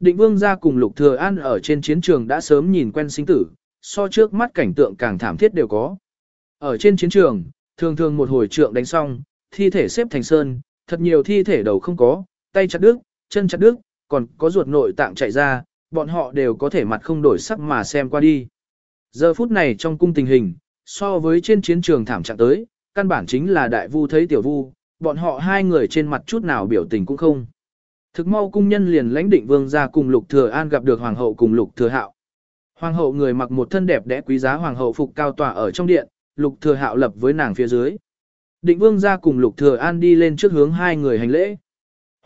Định vương gia cùng Lục Thừa An ở trên chiến trường đã sớm nhìn quen sinh tử, so trước mắt cảnh tượng càng thảm thiết đều có. Ở trên chiến trường, thường thường một hồi trượng đánh xong, thi thể xếp thành sơn, thật nhiều thi thể đầu không có, tay chặt đứt, chân chặt đứt, còn có ruột nội tạng chạy ra, bọn họ đều có thể mặt không đổi sắc mà xem qua đi. Giờ phút này trong cung tình hình, so với trên chiến trường thảm trạng tới, căn bản chính là đại vu thấy tiểu vu, bọn họ hai người trên mặt chút nào biểu tình cũng không. Thực mau cung nhân liền lãnh định vương ra cùng lục thừa an gặp được hoàng hậu cùng lục thừa hạo. Hoàng hậu người mặc một thân đẹp đẽ quý giá hoàng hậu phục cao tòa ở trong điện, lục thừa hạo lập với nàng phía dưới. Định vương ra cùng lục thừa an đi lên trước hướng hai người hành lễ.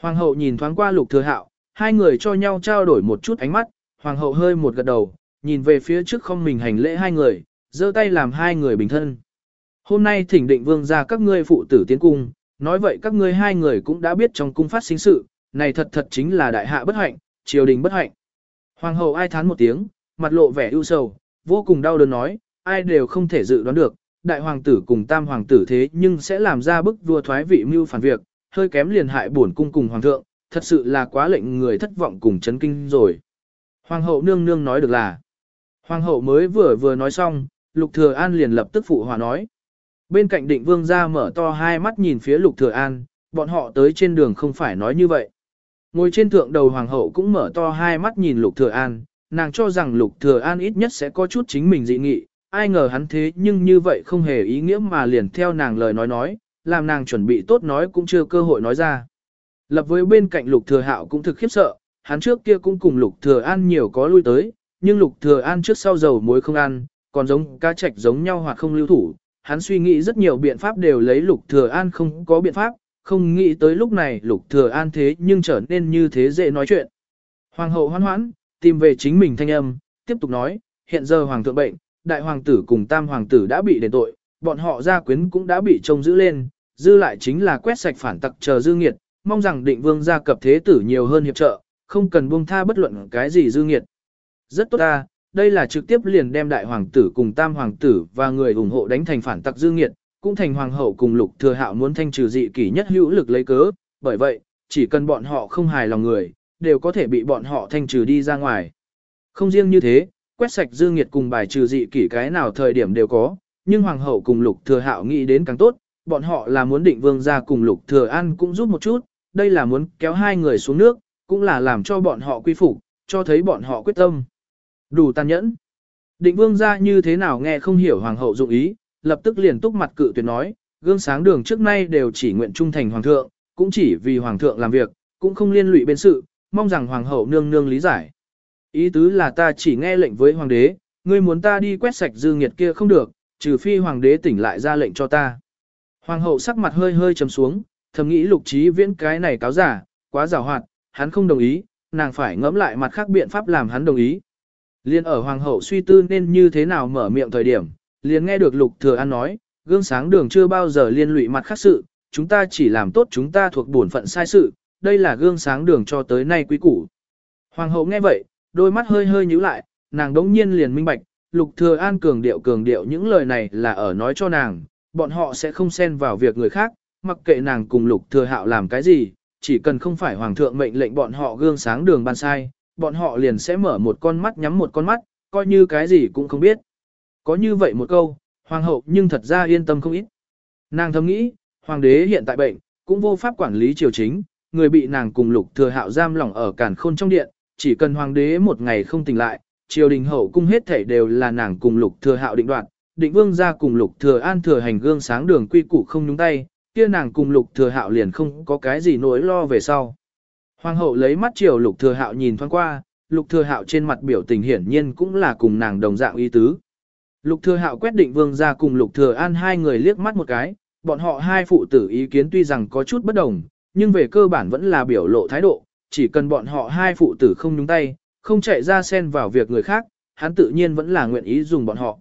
Hoàng hậu nhìn thoáng qua lục thừa hạo, hai người cho nhau trao đổi một chút ánh mắt, hoàng hậu hơi một gật đầu, nhìn về phía trước không mình hành lễ hai người, giơ tay làm hai người bình thân. Hôm nay thỉnh định vương ra các ngươi phụ tử tiến cung, nói vậy các ngươi hai người cũng đã biết trong cung phát sinh sự, này thật thật chính là đại hạ bất hạnh, triều đình bất hạnh. Hoàng hậu ai thán một tiếng, mặt lộ vẻ ưu sầu, vô cùng đau đớn nói, ai đều không thể dự đoán được, đại hoàng tử cùng tam hoàng tử thế nhưng sẽ làm ra bức vua thoái vị mưu phản việc, hơi kém liền hại bổn cung cùng hoàng thượng, thật sự là quá lệnh người thất vọng cùng chấn kinh rồi. Hoàng hậu nương nương nói được là, hoàng hậu mới vừa vừa nói xong, lục thừa an liền lập tức phụ hòa nói. Bên cạnh định vương gia mở to hai mắt nhìn phía lục thừa an, bọn họ tới trên đường không phải nói như vậy. Ngồi trên thượng đầu hoàng hậu cũng mở to hai mắt nhìn lục thừa an, nàng cho rằng lục thừa an ít nhất sẽ có chút chính mình dị nghị, ai ngờ hắn thế nhưng như vậy không hề ý nghĩa mà liền theo nàng lời nói nói, làm nàng chuẩn bị tốt nói cũng chưa cơ hội nói ra. Lập với bên cạnh lục thừa hạo cũng thực khiếp sợ, hắn trước kia cũng cùng lục thừa an nhiều có lui tới, nhưng lục thừa an trước sau dầu muối không ăn, còn giống cá trạch giống nhau hoặc không lưu thủ. Hắn suy nghĩ rất nhiều biện pháp đều lấy lục thừa an không có biện pháp, không nghĩ tới lúc này lục thừa an thế nhưng trở nên như thế dễ nói chuyện. Hoàng hậu hoan hoãn, tìm về chính mình thanh âm, tiếp tục nói, hiện giờ hoàng thượng bệnh, đại hoàng tử cùng tam hoàng tử đã bị đền tội, bọn họ gia quyến cũng đã bị trông giữ lên, dư lại chính là quét sạch phản tặc chờ dư nghiệt, mong rằng định vương gia cập thế tử nhiều hơn hiệp trợ, không cần buông tha bất luận cái gì dư nghiệt. Rất tốt ta, đây là trực tiếp liền đem đại hoàng tử cùng tam hoàng tử và người ủng hộ đánh thành phản tặc dư nghiệt, cũng thành hoàng hậu cùng lục thừa hạo muốn thanh trừ dị kỷ nhất hữu lực lấy cớ, bởi vậy, chỉ cần bọn họ không hài lòng người, đều có thể bị bọn họ thanh trừ đi ra ngoài. Không riêng như thế, quét sạch dư nghiệt cùng bài trừ dị kỷ cái nào thời điểm đều có, nhưng hoàng hậu cùng lục thừa hạo nghĩ đến càng tốt, bọn họ là muốn định vương gia cùng lục thừa an cũng giúp một chút, đây là muốn kéo hai người xuống nước, cũng là làm cho bọn họ quy phục, cho thấy bọn họ quyết tâm. Đủ tàn nhẫn. Định vương gia như thế nào nghe không hiểu hoàng hậu dụng ý, lập tức liền túc mặt cự tuyệt nói, gương sáng đường trước nay đều chỉ nguyện trung thành hoàng thượng, cũng chỉ vì hoàng thượng làm việc, cũng không liên lụy bên sự, mong rằng hoàng hậu nương nương lý giải. Ý tứ là ta chỉ nghe lệnh với hoàng đế, ngươi muốn ta đi quét sạch dư nghiệt kia không được, trừ phi hoàng đế tỉnh lại ra lệnh cho ta. Hoàng hậu sắc mặt hơi hơi trầm xuống, thầm nghĩ lục trí viễn cái này cáo giả, quá giả hoạt, hắn không đồng ý, nàng phải ngẫm lại mặt khác biện pháp làm hắn đồng ý. Liên ở hoàng hậu suy tư nên như thế nào mở miệng thời điểm, liền nghe được lục thừa an nói, gương sáng đường chưa bao giờ liên lụy mặt khác sự, chúng ta chỉ làm tốt chúng ta thuộc bổn phận sai sự, đây là gương sáng đường cho tới nay quý củ. Hoàng hậu nghe vậy, đôi mắt hơi hơi nhíu lại, nàng đống nhiên liền minh bạch, lục thừa an cường điệu cường điệu những lời này là ở nói cho nàng, bọn họ sẽ không xen vào việc người khác, mặc kệ nàng cùng lục thừa hạo làm cái gì, chỉ cần không phải hoàng thượng mệnh lệnh bọn họ gương sáng đường ban sai, bọn họ liền sẽ mở một con mắt nhắm một con mắt, coi như cái gì cũng không biết. Có như vậy một câu, hoàng hậu nhưng thật ra yên tâm không ít. Nàng thầm nghĩ, hoàng đế hiện tại bệnh, cũng vô pháp quản lý triều chính, người bị nàng cùng lục thừa hạo giam lỏng ở cản khôn trong điện, chỉ cần hoàng đế một ngày không tỉnh lại, triều đình hậu cung hết thảy đều là nàng cùng lục thừa hạo định đoạt, định vương gia cùng lục thừa an thừa hành gương sáng đường quy củ không nhúng tay, kia nàng cùng lục thừa hạo liền không có cái gì nỗi lo về sau. Hoàng hậu lấy mắt triều lục thừa hạo nhìn thoáng qua, lục thừa hạo trên mặt biểu tình hiển nhiên cũng là cùng nàng đồng dạng ý tứ. Lục thừa hạo quyết định vương gia cùng lục thừa an hai người liếc mắt một cái, bọn họ hai phụ tử ý kiến tuy rằng có chút bất đồng, nhưng về cơ bản vẫn là biểu lộ thái độ, chỉ cần bọn họ hai phụ tử không nhúng tay, không chạy ra xen vào việc người khác, hắn tự nhiên vẫn là nguyện ý dùng bọn họ.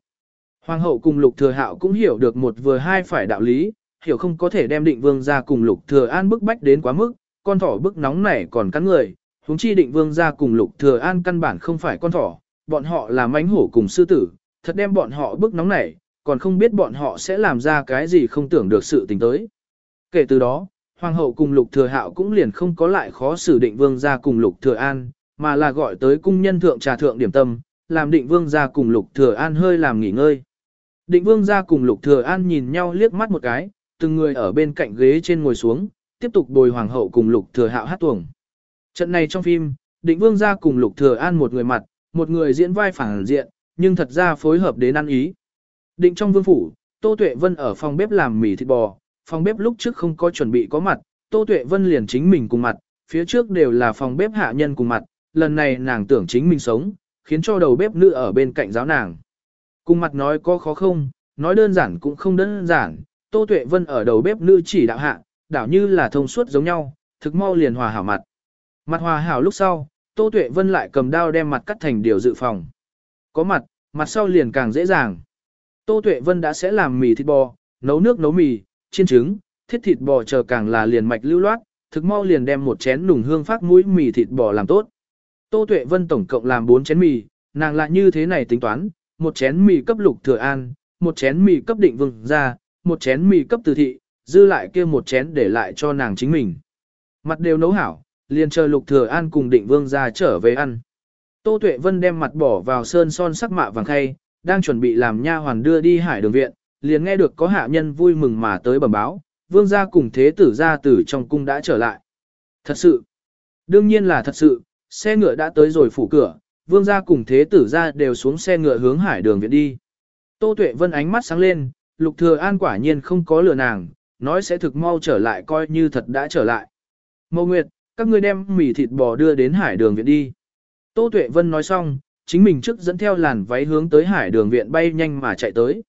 Hoàng hậu cùng lục thừa hạo cũng hiểu được một vừa hai phải đạo lý, hiểu không có thể đem định vương ra cùng lục thừa an bức bách đến quá mức, con thỏ bức nóng này còn cắn người, huống chi định vương ra cùng lục thừa an căn bản không phải con thỏ, bọn họ là mánh hổ cùng sư tử, thật đem bọn họ bức nóng nảy, còn không biết bọn họ sẽ làm ra cái gì không tưởng được sự tình tới. Kể từ đó, hoàng hậu cùng lục thừa hạo cũng liền không có lại khó xử định vương gia cùng lục thừa an, mà là gọi tới cung nhân thượng trà thượng điểm tâm, làm định vương gia cùng lục thừa an hơi làm nghỉ ngơi. Định vương gia cùng lục thừa an nhìn nhau liếc mắt một cái, từng người ở bên cạnh ghế trên ngồi xuống, tiếp tục bồi hoàng hậu cùng lục thừa hạo hát tuồng. Trận này trong phim, định vương gia cùng lục thừa an một người mặt, một người diễn vai phản diện, nhưng thật ra phối hợp đến ăn ý. Định trong vương phủ, Tô Tuệ Vân ở phòng bếp làm mì thịt bò, phòng bếp lúc trước không có chuẩn bị có mặt, Tô Tuệ Vân liền chính mình cùng mặt, phía trước đều là phòng bếp hạ nhân cùng mặt, lần này nàng tưởng chính mình sống, khiến cho đầu bếp nữ ở bên cạnh giáo nàng. Cùng mặt nói có khó không, nói đơn giản cũng không đơn giản, Tô Tuệ Vân ở đầu bếp nữ chỉ đạo hạ, đảo như là thông suốt giống nhau, thực mau liền hòa hảo mặt. Mặt hòa hảo lúc sau, Tô Tuệ Vân lại cầm dao đem mặt cắt thành điều dự phòng. Có mặt, mặt sau liền càng dễ dàng. Tô Tuệ Vân đã sẽ làm mì thịt bò, nấu nước nấu mì, chiên trứng, thiết thịt bò chờ càng là liền mạch lưu loát, thực mau liền đem một chén nùng hương phát mũi mì thịt bò làm tốt. Tô Tuệ Vân tổng cộng làm 4 chén mì, nàng lại như thế này tính toán, một chén mì cấp lục thừa an, một chén mì cấp định vương gia, một chén mì cấp từ thị, dư lại kia một chén để lại cho nàng chính mình. Mặt đều nấu hảo, liền chờ lục thừa an cùng định vương gia trở về ăn. Tô Tuệ Vân đem mặt bỏ vào sơn son sắc mạ vàng khay, đang chuẩn bị làm nha hoàn đưa đi hải đường viện, liền nghe được có hạ nhân vui mừng mà tới bẩm báo, vương gia cùng thế tử gia tử trong cung đã trở lại. Thật sự, đương nhiên là thật sự, xe ngựa đã tới rồi phủ cửa, vương gia cùng thế tử gia đều xuống xe ngựa hướng hải đường viện đi. Tô Tuệ Vân ánh mắt sáng lên, Lục Thừa An quả nhiên không có lừa nàng, nói sẽ thực mau trở lại coi như thật đã trở lại. Mâu Nguyệt, các ngươi đem mì thịt bò đưa đến hải đường viện đi. Tô Tuệ Vân nói xong, chính mình trước dẫn theo làn váy hướng tới hải đường viện bay nhanh mà chạy tới.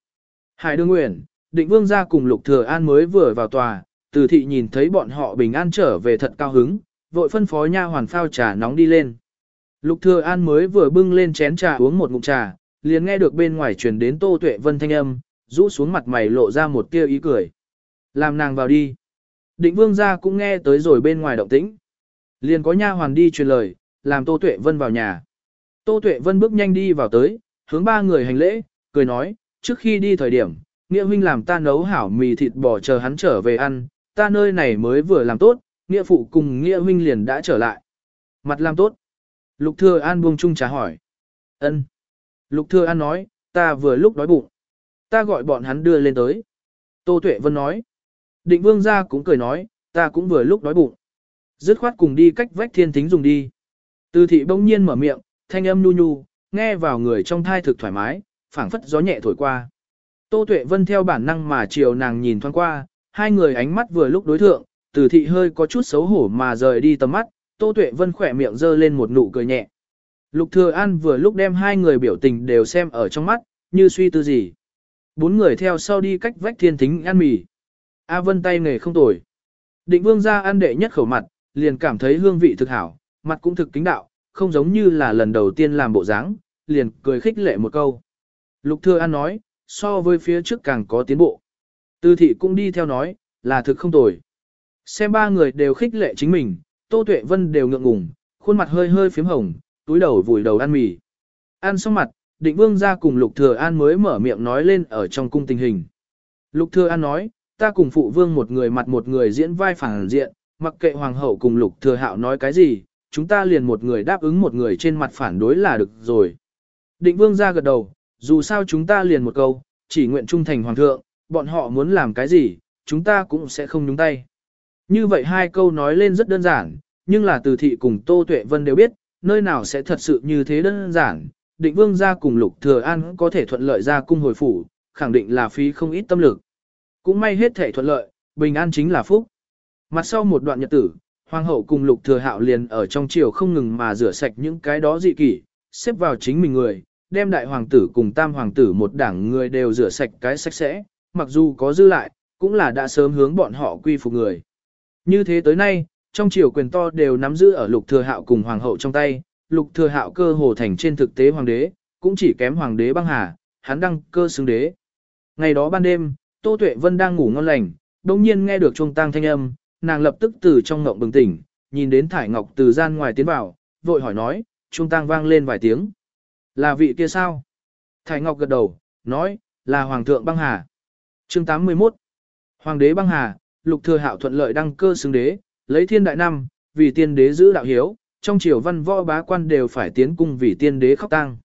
Hải đường nguyện, định vương gia cùng Lục Thừa An mới vừa vào tòa, từ thị nhìn thấy bọn họ bình an trở về thật cao hứng, vội phân phó nha hoàn phao trà nóng đi lên. Lục Thừa An mới vừa bưng lên chén trà uống một ngụm trà, liền nghe được bên ngoài truyền đến Tô Tuệ Vân thanh âm, rũ xuống mặt mày lộ ra một tia ý cười. Làm nàng vào đi. Định vương gia cũng nghe tới rồi bên ngoài động tĩnh. Liền có nha hoàn đi truyền lời, làm Tô Tuệ Vân vào nhà. Tô Tuệ Vân bước nhanh đi vào tới, hướng ba người hành lễ, cười nói, trước khi đi thời điểm, Nghĩa huynh làm ta nấu hảo mì thịt bò chờ hắn trở về ăn, ta nơi này mới vừa làm tốt, Nghĩa phụ cùng Nghĩa huynh liền đã trở lại. Mặt làm tốt. Lục Thừa An buông chung trà hỏi. Ân. Lục Thừa An nói, ta vừa lúc đói bụng. Ta gọi bọn hắn đưa lên tới. Tô Tuệ Vân nói. Định Vương gia cũng cười nói, ta cũng vừa lúc đói bụng. Dứt khoát cùng đi cách vách thiên thính dùng đi. Từ thị bỗng nhiên mở miệng, thanh âm nhu nhu, nghe vào người trong thai thực thoải mái, phảng phất gió nhẹ thổi qua. Tô Tuệ Vân theo bản năng mà chiều nàng nhìn thoáng qua, hai người ánh mắt vừa lúc đối thượng, từ thị hơi có chút xấu hổ mà rời đi tầm mắt, Tô Tuệ Vân khẽ miệng giơ lên một nụ cười nhẹ. Lục Thừa An vừa lúc đem hai người biểu tình đều xem ở trong mắt, như suy tư gì. Bốn người theo sau đi cách vách thiên thính ăn mì. A Vân tay nghề không tồi. Định Vương gia ăn đệ nhất khẩu mặt, liền cảm thấy hương vị thực hảo, mặt cũng thực kính đạo, không giống như là lần đầu tiên làm bộ dáng, liền cười khích lệ một câu. Lục Thừa An nói, so với phía trước càng có tiến bộ. Tư thị cũng đi theo nói, là thực không tồi. Xem ba người đều khích lệ chính mình, Tô Tuệ Vân đều ngượng ngùng, khuôn mặt hơi hơi phím hồng, túi đầu vùi đầu ăn mì. Ăn xong mặt, định vương ra cùng Lục Thừa An mới mở miệng nói lên ở trong cung tình hình. Lục Thừa An nói, ta cùng phụ vương một người mặt một người diễn vai phản diện, mặc kệ hoàng hậu cùng Lục Thừa Hạo nói cái gì, chúng ta liền một người đáp ứng một người trên mặt phản đối là được rồi. Định vương ra gật đầu, dù sao chúng ta liền một câu, chỉ nguyện trung thành hoàng thượng, bọn họ muốn làm cái gì, chúng ta cũng sẽ không nhúng tay. Như vậy hai câu nói lên rất đơn giản, nhưng là từ thị cùng Tô Tuệ Vân đều biết, nơi nào sẽ thật sự như thế đơn giản, định vương gia cùng lục thừa an có thể thuận lợi ra cung hồi phủ, khẳng định là phí không ít tâm lực. Cũng may hết thể thuận lợi, bình an chính là phúc. Mặt sau một đoạn nhật tử, hoàng hậu cùng lục thừa hạo liền ở trong triều không ngừng mà rửa sạch những cái đó dị kỷ, xếp vào chính mình người, đem đại hoàng tử cùng tam hoàng tử một đảng người đều rửa sạch cái sạch sẽ, mặc dù có dư lại, cũng là đã sớm hướng bọn họ quy phục người. Như thế tới nay, trong triều quyền to đều nắm giữ ở lục thừa hạo cùng hoàng hậu trong tay, lục thừa hạo cơ hồ thành trên thực tế hoàng đế, cũng chỉ kém hoàng đế băng hà, hắn đăng cơ xứng đế. Ngày đó ban đêm, Tô Tuệ Vân đang ngủ ngon lành, đồng nhiên nghe được trung tăng thanh âm, nàng lập tức từ trong ngộng bừng tỉnh, nhìn đến Thải Ngọc từ gian ngoài tiến vào, vội hỏi nói, trung tang vang lên vài tiếng. Là vị kia sao? Thải Ngọc gật đầu, nói, là Hoàng thượng băng hà. Chương 81 Hoàng đế băng hà, lục thừa hạo thuận lợi đăng cơ xứng đế, lấy thiên đại năm, vì tiên đế giữ đạo hiếu, trong triều văn võ bá quan đều phải tiến cung vì tiên đế khóc tang.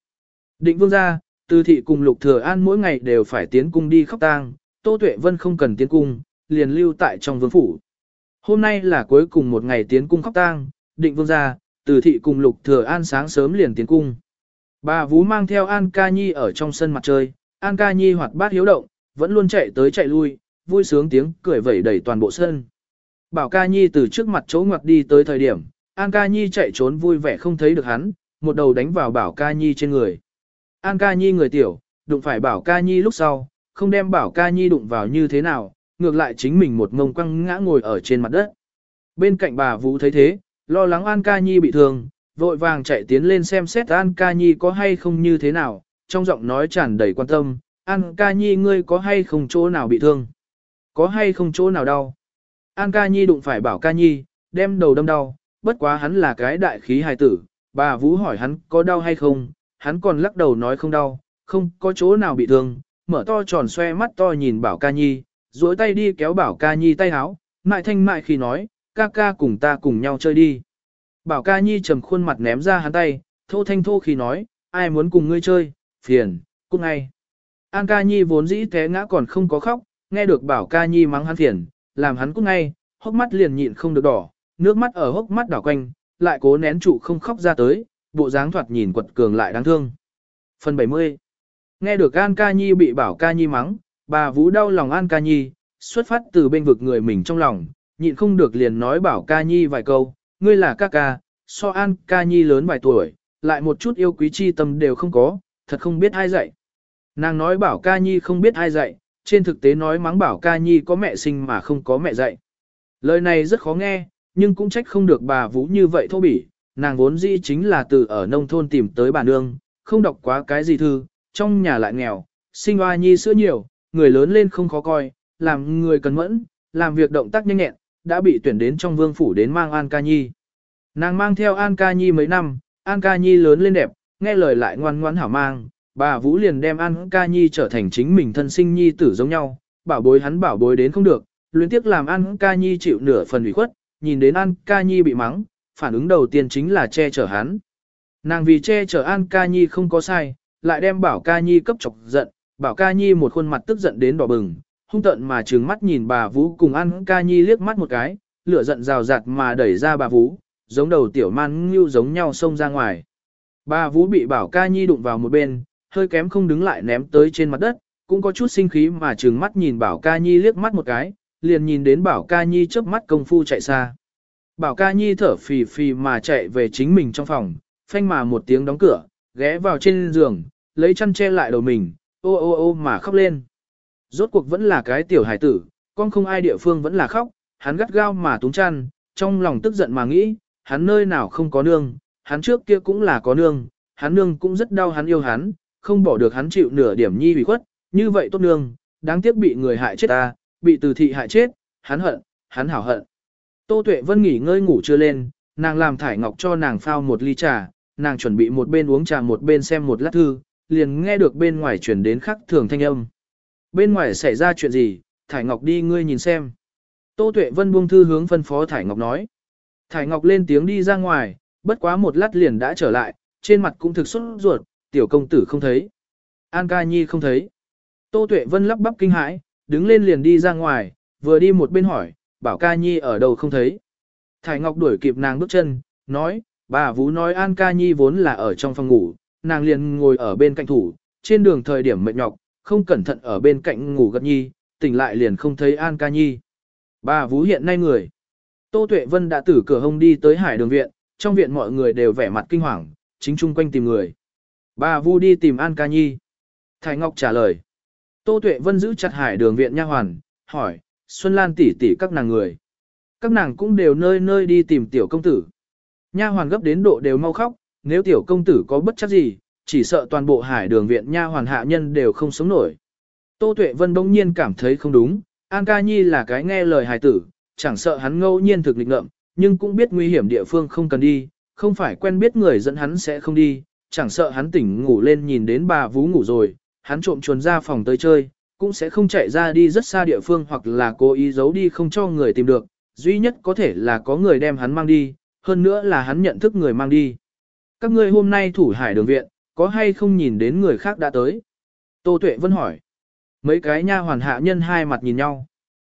Định vương gia, từ thị cùng Lục Thừa An mỗi ngày đều phải tiến cung đi khóc tang, Tô Tuệ Vân không cần tiến cung, liền lưu tại trong vương phủ. Hôm nay là cuối cùng một ngày tiến cung khóc tang, định vương gia, từ thị cùng Lục Thừa An sáng sớm liền tiến cung. Bà Vú mang theo An Ca Nhi ở trong sân mặt chơi, An Ca Nhi hoạt bát hiếu động, vẫn luôn chạy tới chạy lui, vui sướng tiếng cười vẩy đầy toàn bộ sân. Bảo Ca Nhi từ trước mặt chỗ ngoặt đi tới thời điểm, An Ca Nhi chạy trốn vui vẻ không thấy được hắn, một đầu đánh vào Bảo Ca Nhi trên người. An Ca Nhi người tiểu, đụng phải Bảo Ca Nhi lúc sau, không đem Bảo Ca Nhi đụng vào như thế nào, ngược lại chính mình một ngông quăng ngã ngồi ở trên mặt đất. Bên cạnh bà Vũ thấy thế, lo lắng An Ca Nhi bị thương, vội vàng chạy tiến lên xem xét An Ca Nhi có hay không như thế nào, trong giọng nói tràn đầy quan tâm, An Ca Nhi ngươi có hay không chỗ nào bị thương? Có hay không chỗ nào đau? An Ca Nhi đụng phải bảo Ca Nhi, đem đầu đâm đau, bất quá hắn là cái đại khí hài tử, bà Vũ hỏi hắn có đau hay không, hắn còn lắc đầu nói không đau, không có chỗ nào bị thương, mở to tròn xoe mắt to nhìn bảo Ca Nhi, duỗi tay đi kéo bảo Ca Nhi tay háo, mại thanh mại khi nói, ca ca cùng ta cùng nhau chơi đi. Bảo ca nhi trầm khuôn mặt ném ra hắn tay, thô thanh thô khi nói, ai muốn cùng ngươi chơi, phiền, cút ngay. An ca nhi vốn dĩ té ngã còn không có khóc, nghe được bảo ca nhi mắng hắn phiền, làm hắn cút ngay, hốc mắt liền nhịn không được đỏ, nước mắt ở hốc mắt đỏ quanh, lại cố nén trụ không khóc ra tới, bộ dáng thoạt nhìn quật cường lại đáng thương. Phần 70 Nghe được An ca nhi bị bảo ca nhi mắng, bà vũ đau lòng An ca nhi, xuất phát từ bên vực người mình trong lòng, nhịn không được liền nói bảo ca nhi vài câu, ngươi là ca ca, so an ca nhi lớn vài tuổi, lại một chút yêu quý chi tâm đều không có, thật không biết ai dạy. Nàng nói bảo ca nhi không biết ai dạy, trên thực tế nói mắng bảo ca nhi có mẹ sinh mà không có mẹ dạy. Lời này rất khó nghe, nhưng cũng trách không được bà Vũ như vậy thô bỉ, nàng vốn dĩ chính là từ ở nông thôn tìm tới bà nương, không đọc quá cái gì thư, trong nhà lại nghèo, sinh hoa nhi sữa nhiều, người lớn lên không khó coi, làm người cần mẫn, làm việc động tác nhanh nhẹn, đã bị tuyển đến trong vương phủ đến mang An Ca Nhi. Nàng mang theo An Ca Nhi mấy năm, An Ca Nhi lớn lên đẹp, nghe lời lại ngoan ngoãn hảo mang, bà Vũ liền đem An Ca Nhi trở thành chính mình thân sinh nhi tử giống nhau, bảo bối hắn bảo bối đến không được, luyến tiếc làm An Ca Nhi chịu nửa phần ủy khuất, nhìn đến An Ca Nhi bị mắng, phản ứng đầu tiên chính là che chở hắn. Nàng vì che chở An Ca Nhi không có sai, lại đem Bảo Ca Nhi cấp chọc giận, Bảo Ca Nhi một khuôn mặt tức giận đến đỏ bừng, hung tận mà trừng mắt nhìn bà Vũ cùng ăn. Ca Nhi liếc mắt một cái, lửa giận rào rạt mà đẩy ra bà Vũ, giống đầu tiểu man như giống nhau xông ra ngoài. Bà Vũ bị Bảo Ca Nhi đụng vào một bên, hơi kém không đứng lại ném tới trên mặt đất, cũng có chút sinh khí mà trừng mắt nhìn Bảo Ca Nhi liếc mắt một cái, liền nhìn đến Bảo Ca Nhi chớp mắt công phu chạy xa. Bảo Ca Nhi thở phì phì mà chạy về chính mình trong phòng, phanh mà một tiếng đóng cửa, ghé vào trên giường, lấy chăn che lại đầu mình, ô ô ô mà khóc lên. Rốt cuộc vẫn là cái tiểu hải tử, con không ai địa phương vẫn là khóc, hắn gắt gao mà túng chăn, trong lòng tức giận mà nghĩ, hắn nơi nào không có nương, hắn trước kia cũng là có nương, hắn nương cũng rất đau hắn yêu hắn, không bỏ được hắn chịu nửa điểm nhi bị khuất, như vậy tốt nương, đáng tiếc bị người hại chết ta, bị từ thị hại chết, hắn hận, hắn hảo hận. Tô Tuệ Vân nghỉ ngơi ngủ chưa lên, nàng làm thải ngọc cho nàng phao một ly trà, nàng chuẩn bị một bên uống trà một bên xem một lát thư, liền nghe được bên ngoài truyền đến khắc thường thanh âm. Bên ngoài xảy ra chuyện gì, Thải Ngọc đi ngươi nhìn xem. Tô Tuệ Vân buông thư hướng phân phó Thải Ngọc nói. Thải Ngọc lên tiếng đi ra ngoài, bất quá một lát liền đã trở lại, trên mặt cũng thực xuất ruột, tiểu công tử không thấy. An ca nhi không thấy. Tô Tuệ Vân lắp bắp kinh hãi, đứng lên liền đi ra ngoài, vừa đi một bên hỏi, bảo ca nhi ở đâu không thấy. Thải Ngọc đuổi kịp nàng bước chân, nói, bà Vũ nói An ca nhi vốn là ở trong phòng ngủ, nàng liền ngồi ở bên cạnh thủ, trên đường thời điểm mệt nhọc, không cẩn thận ở bên cạnh ngủ gật nhi, tỉnh lại liền không thấy An ca nhi. Bà Vú hiện nay người. Tô Tuệ Vân đã từ cửa hông đi tới hải đường viện, trong viện mọi người đều vẻ mặt kinh hoàng, chính chung quanh tìm người. Bà Vu đi tìm An ca nhi. Thái Ngọc trả lời. Tô Tuệ Vân giữ chặt hải đường viện nha hoàn, hỏi, Xuân Lan tỷ tỷ các nàng người. Các nàng cũng đều nơi nơi đi tìm tiểu công tử. Nha hoàn gấp đến độ đều mau khóc, nếu tiểu công tử có bất chấp gì, chỉ sợ toàn bộ hải đường viện nha hoàn hạ nhân đều không sống nổi. Tô Tuệ Vân bỗng nhiên cảm thấy không đúng, An Ca Nhi là cái nghe lời hài tử, chẳng sợ hắn ngẫu nhiên thực lịch ngợm, nhưng cũng biết nguy hiểm địa phương không cần đi, không phải quen biết người dẫn hắn sẽ không đi, chẳng sợ hắn tỉnh ngủ lên nhìn đến bà vú ngủ rồi, hắn trộm chuồn ra phòng tới chơi, cũng sẽ không chạy ra đi rất xa địa phương hoặc là cố ý giấu đi không cho người tìm được, duy nhất có thể là có người đem hắn mang đi, hơn nữa là hắn nhận thức người mang đi. Các ngươi hôm nay thủ hải đường viện, có hay không nhìn đến người khác đã tới? Tô Tuệ Vân hỏi. Mấy cái nha hoàn hạ nhân hai mặt nhìn nhau.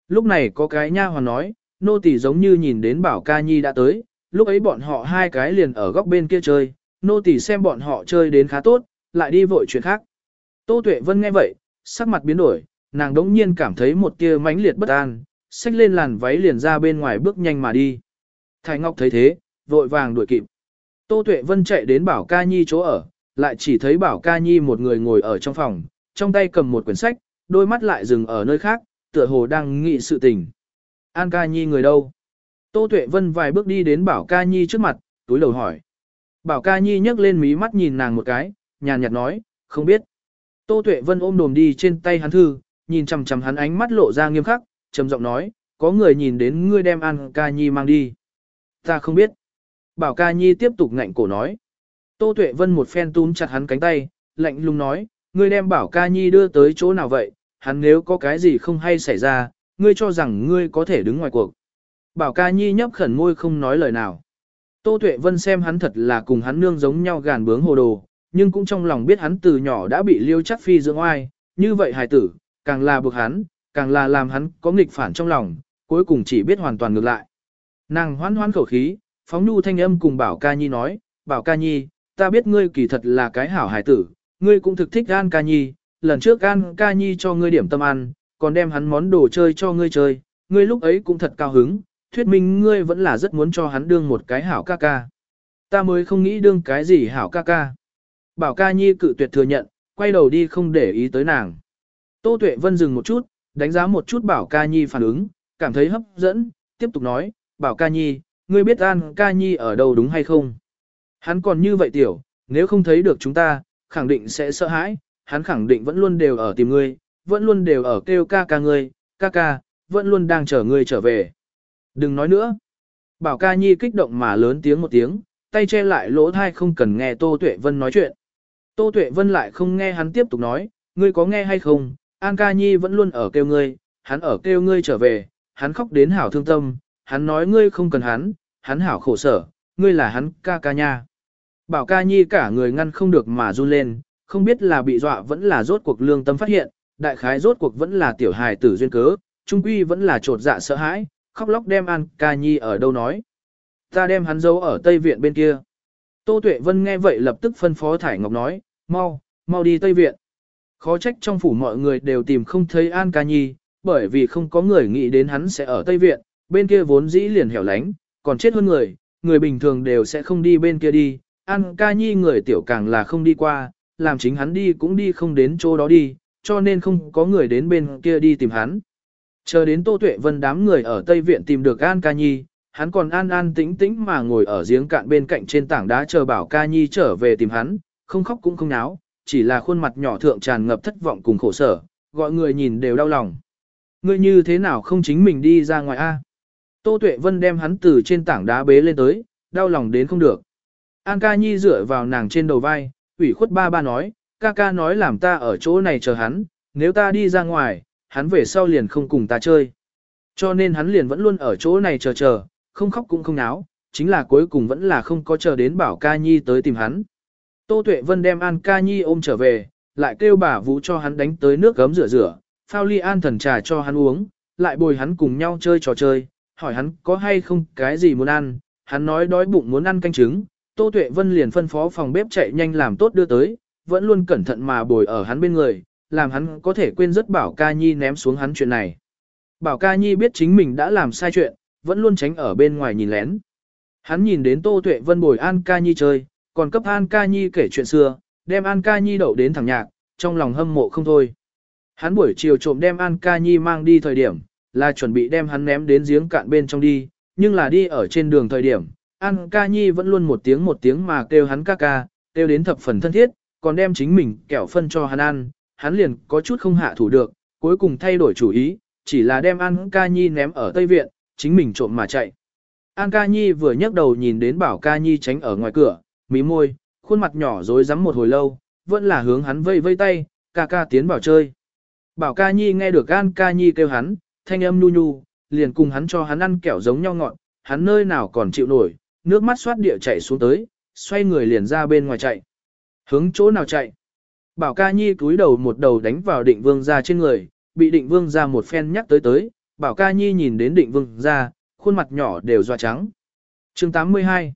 Lúc này có cái nha hoàn nói, nô tỳ giống như nhìn đến Bảo Ca Nhi đã tới, lúc ấy bọn họ hai cái liền ở góc bên kia chơi, nô tỳ xem bọn họ chơi đến khá tốt, lại đi vội chuyện khác. Tô Tuệ Vân nghe vậy, sắc mặt biến đổi, nàng đống nhiên cảm thấy một tia mãnh liệt bất an, xách lên làn váy liền ra bên ngoài bước nhanh mà đi. Thái Ngọc thấy thế, vội vàng đuổi kịp. Tô Tuệ Vân chạy đến Bảo Ca Nhi chỗ ở, lại chỉ thấy Bảo Ca Nhi một người ngồi ở trong phòng, trong tay cầm một quyển sách, đôi mắt lại dừng ở nơi khác, tựa hồ đang nghĩ sự tình. An Ca Nhi người đâu? Tô Tuệ Vân vài bước đi đến Bảo Ca Nhi trước mặt, túi đầu hỏi. Bảo Ca Nhi nhấc lên mí mắt nhìn nàng một cái, nhàn nhạt nói, không biết. Tô Tuệ Vân ôm đồm đi trên tay hắn thư, nhìn chằm chằm hắn ánh mắt lộ ra nghiêm khắc, trầm giọng nói, có người nhìn đến ngươi đem An Ca Nhi mang đi. Ta không biết. Bảo Ca Nhi tiếp tục ngạnh cổ nói. Tô Tuệ Vân một phen túm chặt hắn cánh tay, lạnh lùng nói, ngươi đem Bảo Ca Nhi đưa tới chỗ nào vậy, hắn nếu có cái gì không hay xảy ra, ngươi cho rằng ngươi có thể đứng ngoài cuộc. Bảo Ca Nhi nhấp khẩn môi không nói lời nào. Tô Tuệ Vân xem hắn thật là cùng hắn nương giống nhau gàn bướng hồ đồ, nhưng cũng trong lòng biết hắn từ nhỏ đã bị liêu chắc phi dưỡng oai, như vậy hài tử, càng là bực hắn, càng là làm hắn có nghịch phản trong lòng, cuối cùng chỉ biết hoàn toàn ngược lại. Nàng hoan hoan khẩu khí, phóng nhu thanh âm cùng Bảo Ca Nhi nói, Bảo Ca Nhi, ta biết ngươi kỳ thật là cái hảo hải tử, ngươi cũng thực thích An Ca Nhi, lần trước An Ca Nhi cho ngươi điểm tâm ăn, còn đem hắn món đồ chơi cho ngươi chơi, ngươi lúc ấy cũng thật cao hứng, thuyết minh ngươi vẫn là rất muốn cho hắn đương một cái hảo ca ca. Ta mới không nghĩ đương cái gì hảo ca ca. Bảo ca nhi cự tuyệt thừa nhận, quay đầu đi không để ý tới nàng. Tô Tuệ Vân dừng một chút, đánh giá một chút Bảo ca nhi phản ứng, cảm thấy hấp dẫn, tiếp tục nói, Bảo ca nhi, ngươi biết An ca nhi ở đâu đúng hay không? Hắn còn như vậy tiểu, nếu không thấy được chúng ta, khẳng định sẽ sợ hãi, hắn khẳng định vẫn luôn đều ở tìm ngươi, vẫn luôn đều ở kêu ca ca ngươi, ca ca, vẫn luôn đang chờ ngươi trở về. Đừng nói nữa. Bảo ca nhi kích động mà lớn tiếng một tiếng, tay che lại lỗ thai không cần nghe Tô Tuệ Vân nói chuyện. Tô Tuệ Vân lại không nghe hắn tiếp tục nói, ngươi có nghe hay không, An ca nhi vẫn luôn ở kêu ngươi, hắn ở kêu ngươi trở về, hắn khóc đến hảo thương tâm, hắn nói ngươi không cần hắn, hắn hảo khổ sở, ngươi là hắn ca ca nha. Bảo ca nhi cả người ngăn không được mà run lên, không biết là bị dọa vẫn là rốt cuộc lương tâm phát hiện, đại khái rốt cuộc vẫn là tiểu hài tử duyên cớ, trung quy vẫn là trột dạ sợ hãi, khóc lóc đem An ca nhi ở đâu nói. Ta đem hắn giấu ở Tây Viện bên kia. Tô Tuệ Vân nghe vậy lập tức phân phó Thải Ngọc nói, mau, mau đi Tây Viện. Khó trách trong phủ mọi người đều tìm không thấy An ca nhi, bởi vì không có người nghĩ đến hắn sẽ ở Tây Viện, bên kia vốn dĩ liền hẻo lánh, còn chết hơn người, người bình thường đều sẽ không đi bên kia đi. An ca nhi người tiểu càng là không đi qua, làm chính hắn đi cũng đi không đến chỗ đó đi, cho nên không có người đến bên kia đi tìm hắn. Chờ đến Tô Tuệ Vân đám người ở Tây Viện tìm được An Ca Nhi, hắn còn an an tĩnh tĩnh mà ngồi ở giếng cạn bên cạnh trên tảng đá chờ bảo Ca Nhi trở về tìm hắn, không khóc cũng không náo, chỉ là khuôn mặt nhỏ thượng tràn ngập thất vọng cùng khổ sở, gọi người nhìn đều đau lòng. Ngươi như thế nào không chính mình đi ra ngoài a? Tô Tuệ Vân đem hắn từ trên tảng đá bế lên tới, đau lòng đến không được. An Ca Nhi dựa vào nàng trên đầu vai, ủy khuất ba ba nói, ca ca nói làm ta ở chỗ này chờ hắn, nếu ta đi ra ngoài, hắn về sau liền không cùng ta chơi. Cho nên hắn liền vẫn luôn ở chỗ này chờ chờ, không khóc cũng không náo, chính là cuối cùng vẫn là không có chờ đến bảo ca nhi tới tìm hắn. Tô Tuệ Vân đem An ca nhi ôm trở về, lại kêu bà vũ cho hắn đánh tới nước gấm rửa rửa, phao ly an thần trà cho hắn uống, lại bồi hắn cùng nhau chơi trò chơi, hỏi hắn có hay không cái gì muốn ăn, hắn nói đói bụng muốn ăn canh trứng, Tô Tuệ Vân liền phân phó phòng bếp chạy nhanh làm tốt đưa tới, vẫn luôn cẩn thận mà bồi ở hắn bên người, làm hắn có thể quên rất Bảo Ca Nhi ném xuống hắn chuyện này. Bảo Ca Nhi biết chính mình đã làm sai chuyện, vẫn luôn tránh ở bên ngoài nhìn lén. Hắn nhìn đến Tô Tuệ Vân bồi An Ca Nhi chơi, còn cấp An Ca Nhi kể chuyện xưa, đem An Ca Nhi đậu đến thẳng nhạc, trong lòng hâm mộ không thôi. Hắn buổi chiều trộm đem An Ca Nhi mang đi thời điểm, là chuẩn bị đem hắn ném đến giếng cạn bên trong đi, nhưng là đi ở trên đường thời điểm, An Ca Nhi vẫn luôn một tiếng một tiếng mà kêu hắn ca ca, kêu đến thập phần thân thiết, còn đem chính mình kẹo phân cho hắn ăn, hắn liền có chút không hạ thủ được, cuối cùng thay đổi chủ ý, chỉ là đem An Ca Nhi ném ở Tây Viện, chính mình trộm mà chạy. An Ca Nhi vừa nhấc đầu nhìn đến Bảo Ca Nhi tránh ở ngoài cửa, mí môi, khuôn mặt nhỏ rối rắm một hồi lâu, vẫn là hướng hắn vây vây tay, ca ca tiến vào chơi. Bảo Ca Nhi nghe được An Ca Nhi kêu hắn, thanh âm nu nhu, liền cùng hắn cho hắn ăn kẹo giống nhau ngọn, hắn nơi nào còn chịu nổi, nước mắt xoát địa chạy xuống tới, xoay người liền ra bên ngoài chạy. Hướng chỗ nào chạy? Bảo ca nhi cúi đầu một đầu đánh vào định vương ra trên người, bị định vương ra một phen nhắc tới tới, bảo ca nhi nhìn đến định vương ra, khuôn mặt nhỏ đều doa trắng. chương 82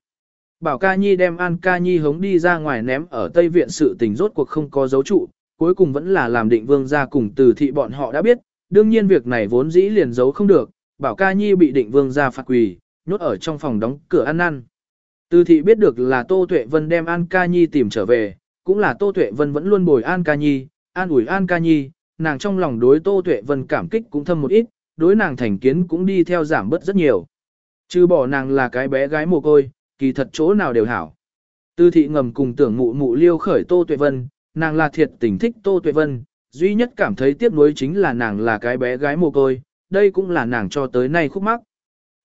Bảo ca nhi đem An ca nhi hống đi ra ngoài ném ở Tây Viện sự tình rốt cuộc không có dấu trụ, cuối cùng vẫn là làm định vương ra cùng từ thị bọn họ đã biết, đương nhiên việc này vốn dĩ liền giấu không được, bảo ca nhi bị định vương ra phạt quỳ, nhốt ở trong phòng đóng cửa ăn ăn. Từ thị biết được là Tô Tuệ Vân đem An ca nhi tìm trở về, cũng là Tô Tuệ Vân vẫn luôn bồi An ca nhi, an ủi An ca nhi, nàng trong lòng đối Tô Tuệ Vân cảm kích cũng thâm một ít, đối nàng thành kiến cũng đi theo giảm bớt rất nhiều. Chứ bỏ nàng là cái bé gái mồ côi, kỳ thật chỗ nào đều hảo. Tư thị ngầm cùng tưởng mụ mụ liêu khởi Tô Tuệ Vân, nàng là thiệt tình thích Tô Tuệ Vân, duy nhất cảm thấy tiếc nuối chính là nàng là cái bé gái mồ côi, đây cũng là nàng cho tới nay khúc mắc.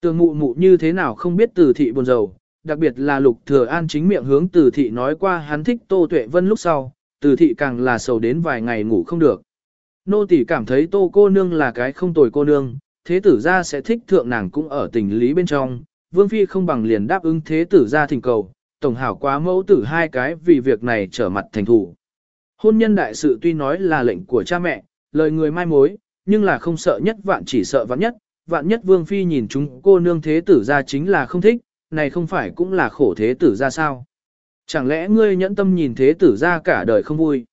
tường mụ mụ như thế nào không biết từ thị buồn rầu, đặc biệt là lục thừa an chính miệng hướng từ thị nói qua hắn thích Tô Tuệ Vân lúc sau, từ thị càng là sầu đến vài ngày ngủ không được. Nô tỷ cảm thấy Tô cô nương là cái không tồi cô nương, thế tử gia sẽ thích thượng nàng cũng ở tình lý bên trong, Vương Phi không bằng liền đáp ứng thế tử gia thỉnh cầu, tổng hảo quá mẫu tử hai cái vì việc này trở mặt thành thủ. Hôn nhân đại sự tuy nói là lệnh của cha mẹ, lời người mai mối, nhưng là không sợ nhất vạn chỉ sợ vạn nhất, vạn nhất Vương Phi nhìn chúng cô nương thế tử gia chính là không thích, này không phải cũng là khổ thế tử gia sao. Chẳng lẽ ngươi nhẫn tâm nhìn thế tử gia cả đời không vui?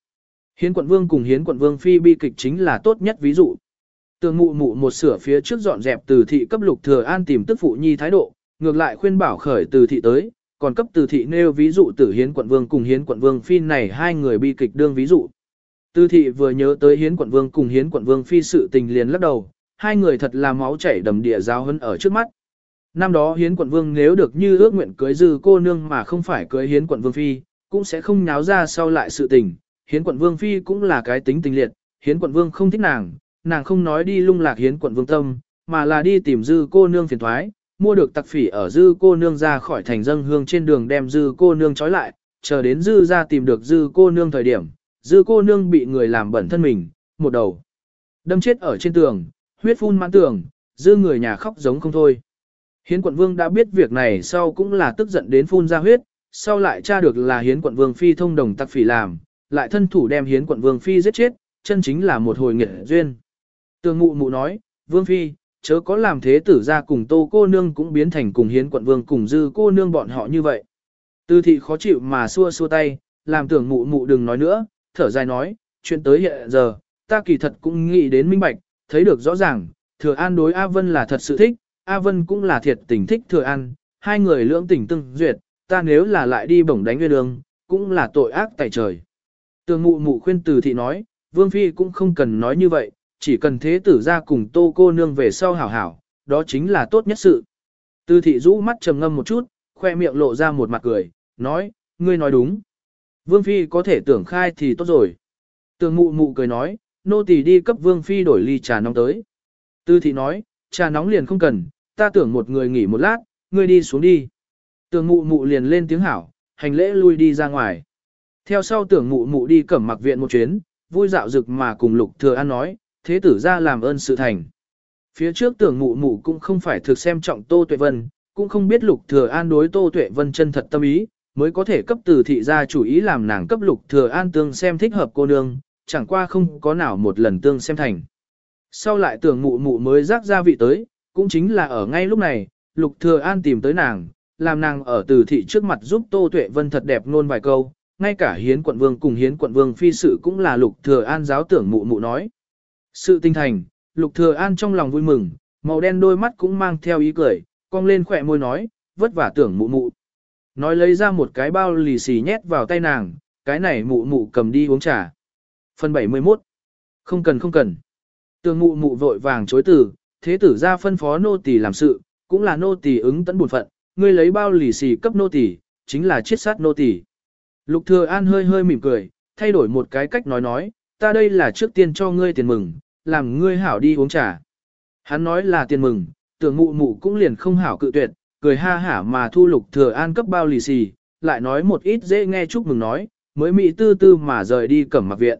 Hiến quận vương cùng hiến quận vương phi bi kịch chính là tốt nhất ví dụ. Tường mụ mụ một sửa phía trước dọn dẹp từ thị cấp lục thừa an tìm tức phụ nhi thái độ, ngược lại khuyên bảo khởi từ thị tới, còn cấp từ thị nêu ví dụ tử hiến quận vương cùng hiến quận vương phi này hai người bi kịch đương ví dụ. Từ thị vừa nhớ tới hiến quận vương cùng hiến quận vương phi sự tình liền lắc đầu, hai người thật là máu chảy đầm địa giáo hơn ở trước mắt. Năm đó hiến quận vương nếu được như ước nguyện cưới dư cô nương mà không phải cưới hiến quận vương phi, cũng sẽ không nháo ra sau lại sự tình. Hiến quận vương phi cũng là cái tính tình liệt, hiến quận vương không thích nàng, nàng không nói đi lung lạc hiến quận vương tâm, mà là đi tìm dư cô nương phiền thoái, mua được tặc phỉ ở dư cô nương ra khỏi thành dân hương trên đường đem dư cô nương trói lại, chờ đến dư ra tìm được dư cô nương thời điểm, dư cô nương bị người làm bẩn thân mình, một đầu đâm chết ở trên tường, huyết phun mãn tường, dư người nhà khóc giống không thôi. Hiến quận vương đã biết việc này sau cũng là tức giận đến phun ra huyết, sau lại tra được là hiến quận vương phi thông đồng tặc phỉ làm, lại thân thủ đem hiến quận vương phi giết chết, chân chính là một hồi nghệ duyên. Tường mụ mụ nói, vương phi, chớ có làm thế tử ra cùng tô cô nương cũng biến thành cùng hiến quận vương cùng dư cô nương bọn họ như vậy. Tư thị khó chịu mà xua xua tay, làm tưởng mụ mụ đừng nói nữa, thở dài nói, chuyện tới hiện giờ, ta kỳ thật cũng nghĩ đến minh bạch, thấy được rõ ràng, thừa an đối A Vân là thật sự thích, A Vân cũng là thiệt tình thích thừa an, hai người lưỡng tình tương duyệt, ta nếu là lại đi bổng đánh nguyên đường, cũng là tội ác tại trời. Tường mụ mụ khuyên từ thị nói, Vương Phi cũng không cần nói như vậy, chỉ cần thế tử ra cùng tô cô nương về sau hảo hảo, đó chính là tốt nhất sự. Tư thị rũ mắt trầm ngâm một chút, khoe miệng lộ ra một mặt cười, nói, ngươi nói đúng. Vương Phi có thể tưởng khai thì tốt rồi. Tường mụ mụ cười nói, nô tỳ đi cấp Vương Phi đổi ly trà nóng tới. Tư thị nói, trà nóng liền không cần, ta tưởng một người nghỉ một lát, ngươi đi xuống đi. Tường mụ mụ liền lên tiếng hảo, hành lễ lui đi ra ngoài. Theo sau tưởng mụ mụ đi cẩm mặc viện một chuyến, vui dạo rực mà cùng lục thừa an nói, thế tử ra làm ơn sự thành. Phía trước tưởng mụ mụ cũng không phải thực xem trọng Tô Tuệ Vân, cũng không biết lục thừa an đối Tô Tuệ Vân chân thật tâm ý, mới có thể cấp từ thị ra chủ ý làm nàng cấp lục thừa an tương xem thích hợp cô nương, chẳng qua không có nào một lần tương xem thành. Sau lại tưởng mụ mụ mới rác ra vị tới, cũng chính là ở ngay lúc này, lục thừa an tìm tới nàng, làm nàng ở từ thị trước mặt giúp Tô Tuệ Vân thật đẹp nôn vài câu, ngay cả hiến quận vương cùng hiến quận vương phi sự cũng là lục thừa an giáo tưởng mụ mụ nói. Sự tinh thành, lục thừa an trong lòng vui mừng, màu đen đôi mắt cũng mang theo ý cười, cong lên khỏe môi nói, vất vả tưởng mụ mụ. Nói lấy ra một cái bao lì xì nhét vào tay nàng, cái này mụ mụ cầm đi uống trà. Phần 71 Không cần không cần. Tường mụ mụ vội vàng chối từ, thế tử ra phân phó nô tỳ làm sự, cũng là nô tỳ ứng tận buồn phận, ngươi lấy bao lì xì cấp nô tỳ, chính là chiết sát nô tỳ. Lục thừa an hơi hơi mỉm cười, thay đổi một cái cách nói nói, ta đây là trước tiên cho ngươi tiền mừng, làm ngươi hảo đi uống trà. Hắn nói là tiền mừng, tưởng mụ mụ cũng liền không hảo cự tuyệt, cười ha hả mà thu lục thừa an cấp bao lì xì, lại nói một ít dễ nghe chúc mừng nói, mới mỹ tư tư mà rời đi cẩm mặc viện.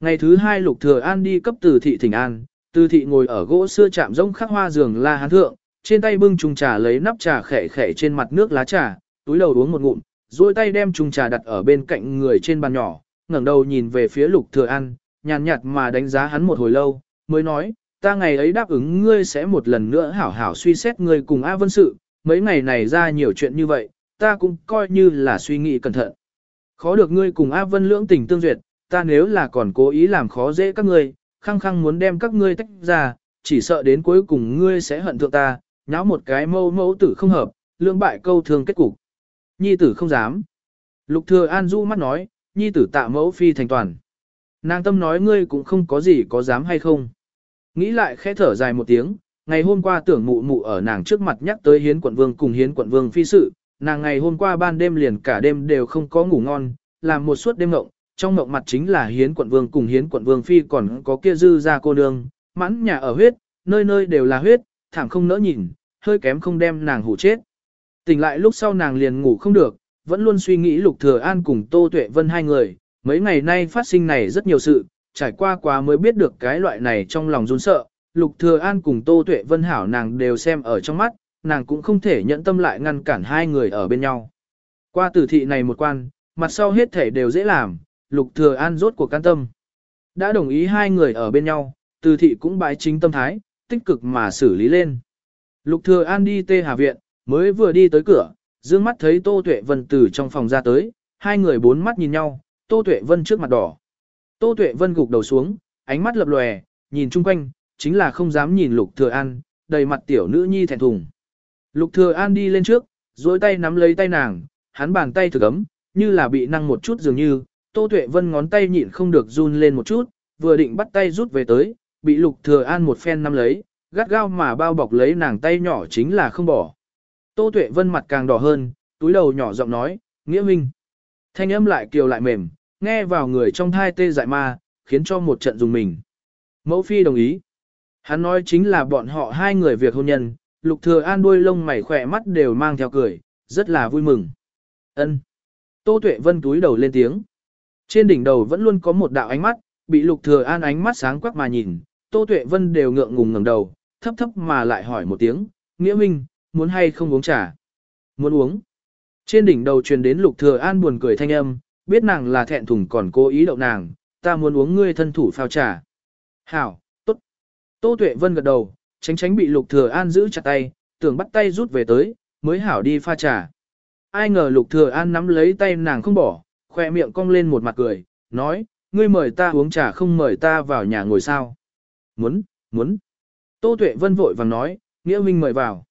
Ngày thứ hai lục thừa an đi cấp từ thị thỉnh an, từ thị ngồi ở gỗ xưa chạm rông khắc hoa giường la hán thượng, trên tay bưng chung trà lấy nắp trà khẽ khẽ trên mặt nước lá trà, túi đầu uống một ngụm, duỗi tay đem chung trà đặt ở bên cạnh người trên bàn nhỏ, ngẩng đầu nhìn về phía Lục Thừa An, nhàn nhạt mà đánh giá hắn một hồi lâu, mới nói, ta ngày ấy đáp ứng ngươi sẽ một lần nữa hảo hảo suy xét ngươi cùng A Vân sự, mấy ngày này ra nhiều chuyện như vậy, ta cũng coi như là suy nghĩ cẩn thận. Khó được ngươi cùng A Vân lưỡng tình tương duyệt, ta nếu là còn cố ý làm khó dễ các ngươi, khăng khăng muốn đem các ngươi tách ra, chỉ sợ đến cuối cùng ngươi sẽ hận thượng ta, nháo một cái mâu mẫu tử không hợp, lương bại câu thương kết cục. Nhi tử không dám. Lục thừa an du mắt nói, nhi tử tạ mẫu phi thành toàn. Nàng tâm nói ngươi cũng không có gì có dám hay không. Nghĩ lại khẽ thở dài một tiếng, ngày hôm qua tưởng mụ mụ ở nàng trước mặt nhắc tới hiến quận vương cùng hiến quận vương phi sự, nàng ngày hôm qua ban đêm liền cả đêm đều không có ngủ ngon, làm một suốt đêm ngộng, trong ngộng mặt chính là hiến quận vương cùng hiến quận vương phi còn có kia dư ra cô nương, mãn nhà ở huyết, nơi nơi đều là huyết, thảm không nỡ nhìn, hơi kém không đem nàng hủ chết. Tỉnh lại lúc sau nàng liền ngủ không được, vẫn luôn suy nghĩ Lục Thừa An cùng Tô Tuệ Vân hai người, mấy ngày nay phát sinh này rất nhiều sự, trải qua quá mới biết được cái loại này trong lòng run sợ, Lục Thừa An cùng Tô Tuệ Vân hảo nàng đều xem ở trong mắt, nàng cũng không thể nhận tâm lại ngăn cản hai người ở bên nhau. Qua tử thị này một quan, mặt sau hết thể đều dễ làm, Lục Thừa An rốt cuộc can tâm. Đã đồng ý hai người ở bên nhau, từ thị cũng bái chính tâm thái, tích cực mà xử lý lên. Lục Thừa An đi tê hà viện, mới vừa đi tới cửa, dương mắt thấy Tô Tuệ Vân từ trong phòng ra tới, hai người bốn mắt nhìn nhau, Tô Tuệ Vân trước mặt đỏ. Tô Tuệ Vân gục đầu xuống, ánh mắt lập lòe, nhìn chung quanh, chính là không dám nhìn Lục Thừa An, đầy mặt tiểu nữ nhi thẹn thùng. Lục Thừa An đi lên trước, duỗi tay nắm lấy tay nàng, hắn bàn tay thực ấm, như là bị năng một chút dường như, Tô Tuệ Vân ngón tay nhịn không được run lên một chút, vừa định bắt tay rút về tới, bị Lục Thừa An một phen nắm lấy, gắt gao mà bao bọc lấy nàng tay nhỏ chính là không bỏ. Tô Tuệ Vân mặt càng đỏ hơn, túi đầu nhỏ giọng nói, "Nghĩa Minh." Thanh âm lại kiều lại mềm, nghe vào người trong thai tê dại ma, khiến cho một trận dùng mình. Mẫu phi đồng ý. Hắn nói chính là bọn họ hai người việc hôn nhân, Lục Thừa An đuôi lông mày khỏe mắt đều mang theo cười, rất là vui mừng. Ân. Tô Tuệ Vân túi đầu lên tiếng. Trên đỉnh đầu vẫn luôn có một đạo ánh mắt, bị Lục Thừa An ánh mắt sáng quắc mà nhìn, Tô Tuệ Vân đều ngượng ngùng ngẩng đầu, thấp thấp mà lại hỏi một tiếng, "Nghĩa Minh, muốn hay không uống trà?" "Muốn uống." Trên đỉnh đầu truyền đến Lục Thừa An buồn cười thanh âm, biết nàng là thẹn thùng còn cố ý đậu nàng, "Ta muốn uống ngươi thân thủ phao trà." "Hảo, tốt." Tô Tuệ Vân gật đầu, tránh tránh bị Lục Thừa An giữ chặt tay, tưởng bắt tay rút về tới, mới hảo đi pha trà. Ai ngờ Lục Thừa An nắm lấy tay nàng không bỏ, khoe miệng cong lên một mặt cười, nói, ngươi mời ta uống trà không mời ta vào nhà ngồi sao. Muốn, muốn. Tô Tuệ Vân vội vàng nói, nghĩa huynh mời vào.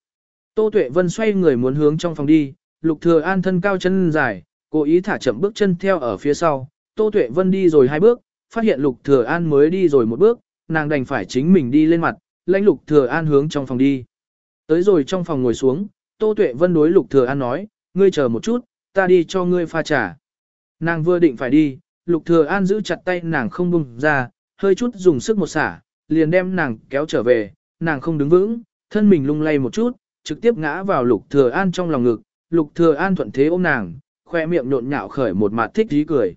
Tô Tuệ Vân xoay người muốn hướng trong phòng đi, Lục Thừa An thân cao chân dài, cố ý thả chậm bước chân theo ở phía sau. Tô Tuệ Vân đi rồi hai bước, phát hiện Lục Thừa An mới đi rồi một bước, nàng đành phải chính mình đi lên mặt, lãnh Lục Thừa An hướng trong phòng đi. Tới rồi trong phòng ngồi xuống, Tô Tuệ Vân đối Lục Thừa An nói, ngươi chờ một chút, ta đi cho ngươi pha trà. Nàng vừa định phải đi, Lục Thừa An giữ chặt tay nàng không buông ra, hơi chút dùng sức một xả, liền đem nàng kéo trở về, nàng không đứng vững, thân mình lung lay một chút, trực tiếp ngã vào Lục Thừa An trong lòng ngực, Lục Thừa An thuận thế ôm nàng, khoe miệng nhộn nhạo khởi một mặt thích dí cười.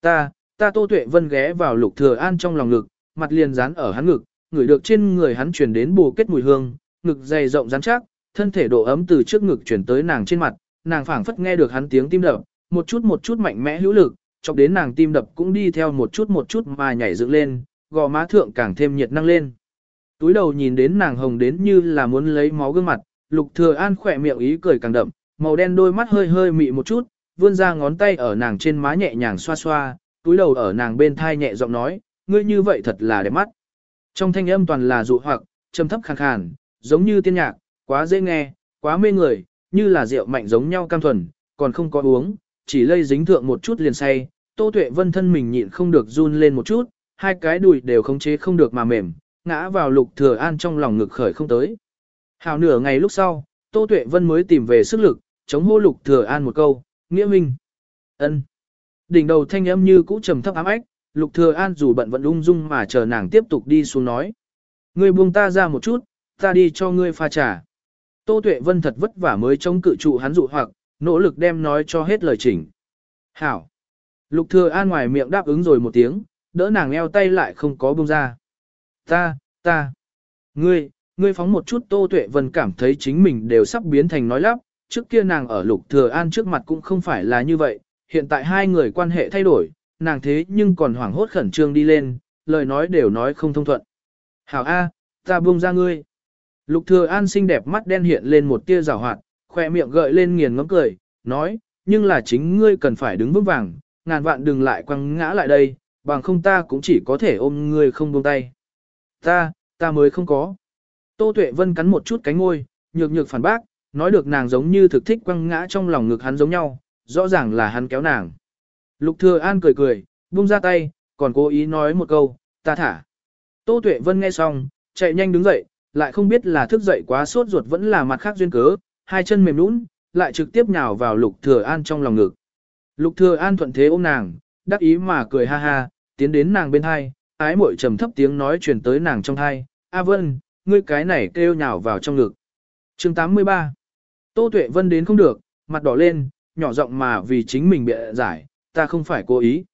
Ta, ta Tô Tuệ Vân ghé vào Lục Thừa An trong lòng ngực, mặt liền dán ở hắn ngực, ngửi được trên người hắn truyền đến bù kết mùi hương, ngực dày rộng rắn chắc, thân thể độ ấm từ trước ngực truyền tới nàng trên mặt, nàng phảng phất nghe được hắn tiếng tim đập, một chút một chút mạnh mẽ hữu lực, chọc đến nàng tim đập cũng đi theo một chút một chút mà nhảy dựng lên, gò má thượng càng thêm nhiệt năng lên. Túi đầu nhìn đến nàng hồng đến như là muốn lấy máu gương mặt, Lục Thừa An khỏe miệng ý cười càng đậm, màu đen đôi mắt hơi hơi mị một chút, vươn ra ngón tay ở nàng trên má nhẹ nhàng xoa xoa, túi đầu ở nàng bên thai nhẹ giọng nói, ngươi như vậy thật là đẹp mắt. Trong thanh âm toàn là dụ hoặc, trầm thấp khàn khàn, giống như tiên nhạc, quá dễ nghe, quá mê người, như là rượu mạnh giống nhau cam thuần, còn không có uống, chỉ lây dính thượng một chút liền say, Tô Tuệ Vân thân mình nhịn không được run lên một chút, hai cái đùi đều khống chế không được mà mềm, ngã vào Lục Thừa An trong lòng ngực khởi không tới. Hào nửa ngày lúc sau, Tô Tuệ Vân mới tìm về sức lực, chống hô Lục Thừa An một câu, "Nghĩa minh." Ân. Đỉnh đầu thanh âm như cũ trầm thấp ám ách, Lục Thừa An dù bận vẫn ung dung mà chờ nàng tiếp tục đi xuống nói. "Ngươi buông ta ra một chút, ta đi cho ngươi pha trà." Tô Tuệ Vân thật vất vả mới chống cự trụ hắn dụ hoặc, nỗ lực đem nói cho hết lời chỉnh. Hảo. Lục thừa an ngoài miệng đáp ứng rồi một tiếng, đỡ nàng eo tay lại không có buông ra. Ta, ta, ngươi, ngươi phóng một chút Tô Tuệ Vân cảm thấy chính mình đều sắp biến thành nói lắp, trước kia nàng ở Lục Thừa An trước mặt cũng không phải là như vậy, hiện tại hai người quan hệ thay đổi, nàng thế nhưng còn hoảng hốt khẩn trương đi lên, lời nói đều nói không thông thuận. Hảo A, ta buông ra ngươi. Lục Thừa An xinh đẹp mắt đen hiện lên một tia rào hoạt, khoe miệng gợi lên nghiền ngẫm cười, nói, nhưng là chính ngươi cần phải đứng vững vàng, ngàn vạn đừng lại quăng ngã lại đây, bằng không ta cũng chỉ có thể ôm ngươi không buông tay. Ta, ta mới không có. Tô Tuệ Vân cắn một chút cánh môi, nhược nhược phản bác, nói được nàng giống như thực thích quăng ngã trong lòng ngực hắn giống nhau, rõ ràng là hắn kéo nàng. Lục Thừa An cười cười, buông ra tay, còn cố ý nói một câu, ta thả. Tô Tuệ Vân nghe xong, chạy nhanh đứng dậy, lại không biết là thức dậy quá sốt ruột vẫn là mặt khác duyên cớ, hai chân mềm nhũn, lại trực tiếp nhào vào Lục Thừa An trong lòng ngực. Lục Thừa An thuận thế ôm nàng, đắc ý mà cười ha ha, tiến đến nàng bên hai, ái muội trầm thấp tiếng nói truyền tới nàng trong hai, "A Vân, ngươi cái này kêu nhào vào trong ngực." Chương 83. Tô Tuệ Vân đến không được, mặt đỏ lên, nhỏ giọng mà vì chính mình bịa giải, "Ta không phải cố ý."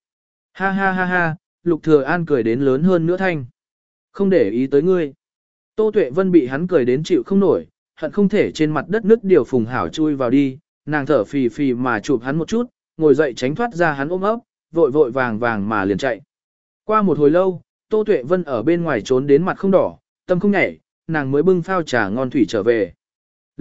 Ha ha ha ha, Lục Thừa An cười đến lớn hơn nữa thanh. "Không để ý tới ngươi." Tô Tuệ Vân bị hắn cười đến chịu không nổi, hận không thể trên mặt đất nứt điều phùng hảo chui vào đi, nàng thở phì phì mà chụp hắn một chút, ngồi dậy tránh thoát ra hắn ôm ấp, vội vội vàng vàng mà liền chạy. Qua một hồi lâu, Tô Tuệ Vân ở bên ngoài trốn đến mặt không đỏ, tâm không nhảy, nàng mới bưng phao trà ngon thủy trở về.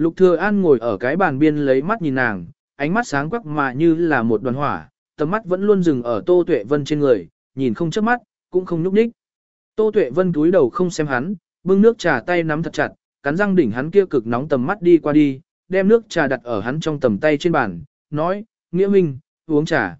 Lục Thừa An ngồi ở cái bàn biên lấy mắt nhìn nàng, ánh mắt sáng quắc mà như là một đoàn hỏa, tầm mắt vẫn luôn dừng ở Tô Tuệ Vân trên người, nhìn không chớp mắt, cũng không nhúc nhích. Tô Tuệ Vân cúi đầu không xem hắn, bưng nước trà tay nắm thật chặt, cắn răng đỉnh hắn kia cực nóng tầm mắt đi qua đi, đem nước trà đặt ở hắn trong tầm tay trên bàn, nói, Nghĩa Minh, uống trà.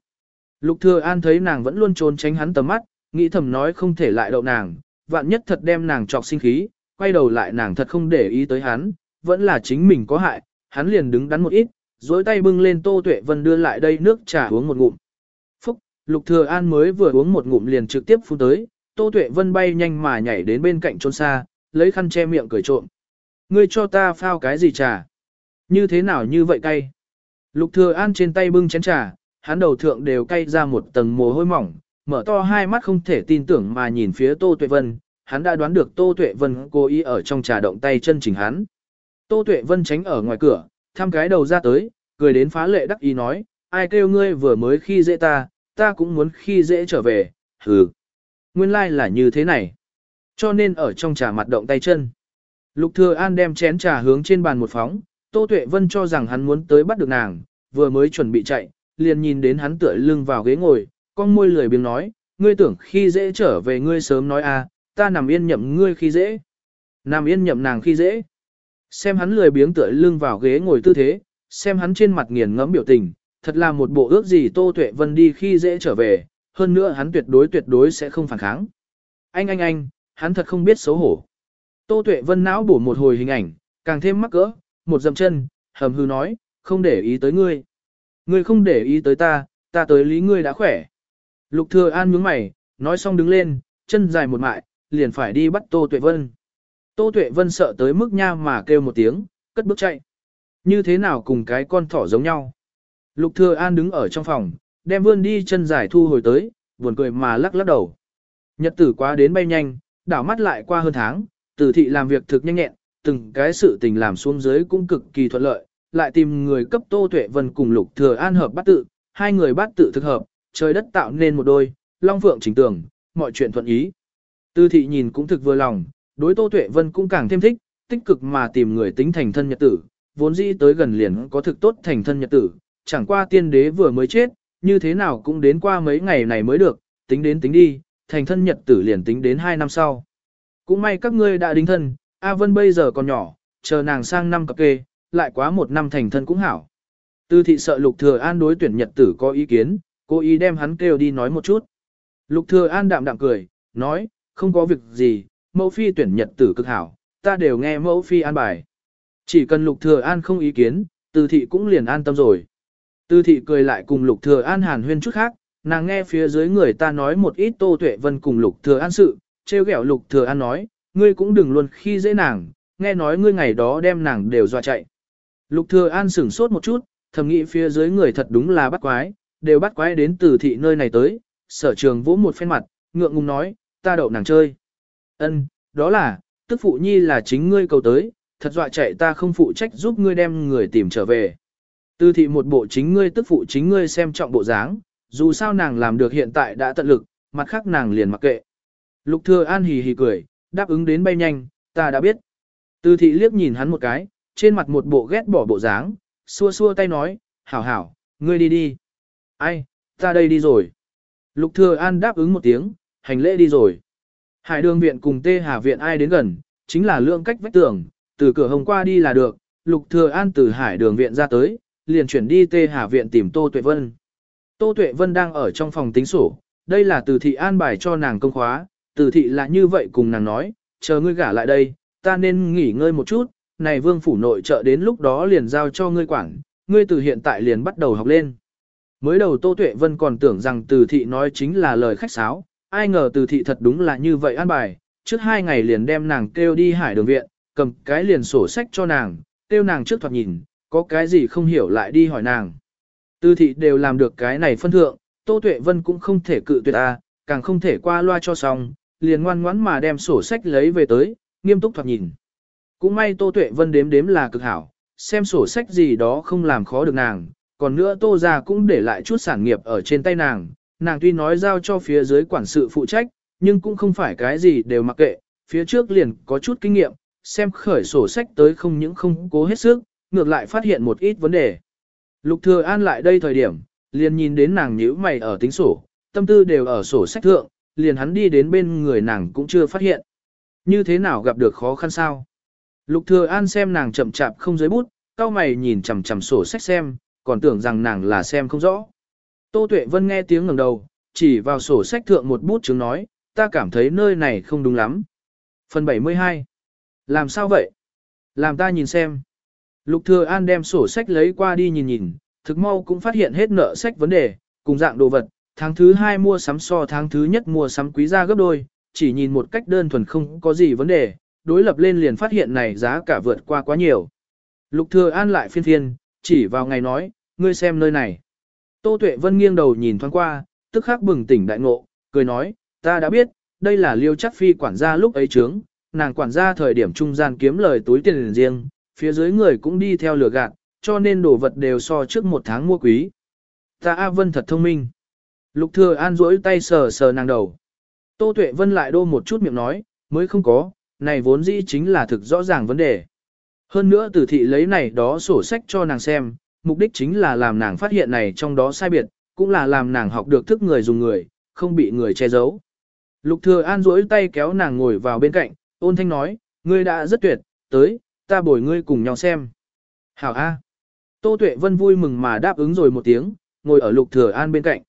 Lục Thừa An thấy nàng vẫn luôn trốn tránh hắn tầm mắt, nghĩ thầm nói không thể lại đậu nàng, vạn nhất thật đem nàng chọc sinh khí, quay đầu lại nàng thật không để ý tới hắn, vẫn là chính mình có hại, hắn liền đứng đắn một ít, dối tay bưng lên Tô Tuệ Vân đưa lại đây nước trà uống một ngụm. Phúc, Lục Thừa An mới vừa uống một ngụm liền trực tiếp phun tới, Tô Tuệ Vân bay nhanh mà nhảy đến bên cạnh trốn xa, lấy khăn che miệng cười trộm. Ngươi cho ta phao cái gì trà? Như thế nào như vậy cay? Lục Thừa An trên tay bưng chén trà, hắn đầu thượng đều cay ra một tầng mồ hôi mỏng, mở to hai mắt không thể tin tưởng mà nhìn phía Tô Tuệ Vân, hắn đã đoán được Tô Tuệ Vân cố ý ở trong trà động tay chân chỉnh hắn. Tô Tuệ Vân tránh ở ngoài cửa, thăm cái đầu ra tới, cười đến phá lệ đắc ý nói, ai kêu ngươi vừa mới khi dễ ta, ta cũng muốn khi dễ trở về, hừ. Nguyên lai like là như thế này. Cho nên ở trong trà mặt động tay chân. Lục Thừa An đem chén trà hướng trên bàn một phóng, Tô Tuệ Vân cho rằng hắn muốn tới bắt được nàng, vừa mới chuẩn bị chạy, liền nhìn đến hắn tựa lưng vào ghế ngồi, con môi lười biếng nói, ngươi tưởng khi dễ trở về ngươi sớm nói a, à, ta nằm yên nhậm ngươi khi dễ. Nằm yên nhậm nàng khi dễ. Xem hắn lười biếng tựa lưng vào ghế ngồi tư thế, xem hắn trên mặt nghiền ngẫm biểu tình, thật là một bộ ước gì Tô Tuệ Vân đi khi dễ trở về, hơn nữa hắn tuyệt đối tuyệt đối sẽ không phản kháng. Anh anh anh, hắn thật không biết xấu hổ. Tô Tuệ Vân não bổ một hồi hình ảnh, càng thêm mắc cỡ, một dậm chân, hầm hư nói, không để ý tới ngươi. Ngươi không để ý tới ta, ta tới lý ngươi đã khỏe. Lục Thừa An nhướng mày, nói xong đứng lên, chân dài một mại, liền phải đi bắt Tô Tuệ Vân. Tô Tuệ Vân sợ tới mức nha mà kêu một tiếng, cất bước chạy. Như thế nào cùng cái con thỏ giống nhau. Lục Thừa An đứng ở trong phòng, đem vươn đi chân dài thu hồi tới, buồn cười mà lắc lắc đầu. Nhật tử quá đến bay nhanh, đảo mắt lại qua hơn tháng, Từ thị làm việc thực nhanh nhẹn, từng cái sự tình làm xuống dưới cũng cực kỳ thuận lợi, lại tìm người cấp Tô Tuệ Vân cùng Lục Thừa An hợp bắt tự, hai người bắt tự thực hợp, trời đất tạo nên một đôi, long phượng chỉnh tường, mọi chuyện thuận ý. Tư thị nhìn cũng thực vừa lòng, đối Tô Tuệ Vân cũng càng thêm thích, tích cực mà tìm người tính thành thân nhật tử, vốn dĩ tới gần liền có thực tốt thành thân nhật tử, chẳng qua tiên đế vừa mới chết, như thế nào cũng đến qua mấy ngày này mới được, tính đến tính đi, thành thân nhật tử liền tính đến 2 năm sau. Cũng may các ngươi đã đính thân, A Vân bây giờ còn nhỏ, chờ nàng sang năm cập kê, lại quá một năm thành thân cũng hảo. Tư thị sợ Lục Thừa An đối tuyển nhật tử có ý kiến, cố ý đem hắn kêu đi nói một chút. Lục Thừa An đạm đạm cười, nói, không có việc gì, mẫu phi tuyển nhật tử cực hảo, ta đều nghe mẫu phi an bài. Chỉ cần Lục Thừa An không ý kiến, từ thị cũng liền an tâm rồi. Từ thị cười lại cùng Lục Thừa An hàn huyên chút khác, nàng nghe phía dưới người ta nói một ít Tô Tuệ Vân cùng Lục Thừa An sự, treo gẹo Lục Thừa An nói, ngươi cũng đừng luôn khi dễ nàng, nghe nói ngươi ngày đó đem nàng đều dọa chạy. Lục Thừa An sửng sốt một chút, thầm nghĩ phía dưới người thật đúng là bắt quái, đều bắt quái đến từ thị nơi này tới, sở trường vỗ một phen mặt, ngượng ngùng nói, ta đậu nàng chơi. Ân, đó là, tức phụ nhi là chính ngươi cầu tới, thật dọa chạy ta không phụ trách giúp ngươi đem người tìm trở về. Tư thị một bộ chính ngươi tức phụ chính ngươi xem trọng bộ dáng, dù sao nàng làm được hiện tại đã tận lực, mặt khác nàng liền mặc kệ. Lục thừa an hì hì cười, đáp ứng đến bay nhanh, ta đã biết. Tư thị liếc nhìn hắn một cái, trên mặt một bộ ghét bỏ bộ dáng, xua xua tay nói, hảo hảo, ngươi đi đi. Ai, ta đây đi rồi. Lục thừa an đáp ứng một tiếng, hành lễ đi rồi. Hải đường viện cùng tê hà viện ai đến gần, chính là lượng cách vách tường, từ cửa hồng qua đi là được, lục thừa an từ hải đường viện ra tới, liền chuyển đi tê hà viện tìm Tô Tuệ Vân. Tô Tuệ Vân đang ở trong phòng tính sổ, đây là từ thị an bài cho nàng công khóa, từ thị là như vậy cùng nàng nói, chờ ngươi gả lại đây, ta nên nghỉ ngơi một chút, này vương phủ nội trợ đến lúc đó liền giao cho ngươi quản, ngươi từ hiện tại liền bắt đầu học lên. Mới đầu Tô Tuệ Vân còn tưởng rằng từ thị nói chính là lời khách sáo, ai ngờ từ thị thật đúng là như vậy an bài, trước hai ngày liền đem nàng kêu đi hải đường viện, cầm cái liền sổ sách cho nàng, kêu nàng trước thoạt nhìn, có cái gì không hiểu lại đi hỏi nàng. Từ thị đều làm được cái này phân thượng, Tô Tuệ Vân cũng không thể cự tuyệt a, càng không thể qua loa cho xong, liền ngoan ngoãn mà đem sổ sách lấy về tới, nghiêm túc thoạt nhìn. Cũng may Tô Tuệ Vân đếm đếm là cực hảo, xem sổ sách gì đó không làm khó được nàng, còn nữa Tô gia cũng để lại chút sản nghiệp ở trên tay nàng, nàng tuy nói giao cho phía dưới quản sự phụ trách, nhưng cũng không phải cái gì đều mặc kệ, phía trước liền có chút kinh nghiệm, xem khởi sổ sách tới không những không cố hết sức, ngược lại phát hiện một ít vấn đề. Lục Thừa An lại đây thời điểm, liền nhìn đến nàng nhíu mày ở tính sổ, tâm tư đều ở sổ sách thượng, liền hắn đi đến bên người nàng cũng chưa phát hiện. Như thế nào gặp được khó khăn sao? Lục Thừa An xem nàng chậm chạp không giới bút, cao mày nhìn chằm chằm sổ sách xem, còn tưởng rằng nàng là xem không rõ. Tô Tuệ Vân nghe tiếng ngẩng đầu, chỉ vào sổ sách thượng một bút chứng nói, ta cảm thấy nơi này không đúng lắm. Phần 72 Làm sao vậy? Làm ta nhìn xem. Lục Thừa An đem sổ sách lấy qua đi nhìn nhìn, thực mau cũng phát hiện hết nợ sách vấn đề, cùng dạng đồ vật, tháng thứ hai mua sắm so tháng thứ nhất mua sắm quý ra gấp đôi, chỉ nhìn một cách đơn thuần không có gì vấn đề, đối lập lên liền phát hiện này giá cả vượt qua quá nhiều. Lục Thừa An lại phiên phiên, chỉ vào ngày nói, ngươi xem nơi này. Tô Tuệ Vân nghiêng đầu nhìn thoáng qua, tức khắc bừng tỉnh đại ngộ, cười nói, ta đã biết, đây là liêu chắc phi quản gia lúc ấy trướng, nàng quản gia thời điểm trung gian kiếm lời túi tiền riêng, phía dưới người cũng đi theo lừa gạt, cho nên đồ vật đều so trước một tháng mua quý. Ta A Vân thật thông minh. Lục thừa an duỗi tay sờ sờ nàng đầu. Tô Tuệ Vân lại đô một chút miệng nói, mới không có, này vốn dĩ chính là thực rõ ràng vấn đề. Hơn nữa tử thị lấy này đó sổ sách cho nàng xem, mục đích chính là làm nàng phát hiện này trong đó sai biệt, cũng là làm nàng học được thức người dùng người, không bị người che giấu. Lục thừa an duỗi tay kéo nàng ngồi vào bên cạnh, ôn thanh nói, ngươi đã rất tuyệt, tới, ta bồi ngươi cùng nhau xem. Hảo A. Tô Tuệ Vân vui mừng mà đáp ứng rồi một tiếng, ngồi ở lục thừa an bên cạnh.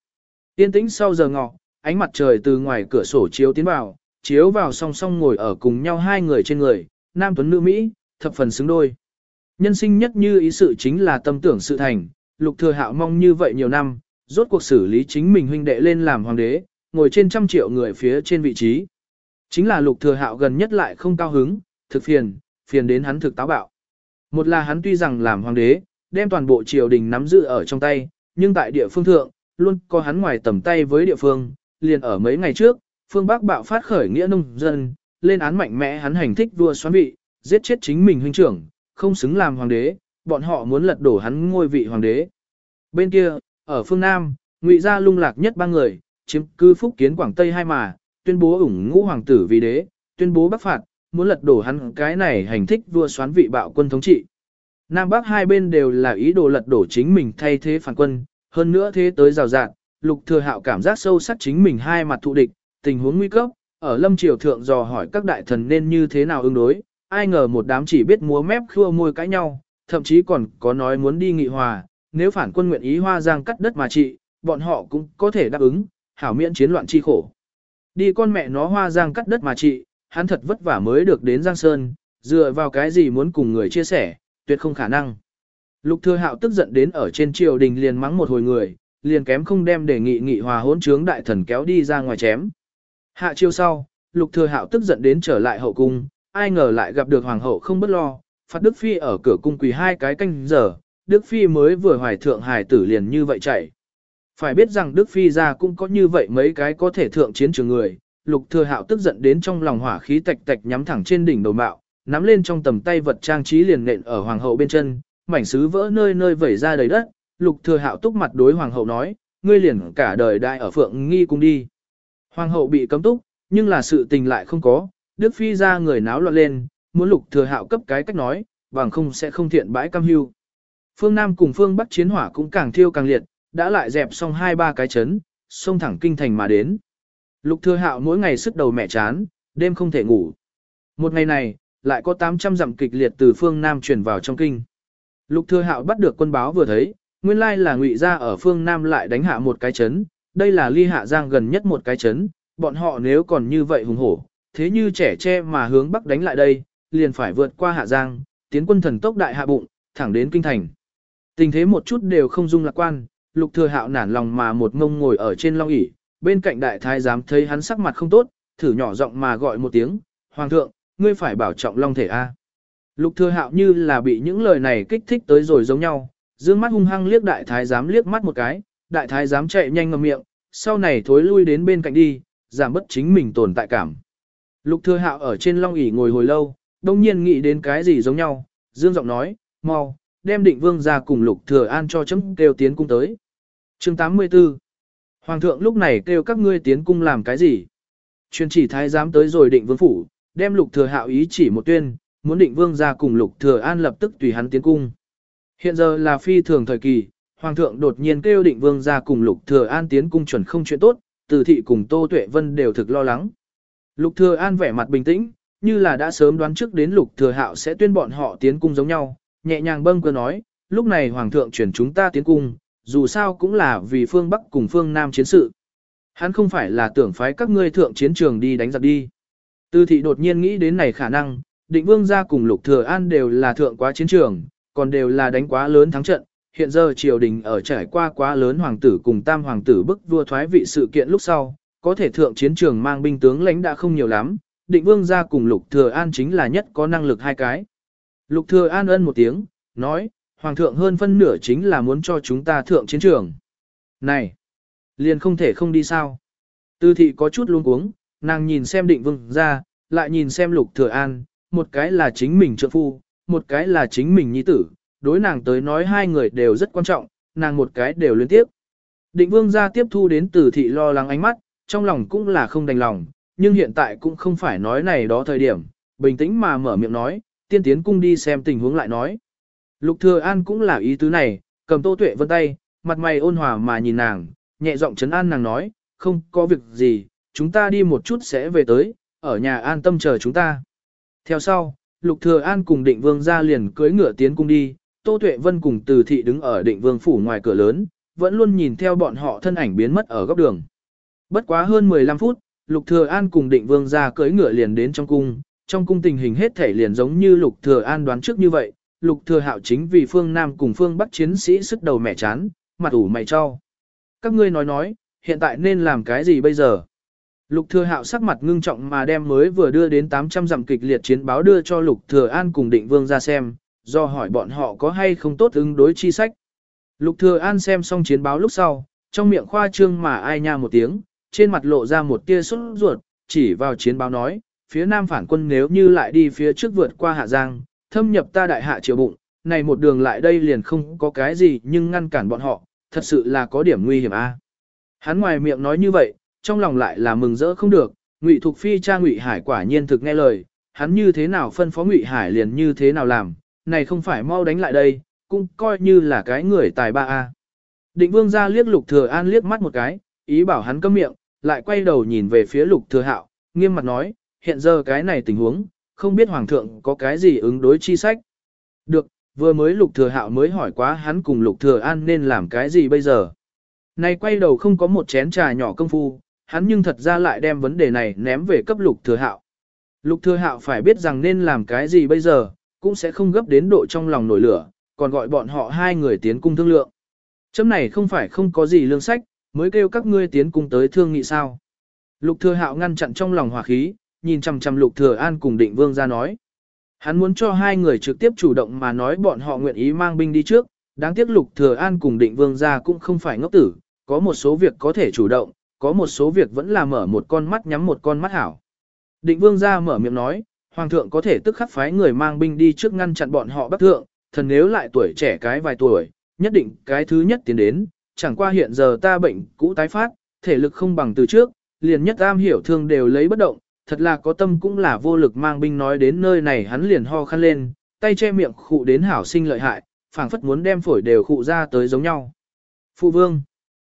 Tiên tĩnh sau giờ ngọ, ánh mặt trời từ ngoài cửa sổ chiếu tiến vào, chiếu vào song song ngồi ở cùng nhau hai người trên người, nam tuấn nữ Mỹ, thập phần xứng đôi. Nhân sinh nhất như ý sự chính là tâm tưởng sự thành, lục thừa hạo mong như vậy nhiều năm, rốt cuộc xử lý chính mình huynh đệ lên làm hoàng đế, ngồi trên trăm triệu người phía trên vị trí. Chính là lục thừa hạo gần nhất lại không cao hứng, thực phiền, phiền đến hắn thực táo bạo. Một là hắn tuy rằng làm hoàng đế, đem toàn bộ triều đình nắm giữ ở trong tay, nhưng tại địa phương thượng, luôn có hắn ngoài tầm tay với địa phương, liền ở mấy ngày trước, phương Bắc bạo phát khởi nghĩa nông dân, lên án mạnh mẽ hắn hành thích vua xoán vị, giết chết chính mình huynh trưởng, không xứng làm hoàng đế, bọn họ muốn lật đổ hắn ngôi vị hoàng đế. Bên kia, ở phương Nam, ngụy gia lung lạc nhất ba người, chiếm cư phúc kiến Quảng Tây hai mà, tuyên bố ủng ngũ hoàng tử vì đế, tuyên bố bắc phạt, muốn lật đổ hắn cái này hành thích vua xoán vị bạo quân thống trị. Nam Bắc hai bên đều là ý đồ lật đổ chính mình thay thế phản quân, hơn nữa thế tới rào rạng, lục thừa hạo cảm giác sâu sắc chính mình hai mặt thụ địch, tình huống nguy cấp, ở lâm triều thượng dò hỏi các đại thần nên như thế nào ứng đối, ai ngờ một đám chỉ biết múa mép khua môi cãi nhau, thậm chí còn có nói muốn đi nghị hòa, nếu phản quân nguyện ý hoa giang cắt đất mà trị, bọn họ cũng có thể đáp ứng, hảo miễn chiến loạn chi khổ. Đi con mẹ nó hoa giang cắt đất mà trị, hắn thật vất vả mới được đến Giang Sơn, dựa vào cái gì muốn cùng người chia sẻ, tuyệt không khả năng. Lục thừa hạo tức giận đến ở trên triều đình liền mắng một hồi người, liền kém không đem đề nghị nghị hòa hỗn trướng đại thần kéo đi ra ngoài chém. Hạ chiêu sau, lục thừa hạo tức giận đến trở lại hậu cung, ai ngờ lại gặp được hoàng hậu không bất lo, phạt Đức Phi ở cửa cung quỳ hai cái canh giờ, Đức Phi mới vừa hoài thượng hài tử liền như vậy chạy. Phải biết rằng Đức Phi ra cũng có như vậy mấy cái có thể thượng chiến trường người, lục thừa hạo tức giận đến trong lòng hỏa khí tạch tạch nhắm thẳng trên đỉnh đầu mạo, nắm lên trong tầm tay vật trang trí liền nện ở hoàng hậu bên chân, mảnh sứ vỡ nơi nơi vẩy ra đầy đất, lục thừa hạo túc mặt đối hoàng hậu nói, ngươi liền cả đời đại ở phượng nghi cung đi. Hoàng hậu bị cấm túc, nhưng là sự tình lại không có, Đức Phi ra người náo loạn lên, muốn lục thừa hạo cấp cái cách nói, bằng không sẽ không thiện bãi cam hưu. Phương Nam cùng phương Bắc chiến hỏa cũng càng thiêu càng liệt, đã lại dẹp xong hai ba cái chấn, xông thẳng kinh thành mà đến. Lục thừa hạo mỗi ngày sức đầu mẹ chán, đêm không thể ngủ. Một ngày này, lại có 800 dặm kịch liệt từ phương Nam truyền vào trong kinh. Lục thừa hạo bắt được quân báo vừa thấy, nguyên lai là ngụy gia ở phương Nam lại đánh hạ một cái chấn, đây là ly hạ giang gần nhất một cái chấn, bọn họ nếu còn như vậy hùng hổ, thế như trẻ tre mà hướng bắc đánh lại đây, liền phải vượt qua hạ giang, tiến quân thần tốc đại hạ bụng, thẳng đến kinh thành. Tình thế một chút đều không dung lạc quan, lục thừa hạo nản lòng mà một ngông ngồi ở trên long ỷ bên cạnh đại thái giám thấy hắn sắc mặt không tốt, thử nhỏ giọng mà gọi một tiếng, Hoàng thượng, ngươi phải bảo trọng long thể A. Lục thừa hạo như là bị những lời này kích thích tới rồi giống nhau, dương mắt hung hăng liếc đại thái giám liếc mắt một cái, đại thái giám chạy nhanh ngậm miệng, sau này thối lui đến bên cạnh đi, giảm bất chính mình tồn tại cảm. Lục thừa hạo ở trên long ỷ ngồi hồi lâu, đông nhiên nghĩ đến cái gì giống nhau, dương giọng nói, mau, đem định vương ra cùng lục thừa an cho chấm kêu tiến cung tới. Chương 84 Hoàng thượng lúc này kêu các ngươi tiến cung làm cái gì? Chuyên chỉ thái giám tới rồi định vương phủ, đem lục thừa hạo ý chỉ một tuyên, muốn định vương ra cùng lục thừa an lập tức tùy hắn tiến cung. Hiện giờ là phi thường thời kỳ, hoàng thượng đột nhiên kêu định vương ra cùng lục thừa an tiến cung chuẩn không chuyện tốt, từ thị cùng tô tuệ vân đều thực lo lắng. Lục thừa an vẻ mặt bình tĩnh, như là đã sớm đoán trước đến lục thừa hạo sẽ tuyên bọn họ tiến cung giống nhau, nhẹ nhàng bâng cơ nói, lúc này hoàng thượng chuyển chúng ta tiến cung, dù sao cũng là vì phương Bắc cùng phương Nam chiến sự. Hắn không phải là tưởng phái các ngươi thượng chiến trường đi đánh giặc đi. Tư thị đột nhiên nghĩ đến này khả năng, định vương gia cùng lục thừa an đều là thượng quá chiến trường, còn đều là đánh quá lớn thắng trận. Hiện giờ triều đình ở trải qua quá lớn hoàng tử cùng tam hoàng tử bức vua thoái vị sự kiện lúc sau, có thể thượng chiến trường mang binh tướng lãnh đã không nhiều lắm, định vương gia cùng lục thừa an chính là nhất có năng lực hai cái. Lục thừa an ân một tiếng, nói, hoàng thượng hơn phân nửa chính là muốn cho chúng ta thượng chiến trường. Này, liền không thể không đi sao. Tư thị có chút luống cuống, nàng nhìn xem định vương gia, lại nhìn xem lục thừa an, một cái là chính mình trợ phu, một cái là chính mình nhi tử, đối nàng tới nói hai người đều rất quan trọng, nàng một cái đều liên tiếp. Định vương gia tiếp thu đến từ thị lo lắng ánh mắt, trong lòng cũng là không đành lòng, nhưng hiện tại cũng không phải nói này đó thời điểm, bình tĩnh mà mở miệng nói, tiên tiến cung đi xem tình huống lại nói. Lục Thừa An cũng là ý tứ này, cầm Tô Tuệ vân tay, mặt mày ôn hòa mà nhìn nàng, nhẹ giọng trấn an nàng nói, không có việc gì, chúng ta đi một chút sẽ về tới, ở nhà an tâm chờ chúng ta. Theo sau, Lục Thừa An cùng Định Vương ra liền cưỡi ngựa tiến cung đi, Tô Tuệ Vân cùng Từ Thị đứng ở Định Vương phủ ngoài cửa lớn, vẫn luôn nhìn theo bọn họ thân ảnh biến mất ở góc đường. Bất quá hơn 15 phút, Lục Thừa An cùng Định Vương ra cưỡi ngựa liền đến trong cung, trong cung tình hình hết thể liền giống như Lục Thừa An đoán trước như vậy, Lục Thừa Hạo chính vì phương Nam cùng phương Bắc chiến sĩ sức đầu mẹ chán, mặt ủ mày cho. Các ngươi nói nói, hiện tại nên làm cái gì bây giờ? Lục Thừa Hạo sắc mặt ngưng trọng mà đem mới vừa đưa đến 800 dặm kịch liệt chiến báo đưa cho Lục Thừa An cùng Định Vương ra xem, do hỏi bọn họ có hay không tốt ứng đối chi sách. Lục Thừa An xem xong chiến báo lúc sau, trong miệng khoa trương mà ai nha một tiếng, trên mặt lộ ra một tia sốt ruột, chỉ vào chiến báo nói, phía Nam phản quân nếu như lại đi phía trước vượt qua Hạ Giang, thâm nhập ta đại hạ triều bụng, này một đường lại đây liền không có cái gì nhưng ngăn cản bọn họ, thật sự là có điểm nguy hiểm a. Hắn ngoài miệng nói như vậy, trong lòng lại là mừng rỡ không được, Ngụy Thục Phi cha Ngụy Hải quả nhiên thực nghe lời, hắn như thế nào phân phó Ngụy Hải liền như thế nào làm, này không phải mau đánh lại đây, cũng coi như là cái người tài ba a. Định Vương gia liếc Lục Thừa An liếc mắt một cái, ý bảo hắn câm miệng, lại quay đầu nhìn về phía Lục Thừa Hạo, nghiêm mặt nói, hiện giờ cái này tình huống, không biết Hoàng thượng có cái gì ứng đối chi sách. Được, vừa mới Lục Thừa Hạo mới hỏi quá hắn cùng Lục Thừa An nên làm cái gì bây giờ. Này quay đầu không có một chén trà nhỏ công phu, hắn nhưng thật ra lại đem vấn đề này ném về cấp Lục Thừa Hạo. Lục Thừa Hạo phải biết rằng nên làm cái gì bây giờ, cũng sẽ không gấp đến độ trong lòng nổi lửa, còn gọi bọn họ hai người tiến cung thương lượng. Chấm này không phải không có gì lương sách, mới kêu các ngươi tiến cung tới thương nghị sao. Lục Thừa Hạo ngăn chặn trong lòng hỏa khí, nhìn chằm chằm Lục Thừa An cùng Định Vương ra nói. Hắn muốn cho hai người trực tiếp chủ động mà nói bọn họ nguyện ý mang binh đi trước, đáng tiếc Lục Thừa An cùng Định Vương ra cũng không phải ngốc tử, có một số việc có thể chủ động, có một số việc vẫn là mở một con mắt nhắm một con mắt hảo. Định vương ra mở miệng nói, hoàng thượng có thể tức khắc phái người mang binh đi trước ngăn chặn bọn họ bắt thượng, thần nếu lại tuổi trẻ cái vài tuổi, nhất định cái thứ nhất tiến đến, chẳng qua hiện giờ ta bệnh cũ tái phát, thể lực không bằng từ trước, liền nhất am hiểu thương đều lấy bất động, thật là có tâm cũng là vô lực mang binh nói đến nơi này hắn liền ho khăn lên, tay che miệng khụ đến hảo sinh lợi hại, phảng phất muốn đem phổi đều khụ ra tới giống nhau. Phụ vương.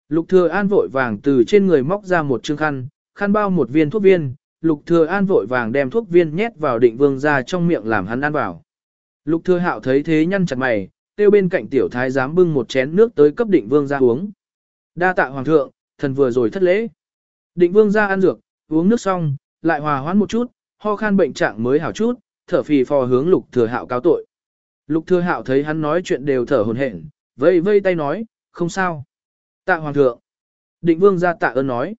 Lục thừa an vội vàng từ trên người móc ra một chương khăn, khăn bao một viên thuốc viên, lục thừa an vội vàng đem thuốc viên nhét vào định vương ra trong miệng làm hắn ăn vào. Lục thừa hạo thấy thế nhăn chặt mày, kêu bên cạnh tiểu thái giám bưng một chén nước tới cấp định vương ra uống. Đa tạ hoàng thượng, thần vừa rồi thất lễ. Định vương ra ăn dược, uống nước xong, lại hòa hoãn một chút, ho khan bệnh trạng mới hảo chút, thở phì phò hướng lục thừa hạo cáo tội. Lục thừa hạo thấy hắn nói chuyện đều thở hổn hển, vây vây tay nói, không sao. Tạ hoàng thượng. Định vương ra tạ ơn nói.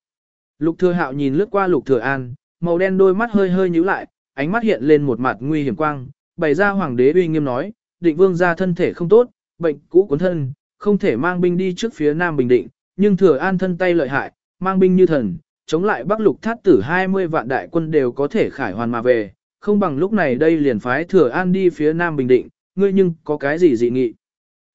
Lục thừa hạo nhìn lướt qua lục thừa an, màu đen đôi mắt hơi hơi nhíu lại, ánh mắt hiện lên một mặt nguy hiểm quang, bày ra hoàng đế uy nghiêm nói, định vương ra thân thể không tốt, bệnh cũ cuốn thân, không thể mang binh đi trước phía nam bình định, nhưng thừa an thân tay lợi hại, mang binh như thần, chống lại bắc lục thát tử 20 vạn đại quân đều có thể khải hoàn mà về, không bằng lúc này đây liền phái thừa an đi phía nam bình định, ngươi nhưng có cái gì dị nghị.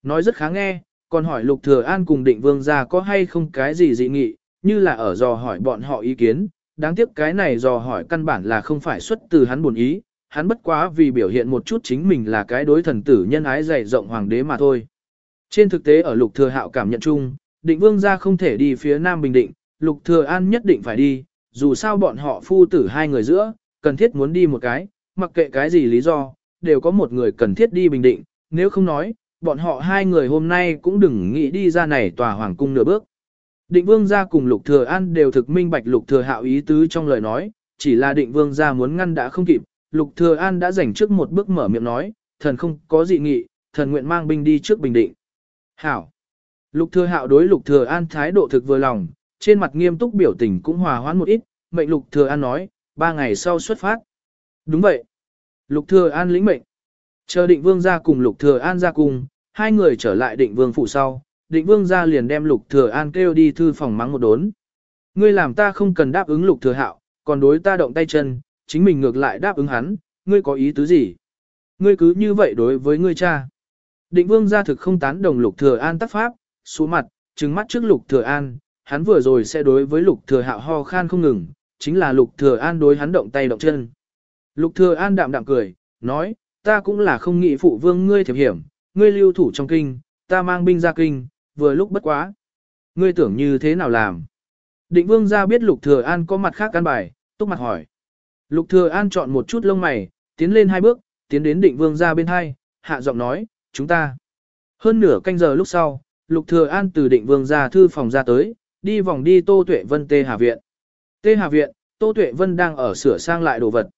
Nói rất khá nghe, còn hỏi lục thừa an cùng định vương gia có hay không cái gì dị nghị, như là ở dò hỏi bọn họ ý kiến, đáng tiếc cái này dò hỏi căn bản là không phải xuất từ hắn buồn ý, hắn bất quá vì biểu hiện một chút chính mình là cái đối thần tử nhân ái dày rộng hoàng đế mà thôi. Trên thực tế ở lục thừa hạo cảm nhận chung, định vương gia không thể đi phía nam bình định, lục thừa an nhất định phải đi, dù sao bọn họ phu tử hai người giữa, cần thiết muốn đi một cái, mặc kệ cái gì lý do, đều có một người cần thiết đi bình định, nếu không nói, bọn họ hai người hôm nay cũng đừng nghĩ đi ra này tòa hoàng cung nửa bước. Định vương gia cùng lục thừa an đều thực minh bạch lục thừa hạo ý tứ trong lời nói, chỉ là định vương gia muốn ngăn đã không kịp, lục thừa an đã giành trước một bước mở miệng nói, thần không có dị nghị, thần nguyện mang binh đi trước bình định. Hảo. Lục thừa hạo đối lục thừa an thái độ thực vừa lòng, trên mặt nghiêm túc biểu tình cũng hòa hoãn một ít, mệnh lục thừa an nói, ba ngày sau xuất phát. Đúng vậy. Lục thừa an lĩnh mệnh. Chờ định vương ra cùng lục thừa an ra cùng, hai người trở lại định vương phủ sau, định vương ra liền đem lục thừa an kêu đi thư phòng mắng một đốn. Ngươi làm ta không cần đáp ứng lục thừa hạo, còn đối ta động tay chân, chính mình ngược lại đáp ứng hắn, ngươi có ý tứ gì? Ngươi cứ như vậy đối với ngươi cha. Định vương gia thực không tán đồng lục thừa an tác pháp, xuống mặt, trừng mắt trước lục thừa an, hắn vừa rồi sẽ đối với lục thừa hạo ho khan không ngừng, chính là lục thừa an đối hắn động tay động chân. Lục thừa an đạm đạm cười, nói, ta cũng là không nghĩ phụ vương ngươi thiệp hiểm, ngươi lưu thủ trong kinh, ta mang binh ra kinh, vừa lúc bất quá. Ngươi tưởng như thế nào làm? Định vương gia biết lục thừa an có mặt khác căn bài, túc mặt hỏi. Lục thừa an chọn một chút lông mày, tiến lên hai bước, tiến đến định vương gia bên hai, hạ giọng nói, chúng ta. Hơn nửa canh giờ lúc sau, lục thừa an từ định vương gia thư phòng ra tới, đi vòng đi Tô Tuệ Vân Tê Hà Viện. Tê Hà Viện, Tô Tuệ Vân đang ở sửa sang lại đồ vật.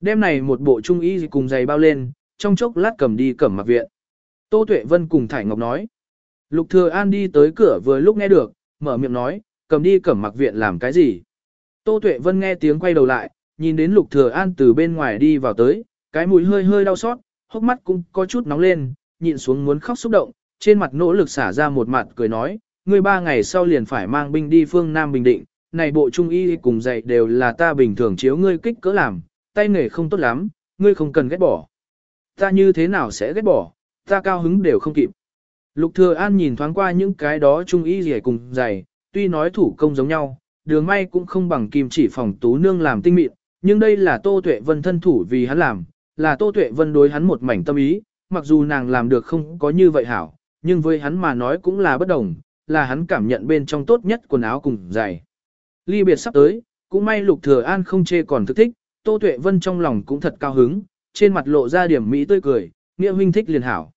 Đêm này một bộ trung y cùng giày bao lên, trong chốc lát cầm đi cẩm mặc viện. Tô Tuệ Vân cùng Thải Ngọc nói. Lục Thừa An đi tới cửa vừa lúc nghe được, mở miệng nói, cầm đi cẩm mặc viện làm cái gì. Tô Tuệ Vân nghe tiếng quay đầu lại, nhìn đến Lục Thừa An từ bên ngoài đi vào tới, cái mũi hơi hơi đau xót, hốc mắt cũng có chút nóng lên, nhịn xuống muốn khóc xúc động, trên mặt nỗ lực xả ra một mặt cười nói, ngươi ba ngày sau liền phải mang binh đi phương Nam Bình Định, này bộ trung y cùng dạy đều là ta bình thường chiếu ngươi kích cỡ làm, tay nghề không tốt lắm, ngươi không cần ghét bỏ. Ta như thế nào sẽ ghét bỏ, ta cao hứng đều không kịp. Lục Thừa An nhìn thoáng qua những cái đó trung y gì cùng dày, tuy nói thủ công giống nhau, đường may cũng không bằng kim chỉ phòng tú nương làm tinh mịn, nhưng đây là Tô Tuệ Vân thân thủ vì hắn làm, là Tô Tuệ Vân đối hắn một mảnh tâm ý, mặc dù nàng làm được không có như vậy hảo, nhưng với hắn mà nói cũng là bất đồng, là hắn cảm nhận bên trong tốt nhất quần áo cùng giày. Ly biệt sắp tới, cũng may Lục Thừa An không chê còn thức thích, Tô Tuệ Vân trong lòng cũng thật cao hứng, trên mặt lộ ra điểm mỹ tươi cười, nghĩa huynh thích liền hảo.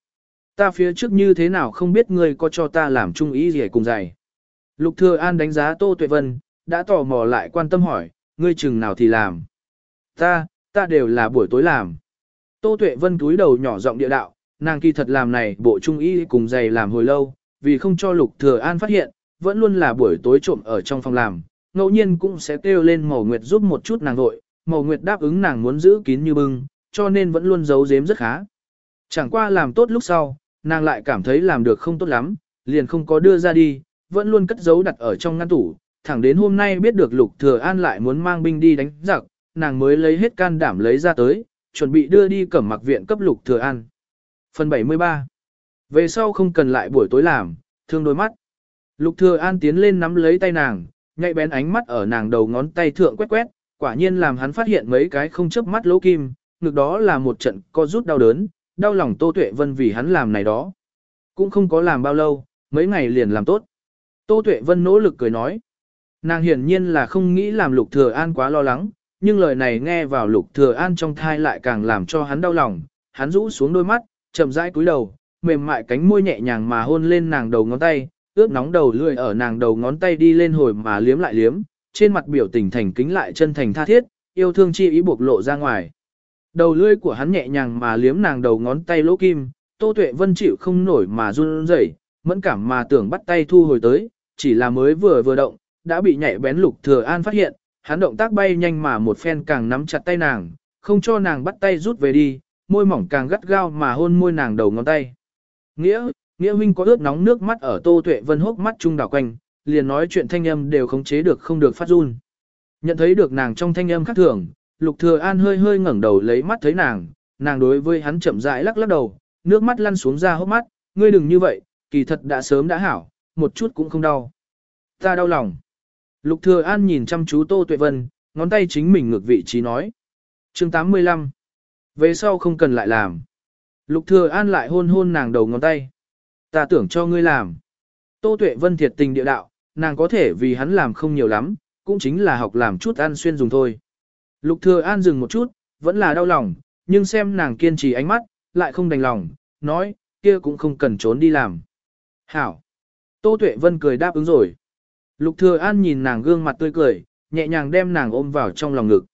Ta phía trước như thế nào không biết ngươi có cho ta làm chung ý gì cùng giày. Lục Thừa An đánh giá Tô Tuệ Vân, đã tò mò lại quan tâm hỏi, ngươi chừng nào thì làm. Ta, ta đều là buổi tối làm. Tô Tuệ Vân cúi đầu nhỏ giọng địa đạo, nàng kỳ thật làm này bộ trung y cùng giày làm hồi lâu, vì không cho Lục Thừa An phát hiện, vẫn luôn là buổi tối trộm ở trong phòng làm, ngẫu nhiên cũng sẽ kêu lên Mầu Nguyệt giúp một chút nàng vội, Mầu Nguyệt đáp ứng nàng muốn giữ kín như bưng, cho nên vẫn luôn giấu giếm rất khá. Chẳng qua làm tốt lúc sau, nàng lại cảm thấy làm được không tốt lắm, liền không có đưa ra đi, vẫn luôn cất giấu đặt ở trong ngăn tủ, thẳng đến hôm nay biết được Lục Thừa An lại muốn mang binh đi đánh giặc, nàng mới lấy hết can đảm lấy ra tới, chuẩn bị đưa đi cẩm mặc viện cấp Lục Thừa An. Phần 73 Về sau không cần lại buổi tối làm, thương đôi mắt. Lục Thừa An tiến lên nắm lấy tay nàng, nhạy bén ánh mắt ở nàng đầu ngón tay thượng quét quét, quả nhiên làm hắn phát hiện mấy cái không chớp mắt lỗ kim, ngực đó là một trận co rút đau đớn, đau lòng Tô Tuệ Vân vì hắn làm này đó. Cũng không có làm bao lâu, mấy ngày liền làm tốt. Tô Tuệ Vân nỗ lực cười nói. Nàng hiển nhiên là không nghĩ làm Lục Thừa An quá lo lắng, nhưng lời này nghe vào Lục Thừa An trong thai lại càng làm cho hắn đau lòng. Hắn rũ xuống đôi mắt, chậm rãi cúi đầu, mềm mại cánh môi nhẹ nhàng mà hôn lên nàng đầu ngón tay, ướt nóng đầu lưỡi ở nàng đầu ngón tay đi lên hồi mà liếm lại liếm, trên mặt biểu tình thành kính lại chân thành tha thiết, yêu thương chi ý bộc lộ ra ngoài. Đầu lưỡi của hắn nhẹ nhàng mà liếm nàng đầu ngón tay lỗ kim, Tô Tuệ Vân chịu không nổi mà run rẩy, mẫn cảm mà tưởng bắt tay thu hồi tới, chỉ là mới vừa vừa động, đã bị nhạy bén Lục Thừa An phát hiện, hắn động tác bay nhanh mà một phen càng nắm chặt tay nàng, không cho nàng bắt tay rút về đi, môi mỏng càng gắt gao mà hôn môi nàng đầu ngón tay. Nghĩa, Nghĩa huynh có ướt nóng nước mắt ở Tô Tuệ Vân hốc mắt trung đảo quanh, liền nói chuyện thanh âm đều khống chế được không được phát run. Nhận thấy được nàng trong thanh âm khác thường, Lục Thừa An hơi hơi ngẩng đầu lấy mắt thấy nàng, nàng đối với hắn chậm rãi lắc lắc đầu, nước mắt lăn xuống ra hốc mắt, ngươi đừng như vậy, kỳ thật đã sớm đã hảo, một chút cũng không đau. Ta đau lòng. Lục Thừa An nhìn chăm chú Tô Tuệ Vân, ngón tay chính mình ngược vị trí nói. Chương 85. Về sau không cần lại làm. Lục Thừa An lại hôn hôn nàng đầu ngón tay. Ta tưởng cho ngươi làm. Tô Tuệ Vân thiệt tình địa đạo, nàng có thể vì hắn làm không nhiều lắm, cũng chính là học làm chút ăn xuyên dùng thôi. Lục Thừa An dừng một chút, vẫn là đau lòng, nhưng xem nàng kiên trì ánh mắt, lại không đành lòng, nói, kia cũng không cần trốn đi làm. Hảo. Tô Tuệ Vân cười đáp ứng rồi. Lục Thừa An nhìn nàng gương mặt tươi cười, nhẹ nhàng đem nàng ôm vào trong lòng ngực.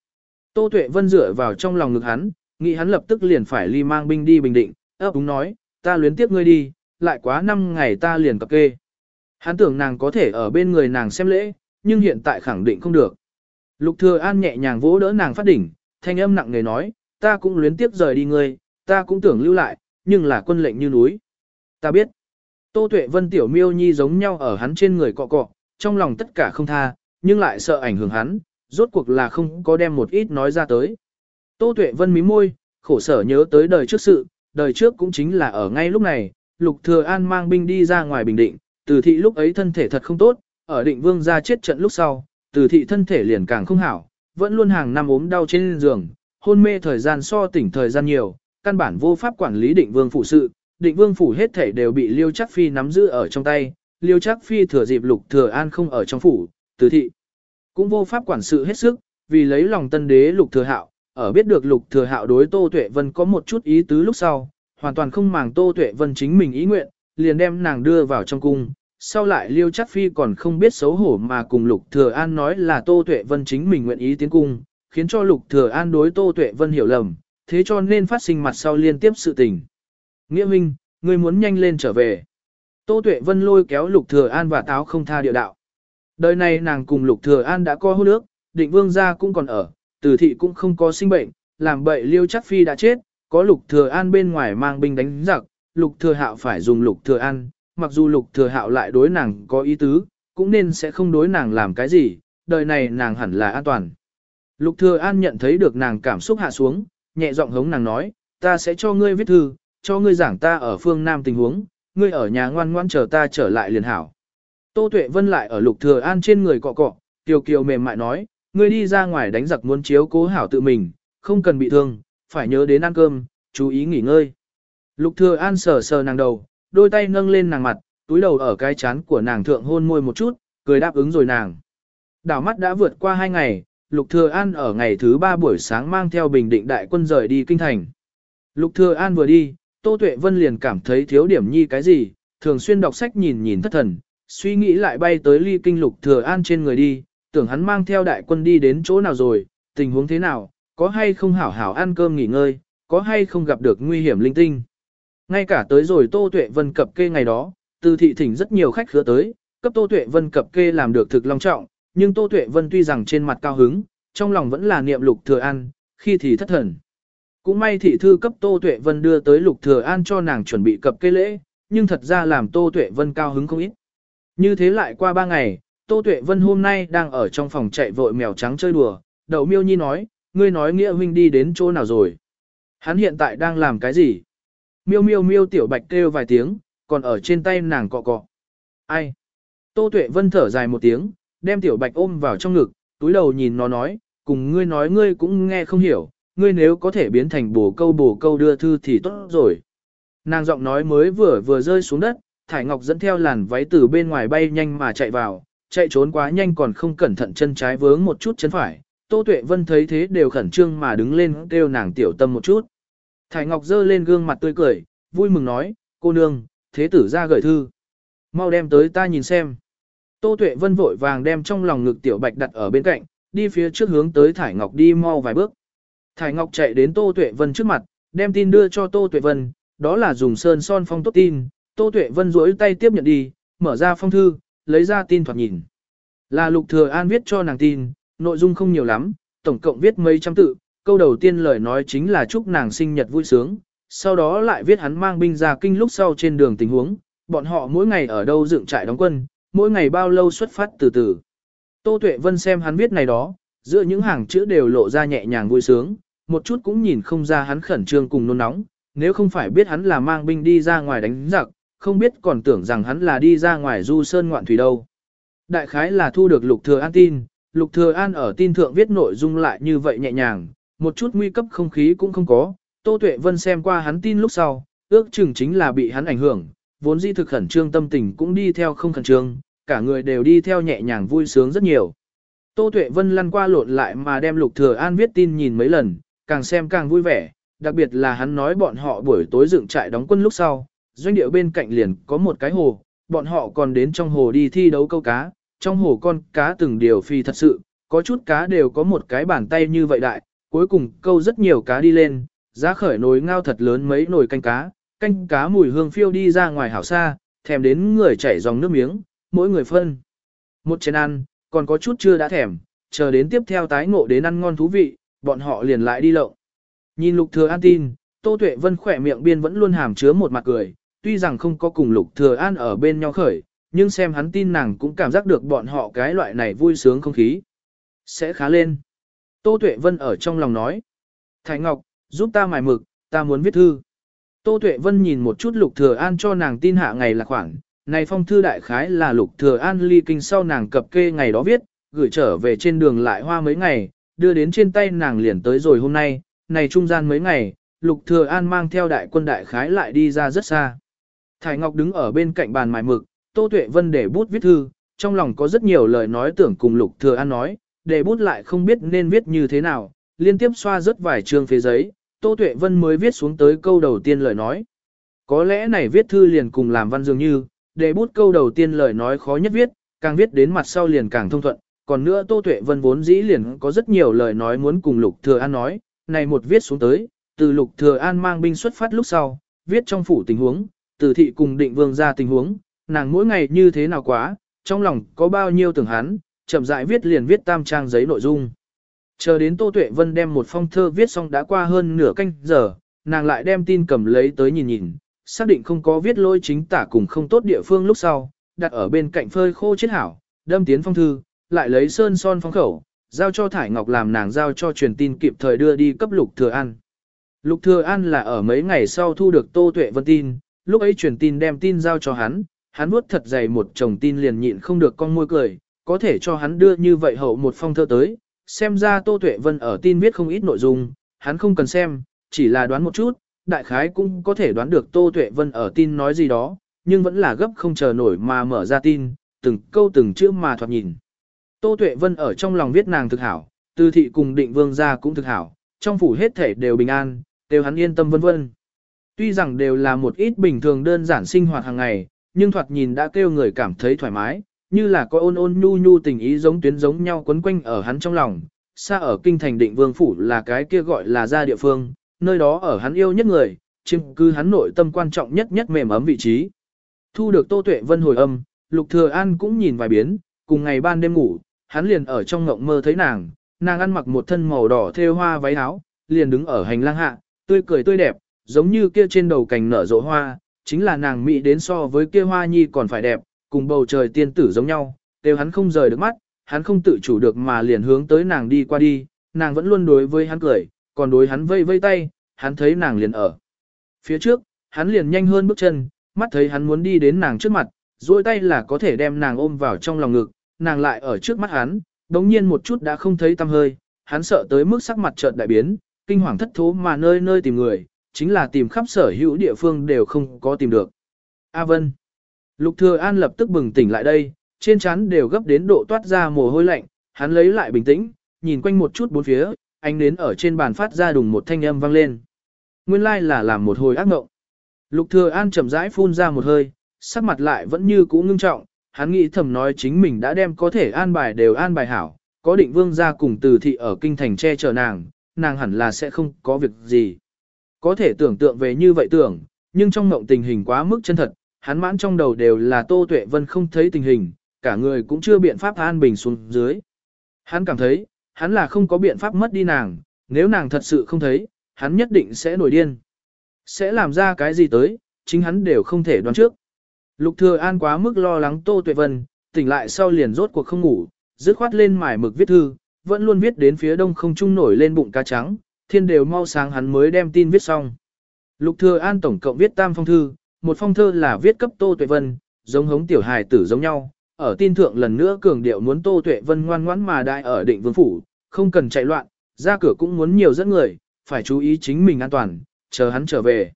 Tô Tuệ Vân dựa vào trong lòng ngực hắn, nghĩ hắn lập tức liền phải ly mang binh đi Bình Định, ấp úng nói, ta luyến tiếc ngươi đi, lại quá 5 ngày ta liền cập kê. Hắn tưởng nàng có thể ở bên người nàng xem lễ, nhưng hiện tại khẳng định không được. Lục Thừa An nhẹ nhàng vỗ đỡ nàng phát đỉnh, thanh âm nặng nề nói, ta cũng luyến tiếc rời đi ngươi, ta cũng tưởng lưu lại, nhưng là quân lệnh như núi. Ta biết. Tô Tuệ Vân tiểu miêu nhi giống nhau ở hắn trên người cọ cọ, trong lòng tất cả không tha, nhưng lại sợ ảnh hưởng hắn, rốt cuộc là không có đem một ít nói ra tới. Tô Tuệ Vân mím môi, khổ sở nhớ tới đời trước sự, đời trước cũng chính là ở ngay lúc này, Lục Thừa An mang binh đi ra ngoài Bình Định, Từ thị lúc ấy thân thể thật không tốt, ở Định Vương gia chết trận lúc sau, Từ thị thân thể liền càng không hảo, vẫn luôn hàng năm ốm đau trên giường, hôn mê thời gian so tỉnh thời gian nhiều, căn bản vô pháp quản lý Định Vương phủ sự, Định Vương phủ hết thể đều bị Liêu Chắc Phi nắm giữ ở trong tay, Liêu Chắc Phi thừa dịp Lục Thừa An không ở trong phủ, Từ thị cũng vô pháp quản sự hết sức, vì lấy lòng tân đế Lục Thừa Hạo, ở biết được Lục Thừa Hạo đối Tô Tuệ Vân có một chút ý tứ lúc sau, hoàn toàn không màng Tô Tuệ Vân chính mình ý nguyện, liền đem nàng đưa vào trong cung. Sau lại Liêu Trác Phi còn không biết xấu hổ mà cùng Lục Thừa An nói là Tô Tuệ Vân chính mình nguyện ý tiến cung, khiến cho Lục Thừa An đối Tô Tuệ Vân hiểu lầm, thế cho nên phát sinh mặt sau liên tiếp sự tình. Nghĩa Minh, ngươi muốn nhanh lên trở về. Tô Tuệ Vân lôi kéo Lục Thừa An và táo không tha địa đạo. Đời này nàng cùng Lục Thừa An đã có hôn nước, định vương gia cũng còn ở, tử thị cũng không có sinh bệnh, làm bậy Liêu Chắc Phi đã chết, có lục thừa an bên ngoài mang binh đánh giặc, lục thừa hạo phải dùng lục thừa an, mặc dù lục thừa hạo lại đối nàng có ý tứ, cũng nên sẽ không đối nàng làm cái gì, đời này nàng hẳn là an toàn. Lục thừa an nhận thấy được nàng cảm xúc hạ xuống, nhẹ giọng hống nàng nói, ta sẽ cho ngươi viết thư, cho ngươi giảng ta ở phương Nam tình huống, ngươi ở nhà ngoan ngoan chờ ta trở lại liền hảo. Tô Tuệ Vân lại ở Lục Thừa An trên người cọ cọ, kiều kiều mềm mại nói, ngươi đi ra ngoài đánh giặc muốn chiếu cố hảo tự mình, không cần bị thương, phải nhớ đến ăn cơm, chú ý nghỉ ngơi. Lục thừa an sờ sờ nàng đầu, đôi tay nâng lên nàng mặt, túi đầu ở cái chán của nàng thượng hôn môi một chút, cười đáp ứng rồi nàng. Đảo mắt đã vượt qua hai ngày, Lục Thừa An ở ngày thứ ba buổi sáng mang theo bình định đại quân rời đi kinh thành. Lục Thừa An vừa đi, Tô Tuệ Vân liền cảm thấy thiếu điểm nhi cái gì, thường xuyên đọc sách nhìn nhìn thất thần, suy nghĩ lại bay tới ly kinh Lục Thừa An trên người đi, tưởng hắn mang theo đại quân đi đến chỗ nào rồi, tình huống thế nào, có hay không hảo hảo ăn cơm nghỉ ngơi, có hay không gặp được nguy hiểm linh tinh. Ngay cả tới rồi Tô Tuệ Vân cập kê ngày đó, từ thị thỉnh rất nhiều khách khứa tới, cấp Tô Tuệ Vân cập kê làm được thực long trọng, nhưng Tô Tuệ Vân tuy rằng trên mặt cao hứng, trong lòng vẫn là niệm Lục Thừa An, khi thì thất thần. Cũng may thị thư cấp Tô Tuệ Vân đưa tới Lục Thừa An cho nàng chuẩn bị cập kê lễ, nhưng thật ra làm Tô Tuệ Vân cao hứng không ít. Như thế lại qua ba ngày, Tô Tuệ Vân hôm nay đang ở trong phòng chạy vội mèo trắng chơi đùa, đậu miêu nhi nói, ngươi nói nghĩa huynh đi đến chỗ nào rồi? Hắn hiện tại đang làm cái gì? Miêu miêu miêu tiểu bạch kêu vài tiếng, còn ở trên tay nàng cọ cọ. Ai? Tô Tuệ Vân thở dài một tiếng, đem tiểu bạch ôm vào trong ngực, túi đầu nhìn nó nói, cùng ngươi nói ngươi cũng nghe không hiểu, ngươi nếu có thể biến thành bổ câu bổ câu đưa thư thì tốt rồi. Nàng giọng nói mới vừa vừa rơi xuống đất, Thải Ngọc dẫn theo làn váy từ bên ngoài bay nhanh mà chạy vào, chạy trốn quá nhanh còn không cẩn thận chân trái vướng một chút chân phải. Tô Tuệ Vân thấy thế đều khẩn trương mà đứng lên kêu nàng tiểu tâm một chút. Thải Ngọc giơ lên gương mặt tươi cười, vui mừng nói, cô nương, thế tử ra gửi thư. Mau đem tới ta nhìn xem. Tô Tuệ Vân vội vàng đem trong lòng ngực tiểu bạch đặt ở bên cạnh, đi phía trước hướng tới Thải Ngọc đi mau vài bước. Thải Ngọc chạy đến Tô Tuệ Vân trước mặt, đem tin đưa cho Tô Tuệ Vân, đó là dùng sơn son phong tốt tin. Tô Tuệ Vân duỗi tay tiếp nhận đi, mở ra phong thư, lấy ra tin thoạt nhìn. Là Lục Thừa An viết cho nàng tin, nội dung không nhiều lắm, tổng cộng viết mấy trăm tự, câu đầu tiên lời nói chính là chúc nàng sinh nhật vui sướng, sau đó lại viết hắn mang binh ra kinh lúc sau trên đường tình huống, bọn họ mỗi ngày ở đâu dựng trại đóng quân, mỗi ngày bao lâu xuất phát từ từ. Tô Tuệ Vân xem hắn viết này đó, giữa những hàng chữ đều lộ ra nhẹ nhàng vui sướng, một chút cũng nhìn không ra hắn khẩn trương cùng nôn nóng, nếu không phải biết hắn là mang binh đi ra ngoài đánh giặc, không biết còn tưởng rằng hắn là đi ra ngoài du sơn ngoạn thủy đâu. Đại khái là thu được Lục Thừa An tin, Lục Thừa An ở tin thượng viết nội dung lại như vậy nhẹ nhàng, một chút nguy cấp không khí cũng không có. Tô Tuệ Vân xem qua hắn tin lúc sau, ước chừng chính là bị hắn ảnh hưởng, vốn di thực khẩn trương tâm tình cũng đi theo không khẩn trương, cả người đều đi theo nhẹ nhàng vui sướng rất nhiều. Tô Tuệ Vân lăn qua lộn lại mà đem Lục Thừa An viết tin nhìn mấy lần, càng xem càng vui vẻ, đặc biệt là hắn nói bọn họ buổi tối dựng trại đóng quân lúc sau, doanh địa bên cạnh liền có một cái hồ, bọn họ còn đến trong hồ đi thi đấu câu cá, trong hồ con cá từng điều phi thật sự, có chút cá đều có một cái bàn tay như vậy đại, cuối cùng câu rất nhiều cá đi lên, giá khởi nồi ngao thật lớn mấy nồi canh cá, canh cá mùi hương phiêu đi ra ngoài hảo xa, thèm đến người chảy dòng nước miếng, mỗi người phân. Một chén ăn, còn có chút chưa đã thèm, chờ đến tiếp theo tái ngộ đến ăn ngon thú vị, bọn họ liền lại đi lộng. Nhìn lục thừa an tin, Tô Tuệ Vân khỏe miệng biên vẫn luôn hàm chứa một mặt cười, tuy rằng không có cùng lục thừa an ở bên nhau khởi, nhưng xem hắn tin nàng cũng cảm giác được bọn họ cái loại này vui sướng không khí. Sẽ khá lên. Tô Tuệ Vân ở trong lòng nói. Thái Ngọc, giúp ta mài mực, ta muốn viết thư. Tô Tuệ Vân nhìn một chút Lục Thừa An cho nàng tin hạ ngày là khoảng, này phong thư đại khái là Lục Thừa An ly kinh sau nàng cập kê ngày đó viết, gửi trở về trên đường lại hoa mấy ngày, đưa đến trên tay nàng liền tới rồi hôm nay, này trung gian mấy ngày, Lục Thừa An mang theo đại quân đại khái lại đi ra rất xa. Thái Ngọc đứng ở bên cạnh bàn mài mực, Tô Tuệ Vân để bút viết thư, trong lòng có rất nhiều lời nói tưởng cùng Lục Thừa An nói, để bút lại không biết nên viết như thế nào, liên tiếp xoa rất vài trường phía giấy, Tô Tuệ Vân mới viết xuống tới câu đầu tiên lời nói. Có lẽ này viết thư liền cùng làm văn dường như, để bút câu đầu tiên lời nói khó nhất viết, càng viết đến mặt sau liền càng thông thuận, còn nữa Tô Tuệ Vân vốn dĩ liền có rất nhiều lời nói muốn cùng Lục Thừa An nói, này một viết xuống tới, từ Lục Thừa An mang binh xuất phát lúc sau, viết trong phủ tình huống, từ thị cùng định vương ra tình huống, nàng mỗi ngày như thế nào quá, trong lòng có bao nhiêu tưởng hắn, chậm rãi viết liền viết tam trang giấy nội dung. Chờ đến Tô Tuệ Vân đem một phong thơ viết xong đã qua hơn nửa canh giờ, nàng lại đem tin cầm lấy tới nhìn nhìn, xác định không có viết lỗi chính tả cùng không tốt địa phương lúc sau, đặt ở bên cạnh phơi khô chết hảo, đâm tiến phong thư, lại lấy sơn son phong khẩu, giao cho Thải Ngọc làm nàng giao cho truyền tin kịp thời đưa đi cấp Lục Thừa An. Lục Thừa An là ở mấy ngày sau thu được Tô Tuệ Vân tin, lúc ấy truyền tin đem tin giao cho hắn, hắn nuốt thật dày một chồng tin liền nhịn không được con môi cười, có thể cho hắn đưa như vậy hậu một phong thơ tới, xem ra Tô Tuệ Vân ở tin viết không ít nội dung, hắn không cần xem, chỉ là đoán một chút, đại khái cũng có thể đoán được Tô Tuệ Vân ở tin nói gì đó, nhưng vẫn là gấp không chờ nổi mà mở ra tin, từng câu từng chữ mà thoạt nhìn. Tô Tuệ Vân ở trong lòng viết nàng thực hảo, Tư thị cùng Định Vương gia cũng thực hảo, trong phủ hết thể đều bình an, đều hắn yên tâm vân vân. Tuy rằng đều là một ít bình thường đơn giản sinh hoạt hàng ngày, nhưng thoạt nhìn đã kêu người cảm thấy thoải mái, như là có ôn ôn nhu nhu tình ý giống tuyến giống nhau quấn quanh ở hắn trong lòng. Xa ở kinh thành định vương phủ là cái kia gọi là gia địa phương, nơi đó ở hắn yêu nhất người, chiếm cư hắn nội tâm quan trọng nhất nhất mềm ấm vị trí. Thu được Tô Tuệ Vân hồi âm, Lục Thừa An cũng nhìn vài biến, cùng ngày ban đêm ngủ, hắn liền ở trong ngộng mơ thấy nàng, nàng ăn mặc một thân màu đỏ thêu hoa váy áo, liền đứng ở hành lang hạ, tươi cười tươi đẹp, giống như kia trên đầu cành nở rộ hoa, chính là nàng mỹ đến so với kia hoa nhi còn phải đẹp, cùng bầu trời tiên tử giống nhau, đều hắn không rời được mắt, hắn không tự chủ được mà liền hướng tới nàng đi qua đi, nàng vẫn luôn đối với hắn cười, còn đối hắn vây vây tay, hắn thấy nàng liền ở. Phía trước, hắn liền nhanh hơn bước chân, mắt thấy hắn muốn đi đến nàng trước mặt, duỗi tay là có thể đem nàng ôm vào trong lòng ngực, nàng lại ở trước mắt hắn, đống nhiên một chút đã không thấy tâm hơi, hắn sợ tới mức sắc mặt chợt đại biến, kinh hoàng thất thố mà nơi nơi tìm người, chính là tìm khắp sở hữu địa phương đều không có tìm được. A Vân. Lục Thừa An lập tức bừng tỉnh lại đây, trên trán đều gấp đến độ toát ra mồ hôi lạnh, hắn lấy lại bình tĩnh, nhìn quanh một chút bốn phía, ánh nến ở trên bàn phát ra đùng một thanh âm vang lên. Nguyên lai là làm một hồi ác mộng. Lục Thừa An chậm rãi phun ra một hơi, sắc mặt lại vẫn như cũ ngưng trọng, hắn nghĩ thầm nói chính mình đã đem có thể an bài đều an bài hảo, có định vương gia cùng từ thị ở kinh thành che chở nàng, nàng hẳn là sẽ không có việc gì. Có thể tưởng tượng về như vậy tưởng, nhưng trong mộng tình hình quá mức chân thật, hắn mãn trong đầu đều là Tô Tuệ Vân không thấy tình hình, cả người cũng chưa biện pháp an bình xuống dưới. Hắn cảm thấy, hắn là không có biện pháp mất đi nàng, nếu nàng thật sự không thấy, hắn nhất định sẽ nổi điên. Sẽ làm ra cái gì tới, chính hắn đều không thể đoán trước. Lục Thừa An quá mức lo lắng Tô Tuệ Vân, tỉnh lại sau liền rốt cuộc không ngủ, dứt khoát lên mải mực viết thư, vẫn luôn viết đến phía đông không trung nổi lên bụng cá trắng, thiên đều mau sáng hắn mới đem tin viết xong. Lục Thừa An tổng cộng viết tam phong thư, một phong thơ là viết cấp Tô Tuệ Vân, giống hống tiểu hài tử giống nhau, ở tin thượng lần nữa cường điệu muốn Tô Tuệ Vân ngoan ngoãn mà đại ở định vương phủ, không cần chạy loạn, ra cửa cũng muốn nhiều dẫn người, phải chú ý chính mình an toàn, chờ hắn trở về.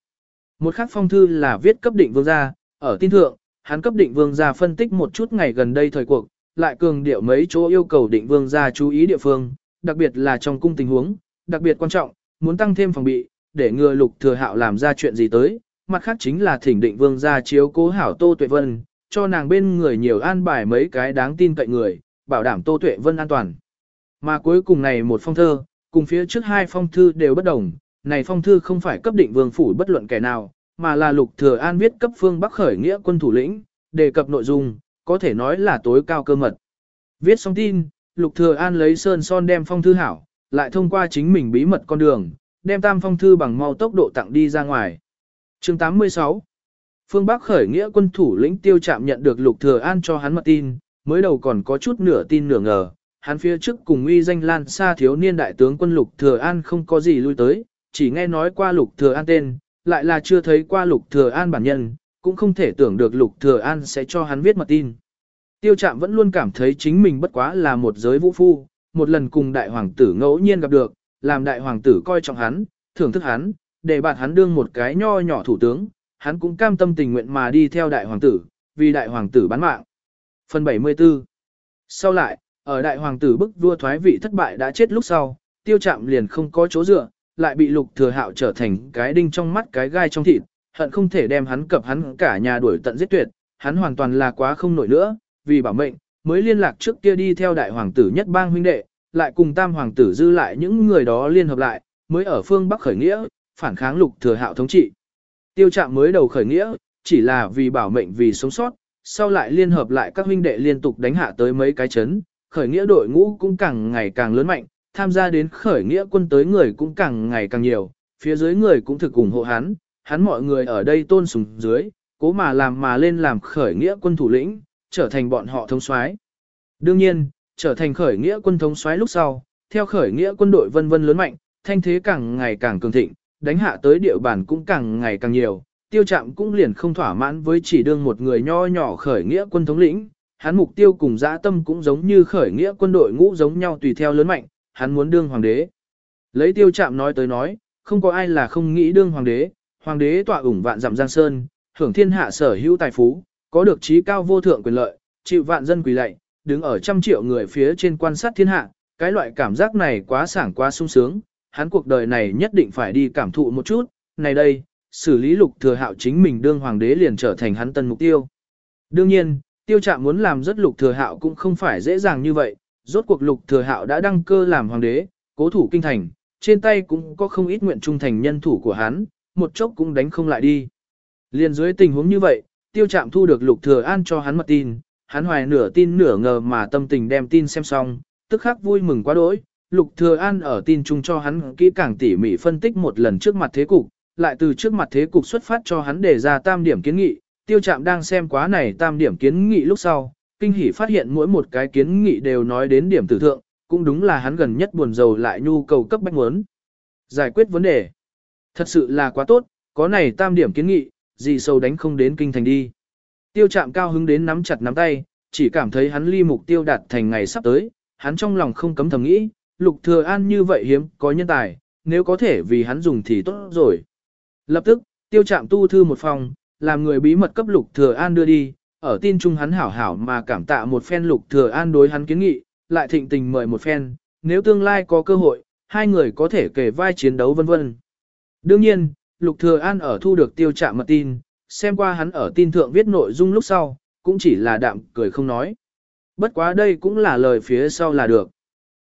Một khác phong thư là viết cấp định vương gia, ở tin thượng, hắn cấp định vương gia phân tích một chút ngày gần đây thời cuộc, lại cường điệu mấy chỗ yêu cầu định vương gia chú ý địa phương, đặc biệt là trong cung tình huống, đặc biệt quan trọng, muốn tăng thêm phòng bị, để ngừa lục thừa hạo làm ra chuyện gì tới, mặt khác chính là thỉnh định vương gia chiếu cố hảo Tô Tuệ Vân, cho nàng bên người nhiều an bài mấy cái đáng tin cậy người, bảo đảm Tô Tuệ Vân an toàn. Mà cuối cùng này một phong thơ, cùng phía trước hai phong thư đều bất đồng, này phong thư không phải cấp định vương phủ bất luận kẻ nào, mà là lục thừa an viết cấp phương Bắc khởi nghĩa quân thủ lĩnh, đề cập nội dung, có thể nói là tối cao cơ mật. Viết xong tin, lục thừa an lấy sơn son đem phong thư hảo, lại thông qua chính mình bí mật con đường, đem tam phong thư bằng mau tốc độ tặng đi ra ngoài. Chương 86 Phương Bắc khởi nghĩa quân thủ lĩnh tiêu chạm nhận được lục thừa an cho hắn mật tin, mới đầu còn có chút nửa tin nửa ngờ, hắn phía trước cùng uy danh lan xa thiếu niên đại tướng quân lục thừa an không có gì lui tới, chỉ nghe nói qua lục thừa an tên, lại là chưa thấy qua lục thừa an bản nhân, cũng không thể tưởng được lục thừa an sẽ cho hắn viết mật tin. Tiêu trạm vẫn luôn cảm thấy chính mình bất quá là một giới vũ phu, một lần cùng đại hoàng tử ngẫu nhiên gặp được, làm đại hoàng tử coi trọng hắn, thưởng thức hắn, để bạn hắn đương một cái nho nhỏ thủ tướng, hắn cũng cam tâm tình nguyện mà đi theo đại hoàng tử, vì đại hoàng tử bán mạng. Phần 74 Sau lại, ở đại hoàng tử bức vua thoái vị thất bại đã chết lúc sau, tiêu Trạm liền không có chỗ dựa, lại bị lục thừa hạo trở thành cái đinh trong mắt cái gai trong thịt, hận không thể đem hắn cập hắn cả nhà đuổi tận giết tuyệt, hắn hoàn toàn là quá không nổi nữa, vì bảo mệnh, mới liên lạc trước kia đi theo đại hoàng tử nhất bang huynh đệ, lại cùng tam hoàng tử dư lại những người đó liên hợp lại, mới ở phương Bắc khởi nghĩa, phản kháng lục thừa hạo thống trị. Tiêu trạm mới đầu khởi nghĩa, chỉ là vì bảo mệnh vì sống sót, sau lại liên hợp lại các huynh đệ liên tục đánh hạ tới mấy cái chấn, khởi nghĩa đội ngũ cũng càng ngày càng lớn mạnh, tham gia đến khởi nghĩa quân tới người cũng càng ngày càng nhiều, phía dưới người cũng thực ủng hộ hắn, hắn mọi người ở đây tôn sùng dưới, cố mà làm mà lên làm khởi nghĩa quân thủ lĩnh, trở thành bọn họ thống soái. Đương nhiên, trở thành khởi nghĩa quân thống soái lúc sau, theo khởi nghĩa quân đội vân vân lớn mạnh, thanh thế càng ngày càng cường thịnh, đánh hạ tới địa bàn cũng càng ngày càng nhiều, tiêu trạm cũng liền không thỏa mãn với chỉ đương một người nho nhỏ khởi nghĩa quân thống lĩnh, hắn mục tiêu cùng dã tâm cũng giống như khởi nghĩa quân đội ngũ giống nhau tùy theo lớn mạnh, hắn muốn đương hoàng đế. Lấy tiêu chạm nói tới nói, không có ai là không nghĩ đương hoàng đế, hoàng đế tọa ủng vạn dặm giang sơn, hưởng thiên hạ sở hữu tài phú, có được trí cao vô thượng quyền lợi, chịu vạn dân quỳ lạy, đứng ở trăm triệu người phía trên quan sát thiên hạ, cái loại cảm giác này quá sảng quá sung sướng, hắn cuộc đời này nhất định phải đi cảm thụ một chút, này đây, xử lý lục thừa hạo chính mình đương hoàng đế liền trở thành hắn tân mục tiêu. Đương nhiên, tiêu trạm muốn làm rất lục thừa hạo cũng không phải dễ dàng như vậy, rốt cuộc lục thừa hạo đã đăng cơ làm hoàng đế, cố thủ kinh thành, trên tay cũng có không ít nguyện trung thành nhân thủ của hắn, một chốc cũng đánh không lại đi. Liên dưới tình huống như vậy, tiêu trạm thu được lục thừa an cho hắn mật tin, hắn hoài nửa tin nửa ngờ mà tâm tình đem tin xem xong, tức khắc vui mừng quá đỗi. Lục Thừa An ở tin chung cho hắn kỹ càng tỉ mỉ phân tích một lần trước mặt thế cục, lại từ trước mặt thế cục xuất phát cho hắn đề ra tam điểm kiến nghị, tiêu trạm đang xem quá này tam điểm kiến nghị lúc sau, kinh hỉ phát hiện mỗi một cái kiến nghị đều nói đến điểm tử thượng, cũng đúng là hắn gần nhất buồn rầu lại nhu cầu cấp bách muốn. Giải quyết vấn đề. Thật sự là quá tốt, có này tam điểm kiến nghị, gì sâu đánh không đến kinh thành đi. Tiêu chạm cao hứng đến nắm chặt nắm tay, chỉ cảm thấy hắn ly mục tiêu đạt thành ngày sắp tới, hắn trong lòng không cấm thầm nghĩ, lục thừa an như vậy hiếm, có nhân tài, nếu có thể vì hắn dùng thì tốt rồi. Lập tức, tiêu chạm tu thư một phòng, làm người bí mật cấp lục thừa an đưa đi, ở tin chung hắn hảo hảo mà cảm tạ một phen lục thừa an đối hắn kiến nghị, lại thịnh tình mời một phen, nếu tương lai có cơ hội, hai người có thể kể vai chiến đấu vân vân. Đương nhiên, lục thừa an ở thu được tiêu chạm mật tin, xem qua hắn ở tin thượng viết nội dung lúc sau, cũng chỉ là đạm cười không nói. Bất quá đây cũng là lời phía sau là được.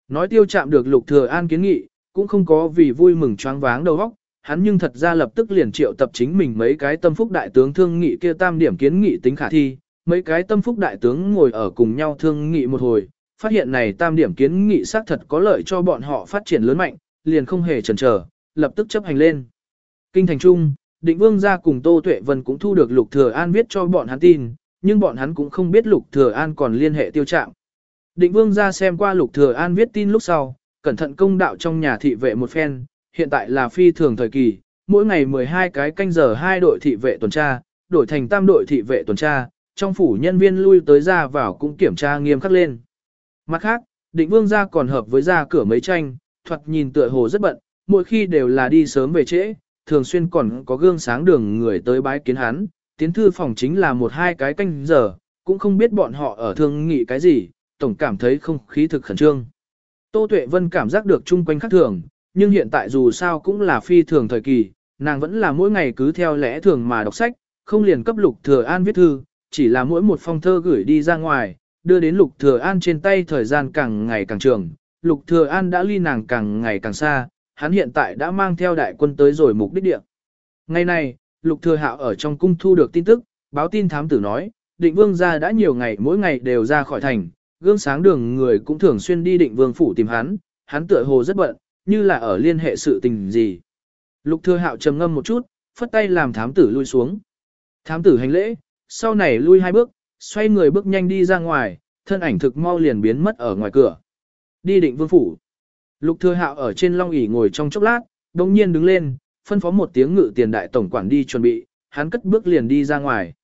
Nói tiêu chạm được lục thừa an kiến nghị, cũng không có vì vui mừng choáng váng đầu óc, hắn nhưng thật ra lập tức liền triệu tập chính mình mấy cái tâm phúc đại tướng thương nghị kia tam điểm kiến nghị tính khả thi, mấy cái tâm phúc đại tướng ngồi ở cùng nhau thương nghị một hồi, phát hiện này tam điểm kiến nghị xác thật có lợi cho bọn họ phát triển lớn mạnh, liền không hề chần chờ, lập tức chấp hành lên. Kinh thành trung, định vương gia cùng Tô Tuệ Vân cũng thu được Lục Thừa An viết cho bọn hắn tin, nhưng bọn hắn cũng không biết Lục Thừa An còn liên hệ tiêu trạng. Định vương gia xem qua Lục Thừa An viết tin lúc sau, cẩn thận công đạo trong nhà thị vệ một phen, hiện tại là phi thường thời kỳ, mỗi ngày 12 cái canh giờ hai đội thị vệ tuần tra, đổi thành tam đội thị vệ tuần tra, trong phủ nhân viên lui tới ra vào cũng kiểm tra nghiêm khắc lên. Mặt khác, định vương gia còn hợp với ra cửa mấy tranh, thoạt nhìn tựa hồ rất bận, mỗi khi đều là đi sớm về trễ, thường xuyên còn có gương sáng đường người tới bái kiến hắn, tiến thư phòng chính là một hai cái canh giờ, cũng không biết bọn họ ở thương nghị cái gì, tổng cảm thấy không khí thực khẩn trương. Tô Tuệ Vân cảm giác được chung quanh khác thường, nhưng hiện tại dù sao cũng là phi thường thời kỳ, nàng vẫn là mỗi ngày cứ theo lẽ thường mà đọc sách, không liền cấp lục thừa an viết thư, chỉ là mỗi một phong thơ gửi đi ra ngoài, đưa đến lục thừa an trên tay thời gian càng ngày càng trường, lục thừa an đã ly nàng càng ngày càng xa, hắn hiện tại đã mang theo đại quân tới rồi mục đích địa. Ngày này, lục thừa hạo ở trong cung thu được tin tức, báo tin thám tử nói, định vương gia đã nhiều ngày mỗi ngày đều ra khỏi thành, gương sáng đường người cũng thường xuyên đi định vương phủ tìm hắn, hắn tựa hồ rất bận, như là ở liên hệ sự tình gì. Lục thừa hạo trầm ngâm một chút, phất tay làm thám tử lui xuống. Thám tử hành lễ, sau này lui hai bước, xoay người bước nhanh đi ra ngoài, thân ảnh thực mau liền biến mất ở ngoài cửa. Đi định vương phủ. Lục thừa hạo ở trên long ỷ ngồi trong chốc lát, đồng nhiên đứng lên, phân phó một tiếng ngự tiền đại tổng quản đi chuẩn bị, hắn cất bước liền đi ra ngoài.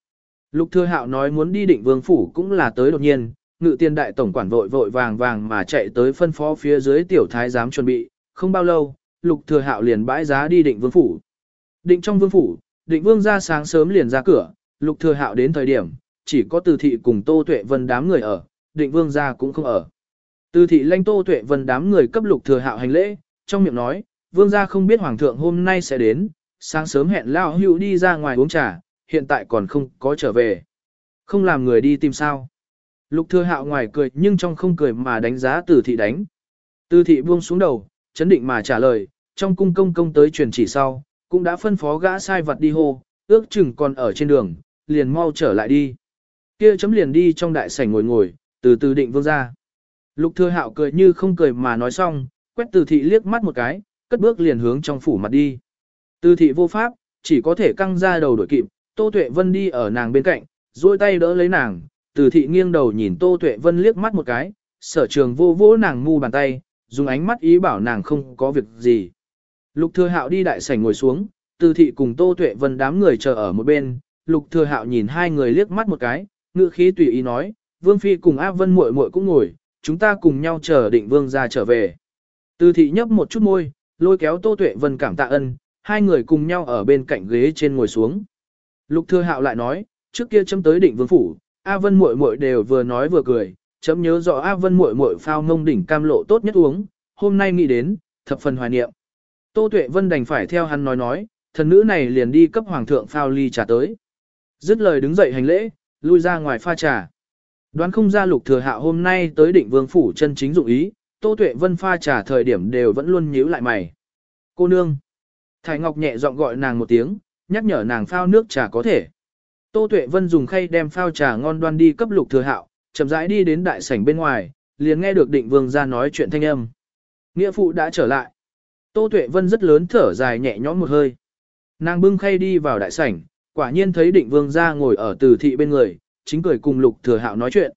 Lục thừa hạo nói muốn đi định vương phủ cũng là tới đột nhiên, ngự tiền đại tổng quản vội vội vàng vàng mà chạy tới phân phó phía dưới tiểu thái giám chuẩn bị, không bao lâu, lục thừa hạo liền bãi giá đi định vương phủ. Định trong vương phủ, định vương ra sáng sớm liền ra cửa, lục thừa hạo đến thời điểm, chỉ có từ thị cùng tô tuệ vân đám người ở, định vương gia cũng không ở. Từ thị lanh tô tuệ vân đám người cấp lục thừa hạo hành lễ, trong miệng nói, vương gia không biết hoàng thượng hôm nay sẽ đến, sáng sớm hẹn lao hữu đi ra ngoài uống trà, hiện tại còn không có trở về. Không làm người đi tìm sao. Lục thừa hạo ngoài cười nhưng trong không cười mà đánh giá từ thị đánh. Từ thị buông xuống đầu, chấn định mà trả lời, trong cung công công tới truyền chỉ sau, cũng đã phân phó gã sai vật đi hô, ước chừng còn ở trên đường, liền mau trở lại đi. Kia chấm liền đi trong đại sảnh ngồi ngồi, từ từ định vương ra. Lục thừa hạo cười như không cười mà nói xong, quét từ thị liếc mắt một cái, cất bước liền hướng trong phủ mặt đi. Từ thị vô pháp, chỉ có thể căng ra đầu đổi kịp, Tô Tuệ Vân đi ở nàng bên cạnh, duỗi tay đỡ lấy nàng, từ thị nghiêng đầu nhìn Tô Tuệ Vân liếc mắt một cái, sở trường vô vỗ nàng mu bàn tay, dùng ánh mắt ý bảo nàng không có việc gì. Lục thừa hạo đi đại sảnh ngồi xuống, từ thị cùng Tô Tuệ Vân đám người chờ ở một bên, lục thừa hạo nhìn hai người liếc mắt một cái, ngữ khí tùy ý nói, Vương Phi cùng A Vân muội muội cũng ngồi, chúng ta cùng nhau chờ định Vương gia trở về. Từ thị nhấp một chút môi, lôi kéo Tô Tuệ Vân cảm tạ ân, hai người cùng nhau ở bên cạnh ghế trên ngồi xuống. Lục Thừa Hạo lại nói, trước kia chấm tới định vương phủ, A Vân muội muội đều vừa nói vừa cười, chấm nhớ rõ A Vân muội muội phao ngông đỉnh cam lộ tốt nhất uống, hôm nay nghĩ đến, thập phần hoài niệm. Tô Tuệ Vân đành phải theo hắn nói nói, thần nữ này liền đi cấp hoàng thượng phao ly trà tới. Dứt lời đứng dậy hành lễ, lui ra ngoài pha trà. Đoán không ra Lục Thừa Hạo hôm nay tới định vương phủ chân chính dụng ý, Tô Tuệ Vân pha trà thời điểm đều vẫn luôn nhíu lại mày. Cô nương. Thái Ngọc nhẹ giọng gọi nàng một tiếng, nhắc nhở nàng phao nước trà có thể. Tô Tuệ Vân dùng khay đem phao trà ngon đoan đi cấp lục thừa hạo, chậm rãi đi đến đại sảnh bên ngoài, liền nghe được định vương ra nói chuyện thanh âm. Nghĩa phụ đã trở lại. Tô Tuệ Vân rất lớn thở dài nhẹ nhõm một hơi. Nàng bưng khay đi vào đại sảnh, quả nhiên thấy định vương ra ngồi ở từ thị bên người, chính cười cùng lục thừa hạo nói chuyện.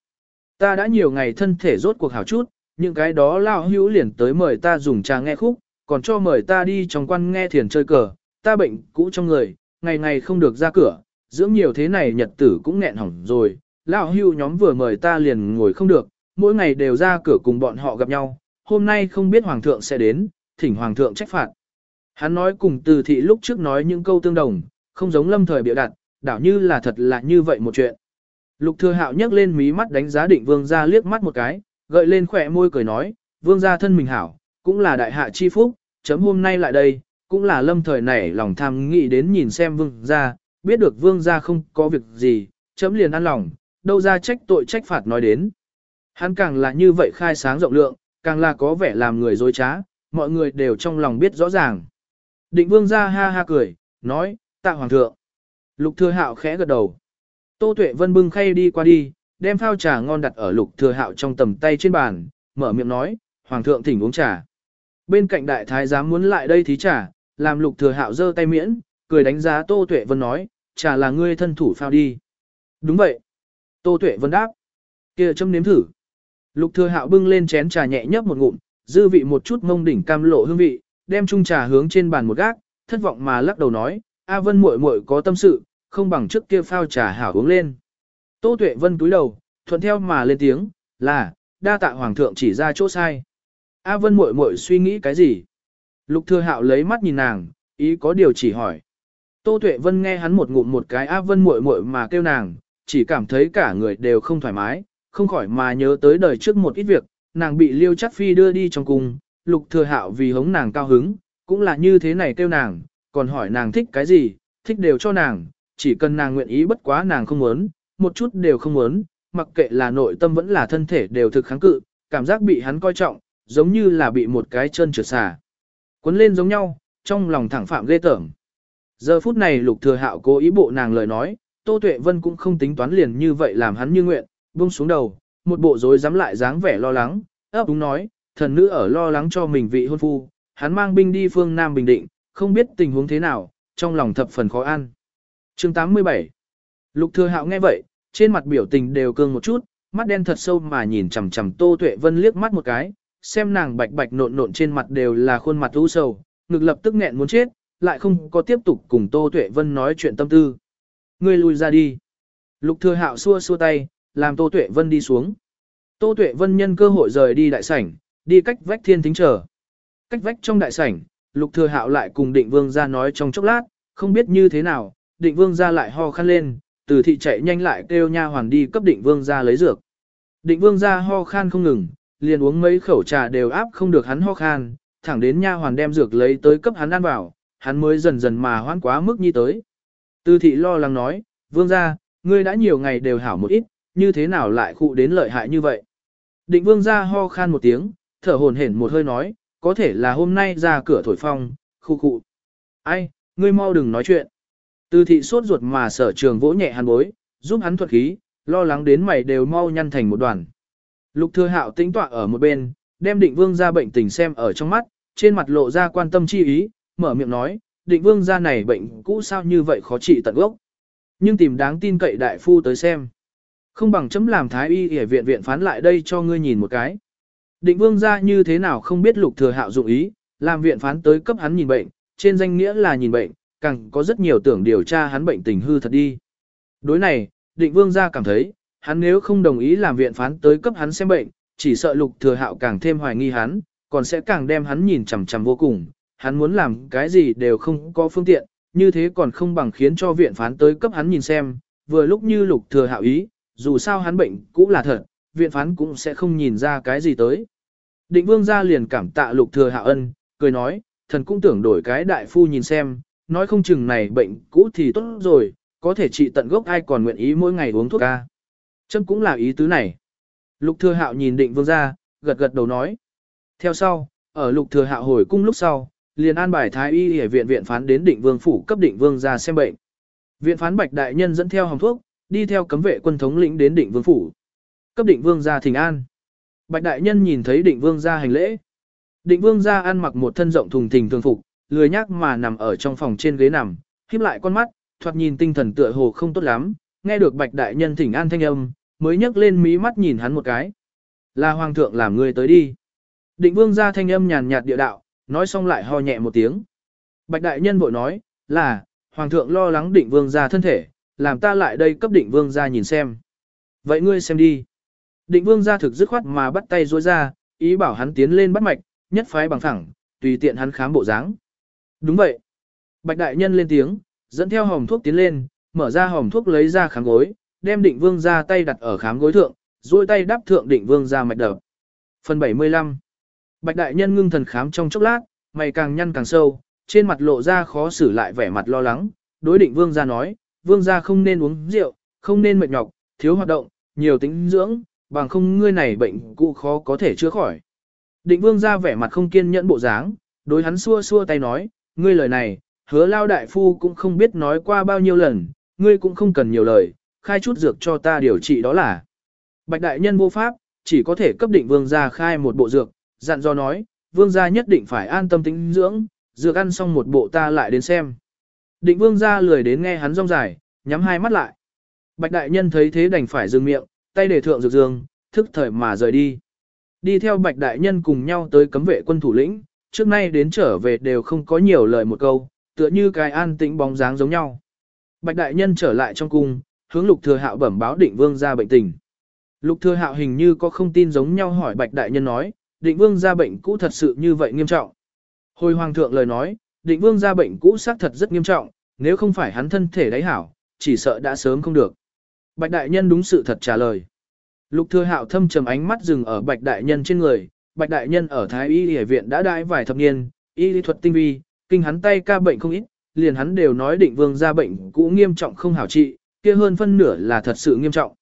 Ta đã nhiều ngày thân thể rốt cuộc hảo chút, những cái đó lao hữu liền tới mời ta dùng trà nghe khúc, còn cho mời ta đi trong quan nghe thiền chơi cờ, ta bệnh cũ trong người, ngày ngày không được ra cửa, dưỡng nhiều thế này nhật tử cũng nghẹn hỏng rồi, lão hưu nhóm vừa mời ta liền ngồi không được, mỗi ngày đều ra cửa cùng bọn họ gặp nhau, hôm nay không biết hoàng thượng sẽ đến, thỉnh hoàng thượng trách phạt. Hắn nói cùng từ thị lúc trước nói những câu tương đồng, không giống lâm thời biểu đặt, đảo như là thật là như vậy một chuyện. Lục thừa hạo nhấc lên mí mắt đánh giá định vương gia liếc mắt một cái, gợi lên khỏe môi cười nói, vương gia thân mình hảo, cũng là đại hạ chi phúc, chấm hôm nay lại đây, cũng là lâm thời nảy lòng tham nghĩ đến nhìn xem vương gia, biết được vương gia không có việc gì, chấm liền ăn lòng, đâu ra trách tội trách phạt nói đến. Hắn càng là như vậy khai sáng rộng lượng, càng là có vẻ làm người dối trá, mọi người đều trong lòng biết rõ ràng. Định vương gia ha ha cười, nói, tạ hoàng thượng. Lục thừa hạo khẽ gật đầu. Tô Tuệ Vân bưng khay đi qua đi, đem phao trà ngon đặt ở lục thừa hạo trong tầm tay trên bàn, mở miệng nói, hoàng thượng thỉnh uống trà. Bên cạnh đại thái giám muốn lại đây thí trà, làm lục thừa hạo giơ tay miễn, cười đánh giá Tô Tuệ Vân nói, trà là ngươi thân thủ phao đi. Đúng vậy. Tô Tuệ Vân đáp. kia châm nếm thử. Lục thừa hạo bưng lên chén trà nhẹ nhấp một ngụm, dư vị một chút mông đỉnh cam lộ hương vị, đem chung trà hướng trên bàn một gác, thất vọng mà lắc đầu nói, A Vân muội muội có tâm sự, không bằng trước kia phao trà hảo uống lên. Tô Tuệ Vân cúi đầu, thuận theo mà lên tiếng, là, đa tạ hoàng thượng chỉ ra chỗ sai. A Vân muội muội suy nghĩ cái gì? Lục Thừa Hạo lấy mắt nhìn nàng, ý có điều chỉ hỏi. Tô Tuệ Vân nghe hắn một ngụm một cái A Vân muội muội mà kêu nàng, chỉ cảm thấy cả người đều không thoải mái, không khỏi mà nhớ tới đời trước một ít việc, nàng bị Liêu Trác Phi đưa đi trong cung, Lục Thừa Hạo vì hống nàng cao hứng, cũng là như thế này kêu nàng, còn hỏi nàng thích cái gì, thích đều cho nàng, chỉ cần nàng nguyện ý bất quá nàng không muốn, một chút đều không muốn, mặc kệ là nội tâm vẫn là thân thể đều thực kháng cự, cảm giác bị hắn coi trọng, giống như là bị một cái chân trượt xà. Quấn lên giống nhau, trong lòng thẳng phạm ghê tởm. Giờ phút này lục thừa hạo cố ý bộ nàng lời nói, Tô Tuệ Vân cũng không tính toán liền như vậy làm hắn như nguyện, buông xuống đầu, một bộ rối dám lại dáng vẻ lo lắng, ấp đúng nói, thần nữ ở lo lắng cho mình vị hôn phu, hắn mang binh đi phương Nam Bình Định, không biết tình huống thế nào, trong lòng thập phần khó ăn. Chương 87 Lục thừa hạo nghe vậy, trên mặt biểu tình đều cương một chút, mắt đen thật sâu mà nhìn chằm chằm Tô Tuệ Vân liếc mắt một cái, xem nàng bạch bạch nộn nộn trên mặt đều là khuôn mặt u sầu, ngực lập tức nghẹn muốn chết, lại không có tiếp tục cùng Tô Tuệ Vân nói chuyện tâm tư. Ngươi lui ra đi. Lục Thừa Hạo xua xua tay, làm Tô Tuệ Vân đi xuống. Tô Tuệ Vân nhân cơ hội rời đi đại sảnh, đi cách vách thiên thính chờ. Cách vách trong đại sảnh, Lục Thừa Hạo lại cùng Định Vương gia nói trong chốc lát, không biết như thế nào, Định Vương gia lại ho khan lên, từ thị chạy nhanh lại kêu nha hoàn đi cấp Định Vương gia lấy dược. Định Vương gia ho khan không ngừng, liền uống mấy khẩu trà đều áp không được hắn ho khan, thẳng đến nha hoàn đem dược lấy tới cấp hắn ăn vào, hắn mới dần dần mà hoãn quá mức như tới. Từ thị lo lắng nói, vương gia, ngươi đã nhiều ngày đều hảo một ít, như thế nào lại khụ đến lợi hại như vậy? Định vương gia ho khan một tiếng, thở hổn hển một hơi nói, có thể là hôm nay ra cửa thổi phong, khu khu. Ai, ngươi mau đừng nói chuyện. Từ thị sốt ruột mà sở trường vỗ nhẹ hắn bối, giúp hắn thuật khí, lo lắng đến mày đều mau nhăn thành một đoàn. Lục thừa hạo tĩnh tọa ở một bên, đem định vương gia bệnh tình xem ở trong mắt, trên mặt lộ ra quan tâm chi ý, mở miệng nói, định vương gia này bệnh cũ sao như vậy khó trị tận gốc. Nhưng tìm đáng tin cậy đại phu tới xem. Không bằng chấm làm thái y ở viện viện phán lại đây cho ngươi nhìn một cái. Định vương gia như thế nào không biết lục thừa hạo dụng ý, làm viện phán tới cấp hắn nhìn bệnh, trên danh nghĩa là nhìn bệnh, càng có rất nhiều tưởng điều tra hắn bệnh tình hư thật đi. Đối này, định vương gia cảm thấy, hắn nếu không đồng ý làm viện phán tới cấp hắn xem bệnh, chỉ sợ lục thừa hạo càng thêm hoài nghi hắn, còn sẽ càng đem hắn nhìn chằm chằm vô cùng, hắn muốn làm cái gì đều không có phương tiện, như thế còn không bằng khiến cho viện phán tới cấp hắn nhìn xem, vừa lúc như lục thừa hạo ý, dù sao hắn bệnh cũng là thật, viện phán cũng sẽ không nhìn ra cái gì tới. Định vương gia liền cảm tạ lục thừa hạ ân, cười nói, thần cũng tưởng đổi cái đại phu nhìn xem, nói không chừng này bệnh cũ thì tốt rồi, có thể trị tận gốc ai còn nguyện ý mỗi ngày uống thuốc ca. chân cũng là ý tứ này. Lục thừa hạo nhìn định vương gia, gật gật đầu nói. Theo sau, ở lục thừa hạo hồi cung lúc sau, liền an bài thái y ở viện viện phán đến định vương phủ cấp định vương gia xem bệnh. Viện phán bạch đại nhân dẫn theo hồng thuốc, đi theo cấm vệ quân thống lĩnh đến định vương phủ. Cấp định vương gia thỉnh an. Bạch đại nhân nhìn thấy định vương gia hành lễ. Định vương gia ăn mặc một thân rộng thùng thình thường phục, lười nhác mà nằm ở trong phòng trên ghế nằm, khép lại con mắt, thoạt nhìn tinh thần tựa hồ không tốt lắm, nghe được bạch đại nhân thỉnh an thanh âm, mới nhấc lên mí mắt nhìn hắn một cái. Là hoàng thượng làm người tới đi. Định vương ra thanh âm nhàn nhạt địa đạo, nói xong lại ho nhẹ một tiếng. Bạch đại nhân vội nói, là, hoàng thượng lo lắng định vương ra thân thể, làm ta lại đây cấp định vương ra nhìn xem. Vậy ngươi xem đi. Định vương ra thực dứt khoát mà bắt tay rối ra, ý bảo hắn tiến lên bắt mạch, nhất phái bằng thẳng, tùy tiện hắn khám bộ dáng. Đúng vậy. Bạch đại nhân lên tiếng, dẫn theo hòm thuốc tiến lên, mở ra hòm thuốc lấy ra khám gối, đem định vương ra tay đặt ở khám gối thượng, duỗi tay đắp thượng định vương ra mạch đập. Phần 75 Bạch đại nhân ngưng thần khám trong chốc lát, mày càng nhăn càng sâu, trên mặt lộ ra khó xử lại vẻ mặt lo lắng, đối định vương ra nói, vương gia không nên uống rượu, không nên mệt nhọc, thiếu hoạt động, nhiều tính dưỡng, bằng không ngươi này bệnh cũ khó có thể chữa khỏi. Định vương gia vẻ mặt không kiên nhẫn bộ dáng, đối hắn xua xua tay nói, ngươi lời này, hứa lao đại phu cũng không biết nói qua bao nhiêu lần, ngươi cũng không cần nhiều lời, khai chút dược cho ta điều trị đó là. Bạch đại nhân vô pháp, chỉ có thể cấp định vương gia khai một bộ dược, dặn do nói, vương gia nhất định phải an tâm tính dưỡng, dược ăn xong một bộ ta lại đến xem. Định vương ra lười đến nghe hắn rong dài, nhắm hai mắt lại. Bạch đại nhân thấy thế đành phải dừng miệng, tay để thượng dược dương, thức thời mà rời đi. Đi theo bạch đại nhân cùng nhau tới cấm vệ quân thủ lĩnh, trước nay đến trở về đều không có nhiều lời một câu, tựa như cái an tĩnh bóng dáng giống nhau. Bạch đại nhân trở lại trong cung, hướng lục thừa hạo bẩm báo định vương ra bệnh tình. Lục thừa hạo hình như có không tin giống nhau hỏi bạch đại nhân nói, định vương ra bệnh cũ thật sự như vậy nghiêm trọng. Hồi hoàng thượng lời nói, định vương ra bệnh cũ xác thật rất nghiêm trọng, nếu không phải hắn thân thể đáy hảo, chỉ sợ đã sớm không được. Bạch đại nhân đúng sự thật trả lời. Lục thừa hạo thâm trầm ánh mắt dừng ở bạch đại nhân trên người, bạch đại nhân ở Thái Y Y viện đã đãi vài thập niên, y lý thuật tinh vi, kinh hắn tay ca bệnh không ít, liền hắn đều nói định vương ra bệnh cũ nghiêm trọng không hảo trị, kia hơn phân nửa là thật sự nghiêm trọng.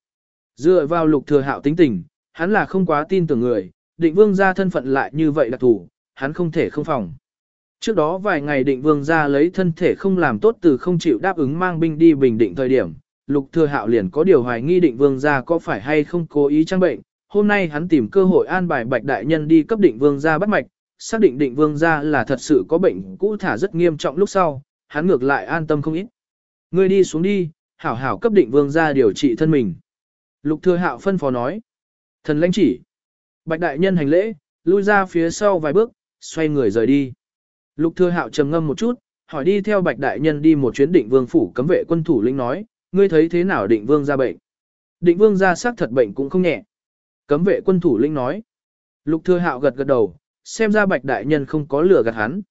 Dựa vào lục thừa hạo tính tình, hắn là không quá tin tưởng người, định vương ra thân phận lại như vậy là thủ, hắn không thể không phòng. Trước đó vài ngày định vương ra lấy thân thể không làm tốt từ không chịu đáp ứng mang binh đi bình định thời điểm, lục thừa hạo liền có điều hoài nghi định vương gia có phải hay không cố ý trang bệnh. Hôm nay hắn tìm cơ hội an bài bạch đại nhân đi cấp định vương gia bắt mạch, xác định định vương gia là thật sự có bệnh cũ thả rất nghiêm trọng lúc sau, hắn ngược lại an tâm không ít. Ngươi đi xuống đi, hảo hảo cấp định vương gia điều trị thân mình. Lục thừa hạo phân phó nói. Thần lãnh chỉ. Bạch đại nhân hành lễ, lui ra phía sau vài bước, xoay người rời đi. Lục thừa hạo trầm ngâm một chút, hỏi đi theo bạch đại nhân đi một chuyến định vương phủ cấm vệ quân thủ lĩnh nói, ngươi thấy thế nào định vương ra bệnh? Định vương ra xác thật bệnh cũng không nhẹ. Cấm vệ quân thủ lĩnh nói. Lục thừa hạo gật gật đầu, xem ra bạch đại nhân không có lừa gạt hắn.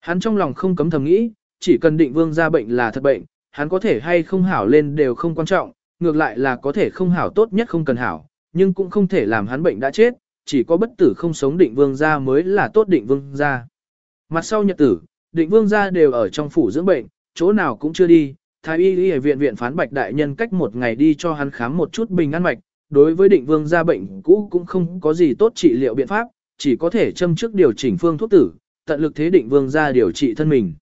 Hắn trong lòng không cấm thầm nghĩ, chỉ cần định vương ra bệnh là thật bệnh, hắn có thể hay không hảo lên đều không quan trọng, ngược lại là có thể không hảo tốt nhất không cần hảo, nhưng cũng không thể làm hắn bệnh đã chết, chỉ có bất tử không sống định vương ra mới là tốt định vương ra. Mặt sau nhật tử, định vương gia đều ở trong phủ dưỡng bệnh, chỗ nào cũng chưa đi, thái y y viện viện phán bạch đại nhân cách một ngày đi cho hắn khám một chút bình an mạch, đối với định vương gia bệnh cũ cũng không có gì tốt trị liệu biện pháp, chỉ có thể châm trước điều chỉnh phương thuốc tử, tận lực thế định vương gia điều trị thân mình.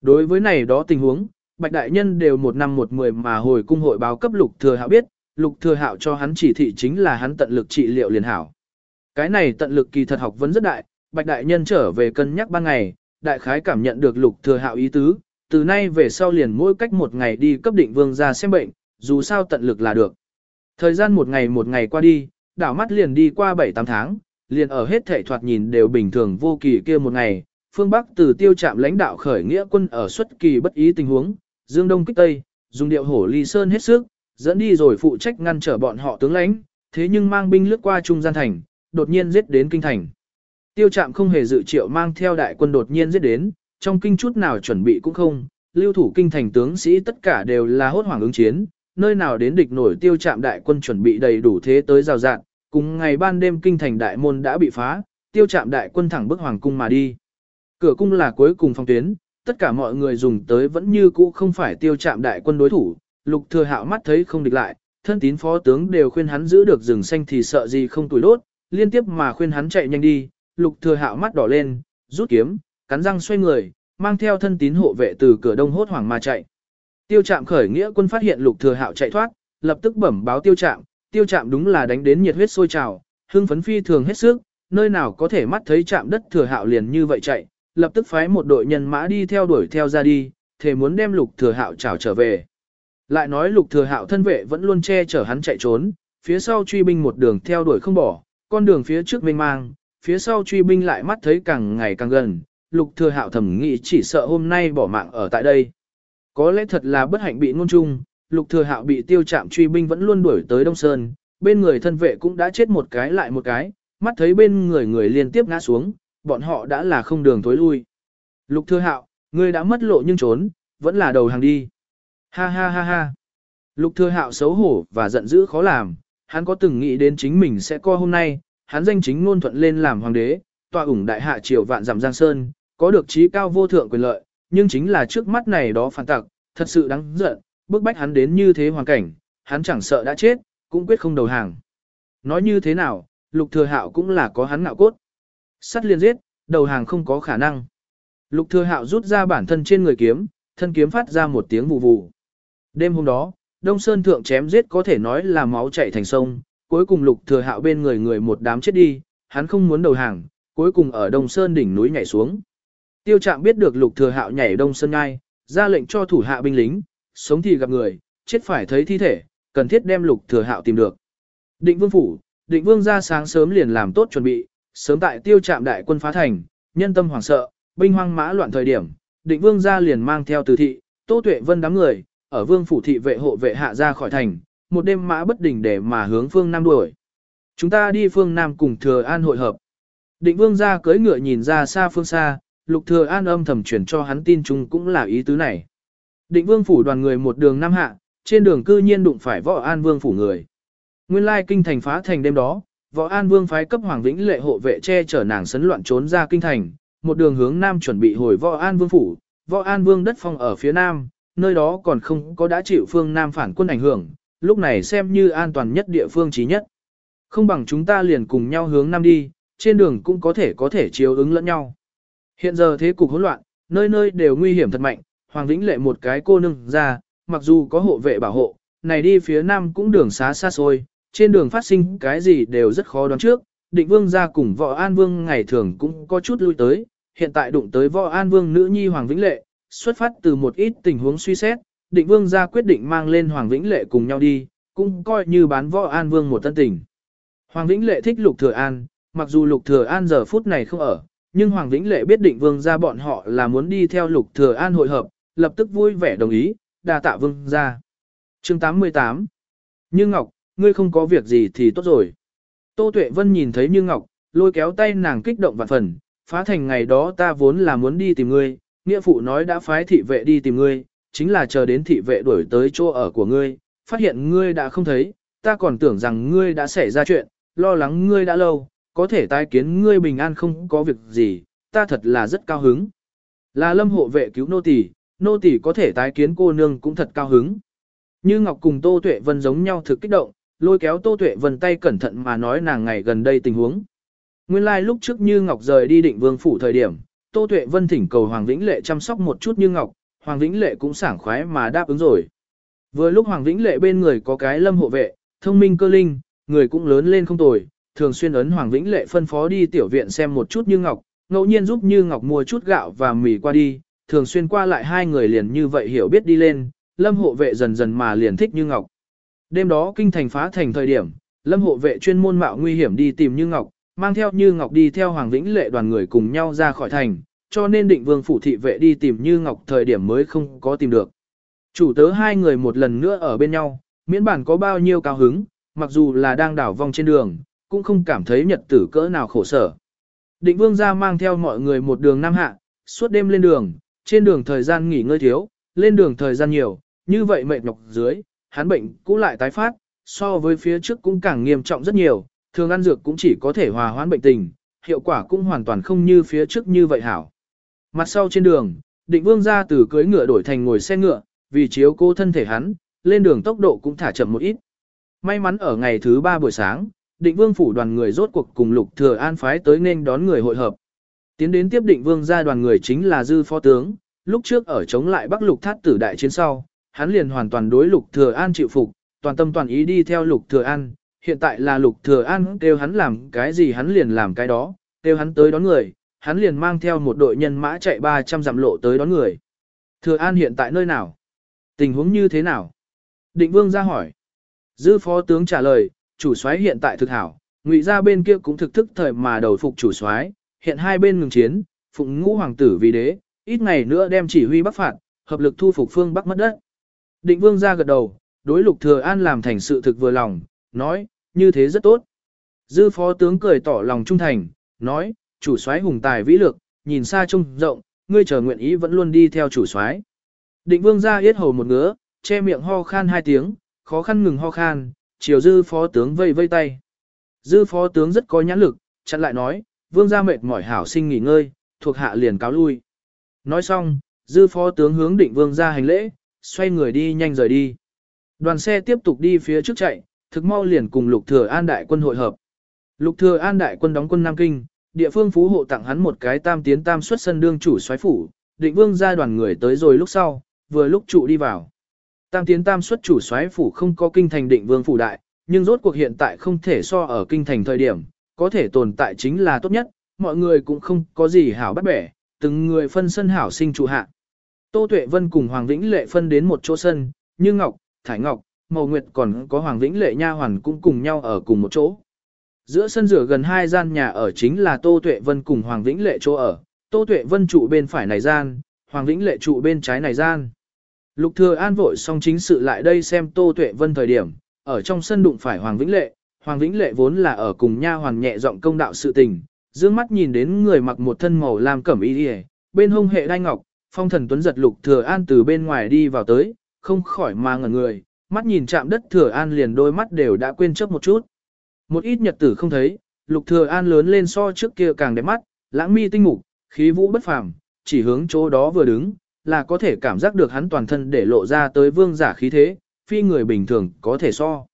Đối với này đó tình huống, bạch đại nhân đều một năm một mười mà hồi cung hội báo cấp lục thừa hạo biết, lục thừa hạo cho hắn chỉ thị chính là hắn tận lực trị liệu liền hảo. Cái này tận lực kỳ thật học vẫn rất đại, Bạch Đại Nhân trở về cân nhắc ban ngày, đại khái cảm nhận được lục thừa hạo ý tứ, từ nay về sau liền mỗi cách một ngày đi cấp định vương ra xem bệnh, dù sao tận lực là được. Thời gian một ngày một ngày qua đi, đảo mắt liền đi qua 7-8 tháng, liền ở hết thể thoạt nhìn đều bình thường vô kỳ kia một ngày, phương Bắc từ tiêu trạm lãnh đạo khởi nghĩa quân ở xuất kỳ bất ý tình huống, dương đông kích tây, dùng điệu hổ ly sơn hết sức, dẫn đi rồi phụ trách ngăn trở bọn họ tướng lãnh, thế nhưng mang binh lướt qua trung gian thành, đột nhiên giết đến kinh thành. Tiêu trạm không hề dự triệu mang theo đại quân đột nhiên giết đến, trong kinh chút nào chuẩn bị cũng không, lưu thủ kinh thành tướng sĩ tất cả đều là hốt hoảng ứng chiến, nơi nào đến địch nổi tiêu trạm đại quân chuẩn bị đầy đủ thế tới rào rạn, cùng ngày ban đêm kinh thành đại môn đã bị phá, tiêu trạm đại quân thẳng bức hoàng cung mà đi. Cửa cung là cuối cùng phong tuyến, tất cả mọi người dùng tới vẫn như cũ không phải tiêu trạm đại quân đối thủ, lục thừa hạo mắt thấy không địch lại, thân tín phó tướng đều khuyên hắn giữ được rừng xanh thì sợ gì không tuổi đốt, liên tiếp mà khuyên hắn chạy nhanh đi, lục thừa hạo mắt đỏ lên, rút kiếm, cắn răng xoay người, mang theo thân tín hộ vệ từ cửa đông hốt hoảng mà chạy. Tiêu trạm khởi nghĩa quân phát hiện lục thừa hạo chạy thoát, lập tức bẩm báo tiêu trạm, tiêu trạm đúng là đánh đến nhiệt huyết sôi trào, hưng phấn phi thường hết sức, nơi nào có thể mắt thấy trạm đất thừa hạo liền như vậy chạy, lập tức phái một đội nhân mã đi theo đuổi theo ra đi, thề muốn đem lục thừa hạo trảo trở về. Lại nói lục thừa hạo thân vệ vẫn luôn che chở hắn chạy trốn, phía sau truy binh một đường theo đuổi không bỏ, con đường phía trước mênh mang, phía sau truy binh lại mắt thấy càng ngày càng gần, lục thừa hạo thầm nghĩ chỉ sợ hôm nay bỏ mạng ở tại đây. Có lẽ thật là bất hạnh bị ngôn chung, lục thừa hạo bị tiêu chạm truy binh vẫn luôn đuổi tới Đông Sơn, bên người thân vệ cũng đã chết một cái lại một cái, mắt thấy bên người người liên tiếp ngã xuống, bọn họ đã là không đường tối lui. Lục thừa hạo, ngươi đã mất lộ nhưng trốn, vẫn là đầu hàng đi. Ha ha ha ha. Lục thừa hạo xấu hổ và giận dữ khó làm, hắn có từng nghĩ đến chính mình sẽ co hôm nay, hắn danh chính ngôn thuận lên làm hoàng đế, tọa ủng đại hạ triều vạn dặm giang sơn, có được trí cao vô thượng quyền lợi, nhưng chính là trước mắt này đó phản tặc, thật sự đáng giận, bức bách hắn đến như thế hoàn cảnh, hắn chẳng sợ đã chết, cũng quyết không đầu hàng. Nói như thế nào, lục thừa hạo cũng là có hắn ngạo cốt. Sắt liên giết, đầu hàng không có khả năng. Lục thừa hạo rút ra bản thân trên người kiếm, thân kiếm phát ra một tiếng vù vù. Đêm hôm đó, Đông Sơn Thượng chém giết có thể nói là máu chảy thành sông, cuối cùng lục thừa hạo bên người người một đám chết đi, hắn không muốn đầu hàng, cuối cùng ở Đông Sơn đỉnh núi nhảy xuống. Tiêu trạm biết được lục thừa hạo nhảy Đông Sơn ngai, ra lệnh cho thủ hạ binh lính, sống thì gặp người, chết phải thấy thi thể, cần thiết đem lục thừa hạo tìm được. Định vương phủ, định vương ra sáng sớm liền làm tốt chuẩn bị, sớm tại tiêu trạm đại quân phá thành, nhân tâm hoảng sợ, binh hoang mã loạn thời điểm, định vương ra liền mang theo từ thị, tô tuệ vân đám người, ở vương phủ thị vệ hộ vệ hạ ra khỏi thành, một đêm mã bất đình để mà hướng phương Nam đuổi. Chúng ta đi phương Nam cùng thừa an hội hợp. Định vương ra cưỡi ngựa nhìn ra xa phương xa, lục thừa an âm thầm chuyển cho hắn tin chung cũng là ý tứ này. Định vương phủ đoàn người một đường Nam hạ, trên đường cư nhiên đụng phải võ an vương phủ người. Nguyên lai kinh thành phá thành đêm đó, võ an vương phái cấp hoàng vĩnh lệ hộ vệ che chở nàng sấn loạn trốn ra kinh thành, một đường hướng Nam chuẩn bị hồi võ an vương phủ, võ an vương đất phong ở phía Nam, nơi đó còn không có đã chịu phương Nam phản quân ảnh hưởng, lúc này xem như an toàn nhất địa phương trí nhất. Không bằng chúng ta liền cùng nhau hướng Nam đi, trên đường cũng có thể có thể chiếu ứng lẫn nhau. Hiện giờ thế cục hỗn loạn, nơi nơi đều nguy hiểm thật mạnh, Hoàng Vĩnh Lệ một cái cô nương ra, mặc dù có hộ vệ bảo hộ, này đi phía Nam cũng đường xá xa xôi, trên đường phát sinh cái gì đều rất khó đoán trước, định vương ra cùng võ an vương ngày thường cũng có chút lui tới, hiện tại đụng tới võ an vương nữ nhi Hoàng Vĩnh Lệ, xuất phát từ một ít tình huống suy xét, định vương ra quyết định mang lên Hoàng Vĩnh Lệ cùng nhau đi, cũng coi như bán võ an vương một tân tình. Hoàng Vĩnh Lệ thích Lục Thừa An, mặc dù Lục Thừa An giờ phút này không ở, nhưng Hoàng Vĩnh Lệ biết định vương ra bọn họ là muốn đi theo Lục Thừa An hội hợp, lập tức vui vẻ đồng ý, đà tạ vương ra. Chương 88 Như Ngọc, ngươi không có việc gì thì tốt rồi. Tô Tuệ Vân nhìn thấy Như Ngọc, lôi kéo tay nàng kích động vạn phần, phá thành ngày đó ta vốn là muốn đi tìm ngươi, nghĩa phụ nói đã phái thị vệ đi tìm ngươi, chính là chờ đến thị vệ đuổi tới chỗ ở của ngươi, phát hiện ngươi đã không thấy, ta còn tưởng rằng ngươi đã xảy ra chuyện, lo lắng ngươi đã lâu, có thể tái kiến ngươi bình an không có việc gì, ta thật là rất cao hứng. Là lâm hộ vệ cứu nô tỳ, nô tỳ có thể tái kiến cô nương cũng thật cao hứng. Như Ngọc cùng Tô Tuệ Vân giống nhau thực kích động, lôi kéo Tô Tuệ Vân tay cẩn thận mà nói nàng ngày gần đây tình huống. Nguyên lai like lúc trước Như Ngọc rời đi định vương phủ thời điểm, Tô Tuệ Vân thỉnh cầu Hoàng Vĩnh Lệ chăm sóc một chút Như Ngọc, Hoàng Vĩnh Lệ cũng sảng khoái mà đáp ứng rồi. Vừa lúc Hoàng Vĩnh Lệ bên người có cái lâm hộ vệ, thông minh cơ linh, người cũng lớn lên không tồi, thường xuyên ấn Hoàng Vĩnh Lệ phân phó đi tiểu viện xem một chút Như Ngọc, ngẫu nhiên giúp Như Ngọc mua chút gạo và mì qua đi, thường xuyên qua lại hai người liền như vậy hiểu biết đi lên, lâm hộ vệ dần dần mà liền thích Như Ngọc. Đêm đó kinh thành phá thành thời điểm, lâm hộ vệ chuyên môn mạo nguy hiểm đi tìm Như Ngọc, mang theo Như Ngọc đi theo Hoàng Vĩnh Lệ đoàn người cùng nhau ra khỏi thành, cho nên định vương phủ thị vệ đi tìm Như Ngọc thời điểm mới không có tìm được. Chủ tớ hai người một lần nữa ở bên nhau, miễn bản có bao nhiêu cao hứng, mặc dù là đang đảo vòng trên đường, cũng không cảm thấy nhật tử cỡ nào khổ sở. Định vương ra mang theo mọi người một đường nam hạ, suốt đêm lên đường, trên đường thời gian nghỉ ngơi thiếu, lên đường thời gian nhiều, như vậy mệt nhọc dưới, hắn bệnh cũng lại tái phát, so với phía trước cũng càng nghiêm trọng rất nhiều, thường ăn dược cũng chỉ có thể hòa hoãn bệnh tình, hiệu quả cũng hoàn toàn không như phía trước như vậy hảo. Mặt sau trên đường, định vương ra từ cưới ngựa đổi thành ngồi xe ngựa, vì chiếu cô thân thể hắn, lên đường tốc độ cũng thả chậm một ít. May mắn ở ngày thứ ba buổi sáng, định vương phủ đoàn người rốt cuộc cùng lục thừa an phái tới nên đón người hội hợp. Tiến đến tiếp định vương ra đoàn người chính là dư phó tướng, lúc trước ở chống lại bắc lục thát tử đại chiến sau, hắn liền hoàn toàn đối lục thừa an chịu phục, toàn tâm toàn ý đi theo lục thừa an. Hiện tại là lục thừa an kêu hắn làm cái gì hắn liền làm cái đó, kêu hắn tới đón người, hắn liền mang theo một đội nhân mã chạy 300 dặm lộ tới đón người. Thừa An hiện tại nơi nào? Tình huống như thế nào? Định Vương ra hỏi. Dư phó tướng trả lời, chủ soái hiện tại thực hảo, ngụy ra bên kia cũng thực thức thời mà đầu phục chủ soái, hiện hai bên ngừng chiến, phụng ngũ hoàng tử vì đế, ít ngày nữa đem chỉ huy bắc phạt, hợp lực thu phục phương bắc mất đất. Định vương ra gật đầu, đối lục thừa an làm thành sự thực vừa lòng, nói, như thế rất tốt. Dư phó tướng cười tỏ lòng trung thành, nói, chủ soái hùng tài vĩ lược, nhìn xa trông rộng, ngươi chờ nguyện ý vẫn luôn đi theo chủ soái. Định vương ra yết hầu một ngứa, che miệng ho khan hai tiếng, khó khăn ngừng ho khan, chiều dư phó tướng vây vây tay. Dư phó tướng rất có nhãn lực, chặn lại nói, vương gia mệt mỏi hảo sinh nghỉ ngơi, thuộc hạ liền cáo lui. Nói xong, dư phó tướng hướng định vương gia hành lễ, xoay người đi nhanh rời đi. Đoàn xe tiếp tục đi phía trước chạy, thực mau liền cùng lục thừa an đại quân hội hợp. Lục thừa an đại quân đóng quân Nam Kinh, địa phương phú hộ tặng hắn một cái tam tiến tam xuất sân đương chủ soái phủ, định vương gia đoàn người tới rồi lúc sau, vừa lúc trụ đi vào. Tam tiến tam xuất chủ soái phủ không có kinh thành định vương phủ đại, nhưng rốt cuộc hiện tại không thể so ở kinh thành thời điểm, có thể tồn tại chính là tốt nhất, mọi người cũng không có gì hảo bắt bẻ, từng người phân sân hảo sinh trụ hạ. Tô Tuệ Vân cùng Hoàng Vĩnh Lệ phân đến một chỗ sân, Như Ngọc, Thải Ngọc, Mầu Nguyệt còn có Hoàng Vĩnh Lệ nha hoàn cũng cùng nhau ở cùng một chỗ. Giữa sân rửa gần hai gian nhà ở chính là Tô Tuệ Vân cùng Hoàng Vĩnh Lệ chỗ ở, Tô Tuệ Vân trụ bên phải này gian, Hoàng Vĩnh Lệ trụ bên trái này gian. Lục Thừa An vội xong chính sự lại đây xem Tô Tuệ Vân thời điểm, ở trong sân đụng phải Hoàng Vĩnh Lệ, Hoàng Vĩnh Lệ vốn là ở cùng nha hoàng nhẹ giọng công đạo sự tình, dương mắt nhìn đến người mặc một thân màu lam cẩm y liễu, bên hông hệ đai ngọc, phong thần tuấn giật Lục Thừa An từ bên ngoài đi vào tới, không khỏi mà ngẩn người, mắt nhìn chạm đất Thừa An liền đôi mắt đều đã quên chớp một chút. Một ít nhật tử không thấy, Lục Thừa An lớn lên so trước kia càng đẹp mắt, lãng mi tinh mục, khí vũ bất phàm, chỉ hướng chỗ đó vừa đứng, là có thể cảm giác được hắn toàn thân để lộ ra tới vương giả khí thế, phi người bình thường có thể so.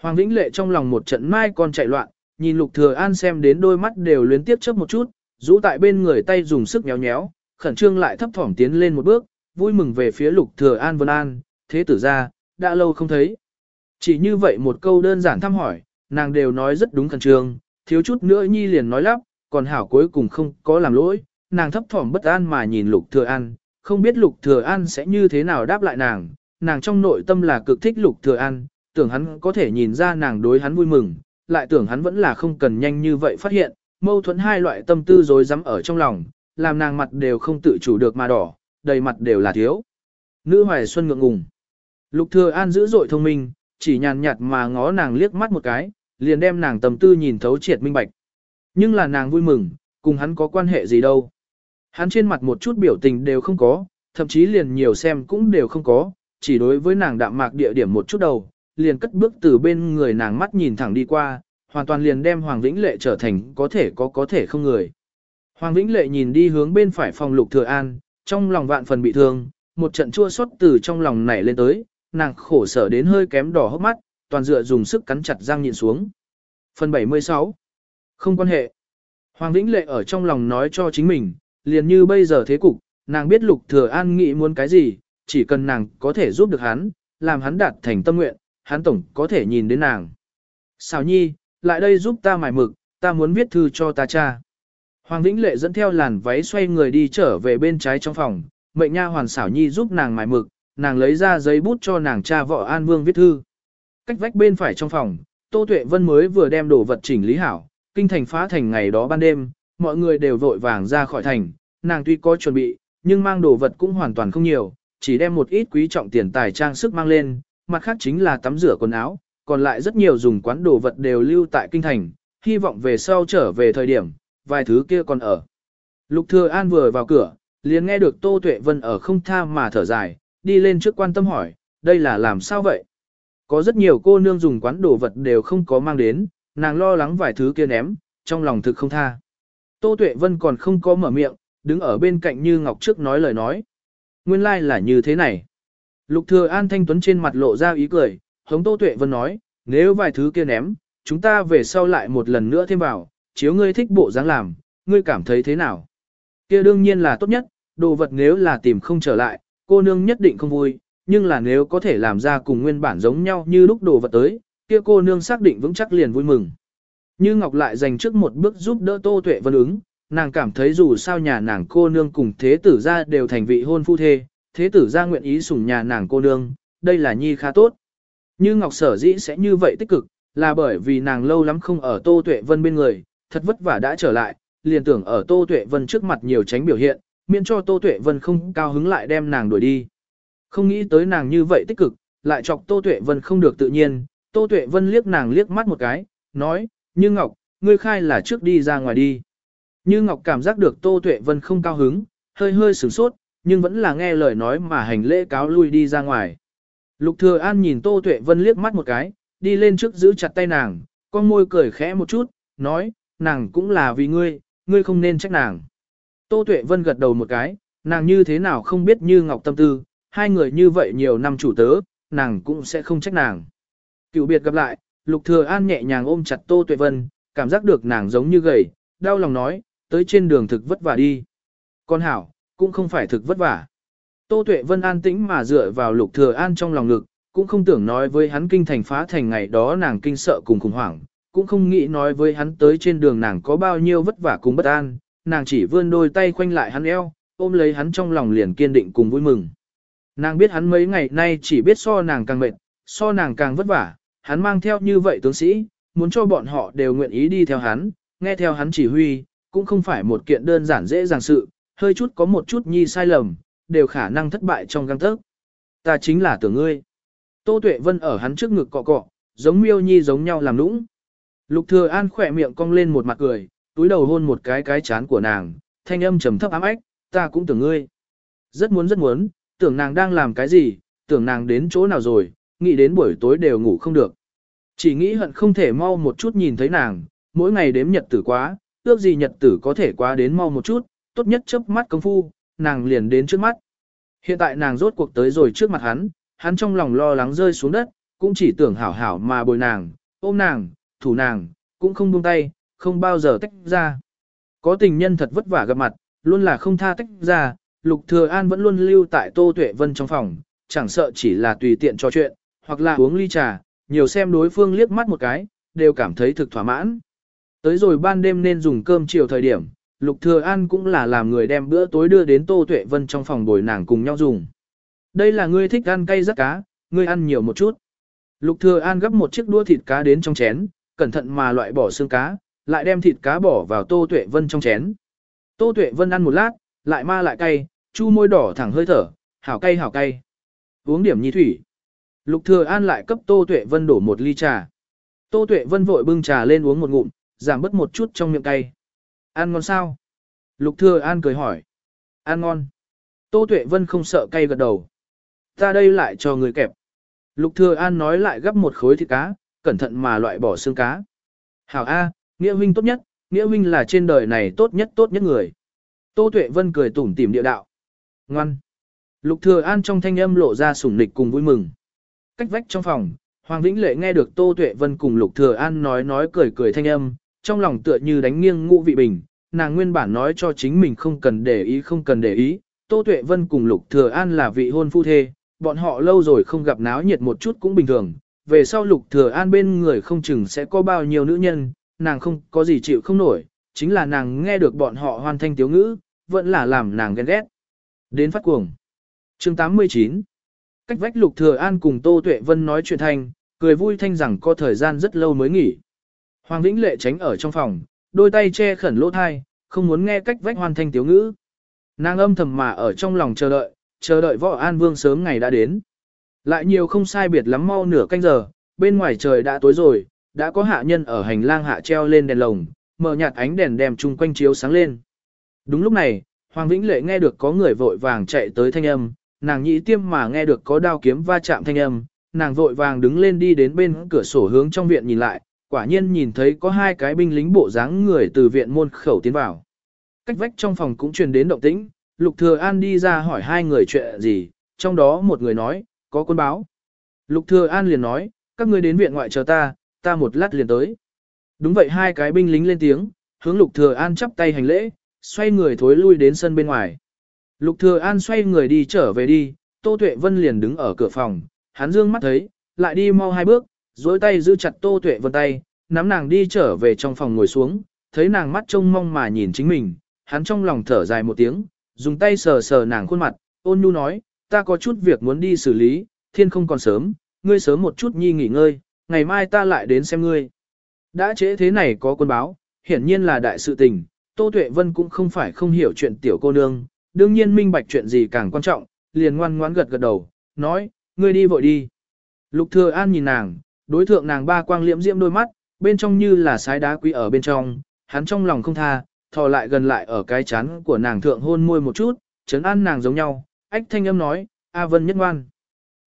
Hoàng Vĩnh Lệ trong lòng một trận mai còn chạy loạn, nhìn Lục Thừa An xem đến đôi mắt đều luyến tiếp chớp một chút, rũ tại bên người tay dùng sức nhéo nhéo, khẩn trương lại thấp thỏm tiến lên một bước, vui mừng về phía Lục Thừa An Vân An, thế tử ra, đã lâu không thấy. Chỉ như vậy một câu đơn giản thăm hỏi, nàng đều nói rất đúng khẩn trương, thiếu chút nữa nhi liền nói lắp, còn hảo cuối cùng không có làm lỗi, nàng thấp thỏm bất an mà nhìn Lục Thừa An, không biết Lục Thừa An sẽ như thế nào đáp lại nàng, nàng trong nội tâm là cực thích Lục Thừa An, tưởng hắn có thể nhìn ra nàng đối hắn vui mừng, lại tưởng hắn vẫn là không cần nhanh như vậy phát hiện, mâu thuẫn hai loại tâm tư rối rắm ở trong lòng, làm nàng mặt đều không tự chủ được mà đỏ, đầy mặt đều là thiếu. Nữ hoài xuân ngượng ngùng. Lục Thừa An giữ dội thông minh, chỉ nhàn nhạt mà ngó nàng liếc mắt một cái, liền đem nàng tâm tư nhìn thấu triệt minh bạch. Nhưng là nàng vui mừng, cùng hắn có quan hệ gì đâu. Hắn trên mặt một chút biểu tình đều không có, thậm chí liền nhiều xem cũng đều không có, chỉ đối với nàng đạm mạc địa điểm một chút đầu, liền cất bước từ bên người nàng mắt nhìn thẳng đi qua, hoàn toàn liền đem Hoàng Vĩnh Lệ trở thành có thể có có thể không người. Hoàng Vĩnh Lệ nhìn đi hướng bên phải phòng Lục Thừa An, trong lòng vạn phần bị thương, một trận chua xót từ trong lòng nảy lên tới, nàng khổ sở đến hơi kém đỏ hốc mắt, toàn dựa dùng sức cắn chặt răng nhịn xuống. Phần 76 Không quan hệ. Hoàng Vĩnh Lệ ở trong lòng nói cho chính mình, liền như bây giờ thế cục, nàng biết Lục Thừa An nghĩ muốn cái gì, chỉ cần nàng có thể giúp được hắn, làm hắn đạt thành tâm nguyện, hắn tổng có thể nhìn đến nàng. Xào nhi, lại đây giúp ta mài mực, ta muốn viết thư cho ta cha. Hoàng Vĩnh Lệ dẫn theo làn váy xoay người đi trở về bên trái trong phòng, mệnh nha hoàn xảo nhi giúp nàng mài mực, nàng lấy ra giấy bút cho nàng cha vợ An Vương viết thư. Cách vách bên phải trong phòng, Tô Tuệ Vân mới vừa đem đồ vật chỉnh lý hảo, kinh thành phá thành ngày đó ban đêm, mọi người đều vội vàng ra khỏi thành, nàng tuy có chuẩn bị, nhưng mang đồ vật cũng hoàn toàn không nhiều, chỉ đem một ít quý trọng tiền tài trang sức mang lên, mặt khác chính là tắm rửa quần áo, còn lại rất nhiều dùng quán đồ vật đều lưu tại kinh thành, hy vọng về sau trở về thời điểm, vài thứ kia còn ở. Lục Thừa An vừa vào cửa, liền nghe được Tô Tuệ Vân ở không tha mà thở dài, đi lên trước quan tâm hỏi, đây là làm sao vậy? Có rất nhiều cô nương dùng quán đồ vật đều không có mang đến, nàng lo lắng vài thứ kia ném, trong lòng thực không tha. Tô Tuệ Vân còn không có mở miệng, đứng ở bên cạnh Như Ngọc trước nói lời nói. Nguyên lai like là như thế này. Lục Thừa An Thanh Tuấn trên mặt lộ ra ý cười, hống Tô Tuệ Vân nói, nếu vài thứ kia ném, chúng ta về sau lại một lần nữa thêm vào, chiếu ngươi thích bộ dáng làm, ngươi cảm thấy thế nào? Kia đương nhiên là tốt nhất, đồ vật nếu là tìm không trở lại, cô nương nhất định không vui, nhưng là nếu có thể làm ra cùng nguyên bản giống nhau như lúc đồ vật tới, kia cô nương xác định vững chắc liền vui mừng. Như Ngọc lại dành trước một bước giúp đỡ Tô Tuệ Vân ứng, nàng cảm thấy dù sao nhà nàng cô nương cùng thế tử gia đều thành vị hôn phu thê, thế tử gia nguyện ý sủng nhà nàng cô nương, đây là nhi khá tốt. Như Ngọc sở dĩ sẽ như vậy tích cực, là bởi vì nàng lâu lắm không ở Tô Tuệ Vân bên người, thật vất vả đã trở lại, liền tưởng ở Tô Tuệ Vân trước mặt nhiều tránh biểu hiện, miễn cho Tô Tuệ Vân không cao hứng lại đem nàng đuổi đi. Không nghĩ tới nàng như vậy tích cực, lại chọc Tô Tuệ Vân không được tự nhiên, Tô Tuệ Vân liếc nàng liếc mắt một cái, nói, như Ngọc, ngươi khai là trước đi ra ngoài đi. Như Ngọc cảm giác được Tô Tuệ Vân không cao hứng, hơi hơi sửng sốt, nhưng vẫn là nghe lời nói mà hành lễ cáo lui đi ra ngoài. Lục Thừa An nhìn Tô Tuệ Vân liếc mắt một cái, đi lên trước giữ chặt tay nàng, con môi cười khẽ một chút, nói, nàng cũng là vì ngươi, ngươi không nên trách nàng. Tô Tuệ Vân gật đầu một cái, nàng như thế nào không biết như Ngọc tâm tư, hai người như vậy nhiều năm chủ tớ, nàng cũng sẽ không trách nàng. Cựu biệt gặp lại, Lục Thừa An nhẹ nhàng ôm chặt Tô Tuệ Vân, cảm giác được nàng giống như gầy, đau lòng nói, tới trên đường thực vất vả đi. Con hảo, cũng không phải thực vất vả. Tô Tuệ Vân an tĩnh mà dựa vào Lục Thừa An trong lòng ngực, cũng không tưởng nói với hắn kinh thành phá thành ngày đó nàng kinh sợ cùng khủng hoảng, cũng không nghĩ nói với hắn tới trên đường nàng có bao nhiêu vất vả cùng bất an, nàng chỉ vươn đôi tay khoanh lại hắn eo, ôm lấy hắn trong lòng liền kiên định cùng vui mừng. Nàng biết hắn mấy ngày nay chỉ biết so nàng càng mệt, so nàng càng vất vả, hắn mang theo như vậy tướng sĩ, muốn cho bọn họ đều nguyện ý đi theo hắn, nghe theo hắn chỉ huy, cũng không phải một kiện đơn giản dễ dàng sự, hơi chút có một chút nhi sai lầm, đều khả năng thất bại trong găng tấc. Ta chính là tưởng ngươi. Tô Tuệ Vân ở hắn trước ngực cọ cọ, giống miêu nhi giống nhau làm nũng. Lục Thừa An khỏe miệng cong lên một mặt cười, túi đầu hôn một cái cái chán của nàng, thanh âm trầm thấp ám ách, ta cũng tưởng ngươi. Rất muốn rất muốn, tưởng nàng đang làm cái gì, tưởng nàng đến chỗ nào rồi, nghĩ đến buổi tối đều ngủ không được. Chỉ nghĩ hận không thể mau một chút nhìn thấy nàng, mỗi ngày đếm nhật tử quá, ước gì nhật tử có thể quá đến mau một chút, tốt nhất chớp mắt công phu, nàng liền đến trước mắt. Hiện tại nàng rốt cuộc tới rồi trước mặt hắn, hắn trong lòng lo lắng rơi xuống đất, cũng chỉ tưởng hảo hảo mà bồi nàng, ôm nàng, thủ nàng, cũng không buông tay, không bao giờ tách ra. Có tình nhân thật vất vả gặp mặt, luôn là không tha tách ra, Lục Thừa An vẫn luôn lưu tại Tô Tuệ Vân trong phòng, chẳng sợ chỉ là tùy tiện trò chuyện, hoặc là uống ly trà, nhiều xem đối phương liếc mắt một cái, đều cảm thấy thực thỏa mãn. Tới rồi ban đêm nên dùng cơm chiều thời điểm, Lục Thừa An cũng là làm người đem bữa tối đưa đến Tô Tuệ Vân trong phòng bồi nàng cùng nhau dùng. Đây là ngươi thích ăn cay rất cá, ngươi ăn nhiều một chút. Lục Thừa An gấp một chiếc đũa thịt cá đến trong chén, cẩn thận mà loại bỏ xương cá, lại đem thịt cá bỏ vào Tô Tuệ Vân trong chén. Tô Tuệ Vân ăn một lát, lại ma lại cay, chu môi đỏ thẳng hơi thở, hảo cay hảo cay. Uống điểm nhi thủy. Lục Thừa An lại cấp Tô Tuệ Vân đổ một ly trà. Tô Tuệ Vân vội bưng trà lên uống một ngụm, giảm bớt một chút trong miệng cay. Ăn ngon sao? Lục Thừa An cười hỏi. Ăn ngon. Tô Tuệ Vân không sợ cay gật đầu. Ta đây lại cho người kẹp. Lục Thừa An nói lại gấp một khối thịt cá, cẩn thận mà loại bỏ xương cá. Hảo A, Nghĩa huynh tốt nhất, Nghĩa huynh là trên đời này tốt nhất tốt nhất người. Tô Tuệ Vân cười tủm tỉm địa đạo. Ngoan. Lục Thừa An trong thanh âm lộ ra sủng nịch cùng vui mừng. Cách vách trong phòng, Hoàng Vĩnh Lệ nghe được Tô Tuệ Vân cùng Lục Thừa An nói nói cười cười thanh âm, trong lòng tựa như đánh nghiêng ngũ vị bình, nàng nguyên bản nói cho chính mình không cần để ý không cần để ý, Tô Tuệ Vân cùng Lục Thừa An là vị hôn phu thê, bọn họ lâu rồi không gặp náo nhiệt một chút cũng bình thường, về sau Lục Thừa An bên người không chừng sẽ có bao nhiêu nữ nhân, nàng không có gì chịu không nổi, chính là nàng nghe được bọn họ hoàn thanh tiếu ngữ, vẫn là làm nàng ghen ghét. Đến phát cuồng. Chương 89 Cách vách Lục Thừa An cùng Tô Tuệ Vân nói chuyện thanh, cười vui thanh rằng có thời gian rất lâu mới nghỉ. Hoàng Vĩnh Lệ tránh ở trong phòng, đôi tay che khẩn lỗ thai, không muốn nghe cách vách hoàn thanh tiểu ngữ. Nàng âm thầm mà ở trong lòng chờ đợi, chờ đợi võ an vương sớm ngày đã đến. Lại nhiều không sai biệt lắm mau nửa canh giờ, bên ngoài trời đã tối rồi, đã có hạ nhân ở hành lang hạ treo lên đèn lồng, mở nhạt ánh đèn đem chung quanh chiếu sáng lên. Đúng lúc này, Hoàng Vĩnh Lệ nghe được có người vội vàng chạy tới thanh âm, nàng nhĩ tiêm mà nghe được có đao kiếm va chạm thanh âm, nàng vội vàng đứng lên đi đến bên cửa sổ hướng trong viện nhìn lại, quả nhiên nhìn thấy có hai cái binh lính bộ dáng người từ viện môn khẩu tiến vào. Cách vách trong phòng cũng truyền đến động tĩnh, Lục Thừa An đi ra hỏi hai người chuyện gì, trong đó một người nói, có quân báo. Lục Thừa An liền nói, các ngươi đến viện ngoại chờ ta, ta một lát liền tới. Đúng vậy hai cái binh lính lên tiếng, hướng Lục Thừa An chắp tay hành lễ, xoay người thối lui đến sân bên ngoài. Lục Thừa An xoay người đi trở về đi, Tô Tuệ Vân liền đứng ở cửa phòng, hắn dương mắt thấy, lại đi mau hai bước, duỗi tay giữ chặt Tô Tuệ Vân tay, nắm nàng đi trở về trong phòng ngồi xuống, thấy nàng mắt trông mong mà nhìn chính mình, hắn trong lòng thở dài một tiếng, dùng tay sờ sờ nàng khuôn mặt, ôn nhu nói, ta có chút việc muốn đi xử lý, thiên không còn sớm, ngươi sớm một chút nhi nghỉ ngơi, ngày mai ta lại đến xem ngươi. Đã trễ thế này có quân báo, hiển nhiên là đại sự tình, Tô Tuệ Vân cũng không phải không hiểu chuyện tiểu cô nương, đương nhiên minh bạch chuyện gì càng quan trọng, liền ngoan ngoãn gật gật đầu, nói, ngươi đi vội đi. Lục Thừa An nhìn nàng, đối thượng nàng ba quang liễm diễm đôi mắt, bên trong như là sái đá quý ở bên trong, hắn trong lòng không tha, thò lại gần lại ở cái chán của nàng thượng hôn môi một chút, chấn an nàng giống nhau, ách thanh âm nói, A Vân nhất ngoan.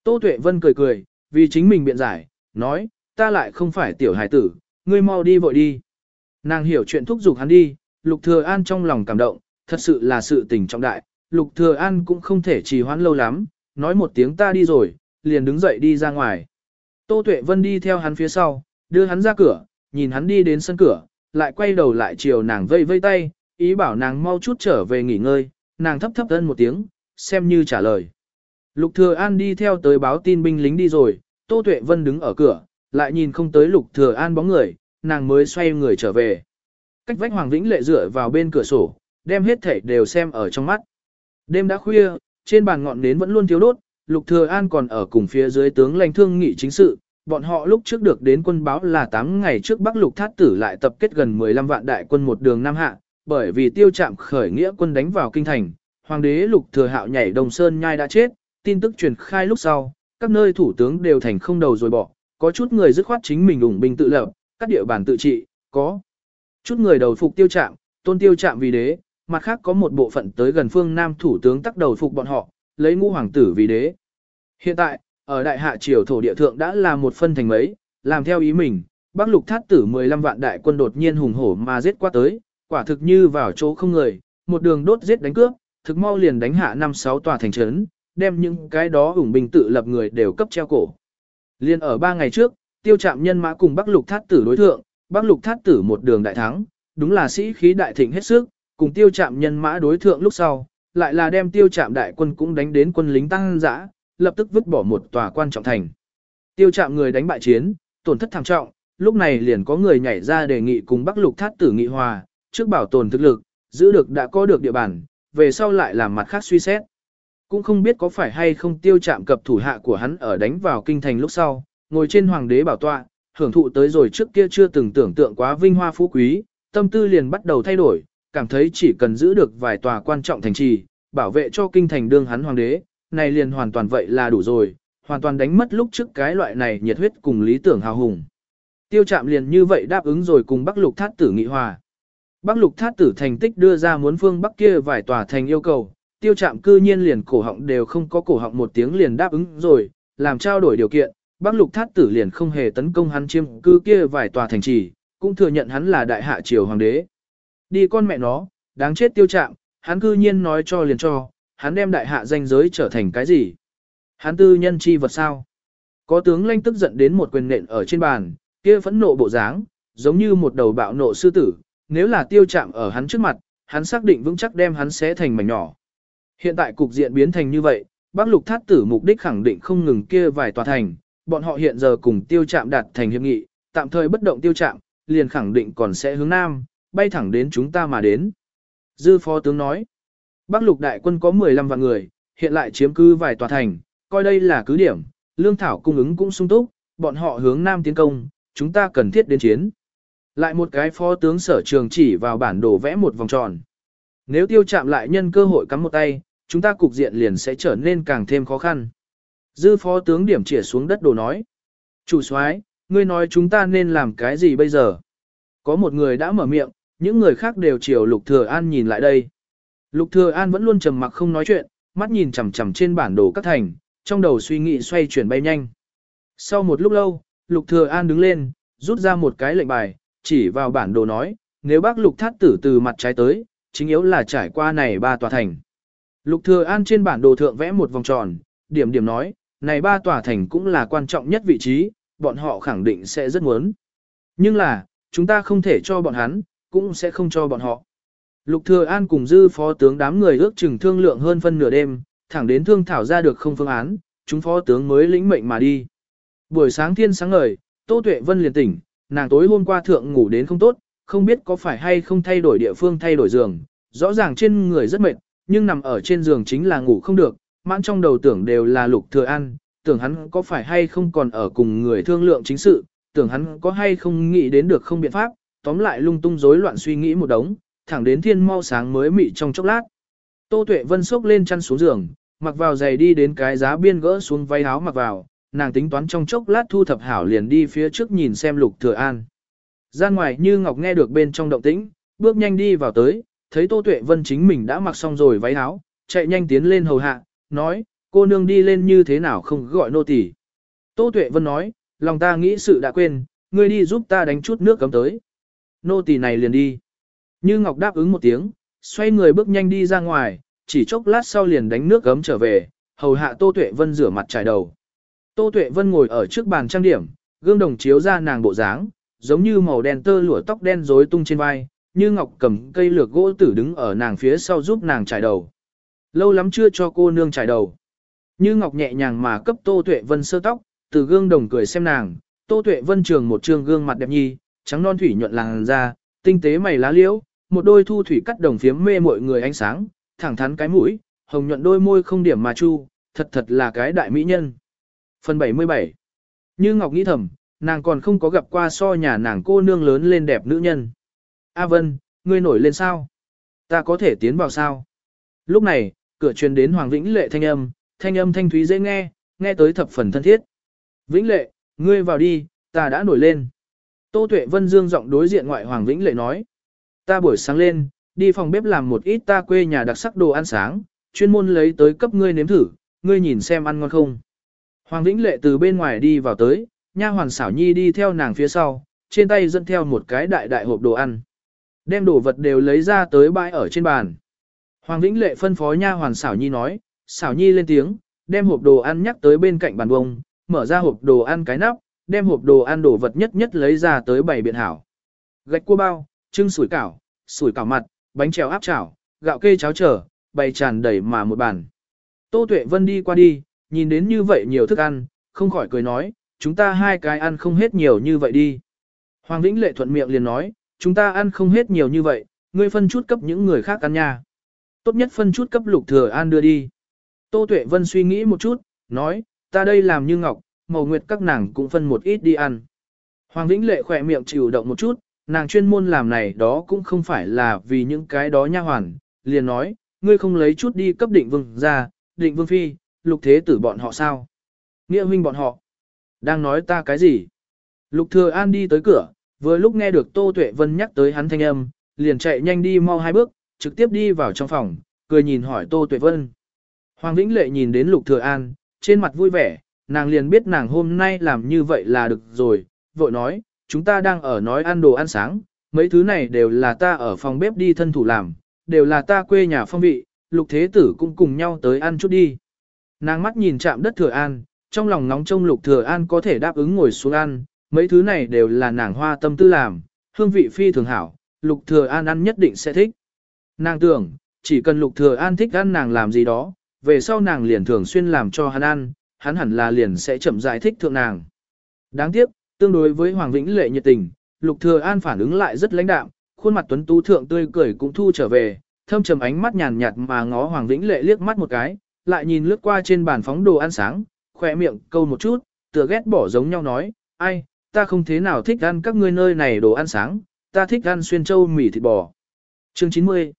Tô Tuệ Vân cười cười, vì chính mình biện giải, nói, ta lại không phải tiểu hài tử, ngươi mau đi vội đi. Nàng hiểu chuyện thúc giục hắn đi, Lục Thừa An trong lòng cảm động, thật sự là sự tình trọng đại, Lục Thừa An cũng không thể trì hoãn lâu lắm, nói một tiếng ta đi rồi, liền đứng dậy đi ra ngoài. Tô Tuệ Vân đi theo hắn phía sau, đưa hắn ra cửa, nhìn hắn đi đến sân cửa, lại quay đầu lại chiều nàng vây vây tay, ý bảo nàng mau chút trở về nghỉ ngơi, nàng thấp thấp ân một tiếng, xem như trả lời. Lục Thừa An đi theo tới báo tin binh lính đi rồi, Tô Tuệ Vân đứng ở cửa, lại nhìn không tới Lục Thừa An bóng người, nàng mới xoay người trở về. Cách vách Hoàng Vĩnh lệ dựa vào bên cửa sổ, đem hết thảy đều xem ở trong mắt. Đêm đã khuya, trên bàn ngọn nến vẫn luôn thiếu đốt, Lục Thừa An còn ở cùng phía dưới tướng lãnh thương nghị chính sự, bọn họ lúc trước được đến quân báo là 8 ngày trước Bắc Lục Thát Tử lại tập kết gần 15 vạn đại quân một đường Nam Hạ, bởi vì tiêu trạm khởi nghĩa quân đánh vào kinh thành, hoàng đế Lục Thừa Hạo nhảy Đồng Sơn nhai đã chết, tin tức truyền khai lúc sau, các nơi thủ tướng đều thành không đầu rồi bỏ, có chút người dứt khoát chính mình ủng binh tự lập, các địa bàn tự trị, có chút người đầu phục tiêu trạm, tôn tiêu trạm vì đế, mặt khác có một bộ phận tới gần phương Nam thủ tướng tắc đầu phục bọn họ, lấy ngũ hoàng tử vì đế. Hiện tại, ở đại hạ triều thổ địa thượng đã là một phân thành mấy, làm theo ý mình, Bắc Lục Thát tử 15 vạn đại quân đột nhiên hùng hổ mà giết qua tới, quả thực như vào chỗ không người, một đường đốt giết đánh cướp, thực mau liền đánh hạ năm sáu tòa thành trấn, đem những cái đó ủng binh tự lập người đều cấp treo cổ. Liên ở ba ngày trước, tiêu trạm nhân mã cùng Bắc Lục Thát tử đối thượng, Bắc Lục Thát tử một đường đại thắng, đúng là sĩ khí đại thịnh hết sức, cùng tiêu trạm nhân mã đối thượng lúc sau, lại là đem tiêu trạm đại quân cũng đánh đến quân lính tăng dã, lập tức vứt bỏ một tòa quan trọng thành. Tiêu trạm người đánh bại chiến, tổn thất thảm trọng, lúc này liền có người nhảy ra đề nghị cùng Bắc Lục Thát tử nghị hòa, trước bảo tồn thực lực, giữ được đã có được địa bàn, về sau lại làm mặt khác suy xét. Cũng không biết có phải hay không tiêu chạm cập thủ hạ của hắn ở đánh vào kinh thành lúc sau, ngồi trên hoàng đế bảo tọa, hưởng thụ tới rồi trước kia chưa từng tưởng tượng quá vinh hoa phú quý, tâm tư liền bắt đầu thay đổi, cảm thấy chỉ cần giữ được vài tòa quan trọng thành trì, bảo vệ cho kinh thành đương hắn hoàng đế, này liền hoàn toàn vậy là đủ rồi, hoàn toàn đánh mất lúc trước cái loại này nhiệt huyết cùng lý tưởng hào hùng. Tiêu chạm liền như vậy đáp ứng rồi cùng Bắc Lục Thát Tử nghị hòa. Bắc Lục Thát Tử thành tích đưa ra muốn phương Bắc kia vài tòa thành yêu cầu, tiêu chạm cư nhiên liền cổ họng đều không có cổ họng một tiếng liền đáp ứng rồi, làm trao đổi điều kiện, Bắc Lục Thát Tử liền không hề tấn công hắn chiêm cư kia vài tòa thành trì, cũng thừa nhận hắn là đại hạ triều hoàng đế. Đi con mẹ nó, đáng chết tiêu chạm, hắn cư nhiên nói cho liền cho, hắn đem đại hạ danh giới trở thành cái gì? Hắn tư nhân chi vật sao? Có tướng lanh tức giận đến một quyền nện ở trên bàn, kia phẫn nộ bộ dáng, giống như một đầu bạo nộ sư tử, nếu là tiêu chạm ở hắn trước mặt, hắn xác định vững chắc đem hắn xé thành mảnh nhỏ. Hiện tại cục diện biến thành như vậy, bác Lục Thát Tử mục đích khẳng định không ngừng kia vài tòa thành, bọn họ hiện giờ cùng tiêu chạm đạt thành hiệp nghị, tạm thời bất động tiêu chạm, liền khẳng định còn sẽ hướng nam, bay thẳng đến chúng ta mà đến. Dư phó tướng nói, Bắc lục đại quân có 15 vạn người, hiện lại chiếm cứ vài tòa thành, coi đây là cứ điểm, lương thảo cung ứng cũng sung túc, bọn họ hướng nam tiến công, chúng ta cần thiết đến chiến. Lại một cái phó tướng sở trường chỉ vào bản đồ vẽ một vòng tròn. Nếu tiêu chạm lại nhân cơ hội cắm một tay, chúng ta cục diện liền sẽ trở nên càng thêm khó khăn. Dư phó tướng điểm chỉ xuống đất đồ nói. Chủ soái, ngươi nói chúng ta nên làm cái gì bây giờ? Có một người đã mở miệng, những người khác đều chiều Lục Thừa An nhìn lại đây. Lục Thừa An vẫn luôn trầm mặc không nói chuyện, mắt nhìn chằm chằm trên bản đồ các thành, trong đầu suy nghĩ xoay chuyển bay nhanh. Sau một lúc lâu, Lục Thừa An đứng lên, rút ra một cái lệnh bài, chỉ vào bản đồ nói, nếu bác Lục Thát Tử từ mặt trái tới, chính yếu là trải qua này ba tòa thành. Lục Thừa An trên bản đồ thượng vẽ một vòng tròn, điểm điểm nói, này ba tòa thành cũng là quan trọng nhất vị trí, bọn họ khẳng định sẽ rất muốn. Nhưng là, chúng ta không thể cho bọn hắn, cũng sẽ không cho bọn họ. Lục Thừa An cùng dư phó tướng đám người ước chừng thương lượng hơn phân nửa đêm, thẳng đến thương thảo ra được không phương án, chúng phó tướng mới lĩnh mệnh mà đi. Buổi sáng thiên sáng ngời, Tô Tuệ Vân liền tỉnh, nàng tối hôm qua thượng ngủ đến không tốt, không biết có phải hay không thay đổi địa phương thay đổi giường, rõ ràng trên người rất mệt, nhưng nằm ở trên giường chính là ngủ không được, mãn trong đầu tưởng đều là Lục Thừa An, tưởng hắn có phải hay không còn ở cùng người thương lượng chính sự, tưởng hắn có hay không nghĩ đến được không biện pháp, tóm lại lung tung rối loạn suy nghĩ một đống, thẳng đến thiên mau sáng mới mị trong chốc lát. Tô Tuệ Vân sốc lên chăn xuống giường, mặc vào giày đi đến cái giá biên gỡ xuống váy áo mặc vào, nàng tính toán trong chốc lát thu thập hảo liền đi phía trước nhìn xem Lục Thừa An. ra ngoài như Ngọc nghe được bên trong động tĩnh, bước nhanh đi vào tới, thấy Tô Tuệ Vân chính mình đã mặc xong rồi váy áo, chạy nhanh tiến lên hầu hạ, nói, cô nương đi lên như thế nào không gọi nô tỳ. Tô Tuệ Vân nói, lòng ta nghĩ sự đã quên, ngươi đi giúp ta đánh chút nước cấm tới. Nô tỳ này liền đi. Như Ngọc đáp ứng một tiếng, xoay người bước nhanh đi ra ngoài, chỉ chốc lát sau liền đánh nước gấm trở về, hầu hạ Tô Tuệ Vân rửa mặt trải đầu. Tô Tuệ Vân ngồi ở trước bàn trang điểm, gương đồng chiếu ra nàng bộ dáng, giống như màu đen tơ lụa tóc đen rối tung trên vai, như ngọc cầm cây lược gỗ tử đứng ở nàng phía sau giúp nàng trải đầu. Lâu lắm chưa cho cô nương trải đầu. Như ngọc nhẹ nhàng mà cấp Tô Tuệ Vân sơ tóc, từ gương đồng cười xem nàng, Tô Tuệ Vân trường một trương gương mặt đẹp nhi, trắng non thủy nhuận làn da, tinh tế mày lá liễu, một đôi thu thủy cắt đồng phiếm mê mọi người ánh sáng, thẳng thắn cái mũi, hồng nhuận đôi môi không điểm mà chu, thật thật là cái đại mỹ nhân. Phần 77 Như Ngọc nghĩ thầm, nàng còn không có gặp qua so nhà nàng cô nương lớn lên đẹp nữ nhân. A Vân, ngươi nổi lên sao? Ta có thể tiến vào sao? Lúc này, cửa truyền đến Hoàng Vĩnh Lệ thanh âm, thanh âm thanh thúy dễ nghe, nghe tới thập phần thân thiết. Vĩnh Lệ, ngươi vào đi, ta đã nổi lên. Tô Tuệ Vân dương giọng đối diện ngoại Hoàng Vĩnh Lệ nói. Ta buổi sáng lên, đi phòng bếp làm một ít ta quê nhà đặc sắc đồ ăn sáng, chuyên môn lấy tới cấp ngươi nếm thử, ngươi nhìn xem ăn ngon không. Hoàng Vĩnh Lệ từ bên ngoài đi vào tới, nha hoàn xảo nhi đi theo nàng phía sau, trên tay dẫn theo một cái đại đại hộp đồ ăn. Đem đồ vật đều lấy ra tới bãi ở trên bàn. Hoàng Vĩnh Lệ phân phó nha hoàn xảo nhi nói, xảo nhi lên tiếng, đem hộp đồ ăn nhắc tới bên cạnh bàn bông, mở ra hộp đồ ăn cái nắp, đem hộp đồ ăn đồ vật nhất nhất lấy ra tới bảy biện hảo. Gạch cua bao, trưng sủi cảo, sủi cảo mặt, bánh trèo áp chảo, gạo kê cháo trở, bày tràn đầy mà một bàn. Tô Tuệ Vân đi qua đi, nhìn đến như vậy nhiều thức ăn, không khỏi cười nói, chúng ta hai cái ăn không hết nhiều như vậy đi. Hoàng Vĩnh Lệ thuận miệng liền nói, chúng ta ăn không hết nhiều như vậy, ngươi phân chút cấp những người khác ăn nha. Tốt nhất phân chút cấp lục thừa an đưa đi. Tô Tuệ Vân suy nghĩ một chút, nói, ta đây làm như ngọc, màu nguyệt các nàng cũng phân một ít đi ăn. Hoàng Vĩnh Lệ khỏe miệng chịu động một chút, nàng chuyên môn làm này đó cũng không phải là vì những cái đó nha hoàn, liền nói, ngươi không lấy chút đi cấp định vương ra, định vương phi, lục thế tử bọn họ sao? Nghĩa huynh bọn họ. Đang nói ta cái gì? Lục thừa an đi tới cửa, vừa lúc nghe được Tô Tuệ Vân nhắc tới hắn thanh âm, liền chạy nhanh đi mau hai bước, trực tiếp đi vào trong phòng, cười nhìn hỏi Tô Tuệ Vân. Hoàng Vĩnh Lệ nhìn đến Lục Thừa An, trên mặt vui vẻ, nàng liền biết nàng hôm nay làm như vậy là được rồi, vội nói, chúng ta đang ở nói ăn đồ ăn sáng, mấy thứ này đều là ta ở phòng bếp đi thân thủ làm, đều là ta quê nhà phong vị, lục thế tử cũng cùng nhau tới ăn chút đi. Nàng mắt nhìn chạm đất thừa an, trong lòng nóng trông lục thừa an có thể đáp ứng ngồi xuống ăn, mấy thứ này đều là nàng hoa tâm tư làm, hương vị phi thường hảo, lục thừa an ăn nhất định sẽ thích. Nàng tưởng, chỉ cần lục thừa an thích ăn nàng làm gì đó, về sau nàng liền thường xuyên làm cho hắn ăn, hắn hẳn là liền sẽ chậm rãi thích thượng nàng. Đáng tiếc, tương đối với Hoàng Vĩnh Lệ nhiệt tình, Lục Thừa An phản ứng lại rất lãnh đạm, khuôn mặt tuấn tú thượng tươi cười cũng thu trở về, thâm trầm ánh mắt nhàn nhạt mà ngó Hoàng Vĩnh Lệ liếc mắt một cái, lại nhìn lướt qua trên bàn phóng đồ ăn sáng, khỏe miệng câu một chút, tựa ghét bỏ giống nhau nói, ai, ta không thế nào thích ăn các ngươi nơi này đồ ăn sáng, ta thích ăn xuyên châu mì thịt bò. Chương 90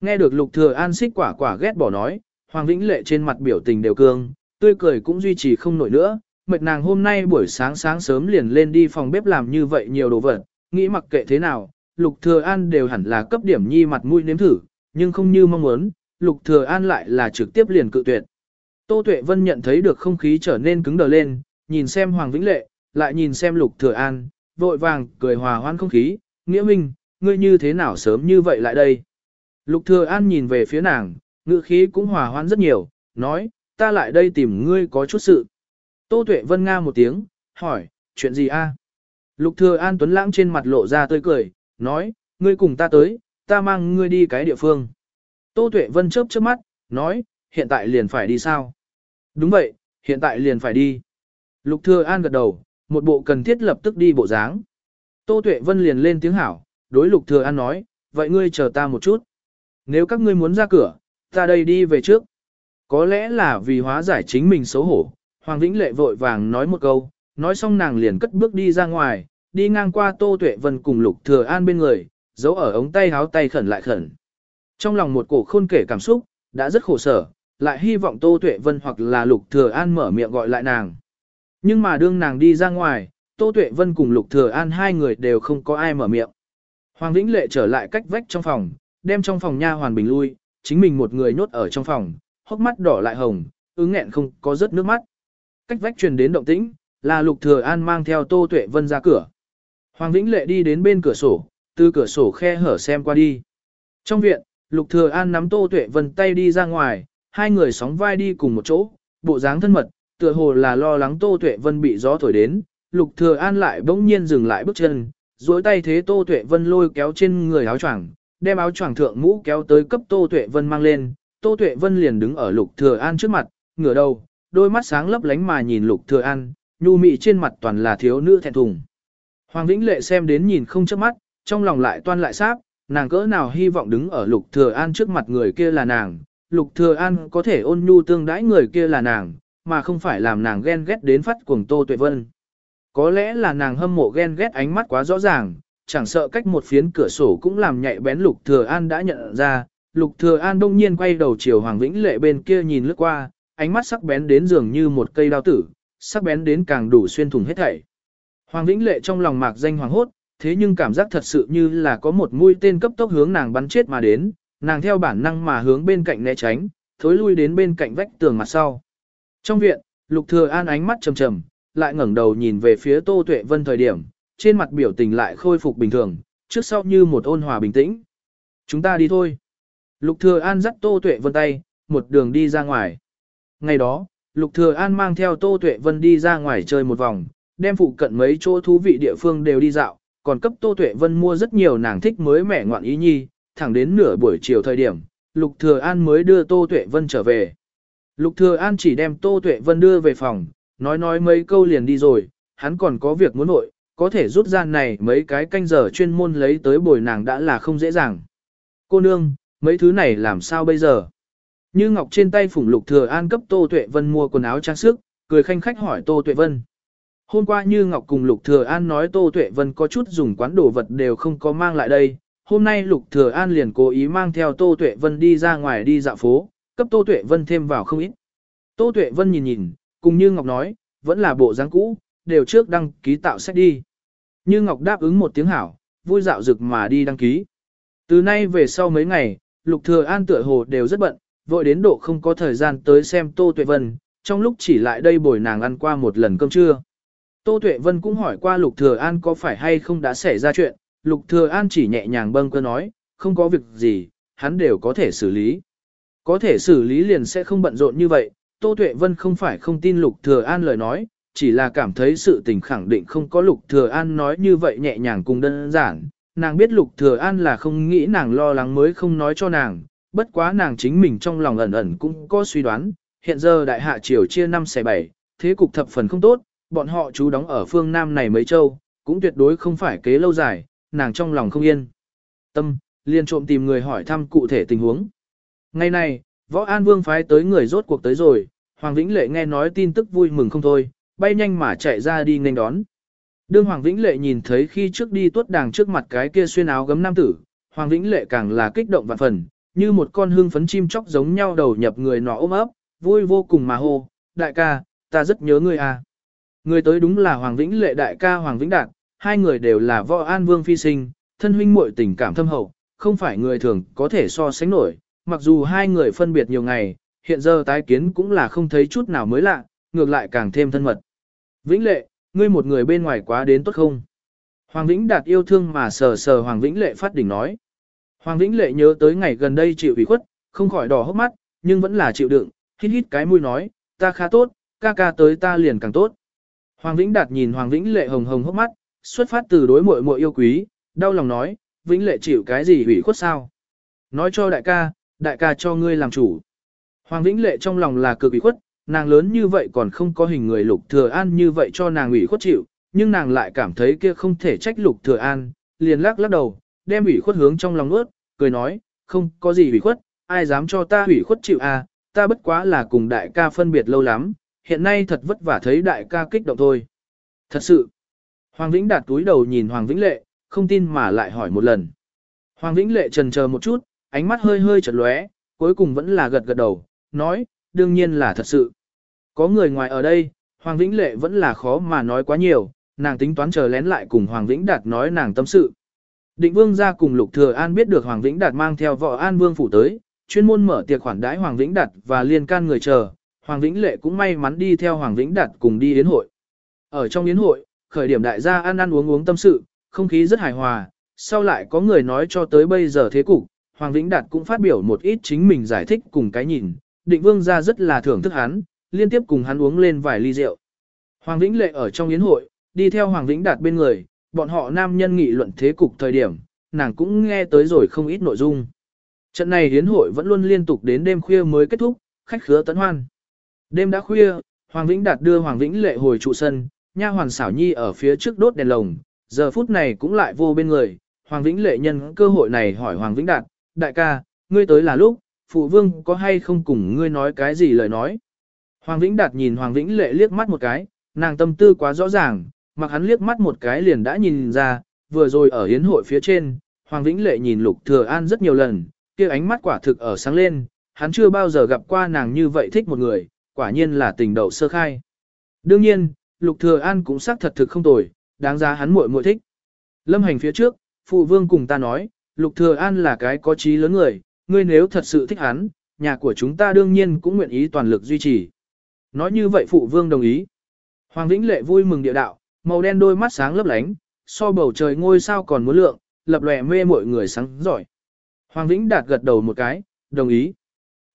Nghe được Lục Thừa An xích quả quả ghét bỏ nói, Hoàng Vĩnh Lệ trên mặt biểu tình đều cương, tươi cười cũng duy trì không nổi nữa, mệt nàng hôm nay buổi sáng sáng sớm liền lên đi phòng bếp làm như vậy nhiều đồ vật, nghĩ mặc kệ thế nào, Lục Thừa An đều hẳn là cấp điểm nhi mặt mũi nếm thử, nhưng không như mong muốn, Lục Thừa An lại là trực tiếp liền cự tuyệt. Tô Tuệ Vân nhận thấy được không khí trở nên cứng đờ lên, nhìn xem Hoàng Vĩnh Lệ, lại nhìn xem Lục Thừa An, vội vàng cười hòa hoãn không khí, "Nghĩa Minh, ngươi như thế nào sớm như vậy lại đây?" Lục Thừa An nhìn về phía nàng, ngữ khí cũng hòa hoãn rất nhiều, nói, "Ta lại đây tìm ngươi có chút sự." Tô Tuệ Vân nga một tiếng, hỏi, chuyện gì a? Lục Thừa An Tuấn Lãng trên mặt lộ ra tươi cười, nói, ngươi cùng ta tới, ta mang ngươi đi cái địa phương. Tô Tuệ Vân chớp chớp mắt, nói, hiện tại liền phải đi sao? Đúng vậy, hiện tại liền phải đi. Lục Thừa An gật đầu, một bộ cần thiết lập tức đi bộ dáng. Tô Tuệ Vân liền lên tiếng hảo, đối Lục Thừa An nói, vậy ngươi chờ ta một chút. Nếu các ngươi muốn ra cửa, ta đây đi về trước. Có lẽ là vì hóa giải chính mình xấu hổ, Hoàng Vĩnh Lệ vội vàng nói một câu, nói xong nàng liền cất bước đi ra ngoài, đi ngang qua Tô Tuệ Vân cùng Lục Thừa An bên người, giấu ở ống tay háo tay khẩn lại khẩn. Trong lòng một cổ khôn kể cảm xúc, đã rất khổ sở, lại hy vọng Tô Tuệ Vân hoặc là Lục Thừa An mở miệng gọi lại nàng. Nhưng mà đương nàng đi ra ngoài, Tô Tuệ Vân cùng Lục Thừa An hai người đều không có ai mở miệng. Hoàng Vĩnh Lệ trở lại cách vách trong phòng, đem trong phòng nha hoàn bình lui, chính mình một người nhốt ở trong phòng, hốc mắt đỏ lại hồng, ứng nghẹn không có rớt nước mắt. Cách vách truyền đến động tĩnh, là Lục Thừa An mang theo Tô Tuệ Vân ra cửa. Hoàng Vĩnh Lệ đi đến bên cửa sổ, từ cửa sổ khe hở xem qua đi. Trong viện, Lục Thừa An nắm Tô Tuệ Vân tay đi ra ngoài, hai người sóng vai đi cùng một chỗ, bộ dáng thân mật, tựa hồ là lo lắng Tô Tuệ Vân bị gió thổi đến. Lục Thừa An lại bỗng nhiên dừng lại bước chân, duỗi tay thế Tô Tuệ Vân lôi kéo trên người áo choàng, đem áo choàng thượng mũ kéo tới cấp Tô Tuệ Vân mang lên. Tô Tuệ Vân liền đứng ở Lục Thừa An trước mặt, ngửa đầu, đôi mắt sáng lấp lánh mà nhìn Lục Thừa An, nhu mị trên mặt toàn là thiếu nữ thẹn thùng. Hoàng Vĩnh Lệ xem đến nhìn không chớp mắt, trong lòng lại toan lại sáp, nàng cỡ nào hy vọng đứng ở Lục Thừa An trước mặt người kia là nàng, Lục Thừa An có thể ôn nhu tương đãi người kia là nàng, mà không phải làm nàng ghen ghét đến phát cuồng Tô Tuệ Vân. Có lẽ là nàng hâm mộ ghen ghét ánh mắt quá rõ ràng, chẳng sợ cách một phiến cửa sổ cũng làm nhạy bén Lục Thừa An đã nhận ra, Lục Thừa An đông nhiên quay đầu chiều Hoàng Vĩnh Lệ bên kia nhìn lướt qua, ánh mắt sắc bén đến dường như một cây đao tử, sắc bén đến càng đủ xuyên thủng hết thảy. Hoàng Vĩnh Lệ trong lòng mạc danh hoàng hốt, thế nhưng cảm giác thật sự như là có một mũi tên cấp tốc hướng nàng bắn chết mà đến, nàng theo bản năng mà hướng bên cạnh né tránh, thối lui đến bên cạnh vách tường mặt sau. Trong viện, Lục Thừa An ánh mắt trầm trầm, lại ngẩng đầu nhìn về phía Tô Tuệ Vân thời điểm, trên mặt biểu tình lại khôi phục bình thường, trước sau như một ôn hòa bình tĩnh. Chúng ta đi thôi. Lục Thừa An dắt Tô Tuệ Vân tay, một đường đi ra ngoài. Ngày đó, Lục Thừa An mang theo Tô Tuệ Vân đi ra ngoài chơi một vòng, đem phụ cận mấy chỗ thú vị địa phương đều đi dạo, còn cấp Tô Tuệ Vân mua rất nhiều nàng thích mới mẻ ngoạn ý nhi, thẳng đến nửa buổi chiều thời điểm, Lục Thừa An mới đưa Tô Tuệ Vân trở về. Lục Thừa An chỉ đem Tô Tuệ Vân đưa về phòng, nói nói mấy câu liền đi rồi, hắn còn có việc muốn nội, có thể rút ra này mấy cái canh giờ chuyên môn lấy tới bồi nàng đã là không dễ dàng. Cô nương, mấy thứ này làm sao bây giờ? Như Ngọc trên tay phủng Lục Thừa An cấp Tô Tuệ Vân mua quần áo trang sức, cười khanh khách hỏi Tô Tuệ Vân. Hôm qua Như Ngọc cùng Lục Thừa An nói Tô Tuệ Vân có chút dùng quán đồ vật đều không có mang lại đây, hôm nay Lục Thừa An liền cố ý mang theo Tô Tuệ Vân đi ra ngoài đi dạo phố, cấp Tô Tuệ Vân thêm vào không ít. Tô Tuệ Vân nhìn nhìn, cùng Như Ngọc nói, vẫn là bộ dáng cũ, đều trước đăng ký tạo sách đi. Như Ngọc đáp ứng một tiếng hảo, vui dạo rực mà đi đăng ký. Từ nay về sau mấy ngày, Lục Thừa An tựa hồ đều rất bận, vội đến độ không có thời gian tới xem Tô Tuệ Vân, trong lúc chỉ lại đây bồi nàng ăn qua một lần cơm trưa. Tô Tuệ Vân cũng hỏi qua Lục Thừa An có phải hay không đã xảy ra chuyện, Lục Thừa An chỉ nhẹ nhàng bâng cơ nói, không có việc gì, hắn đều có thể xử lý. Có thể xử lý liền sẽ không bận rộn như vậy, Tô Tuệ Vân không phải không tin Lục Thừa An lời nói, chỉ là cảm thấy sự tình khẳng định không có Lục Thừa An nói như vậy nhẹ nhàng cùng đơn giản. Nàng biết Lục Thừa An là không nghĩ nàng lo lắng mới không nói cho nàng, bất quá nàng chính mình trong lòng ẩn ẩn cũng có suy đoán, hiện giờ đại hạ triều chia năm xẻ bảy, thế cục thập phần không tốt, bọn họ chú đóng ở phương Nam này mấy châu, cũng tuyệt đối không phải kế lâu dài, nàng trong lòng không yên. Tâm, liền trộm tìm người hỏi thăm cụ thể tình huống. Ngày này, võ an vương phái tới người rốt cuộc tới rồi, Hoàng Vĩnh Lệ nghe nói tin tức vui mừng không thôi, bay nhanh mà chạy ra đi nghênh đón. Đương Hoàng Vĩnh Lệ nhìn thấy khi trước đi tuốt đàng trước mặt cái kia xuyên áo gấm nam tử, Hoàng Vĩnh Lệ càng là kích động vạn phần, như một con hương phấn chim chóc giống nhau đầu nhập người nọ ôm ấp, vui vô cùng mà hô, đại ca, ta rất nhớ ngươi à. Người tới đúng là Hoàng Vĩnh Lệ đại ca Hoàng Vĩnh Đạt, hai người đều là võ an vương phi sinh, thân huynh muội tình cảm thâm hậu, không phải người thường có thể so sánh nổi, mặc dù hai người phân biệt nhiều ngày, hiện giờ tái kiến cũng là không thấy chút nào mới lạ, ngược lại càng thêm thân mật. Vĩnh Lệ, ngươi một người bên ngoài quá đến tốt không? Hoàng Vĩnh Đạt yêu thương mà sờ sờ Hoàng Vĩnh Lệ phát đỉnh nói. Hoàng Vĩnh Lệ nhớ tới ngày gần đây chịu ủy khuất, không khỏi đỏ hốc mắt, nhưng vẫn là chịu đựng, hít hít cái mũi nói, ta khá tốt, ca ca tới ta liền càng tốt. Hoàng Vĩnh Đạt nhìn Hoàng Vĩnh Lệ hồng hồng hốc mắt, xuất phát từ đối muội muội yêu quý, đau lòng nói, Vĩnh Lệ chịu cái gì ủy khuất sao? Nói cho đại ca, đại ca cho ngươi làm chủ. Hoàng Vĩnh Lệ trong lòng là cực ủy khuất, nàng lớn như vậy còn không có hình người Lục Thừa An như vậy cho nàng ủy khuất chịu, nhưng nàng lại cảm thấy kia không thể trách Lục Thừa An, liền lắc lắc đầu, đem ủy khuất hướng trong lòng nuốt, cười nói, không có gì ủy khuất, ai dám cho ta ủy khuất chịu à, ta bất quá là cùng đại ca phân biệt lâu lắm, hiện nay thật vất vả thấy đại ca kích động thôi. Thật sự. Hoàng Vĩnh đạt túi đầu nhìn Hoàng Vĩnh Lệ, không tin mà lại hỏi một lần. Hoàng Vĩnh Lệ trần chờ một chút, ánh mắt hơi hơi chật lóe, cuối cùng vẫn là gật gật đầu, nói, đương nhiên là thật sự. Có người ngoài ở đây, Hoàng Vĩnh Lệ vẫn là khó mà nói quá nhiều, nàng tính toán chờ lén lại cùng Hoàng Vĩnh Đạt nói nàng tâm sự. Định Vương ra cùng Lục Thừa An biết được Hoàng Vĩnh Đạt mang theo vợ An Vương phủ tới, chuyên môn mở tiệc khoản đãi Hoàng Vĩnh Đạt và liên can người chờ, Hoàng Vĩnh Lệ cũng may mắn đi theo Hoàng Vĩnh Đạt cùng đi yến hội. Ở trong yến hội, khởi điểm đại gia ăn ăn uống uống tâm sự, không khí rất hài hòa, sau lại có người nói cho tới bây giờ thế cục, Hoàng Vĩnh Đạt cũng phát biểu một ít chính mình giải thích cùng cái nhìn, định vương ra rất là thưởng thức hắn, liên tiếp cùng hắn uống lên vài ly rượu. Hoàng Vĩnh Lệ ở trong yến hội, đi theo Hoàng Vĩnh Đạt bên người, bọn họ nam nhân nghị luận thế cục thời điểm, nàng cũng nghe tới rồi không ít nội dung. Trận này yến hội vẫn luôn liên tục đến đêm khuya mới kết thúc, khách khứa tấn hoan. Đêm đã khuya, Hoàng Vĩnh Đạt đưa Hoàng Vĩnh Lệ hồi trụ sân, nha hoàn xảo nhi ở phía trước đốt đèn lồng, giờ phút này cũng lại vô bên người. Hoàng Vĩnh Lệ nhân cơ hội này hỏi Hoàng Vĩnh Đạt, đại ca, ngươi tới là lúc, phụ vương có hay không cùng ngươi nói cái gì lời nói. Hoàng Vĩnh Đạt nhìn Hoàng Vĩnh Lệ liếc mắt một cái, nàng tâm tư quá rõ ràng, mặc hắn liếc mắt một cái liền đã nhìn ra, vừa rồi ở hiến hội phía trên, Hoàng Vĩnh Lệ nhìn Lục Thừa An rất nhiều lần, kia ánh mắt quả thực ở sáng lên, hắn chưa bao giờ gặp qua nàng như vậy thích một người, quả nhiên là tình đầu sơ khai. Đương nhiên, Lục Thừa An cũng xác thật thực không tồi, đáng giá hắn muội muội thích. Lâm hành phía trước, phụ vương cùng ta nói, Lục Thừa An là cái có trí lớn người, ngươi nếu thật sự thích hắn, nhà của chúng ta đương nhiên cũng nguyện ý toàn lực duy trì. Nói như vậy phụ vương đồng ý. Hoàng Vĩnh Lệ vui mừng địa đạo, màu đen đôi mắt sáng lấp lánh, so bầu trời ngôi sao còn muốn lượng, lập lòe mê mọi người sáng giỏi. Hoàng Vĩnh đạt gật đầu một cái, đồng ý.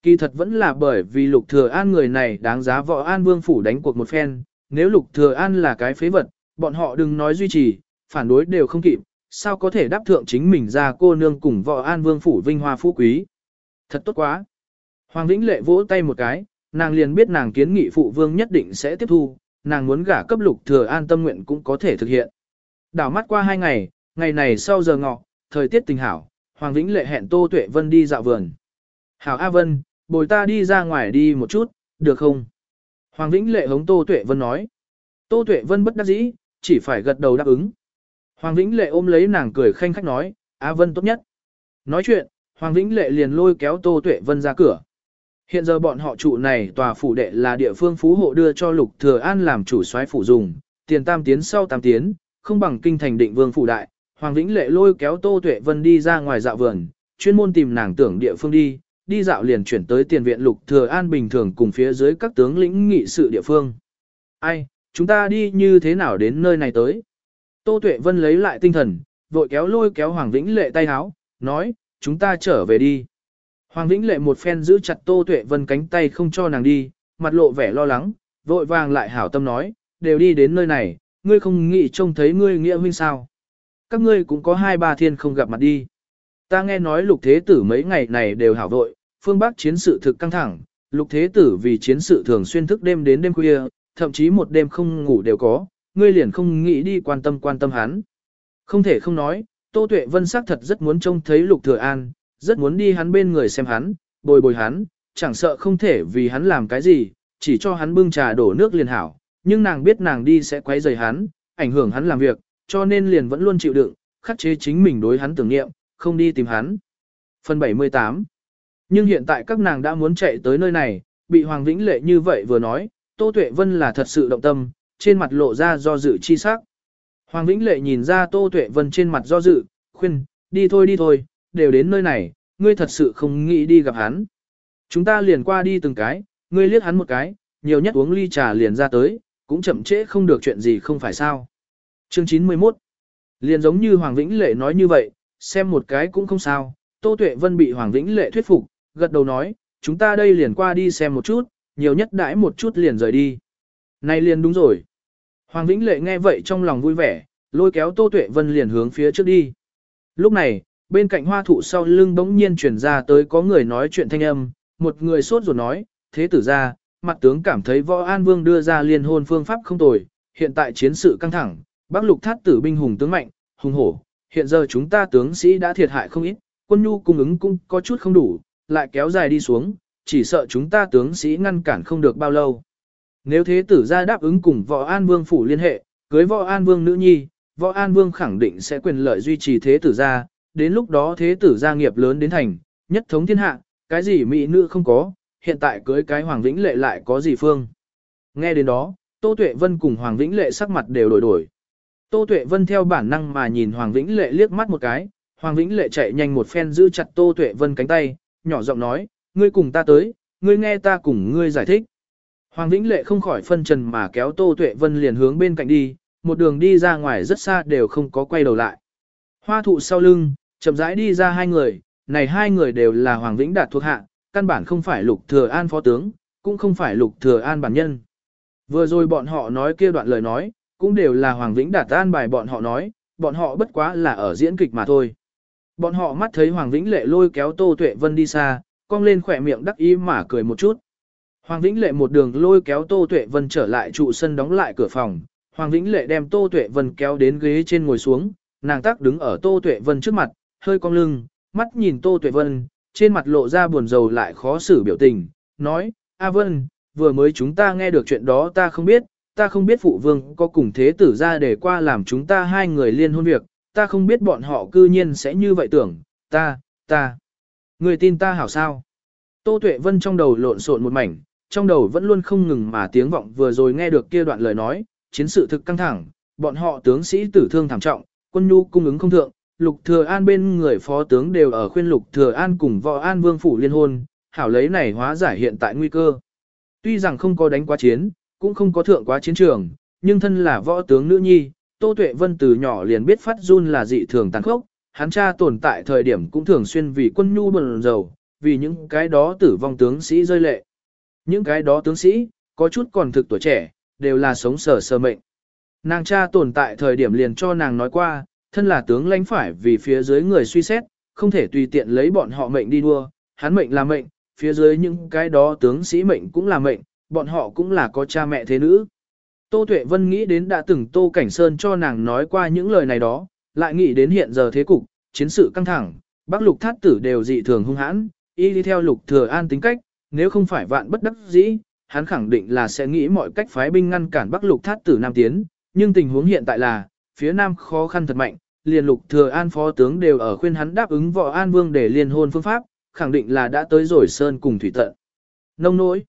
Kỳ thật vẫn là bởi vì Lục Thừa An người này đáng giá võ An Vương phủ đánh cuộc một phen, nếu Lục Thừa An là cái phế vật, bọn họ đừng nói duy trì, phản đối đều không kịp, sao có thể đáp thượng chính mình ra cô nương cùng võ An Vương phủ vinh hoa phú quý. Thật tốt quá. Hoàng Vĩnh Lệ vỗ tay một cái, nàng liền biết nàng kiến nghị phụ vương nhất định sẽ tiếp thu, nàng muốn gả cấp Lục Thừa An tâm nguyện cũng có thể thực hiện. Đảo mắt qua hai ngày, ngày này sau giờ ngọ, thời tiết tình hảo, Hoàng Vĩnh Lệ hẹn Tô Tuệ Vân đi dạo vườn. Hảo A Vân, bồi ta đi ra ngoài đi một chút, được không? Hoàng Vĩnh Lệ hống Tô Tuệ Vân nói. Tô Tuệ Vân bất đắc dĩ, chỉ phải gật đầu đáp ứng. Hoàng Vĩnh Lệ ôm lấy nàng cười khanh khách nói, A Vân tốt nhất. Nói chuyện, Hoàng Vĩnh Lệ liền lôi kéo Tô Tuệ Vân ra cửa. Hiện giờ bọn họ trụ này tòa phủ đệ là địa phương phú hộ đưa cho Lục Thừa An làm chủ soái phủ dùng, tiền tam tiến sau tam tiến, không bằng kinh thành định vương phủ đại. Hoàng Vĩnh Lệ lôi kéo Tô Tuệ Vân đi ra ngoài dạo vườn, chuyên môn tìm nàng tưởng địa phương đi, đi dạo liền chuyển tới tiền viện Lục Thừa An bình thường cùng phía dưới các tướng lĩnh nghị sự địa phương. Ai, chúng ta đi như thế nào đến nơi này tới? Tô Tuệ Vân lấy lại tinh thần, vội kéo lôi kéo Hoàng Vĩnh Lệ tay áo, nói, chúng ta trở về đi. Hoàng Vĩnh Lệ một phen giữ chặt Tô Tuệ Vân cánh tay không cho nàng đi, mặt lộ vẻ lo lắng, vội vàng lại hảo tâm nói, đều đi đến nơi này, ngươi không nghĩ trông thấy ngươi nghĩa huynh sao. Các ngươi cũng có hai ba thiên không gặp mặt đi. Ta nghe nói lục thế tử mấy ngày này đều hảo vội, phương Bắc chiến sự thực căng thẳng, lục thế tử vì chiến sự thường xuyên thức đêm đến đêm khuya, thậm chí một đêm không ngủ đều có, ngươi liền không nghĩ đi quan tâm quan tâm hắn. Không thể không nói, Tô Tuệ Vân xác thật rất muốn trông thấy Lục Thừa An, rất muốn đi hắn bên người xem hắn, bồi bồi hắn, chẳng sợ không thể vì hắn làm cái gì, chỉ cho hắn bưng trà đổ nước liền hảo, nhưng nàng biết nàng đi sẽ quấy rầy hắn, ảnh hưởng hắn làm việc, cho nên liền vẫn luôn chịu đựng, khắc chế chính mình đối hắn tưởng niệm, không đi tìm hắn. Phần 78 Nhưng hiện tại các nàng đã muốn chạy tới nơi này, bị Hoàng Vĩnh Lệ như vậy vừa nói, Tô Tuệ Vân là thật sự động tâm, trên mặt lộ ra do dự chi sắc. Hoàng Vĩnh Lệ nhìn ra Tô Tuệ Vân trên mặt do dự, khuyên, đi thôi đi thôi, đều đến nơi này, ngươi thật sự không nghĩ đi gặp hắn. Chúng ta liền qua đi từng cái, ngươi liếc hắn một cái, nhiều nhất uống ly trà liền ra tới, cũng chậm trễ không được chuyện gì không phải sao. Chương 91 Liền giống như Hoàng Vĩnh Lệ nói như vậy, xem một cái cũng không sao, Tô Tuệ Vân bị Hoàng Vĩnh Lệ thuyết phục, gật đầu nói, chúng ta đây liền qua đi xem một chút, nhiều nhất đãi một chút liền rời đi. Này liền đúng rồi. Hoàng Vĩnh Lệ nghe vậy trong lòng vui vẻ, lôi kéo Tô Tuệ Vân liền hướng phía trước đi. Lúc này, bên cạnh hoa thụ sau lưng bỗng nhiên truyền ra tới có người nói chuyện thanh âm, một người sốt ruột nói, thế tử ra, mặt tướng cảm thấy võ an vương đưa ra liên hôn phương pháp không tồi, hiện tại chiến sự căng thẳng, bắc lục thát tử binh hùng tướng mạnh, hùng hổ, hiện giờ chúng ta tướng sĩ đã thiệt hại không ít, quân nhu cung ứng cũng có chút không đủ, lại kéo dài đi xuống, chỉ sợ chúng ta tướng sĩ ngăn cản không được bao lâu. Nếu thế tử ra đáp ứng cùng võ an vương phủ liên hệ, cưới võ an vương nữ nhi, võ an vương khẳng định sẽ quyền lợi duy trì thế tử ra, đến lúc đó thế tử gia nghiệp lớn đến thành, nhất thống thiên hạ, cái gì mỹ nữ không có, hiện tại cưới cái Hoàng Vĩnh Lệ lại có gì phương. Nghe đến đó, Tô Tuệ Vân cùng Hoàng Vĩnh Lệ sắc mặt đều đổi đổi. Tô Tuệ Vân theo bản năng mà nhìn Hoàng Vĩnh Lệ liếc mắt một cái, Hoàng Vĩnh Lệ chạy nhanh một phen giữ chặt Tô Tuệ Vân cánh tay, nhỏ giọng nói, ngươi cùng ta tới, ngươi nghe ta cùng ngươi giải thích. Hoàng Vĩnh Lệ không khỏi phân trần mà kéo Tô Tuệ Vân liền hướng bên cạnh đi, một đường đi ra ngoài rất xa đều không có quay đầu lại. Hoa thụ sau lưng, chậm rãi đi ra hai người, này hai người đều là Hoàng Vĩnh Đạt thuộc hạ, căn bản không phải Lục Thừa An phó tướng, cũng không phải Lục Thừa An bản nhân. Vừa rồi bọn họ nói kia đoạn lời nói, cũng đều là Hoàng Vĩnh Đạt an bài bọn họ nói, bọn họ bất quá là ở diễn kịch mà thôi. Bọn họ mắt thấy Hoàng Vĩnh Lệ lôi kéo Tô Tuệ Vân đi xa, cong lên khóe miệng đắc ý mà cười một chút. Hoàng Vĩnh Lệ một đường lôi kéo Tô Tuệ Vân trở lại trụ sân đóng lại cửa phòng, Hoàng Vĩnh Lệ đem Tô Tuệ Vân kéo đến ghế trên ngồi xuống, nàng tác đứng ở Tô Tuệ Vân trước mặt, hơi cong lưng, mắt nhìn Tô Tuệ Vân, trên mặt lộ ra buồn rầu lại khó xử biểu tình, nói, A Vân, vừa mới chúng ta nghe được chuyện đó ta không biết, ta không biết phụ vương có cùng thế tử ra để qua làm chúng ta hai người liên hôn việc, ta không biết bọn họ cư nhiên sẽ như vậy tưởng, ta, ta, người tin ta hảo sao. Tô Tuệ Vân trong đầu lộn xộn một mảnh, trong đầu vẫn luôn không ngừng mà tiếng vọng vừa rồi nghe được kia đoạn lời nói, chiến sự thực căng thẳng, bọn họ tướng sĩ tử thương thảm trọng, quân nhu cung ứng không thượng, Lục Thừa An bên người phó tướng đều ở khuyên Lục Thừa An cùng Võ An Vương phủ liên hôn, hảo lấy này hóa giải hiện tại nguy cơ. Tuy rằng không có đánh quá chiến, cũng không có thượng quá chiến trường, nhưng thân là võ tướng nữ nhi, Tô Tuệ Vân từ nhỏ liền biết phát run là dị thường tàn khốc, hắn cha tồn tại thời điểm cũng thường xuyên vì quân nhu buồn rầu vì những cái đó tử vong tướng sĩ rơi lệ. Những cái đó tướng sĩ, có chút còn thực tuổi trẻ, đều là sống sờ sờ mệnh. Nàng cha tồn tại thời điểm liền cho nàng nói qua, thân là tướng lãnh phải vì phía dưới người suy xét, không thể tùy tiện lấy bọn họ mệnh đi đua, hắn mệnh là mệnh, phía dưới những cái đó tướng sĩ mệnh cũng là mệnh, bọn họ cũng là có cha mẹ thế nữ. Tô Tuệ Vân nghĩ đến đã từng Tô Cảnh Sơn cho nàng nói qua những lời này đó, lại nghĩ đến hiện giờ thế cục, chiến sự căng thẳng, Bắc Lục Thát tử đều dị thường hung hãn, y đi theo Lục Thừa An tính cách, nếu không phải vạn bất đắc dĩ, hắn khẳng định là sẽ nghĩ mọi cách phái binh ngăn cản Bắc Lục Thát tử Nam tiến, nhưng tình huống hiện tại là, phía Nam khó khăn thật mạnh, liền Lục Thừa An phó tướng đều ở khuyên hắn đáp ứng Võ An Vương để liên hôn phương pháp, khẳng định là đã tới rồi sơn cùng thủy tận. Nông nỗi.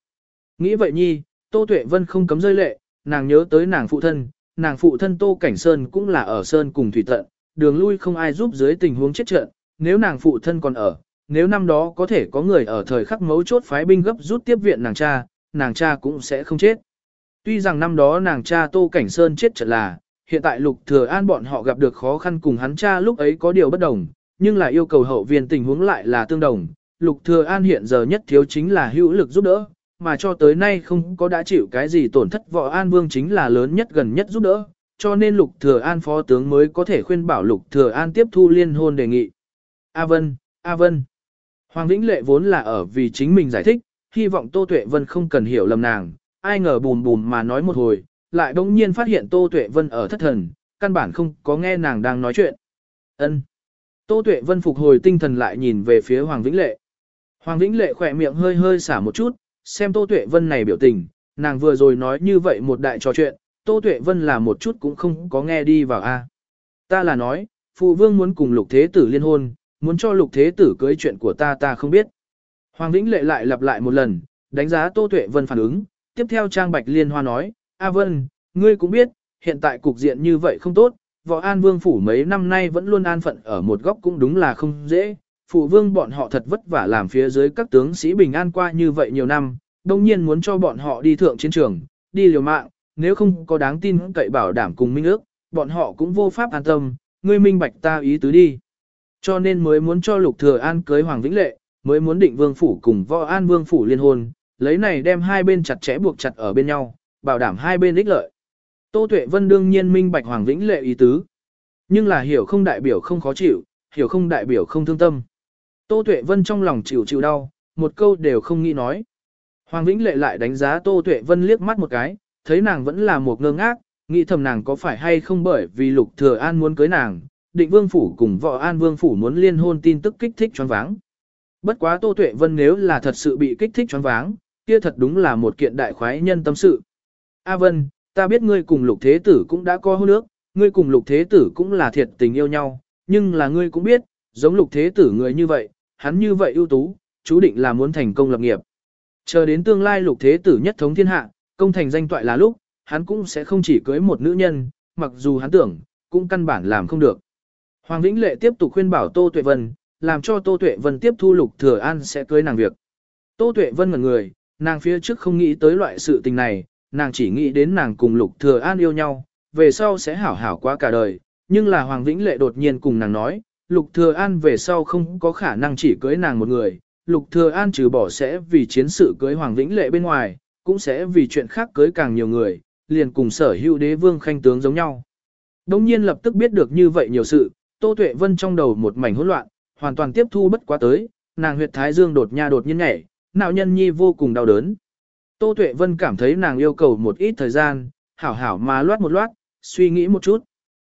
Nghĩ vậy nhi, Tô Tuệ Vân không cấm rơi lệ, nàng nhớ tới nàng phụ thân, nàng phụ thân Tô Cảnh Sơn cũng là ở sơn cùng thủy tận, đường lui không ai giúp dưới tình huống chết trận, nếu nàng phụ thân còn ở, nếu năm đó có thể có người ở thời khắc mấu chốt phái binh gấp rút tiếp viện nàng cha, nàng cha cũng sẽ không chết. Tuy rằng năm đó nàng cha Tô Cảnh Sơn chết trận là, hiện tại Lục Thừa An bọn họ gặp được khó khăn cùng hắn cha lúc ấy có điều bất đồng, nhưng là yêu cầu hậu viên tình huống lại là tương đồng. Lục Thừa An hiện giờ nhất thiếu chính là hữu lực giúp đỡ, mà cho tới nay không có đã chịu cái gì tổn thất võ An Vương chính là lớn nhất gần nhất giúp đỡ, cho nên Lục Thừa An phó tướng mới có thể khuyên bảo Lục Thừa An tiếp thu liên hôn đề nghị. A Vân, A Vân. Hoàng Vĩnh Lệ vốn là ở vì chính mình giải thích, hy vọng Tô Tuệ Vân không cần hiểu lầm nàng, ai ngờ bùm bùm mà nói một hồi, lại bỗng nhiên phát hiện Tô Tuệ Vân ở thất thần, căn bản không có nghe nàng đang nói chuyện. Ân. Tô Tuệ Vân phục hồi tinh thần lại nhìn về phía Hoàng Vĩnh Lệ. Hoàng Vĩnh Lệ khẽ miệng hơi hơi xả một chút, xem Tô Tuệ Vân này biểu tình, nàng vừa rồi nói như vậy một đại trò chuyện, Tô Tuệ Vân là một chút cũng không có nghe đi vào a. Ta là nói, phụ vương muốn cùng Lục Thế Tử liên hôn, muốn cho Lục Thế Tử cưới chuyện của ta ta không biết. Hoàng Vĩnh Lệ lại lặp lại một lần, đánh giá Tô Tuệ Vân phản ứng, tiếp theo Trang Bạch Liên Hoa nói, A Vân, ngươi cũng biết, hiện tại cục diện như vậy không tốt, võ an vương phủ mấy năm nay vẫn luôn an phận ở một góc cũng đúng là không dễ, phụ vương bọn họ thật vất vả làm phía dưới các tướng sĩ bình an qua như vậy nhiều năm, đồng nhiên muốn cho bọn họ đi thượng chiến trường, đi liều mạng, nếu không có đáng tin cậy bảo đảm cùng minh ước, bọn họ cũng vô pháp an tâm, ngươi minh bạch ta ý tứ đi. Cho nên mới muốn cho Lục Thừa An cưới Hoàng Vĩnh Lệ, mới muốn định vương phủ cùng võ an vương phủ liên hôn, lấy này đem hai bên chặt chẽ buộc chặt ở bên nhau, bảo đảm hai bên ích lợi. Tô Tuệ Vân đương nhiên minh bạch Hoàng Vĩnh Lệ ý tứ. Nhưng là hiểu không đại biểu không khó chịu, hiểu không đại biểu không thương tâm. Tô Tuệ Vân trong lòng chịu chịu đau, một câu đều không nghĩ nói. Hoàng Vĩnh Lệ lại đánh giá Tô Tuệ Vân liếc mắt một cái, thấy nàng vẫn là một ngơ ngác, nghĩ thầm nàng có phải hay không bởi vì Lục Thừa An muốn cưới nàng, định vương phủ cùng võ an vương phủ muốn liên hôn tin tức kích thích choáng váng. Bất quá Tô Tuệ Vân nếu là thật sự bị kích thích choáng váng, kia thật đúng là một kiện đại khoái nhân tâm sự. A Vân, ta biết ngươi cùng lục thế tử cũng đã có hôn nước, ngươi cùng lục thế tử cũng là thiệt tình yêu nhau, nhưng là ngươi cũng biết, giống lục thế tử người như vậy, hắn như vậy ưu tú, chú định là muốn thành công lập nghiệp. Chờ đến tương lai lục thế tử nhất thống thiên hạ, công thành danh toại là lúc, hắn cũng sẽ không chỉ cưới một nữ nhân, mặc dù hắn tưởng, cũng căn bản làm không được. Hoàng Vĩnh Lệ tiếp tục khuyên bảo Tô Tuệ Vân, làm cho Tô Tuệ Vân tiếp thu Lục Thừa An sẽ cưới nàng việc. Tô Tuệ Vân ngẩn người, nàng phía trước không nghĩ tới loại sự tình này, nàng chỉ nghĩ đến nàng cùng Lục Thừa An yêu nhau, về sau sẽ hảo hảo qua cả đời. Nhưng là Hoàng Vĩnh Lệ đột nhiên cùng nàng nói, Lục Thừa An về sau không có khả năng chỉ cưới nàng một người, Lục Thừa An trừ bỏ sẽ vì chiến sự cưới Hoàng Vĩnh Lệ bên ngoài, cũng sẽ vì chuyện khác cưới càng nhiều người, liền cùng sở hữu đế vương khanh tướng giống nhau. Đông nhiên lập tức biết được như vậy nhiều sự, Tô Tuệ Vân trong đầu một mảnh hỗn loạn, hoàn toàn tiếp thu bất quá tới, nàng huyệt thái dương đột nha đột nhiên nhảy, nạo nhân nhi vô cùng đau đớn. Tô Tuệ Vân cảm thấy nàng yêu cầu một ít thời gian, hảo hảo mà loát một loát, suy nghĩ một chút.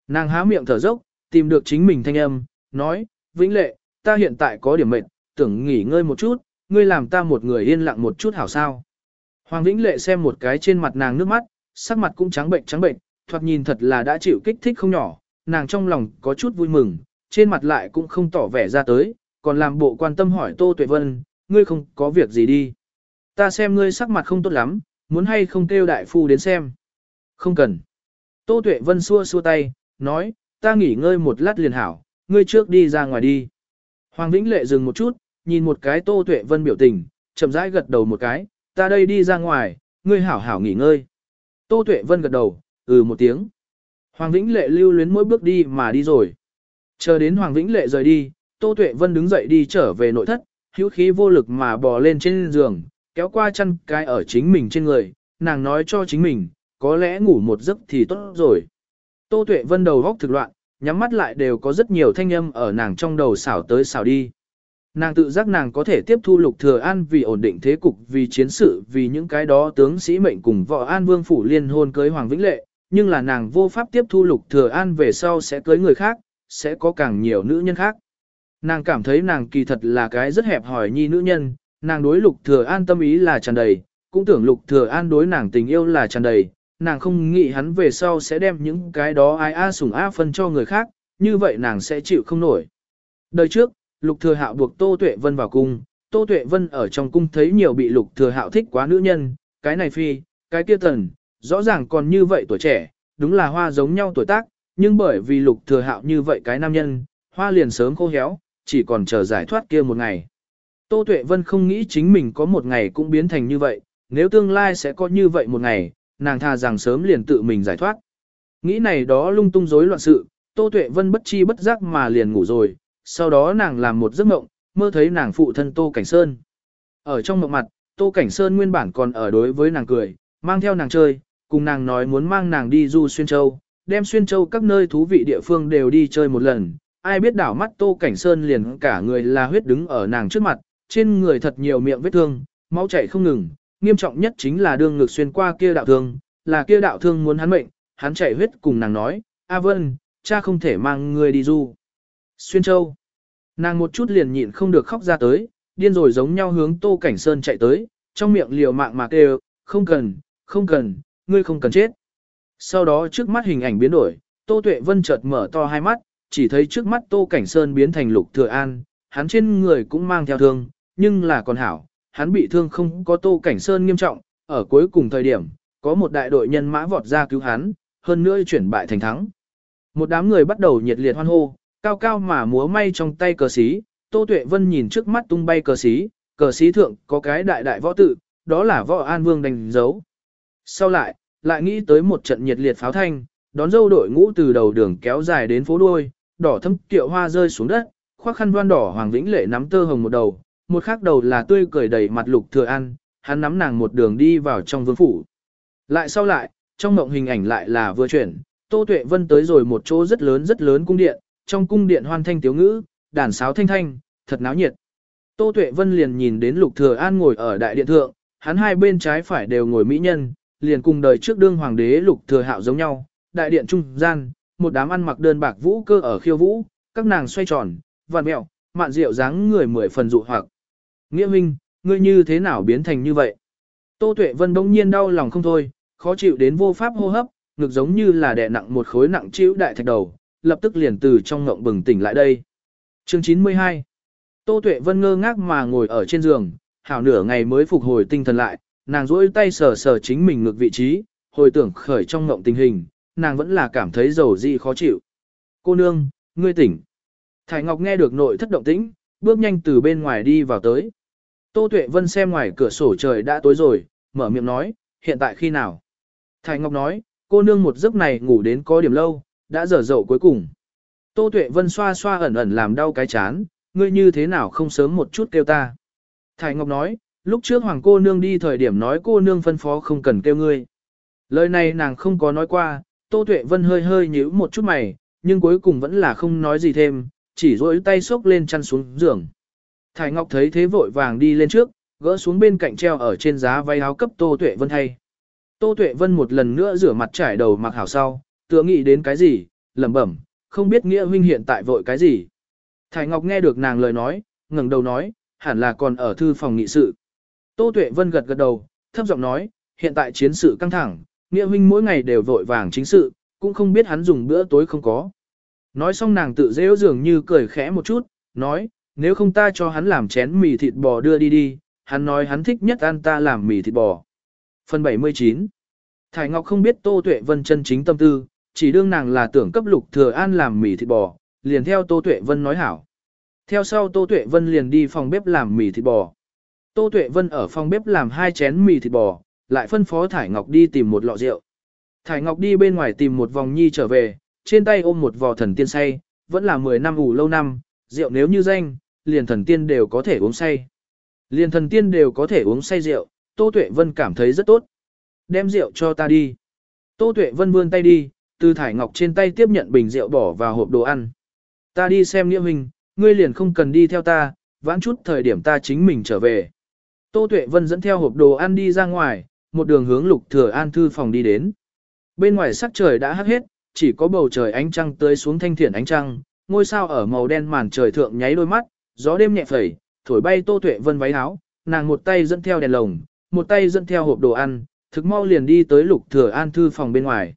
Nàng há miệng thở dốc, tìm được chính mình thanh âm, nói, Vĩnh Lệ, ta hiện tại có điểm mệt, tưởng nghỉ ngơi một chút, ngươi làm ta một người yên lặng một chút hảo sao. Hoàng Vĩnh Lệ xem một cái trên mặt nàng nước mắt, sắc mặt cũng trắng bệnh trắng bệnh, thoạt nhìn thật là đã chịu kích thích không nhỏ, nàng trong lòng có chút vui mừng, trên mặt lại cũng không tỏ vẻ ra tới, còn làm bộ quan tâm hỏi Tô Tuệ Vân, ngươi không có việc gì đi. Ta xem ngươi sắc mặt không tốt lắm, muốn hay không kêu đại phu đến xem. Không cần. Tô Tuệ Vân xua xua tay, nói, ta nghỉ ngơi một lát liền hảo, ngươi trước đi ra ngoài đi. Hoàng Vĩnh Lệ dừng một chút, nhìn một cái Tô Tuệ Vân biểu tình, chậm rãi gật đầu một cái, ta đây đi ra ngoài, ngươi hảo hảo nghỉ ngơi. Tô Tuệ Vân gật đầu, ừ một tiếng. Hoàng Vĩnh Lệ lưu luyến mỗi bước đi mà đi rồi. Chờ đến Hoàng Vĩnh Lệ rời đi, Tô Tuệ Vân đứng dậy đi trở về nội thất, hữu khí vô lực mà bò lên trên giường, kéo qua chăn cái ở chính mình trên người, nàng nói cho chính mình, có lẽ ngủ một giấc thì tốt rồi. Tô Tuệ Vân đầu óc thực loạn, nhắm mắt lại đều có rất nhiều thanh âm ở nàng trong đầu xảo tới xảo đi. Nàng tự giác nàng có thể tiếp thu lục thừa an vì ổn định thế cục vì chiến sự vì những cái đó tướng sĩ mệnh cùng vợ an vương phủ liên hôn cưới Hoàng Vĩnh Lệ, nhưng là nàng vô pháp tiếp thu lục thừa an về sau sẽ cưới người khác, sẽ có càng nhiều nữ nhân khác. Nàng cảm thấy nàng kỳ thật là cái rất hẹp hòi nhi nữ nhân, nàng đối lục thừa an tâm ý là tràn đầy, cũng tưởng lục thừa an đối nàng tình yêu là tràn đầy, nàng không nghĩ hắn về sau sẽ đem những cái đó ai a sủng a phân cho người khác, như vậy nàng sẽ chịu không nổi. Đời trước, lục thừa hạo buộc Tô Tuệ Vân vào cung, Tô Tuệ Vân ở trong cung thấy nhiều bị lục thừa hạo thích quá nữ nhân, cái này phi, cái kia tần, rõ ràng còn như vậy tuổi trẻ, đúng là hoa giống nhau tuổi tác, nhưng bởi vì lục thừa hạo như vậy cái nam nhân, hoa liền sớm khô héo, chỉ còn chờ giải thoát kia một ngày. Tô Tuệ Vân không nghĩ chính mình có một ngày cũng biến thành như vậy, nếu tương lai sẽ có như vậy một ngày, nàng tha rằng sớm liền tự mình giải thoát. Nghĩ này đó lung tung rối loạn sự, Tô Tuệ Vân bất chi bất giác mà liền ngủ rồi, sau đó nàng làm một giấc mộng, mơ thấy nàng phụ thân Tô Cảnh Sơn. Ở trong mộng mặt, Tô Cảnh Sơn nguyên bản còn ở đối với nàng cười, mang theo nàng chơi, cùng nàng nói muốn mang nàng đi du xuyên châu, đem xuyên châu các nơi thú vị địa phương đều đi chơi một lần. Ai biết đảo mắt Tô Cảnh Sơn liền cả người là huyết đứng ở nàng trước mặt, trên người thật nhiều miệng vết thương, máu chảy không ngừng, nghiêm trọng nhất chính là đương ngực xuyên qua kia đạo thương, là kia đạo thương muốn hắn mệnh, hắn chảy huyết cùng nàng nói, A Vân, cha không thể mang người đi du. Xuyên Châu. Nàng một chút liền nhịn không được khóc ra tới, điên rồi giống nhau hướng Tô Cảnh Sơn chạy tới, trong miệng liều mạng mà kêu, không cần, không cần, ngươi không cần chết. Sau đó trước mắt hình ảnh biến đổi, Tô Tuệ Vân chợt mở to hai mắt, chỉ thấy trước mắt Tô Cảnh Sơn biến thành Lục Thừa An, hắn trên người cũng mang theo thương, nhưng là còn hảo, hắn bị thương không có Tô Cảnh Sơn nghiêm trọng, ở cuối cùng thời điểm, có một đại đội nhân mã vọt ra cứu hắn, hơn nữa chuyển bại thành thắng. Một đám người bắt đầu nhiệt liệt hoan hô, cao cao mà múa may trong tay cờ xí, Tô Tuệ Vân nhìn trước mắt tung bay cờ xí, cờ xí thượng có cái đại đại võ tự, đó là võ An Vương đánh dấu. Sau lại, lại nghĩ tới một trận nhiệt liệt pháo thanh, đón dâu đội ngũ từ đầu đường kéo dài đến phố đuôi, đỏ thâm tiệu hoa rơi xuống đất, khoác khăn đoan đỏ Hoàng Vĩnh Lệ nắm tơ hồng một đầu, một khác đầu là tươi cười đầy mặt lục thừa ăn, hắn nắm nàng một đường đi vào trong vương phủ. Lại sau lại, trong mộng hình ảnh lại là vừa chuyển, Tô Tuệ Vân tới rồi một chỗ rất lớn rất lớn cung điện, trong cung điện hoan thanh tiếu ngữ, đàn sáo thanh thanh, thật náo nhiệt. Tô Tuệ Vân liền nhìn đến Lục Thừa An ngồi ở đại điện thượng, hắn hai bên trái phải đều ngồi mỹ nhân, liền cùng đời trước đương hoàng đế Lục Thừa Hạo giống nhau. Đại điện trung gian, một đám ăn mặc đơn bạc vũ cơ ở khiêu vũ, các nàng xoay tròn, vặn mèo, mạn rượu dáng người mười phần dụ hoặc. Nghĩa Minh, ngươi như thế nào biến thành như vậy? Tô Tuệ Vân bỗng nhiên đau lòng không thôi, Khó chịu đến vô pháp hô hấp, ngực giống như là đè nặng một khối nặng trĩu đại thạch đầu, lập tức liền từ trong ngộng bừng tỉnh lại đây. Chương 92 Tô Tuệ Vân ngơ ngác mà ngồi ở trên giường, hảo nửa ngày mới phục hồi tinh thần lại, nàng duỗi tay sờ sờ chính mình ngược vị trí, hồi tưởng khởi trong ngộng tình hình, nàng vẫn là cảm thấy dầu dị khó chịu. Cô nương, ngươi tỉnh. Thải Ngọc nghe được nội thất động tĩnh, bước nhanh từ bên ngoài đi vào tới. Tô Tuệ Vân xem ngoài cửa sổ trời đã tối rồi, mở miệng nói, hiện tại khi nào? Thải Ngọc nói, cô nương một giấc này ngủ đến có điểm lâu, đã giờ dậu cuối cùng. Tô Tuệ Vân xoa xoa ẩn ẩn làm đau cái chán, ngươi như thế nào không sớm một chút kêu ta. Thải Ngọc nói, lúc trước hoàng cô nương đi thời điểm nói cô nương phân phó không cần kêu ngươi. Lời này nàng không có nói qua, Tô Tuệ Vân hơi hơi nhíu một chút mày, nhưng cuối cùng vẫn là không nói gì thêm, chỉ duỗi tay xốc lên chăn xuống giường. Thải Ngọc thấy thế vội vàng đi lên trước, gỡ xuống bên cạnh treo ở trên giá váy áo cấp Tô Tuệ Vân thay. Tô Tuệ Vân một lần nữa rửa mặt trải đầu mặc hảo sau, tựa nghĩ đến cái gì, lẩm bẩm, không biết nghĩa huynh hiện tại vội cái gì. Thải Ngọc nghe được nàng lời nói, ngẩng đầu nói, hẳn là còn ở thư phòng nghị sự. Tô Tuệ Vân gật gật đầu, thấp giọng nói, hiện tại chiến sự căng thẳng, nghĩa huynh mỗi ngày đều vội vàng chính sự, cũng không biết hắn dùng bữa tối không có. Nói xong nàng tự dễ dường như cười khẽ một chút, nói, nếu không ta cho hắn làm chén mì thịt bò đưa đi đi, hắn nói hắn thích nhất ăn ta làm mì thịt bò. Phần 79 Thải Ngọc không biết Tô Tuệ Vân chân chính tâm tư, chỉ đương nàng là tưởng cấp lục thừa an làm mì thịt bò, liền theo Tô Tuệ Vân nói hảo. Theo sau Tô Tuệ Vân liền đi phòng bếp làm mì thịt bò. Tô Tuệ Vân ở phòng bếp làm hai chén mì thịt bò, lại phân phó Thải Ngọc đi tìm một lọ rượu. Thải Ngọc đi bên ngoài tìm một vòng nhi trở về, trên tay ôm một vò thần tiên say, vẫn là 10 năm ủ lâu năm, rượu nếu như danh, liền thần tiên đều có thể uống say. Liền thần tiên đều có thể uống say rượu, Tô Tuệ Vân cảm thấy rất tốt. Đem rượu cho ta đi. Tô Tuệ Vân vươn tay đi, từ thải ngọc trên tay tiếp nhận bình rượu bỏ vào hộp đồ ăn. Ta đi xem nghĩa huynh, ngươi liền không cần đi theo ta, vãn chút thời điểm ta chính mình trở về. Tô Tuệ Vân dẫn theo hộp đồ ăn đi ra ngoài, một đường hướng lục thừa an thư phòng đi đến. Bên ngoài sắc trời đã hắc hết, chỉ có bầu trời ánh trăng tươi xuống thanh thiện ánh trăng, ngôi sao ở màu đen màn trời thượng nháy đôi mắt, gió đêm nhẹ phẩy, thổi bay Tô Tuệ Vân váy áo, nàng một tay dẫn theo đèn lồng, một tay dẫn theo hộp đồ ăn, thực mau liền đi tới Lục Thừa An thư phòng bên ngoài.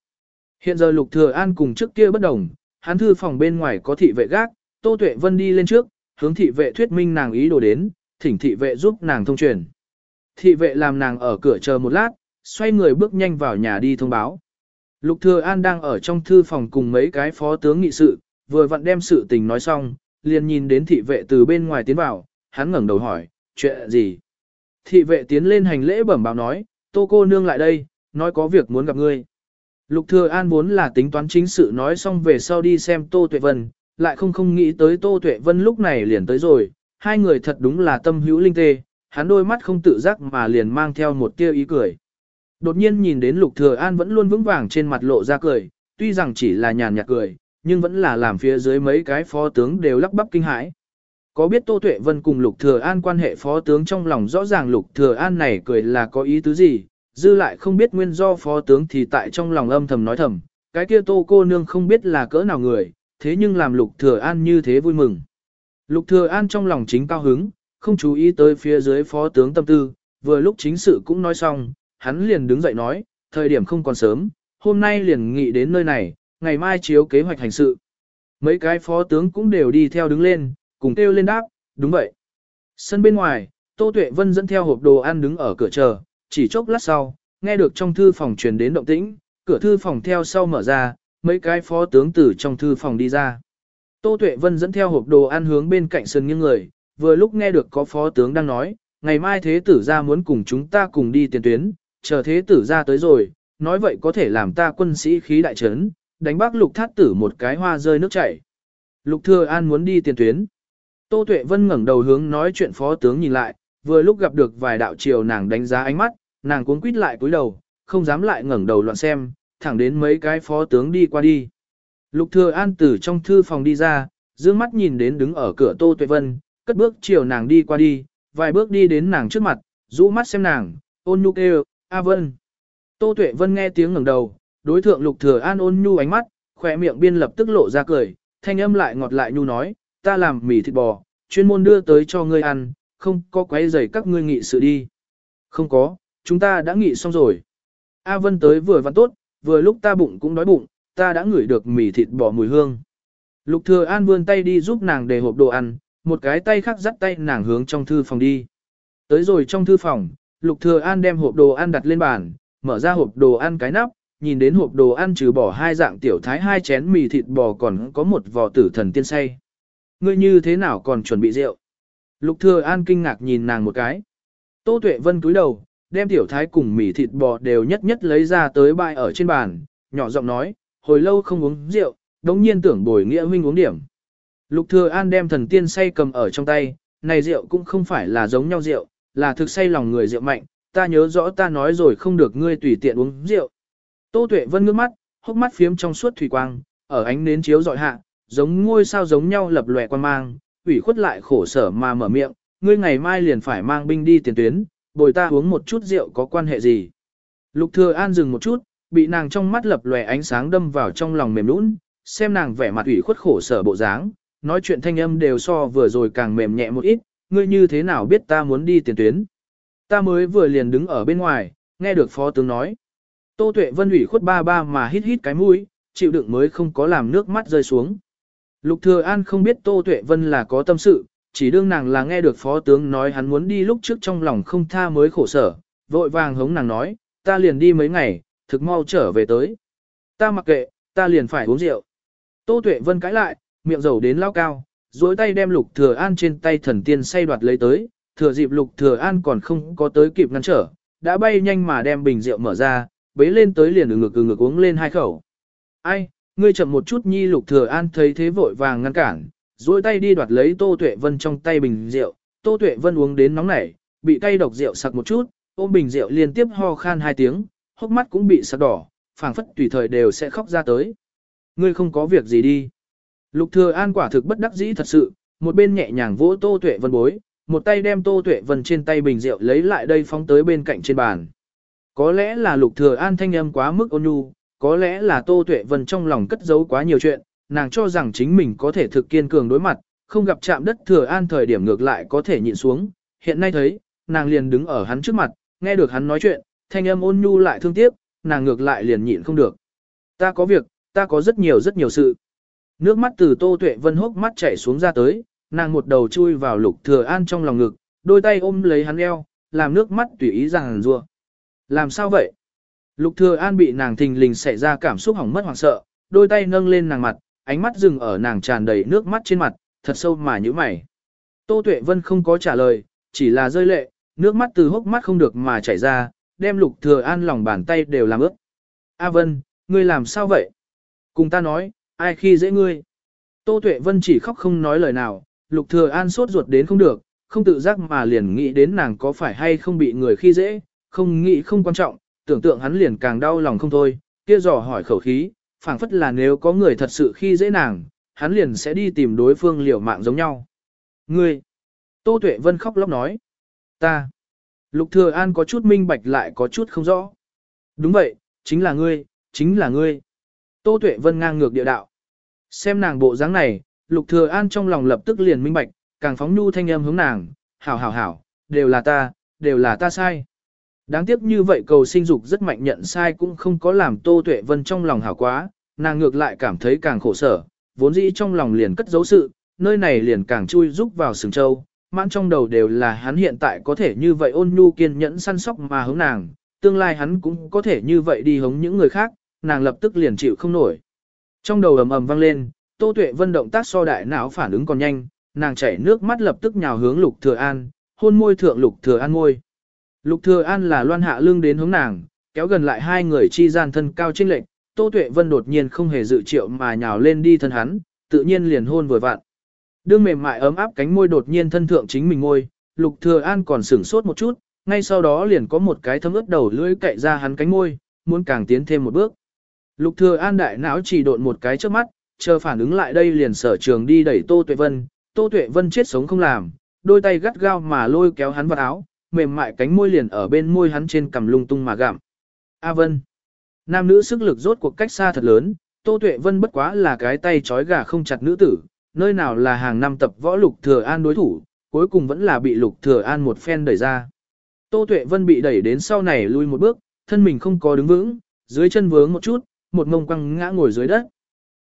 Hiện giờ Lục Thừa An cùng trước kia bất đồng, hắn thư phòng bên ngoài có thị vệ gác, Tô Tuệ Vân đi lên trước, hướng thị vệ thuyết minh nàng ý đồ đến, thỉnh thị vệ giúp nàng thông truyền. Thị vệ làm nàng ở cửa chờ một lát, xoay người bước nhanh vào nhà đi thông báo. Lục Thừa An đang ở trong thư phòng cùng mấy cái phó tướng nghị sự, vừa vặn đem sự tình nói xong, liền nhìn đến thị vệ từ bên ngoài tiến vào, hắn ngẩng đầu hỏi, chuyện gì? Thị vệ tiến lên hành lễ bẩm báo nói, tô cô nương lại đây, nói có việc muốn gặp ngươi. Lục Thừa An muốn là tính toán chính sự nói xong về sau đi xem Tô Tuệ Vân, lại không không nghĩ tới Tô Tuệ Vân lúc này liền tới rồi, hai người thật đúng là tâm hữu linh tê, hắn đôi mắt không tự giác mà liền mang theo một tia ý cười. Đột nhiên nhìn đến Lục Thừa An vẫn luôn vững vàng trên mặt lộ ra cười, tuy rằng chỉ là nhàn nhạt cười, nhưng vẫn là làm phía dưới mấy cái phó tướng đều lắp bắp kinh hãi. Có biết Tô Tuệ Vân cùng Lục Thừa An quan hệ phó tướng trong lòng rõ ràng Lục Thừa An này cười là có ý tứ gì, dư lại không biết nguyên do phó tướng thì tại trong lòng âm thầm nói thầm, cái kia Tô cô nương không biết là cỡ nào người, thế nhưng làm Lục Thừa An như thế vui mừng. Lục Thừa An trong lòng chính cao hứng, không chú ý tới phía dưới phó tướng tâm tư, vừa lúc chính sự cũng nói xong, hắn liền đứng dậy nói, thời điểm không còn sớm, hôm nay liền nghị đến nơi này, ngày mai chiếu kế hoạch hành sự. Mấy cái phó tướng cũng đều đi theo đứng lên, cùng kêu lên đáp, đúng vậy. Sân bên ngoài, Tô Tuệ Vân dẫn theo hộp đồ ăn đứng ở cửa chờ, chỉ chốc lát sau, nghe được trong thư phòng truyền đến động tĩnh, cửa thư phòng theo sau mở ra, mấy cái phó tướng từ trong thư phòng đi ra. Tô Tuệ Vân dẫn theo hộp đồ ăn hướng bên cạnh sân nghiêng người, vừa lúc nghe được có phó tướng đang nói, ngày mai thế tử gia muốn cùng chúng ta cùng đi tiền tuyến, chờ thế tử gia tới rồi, nói vậy có thể làm ta quân sĩ khí đại trấn, đánh bác lục thát tử một cái hoa rơi nước chảy. Lục thừa an muốn đi tiền tuyến. Tô Tuệ Vân ngẩng đầu hướng nói chuyện phó tướng nhìn lại, vừa lúc gặp được vài đạo triều nàng đánh giá ánh mắt, nàng cuống quýt lại cúi đầu, không dám lại ngẩng đầu loạn xem, thẳng đến mấy cái phó tướng đi qua đi. Lục Thừa An từ trong thư phòng đi ra, dương mắt nhìn đến đứng ở cửa Tô Tuệ Vân, cất bước chiều nàng đi qua đi, vài bước đi đến nàng trước mặt, rũ mắt xem nàng, ôn nhu kêu, A Vân. Tô Tuệ Vân nghe tiếng ngẩng đầu, đối thượng Lục Thừa An ôn nhu ánh mắt, khỏe miệng biên lập tức lộ ra cười, thanh âm lại ngọt lại nhu nói, ta làm mì thịt bò, chuyên môn đưa tới cho ngươi ăn, không có quấy rầy các ngươi nghị sự đi. Không có, chúng ta đã nghị xong rồi. A Vân tới vừa vặn tốt, vừa lúc ta bụng cũng đói bụng, ta đã ngửi được mì thịt bò mùi hương. Lục Thừa An vươn tay đi giúp nàng để hộp đồ ăn, một cái tay khác dắt tay nàng hướng trong thư phòng đi. Tới rồi trong thư phòng, Lục Thừa An đem hộp đồ ăn đặt lên bàn, mở ra hộp đồ ăn cái nắp, nhìn đến hộp đồ ăn trừ bỏ hai dạng tiểu thái hai chén mì thịt bò còn có một vò tử thần tiên say. Ngươi như thế nào còn chuẩn bị rượu? Lục Thừa An kinh ngạc nhìn nàng một cái. Tô Tuệ Vân cúi đầu, đem tiểu thái cùng mì thịt bò đều nhất nhất lấy ra tới bãi ở trên bàn, nhỏ giọng nói, hồi lâu không uống rượu, đống nhiên tưởng bồi nghĩa huynh uống điểm. Lục Thừa An đem thần tiên say cầm ở trong tay, này rượu cũng không phải là giống nhau rượu, là thực say lòng người rượu mạnh, ta nhớ rõ ta nói rồi không được ngươi tùy tiện uống rượu. Tô Tuệ Vân ngước mắt, hốc mắt phiếm trong suốt thủy quang, ở ánh nến chiếu dọi hạ, giống ngôi sao giống nhau lập lòe quan mang, ủy khuất lại khổ sở mà mở miệng, ngươi ngày mai liền phải mang binh đi tiền tuyến, bồi ta uống một chút rượu có quan hệ gì. Lục Thừa An dừng một chút, bị nàng trong mắt lập lòe ánh sáng đâm vào trong lòng mềm nũng, xem nàng vẻ mặt ủy khuất khổ sở bộ dáng, nói chuyện thanh âm đều so vừa rồi càng mềm nhẹ một ít, ngươi như thế nào biết ta muốn đi tiền tuyến. Ta mới vừa liền đứng ở bên ngoài, nghe được phó tướng nói. Tô Tuệ Vân ủy khuất ba ba mà hít hít cái mũi, chịu đựng mới không có làm nước mắt rơi xuống. Lục Thừa An không biết Tô Tuệ Vân là có tâm sự, chỉ đương nàng là nghe được phó tướng nói hắn muốn đi lúc trước trong lòng không tha mới khổ sở, vội vàng hống nàng nói, ta liền đi mấy ngày, thực mau trở về tới. Ta mặc kệ, ta liền phải uống rượu. Tô Tuệ Vân cãi lại, miệng dầu đến lao cao, duỗi tay đem Lục Thừa An trên tay thần tiên say đoạt lấy tới, thừa dịp Lục Thừa An còn không có tới kịp ngăn trở, đã bay nhanh mà đem bình rượu mở ra, bế lên tới liền ngực ngực uống lên hai khẩu. Ai, ngươi chậm một chút nhi Lục Thừa An thấy thế vội vàng ngăn cản, duỗi tay đi đoạt lấy Tô Tuệ Vân trong tay bình rượu, Tô Tuệ Vân uống đến nóng nảy, bị cay độc rượu sặc một chút, ôm bình rượu liên tiếp ho khan hai tiếng, hốc mắt cũng bị sặc đỏ, phảng phất tùy thời đều sẽ khóc ra tới. Ngươi không có việc gì đi. Lục Thừa An quả thực bất đắc dĩ thật sự, một bên nhẹ nhàng vỗ Tô Tuệ Vân bối, một tay đem Tô Tuệ Vân trên tay bình rượu lấy lại đây phóng tới bên cạnh trên bàn. Có lẽ là Lục Thừa An thanh âm quá mức ôn nhu, có lẽ là Tô Tuệ Vân trong lòng cất giấu quá nhiều chuyện, nàng cho rằng chính mình có thể thực kiên cường đối mặt, không gặp chạm đất Thừa An thời điểm ngược lại có thể nhịn xuống. Hiện nay thấy, nàng liền đứng ở hắn trước mặt, nghe được hắn nói chuyện, thanh âm ôn nhu lại thương tiếc, nàng ngược lại liền nhịn không được. Ta có việc, ta có rất nhiều rất nhiều sự. Nước mắt từ Tô Tuệ Vân hốc mắt chảy xuống ra tới, nàng một đầu chui vào Lục Thừa An trong lòng ngực, đôi tay ôm lấy hắn eo, làm nước mắt tùy ý ràng rùa. Làm sao vậy? Lục Thừa An bị nàng thình lình xảy ra cảm xúc hỏng mất hoảng sợ, đôi tay nâng lên nàng mặt, ánh mắt dừng ở nàng tràn đầy nước mắt trên mặt, thật sâu mà nhíu mày. Tô Tuệ Vân không có trả lời, chỉ là rơi lệ, nước mắt từ hốc mắt không được mà chảy ra, đem Lục Thừa An lòng bàn tay đều làm ướt. A Vân, ngươi làm sao vậy? Cùng ta nói, ai khi dễ ngươi? Tô Tuệ Vân chỉ khóc không nói lời nào, Lục Thừa An sốt ruột đến không được, không tự giác mà liền nghĩ đến nàng có phải hay không bị người khi dễ, không nghĩ không quan trọng, tưởng tượng hắn liền càng đau lòng không thôi, kia dò hỏi khẩu khí, phảng phất là nếu có người thật sự khi dễ nàng, hắn liền sẽ đi tìm đối phương liều mạng giống nhau. Ngươi! Tô Tuệ Vân khóc lóc nói. Ta! Lục Thừa An có chút minh bạch lại có chút không rõ. Đúng vậy, chính là ngươi, chính là ngươi. Tô Tuệ Vân ngang ngược địa đạo. Xem nàng bộ dáng này, Lục Thừa An trong lòng lập tức liền minh bạch, càng phóng nhu thanh âm hướng nàng, hảo hảo hảo, đều là ta, đều là ta sai. Đáng tiếc như vậy cầu sinh dục rất mạnh nhận sai cũng không có làm Tô Tuệ Vân trong lòng hảo quá, nàng ngược lại cảm thấy càng khổ sở, vốn dĩ trong lòng liền cất giấu sự, nơi này liền càng chui rúc vào sừng châu, mãn trong đầu đều là hắn hiện tại có thể như vậy ôn nhu kiên nhẫn săn sóc mà hướng nàng, tương lai hắn cũng có thể như vậy đi hống những người khác, nàng lập tức liền chịu không nổi. Trong đầu ầm ầm vang lên, Tô Tuệ Vân động tác so đại não phản ứng còn nhanh, nàng chảy nước mắt lập tức nhào hướng Lục Thừa An, hôn môi thượng Lục Thừa An môi. Lục Thừa An là loan hạ lưng đến hướng nàng, kéo gần lại hai người chi gian thân cao chênh lệch, Tô Tuệ Vân đột nhiên không hề dự triệu mà nhào lên đi thân hắn, tự nhiên liền hôn vừa vặn. Đương mềm mại ấm áp cánh môi đột nhiên thân thượng chính mình môi, Lục Thừa An còn sửng sốt một chút, ngay sau đó liền có một cái thấm ướt đầu lưỡi cậy ra hắn cánh môi, muốn càng tiến thêm một bước. Lục Thừa An đại não chỉ độn một cái trước mắt, chờ phản ứng lại đây liền sở trường đi đẩy Tô Tuệ Vân, Tô Tuệ Vân chết sống không làm, đôi tay gắt gao mà lôi kéo hắn vào áo, mềm mại cánh môi liền ở bên môi hắn trên cằm lung tung mà gặm. A Vân. Nam nữ sức lực rốt cuộc cách xa thật lớn, Tô Tuệ Vân bất quá là cái tay trói gà không chặt nữ tử, nơi nào là hàng năm tập võ Lục Thừa An đối thủ, cuối cùng vẫn là bị Lục Thừa An một phen đẩy ra. Tô Tuệ Vân bị đẩy đến sau này lui một bước, thân mình không có đứng vững, dưới chân vướng một chút, một ngông quăng ngã ngồi dưới đất.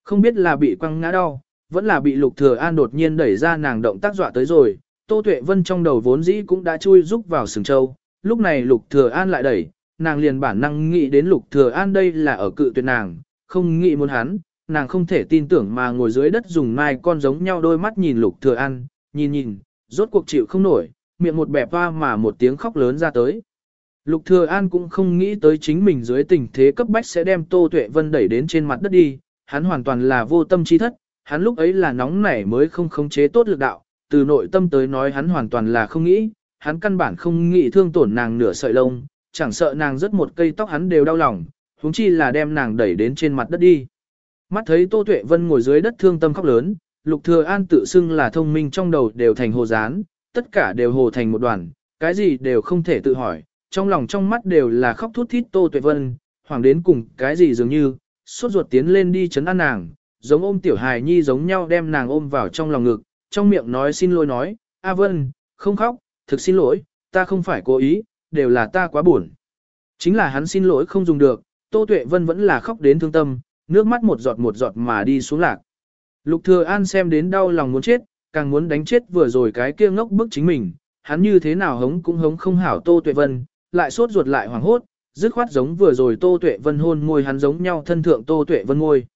Không biết là bị quăng ngã đau, vẫn là bị Lục Thừa An đột nhiên đẩy ra nàng động tác dọa tới rồi, Tô Tuệ Vân trong đầu vốn dĩ cũng đã chui rúc vào sừng châu, lúc này Lục Thừa An lại đẩy, nàng liền bản năng nghĩ đến Lục Thừa An đây là ở cự tuyệt nàng, không nghĩ muốn hắn, nàng không thể tin tưởng mà ngồi dưới đất dùng mai con giống nhau đôi mắt nhìn Lục Thừa An, nhìn nhìn, rốt cuộc chịu không nổi, miệng một bẹp hoa mà một tiếng khóc lớn ra tới. Lục Thừa An cũng không nghĩ tới chính mình dưới tình thế cấp bách sẽ đem Tô Tuệ Vân đẩy đến trên mặt đất đi, hắn hoàn toàn là vô tâm chi thất, hắn lúc ấy là nóng nảy mới không khống chế tốt lực đạo, từ nội tâm tới nói hắn hoàn toàn là không nghĩ, hắn căn bản không nghĩ thương tổn nàng nửa sợi lông, chẳng sợ nàng rất một cây tóc hắn đều đau lòng, huống chi là đem nàng đẩy đến trên mặt đất đi. Mắt thấy Tô Tuệ Vân ngồi dưới đất thương tâm khóc lớn, Lục Thừa An tự xưng là thông minh trong đầu đều thành hồ dán, tất cả đều hồ thành một đoàn, cái gì đều không thể tự hỏi, trong lòng trong mắt đều là khóc thút thít Tô Tuệ Vân, hoàng đến cùng cái gì dường như, suốt ruột tiến lên đi chấn an nàng, giống ôm tiểu hài nhi giống nhau đem nàng ôm vào trong lòng ngực, trong miệng nói xin lỗi nói, A Vân, không khóc, thực xin lỗi, ta không phải cố ý, đều là ta quá buồn. Chính là hắn xin lỗi không dùng được, Tô Tuệ Vân vẫn là khóc đến thương tâm, nước mắt một giọt một giọt mà đi xuống lạc. Lục Thừa An xem đến đau lòng muốn chết, càng muốn đánh chết vừa rồi cái kia ngốc bức chính mình, hắn như thế nào hống cũng hống không hảo Tô Tuệ Vân, lại sốt ruột lại hoảng hốt, dứt khoát giống vừa rồi Tô Tuệ Vân hôn môi hắn giống nhau thân thượng Tô Tuệ Vân môi.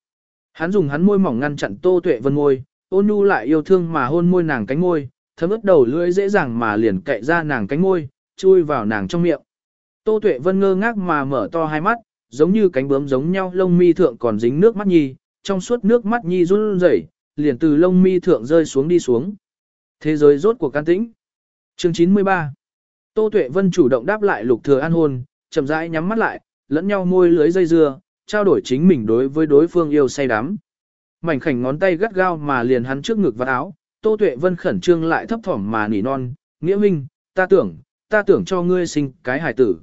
Hắn dùng hắn môi mỏng ngăn chặn Tô Tuệ Vân môi, ôn nhu lại yêu thương mà hôn môi nàng cánh môi, thấm ướt đầu lưỡi dễ dàng mà liền cậy ra nàng cánh môi, chui vào nàng trong miệng. Tô Tuệ Vân ngơ ngác mà mở to hai mắt, giống như cánh bướm giống nhau lông mi thượng còn dính nước mắt nhi, trong suốt nước mắt nhi run rẩy, liền từ lông mi thượng rơi xuống đi xuống. Thế giới rốt cuộc can tĩnh. Chương 93 Tô Tuệ Vân chủ động đáp lại Lục Thừa An hôn, chậm rãi nhắm mắt lại, lẫn nhau môi lưới dây dưa, trao đổi chính mình đối với đối phương yêu say đắm. Mảnh khảnh ngón tay gắt gao mà liền hắn trước ngực và áo, Tô Tuệ Vân khẩn trương lại thấp thỏm mà nỉ non, "Nghĩa Minh, ta tưởng, ta tưởng cho ngươi sinh cái hài tử."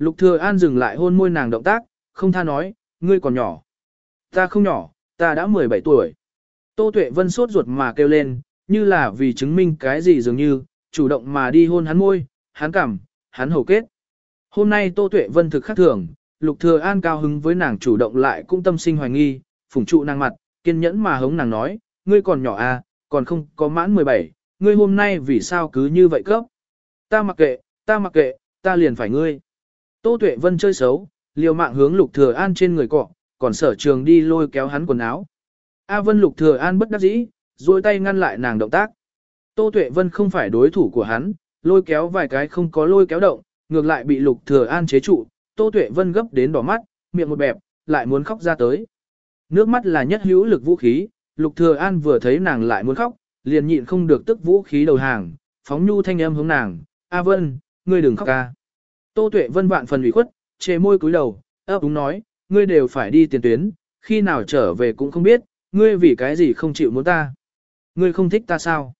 Lục Thừa An dừng lại hôn môi nàng động tác, không tha nói, "Ngươi còn nhỏ." "Ta không nhỏ, ta đã 17 tuổi." Tô Tuệ Vân sốt ruột mà kêu lên, như là vì chứng minh cái gì dường như, chủ động mà đi hôn hắn môi, hắn cảm, hắn hầu kết. Hôm nay Tô Tuệ Vân thực khác thường, Lục Thừa An cao hứng với nàng chủ động lại cũng tâm sinh hoài nghi, phủng trụ nàng mặt, kiên nhẫn mà hống nàng nói, ngươi còn nhỏ à, còn không có mãn 17, ngươi hôm nay vì sao cứ như vậy cấp? Ta mặc kệ, ta mặc kệ, ta liền phải ngươi. Tô Tuệ Vân chơi xấu, liều mạng hướng Lục Thừa An trên người cọ, còn sở trường đi lôi kéo hắn quần áo. A Vân Lục Thừa An bất đắc dĩ, duỗi tay ngăn lại nàng động tác. Tô Tuệ Vân không phải đối thủ của hắn, lôi kéo vài cái không có lôi kéo động, ngược lại bị Lục Thừa An chế trụ, Tô Tuệ Vân gấp đến đỏ mắt, miệng một bẹp, lại muốn khóc ra tới. Nước mắt là nhất hữu lực vũ khí, Lục Thừa An vừa thấy nàng lại muốn khóc, liền nhịn không được tức vũ khí đầu hàng, phóng nhu thanh âm hướng nàng, "A Vân, ngươi đừng khóc a." Tô Tuệ Vân vạn phần ủy khuất, chề môi cúi đầu, ấp úng nói, "Ngươi đều phải đi tiền tuyến, khi nào trở về cũng không biết, ngươi vì cái gì không chịu muốn ta? Ngươi không thích ta sao?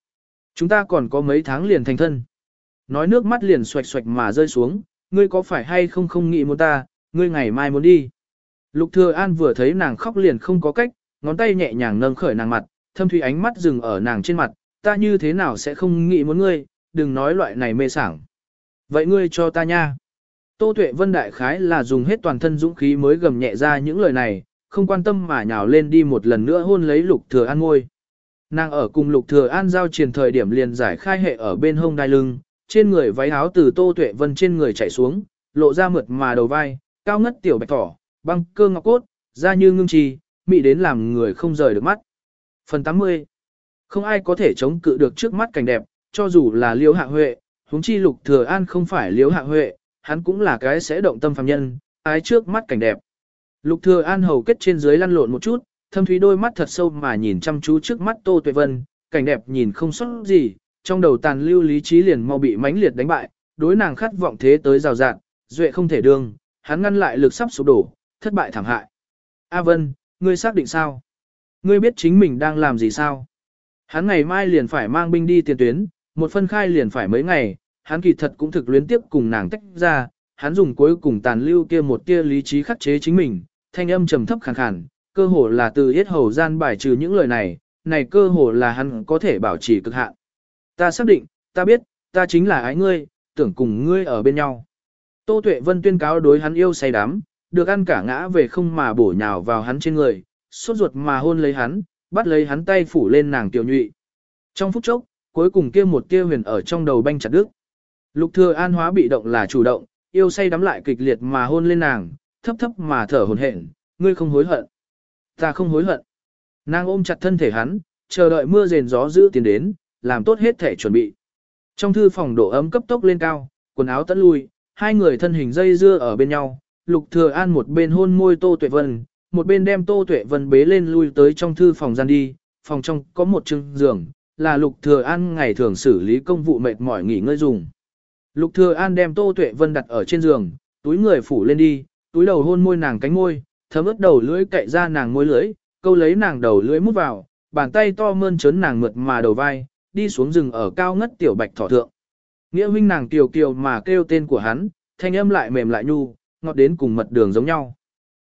Chúng ta còn có mấy tháng liền thành thân." Nói nước mắt liền xoạch xoạch mà rơi xuống, "Ngươi có phải hay không không nghĩ muốn ta, ngươi ngày mai muốn đi?" Lục Thừa An vừa thấy nàng khóc liền không có cách, ngón tay nhẹ nhàng nâng khởi nàng mặt, thâm thủy ánh mắt dừng ở nàng trên mặt, ta như thế nào sẽ không nghĩ muốn ngươi, đừng nói loại này mê sảng. Vậy ngươi cho ta nha. Tô Tuệ Vân đại khái là dùng hết toàn thân dũng khí mới gầm nhẹ ra những lời này, không quan tâm mà nhào lên đi một lần nữa hôn lấy Lục Thừa An ngôi. Nàng ở cùng Lục Thừa An giao truyền thời điểm liền giải khai hệ ở bên hông đai lưng, trên người váy áo từ Tô Tuệ Vân trên người chảy xuống, lộ ra mượt mà đầu vai, cao ngất tiểu bạch thỏ, băng cơ ngọc cốt, da như ngưng trì, mỹ đến làm người không rời được mắt. Phần 80 Không ai có thể chống cự được trước mắt cảnh đẹp, cho dù là liễu hạ huệ, huống chi lục thừa an không phải liễu hạ huệ, hắn cũng là cái sẽ động tâm phàm nhân, ái trước mắt cảnh đẹp. Lục thừa an hầu kết trên dưới lăn lộn một chút, thâm thúy đôi mắt thật sâu mà nhìn chăm chú trước mắt Tô Tuệ Vân, cảnh đẹp nhìn không sót gì, trong đầu tàn lưu lý trí liền mau bị mãnh liệt đánh bại, đối nàng khát vọng thế tới rào rạt, duệ không thể đương, hắn ngăn lại lực sắp sụp đổ, thất bại thảm hại. A Vân, ngươi xác định sao? Ngươi biết chính mình đang làm gì sao? Hắn ngày mai liền phải mang binh đi tiền tuyến, một phân khai liền phải mấy ngày, hắn kỳ thật cũng thực luyến tiếp cùng nàng tách ra, hắn dùng cuối cùng tàn lưu kia một tia lý trí khắc chế chính mình, thanh âm trầm thấp khàn khàn, cơ hồ là từ yết hầu gian bài trừ những lời này, này cơ hồ là hắn có thể bảo trì cực hạn. Ta xác định, ta biết, ta chính là ái ngươi, tưởng cùng ngươi ở bên nhau. Tô Tuệ Vân tuyên cáo đối hắn yêu say đắm, được ăn cả ngã về không mà bổ nhào vào hắn trên người, sốt ruột mà hôn lấy hắn, bắt lấy hắn tay phủ lên nàng tiểu nhụy. Trong phút chốc, cuối cùng kia một kia huyền ở trong đầu banh chặt đứt. Lục Thừa An hóa bị động là chủ động, yêu say đắm lại kịch liệt mà hôn lên nàng, thấp thấp mà thở hổn hển, ngươi không hối hận. Ta không hối hận. Nàng ôm chặt thân thể hắn, chờ đợi mưa rền gió dữ tiến đến, làm tốt hết thể chuẩn bị. Trong thư phòng độ ấm cấp tốc lên cao, quần áo tận lui, hai người thân hình dây dưa ở bên nhau, Lục Thừa An một bên hôn môi Tô Tuệ Vân, một bên đem Tô Tuệ Vân bế lên lui tới trong thư phòng gian đi, phòng trong có một chừng giường, là Lục Thừa An ngày thường xử lý công vụ mệt mỏi nghỉ ngơi dùng. Lục Thừa An đem Tô Tuệ Vân đặt ở trên giường, túi người phủ lên đi, túi đầu hôn môi nàng cánh môi, thấm ướt đầu lưỡi cạy ra nàng môi lưỡi, câu lấy nàng đầu lưỡi mút vào, bàn tay to mơn trớn nàng mượt mà đầu vai, đi xuống rừng ở cao ngất tiểu bạch thỏ thượng. Nghĩa huynh nàng kiều kiều mà kêu tên của hắn, thanh âm lại mềm lại nhu, ngọt đến cùng mật đường giống nhau.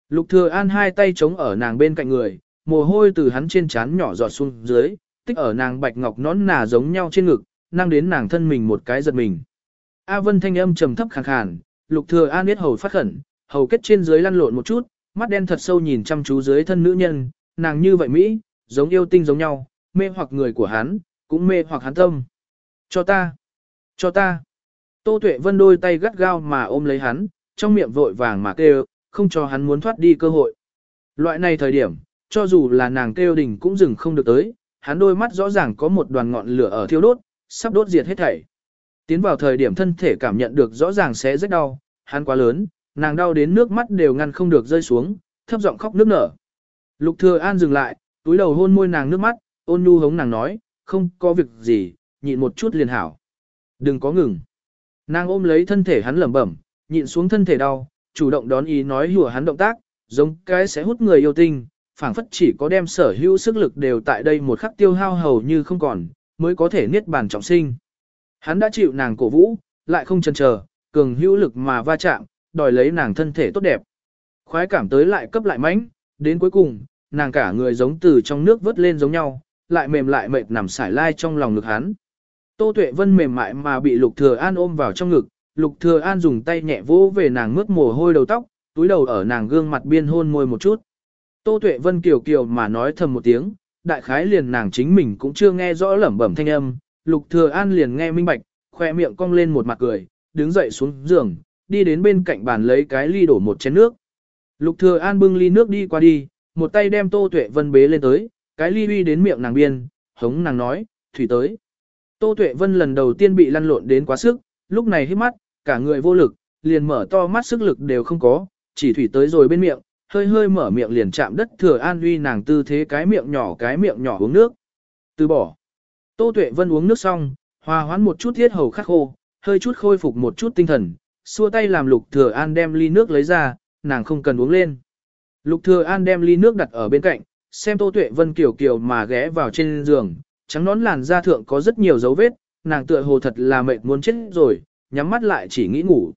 Lục thừa an hai tay chống ở nàng bên cạnh người, mồ hôi từ hắn trên trán nhỏ giọt xuống dưới, tích ở nàng bạch ngọc nón nà giống nhau trên ngực, năng đến nàng thân mình một cái giật mình. A Vân thanh âm trầm thấp khàn khàn, Lục Thừa An biết hầu phát khẩn, hầu kết trên dưới lăn lộn một chút, mắt đen thật sâu nhìn chăm chú dưới thân nữ nhân, nàng như vậy mỹ, giống yêu tinh giống nhau, mê hoặc người của hắn, cũng mê hoặc hắn tâm. Cho ta, cho ta. Tô Tuệ Vân đôi tay gắt gao mà ôm lấy hắn, trong miệng vội vàng mà kêu, không cho hắn muốn thoát đi cơ hội. Loại này thời điểm, cho dù là nàng kêu đỉnh cũng dừng không được tới, hắn đôi mắt rõ ràng có một đoàn ngọn lửa ở thiêu đốt, sắp đốt diệt hết thảy. Tiến vào thời điểm thân thể cảm nhận được rõ ràng sẽ rất đau, hắn quá lớn, nàng đau đến nước mắt đều ngăn không được rơi xuống, thấp giọng khóc nước nở. Lục Thừa An dừng lại, túi đầu hôn môi nàng nước mắt, ôn nhu hống nàng nói, không có việc gì, nhịn một chút liền hảo. Đừng có ngừng. Nàng ôm lấy thân thể hắn lẩm bẩm, nhịn xuống thân thể đau, chủ động đón ý nói hùa hắn động tác, giống cái sẽ hút người yêu tinh, phảng phất chỉ có đem sở hữu sức lực đều tại đây một khắc tiêu hao hầu như không còn, mới có thể niết bàn trọng sinh. Hắn đã chịu nàng cổ vũ, lại không chần chờ, cường hữu lực mà va chạm, đòi lấy nàng thân thể tốt đẹp. Khoái cảm tới lại cấp lại mãnh, đến cuối cùng, nàng cả người giống từ trong nước vớt lên giống nhau, lại mềm lại mệt nằm sải lai trong lòng ngực hắn. Tô Tuệ Vân mềm mại mà bị Lục Thừa An ôm vào trong ngực, Lục Thừa An dùng tay nhẹ vỗ về nàng mướt mồ hôi đầu tóc, túi đầu ở nàng gương mặt biên hôn môi một chút. Tô Tuệ Vân kiều kiều mà nói thầm một tiếng, đại khái liền nàng chính mình cũng chưa nghe rõ lẩm bẩm thanh âm, Lục Thừa An liền nghe minh bạch, khoe miệng cong lên một mặt cười, đứng dậy xuống giường, đi đến bên cạnh bàn lấy cái ly đổ một chén nước. Lục Thừa An bưng ly nước đi qua đi, một tay đem Tô Tuệ Vân bế lên tới, cái ly uy đến miệng nàng biên, hống nàng nói, thủy tới. Tô Tuệ Vân lần đầu tiên bị lăn lộn đến quá sức, lúc này hít mắt, cả người vô lực, liền mở to mắt sức lực đều không có, chỉ thủy tới rồi bên miệng, hơi hơi mở miệng liền chạm đất thừa an uy nàng tư thế cái miệng nhỏ cái miệng nhỏ uống nước. Từ bỏ. Tô Tuệ Vân uống nước xong, hòa hoãn một chút thiết hầu khắc khô, hơi chút khôi phục một chút tinh thần, xua tay làm Lục Thừa An đem ly nước lấy ra, nàng không cần uống lên. Lục Thừa An đem ly nước đặt ở bên cạnh, xem Tô Tuệ Vân kiều kiều mà ghé vào trên giường, trắng nón làn da thượng có rất nhiều dấu vết, nàng tựa hồ thật là mệt muốn chết rồi, nhắm mắt lại chỉ nghĩ ngủ.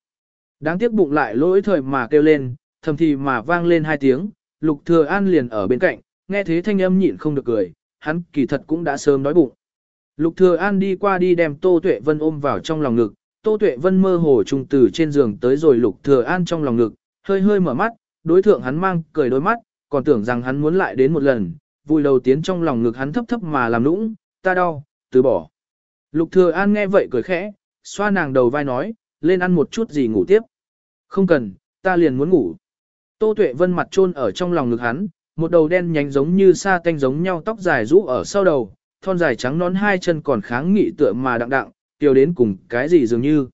Đáng tiếc bụng lại lỗi thời mà kêu lên, thầm thì mà vang lên hai tiếng, Lục Thừa An liền ở bên cạnh, nghe thế thanh âm nhịn không được cười, hắn kỳ thật cũng đã sớm đói bụng. Lục Thừa An đi qua đi đem Tô Tuệ Vân ôm vào trong lòng ngực, Tô Tuệ Vân mơ hồ trùng từ trên giường tới rồi Lục Thừa An trong lòng ngực, hơi hơi mở mắt, đối thượng hắn mang cười đôi mắt, còn tưởng rằng hắn muốn lại đến một lần, vui đầu tiến trong lòng ngực hắn thấp thấp mà làm nũng, ta đau, từ bỏ. Lục Thừa An nghe vậy cười khẽ, xoa nàng đầu vai nói, lên ăn một chút gì ngủ tiếp. Không cần, ta liền muốn ngủ. Tô Tuệ Vân mặt trôn ở trong lòng ngực hắn, một đầu đen nhánh giống như sa tanh giống nhau tóc dài rũ ở sau đầu, thon dài trắng nón hai chân còn kháng nghị tựa mà đặng đặng, tiêu đến cùng cái gì dường như.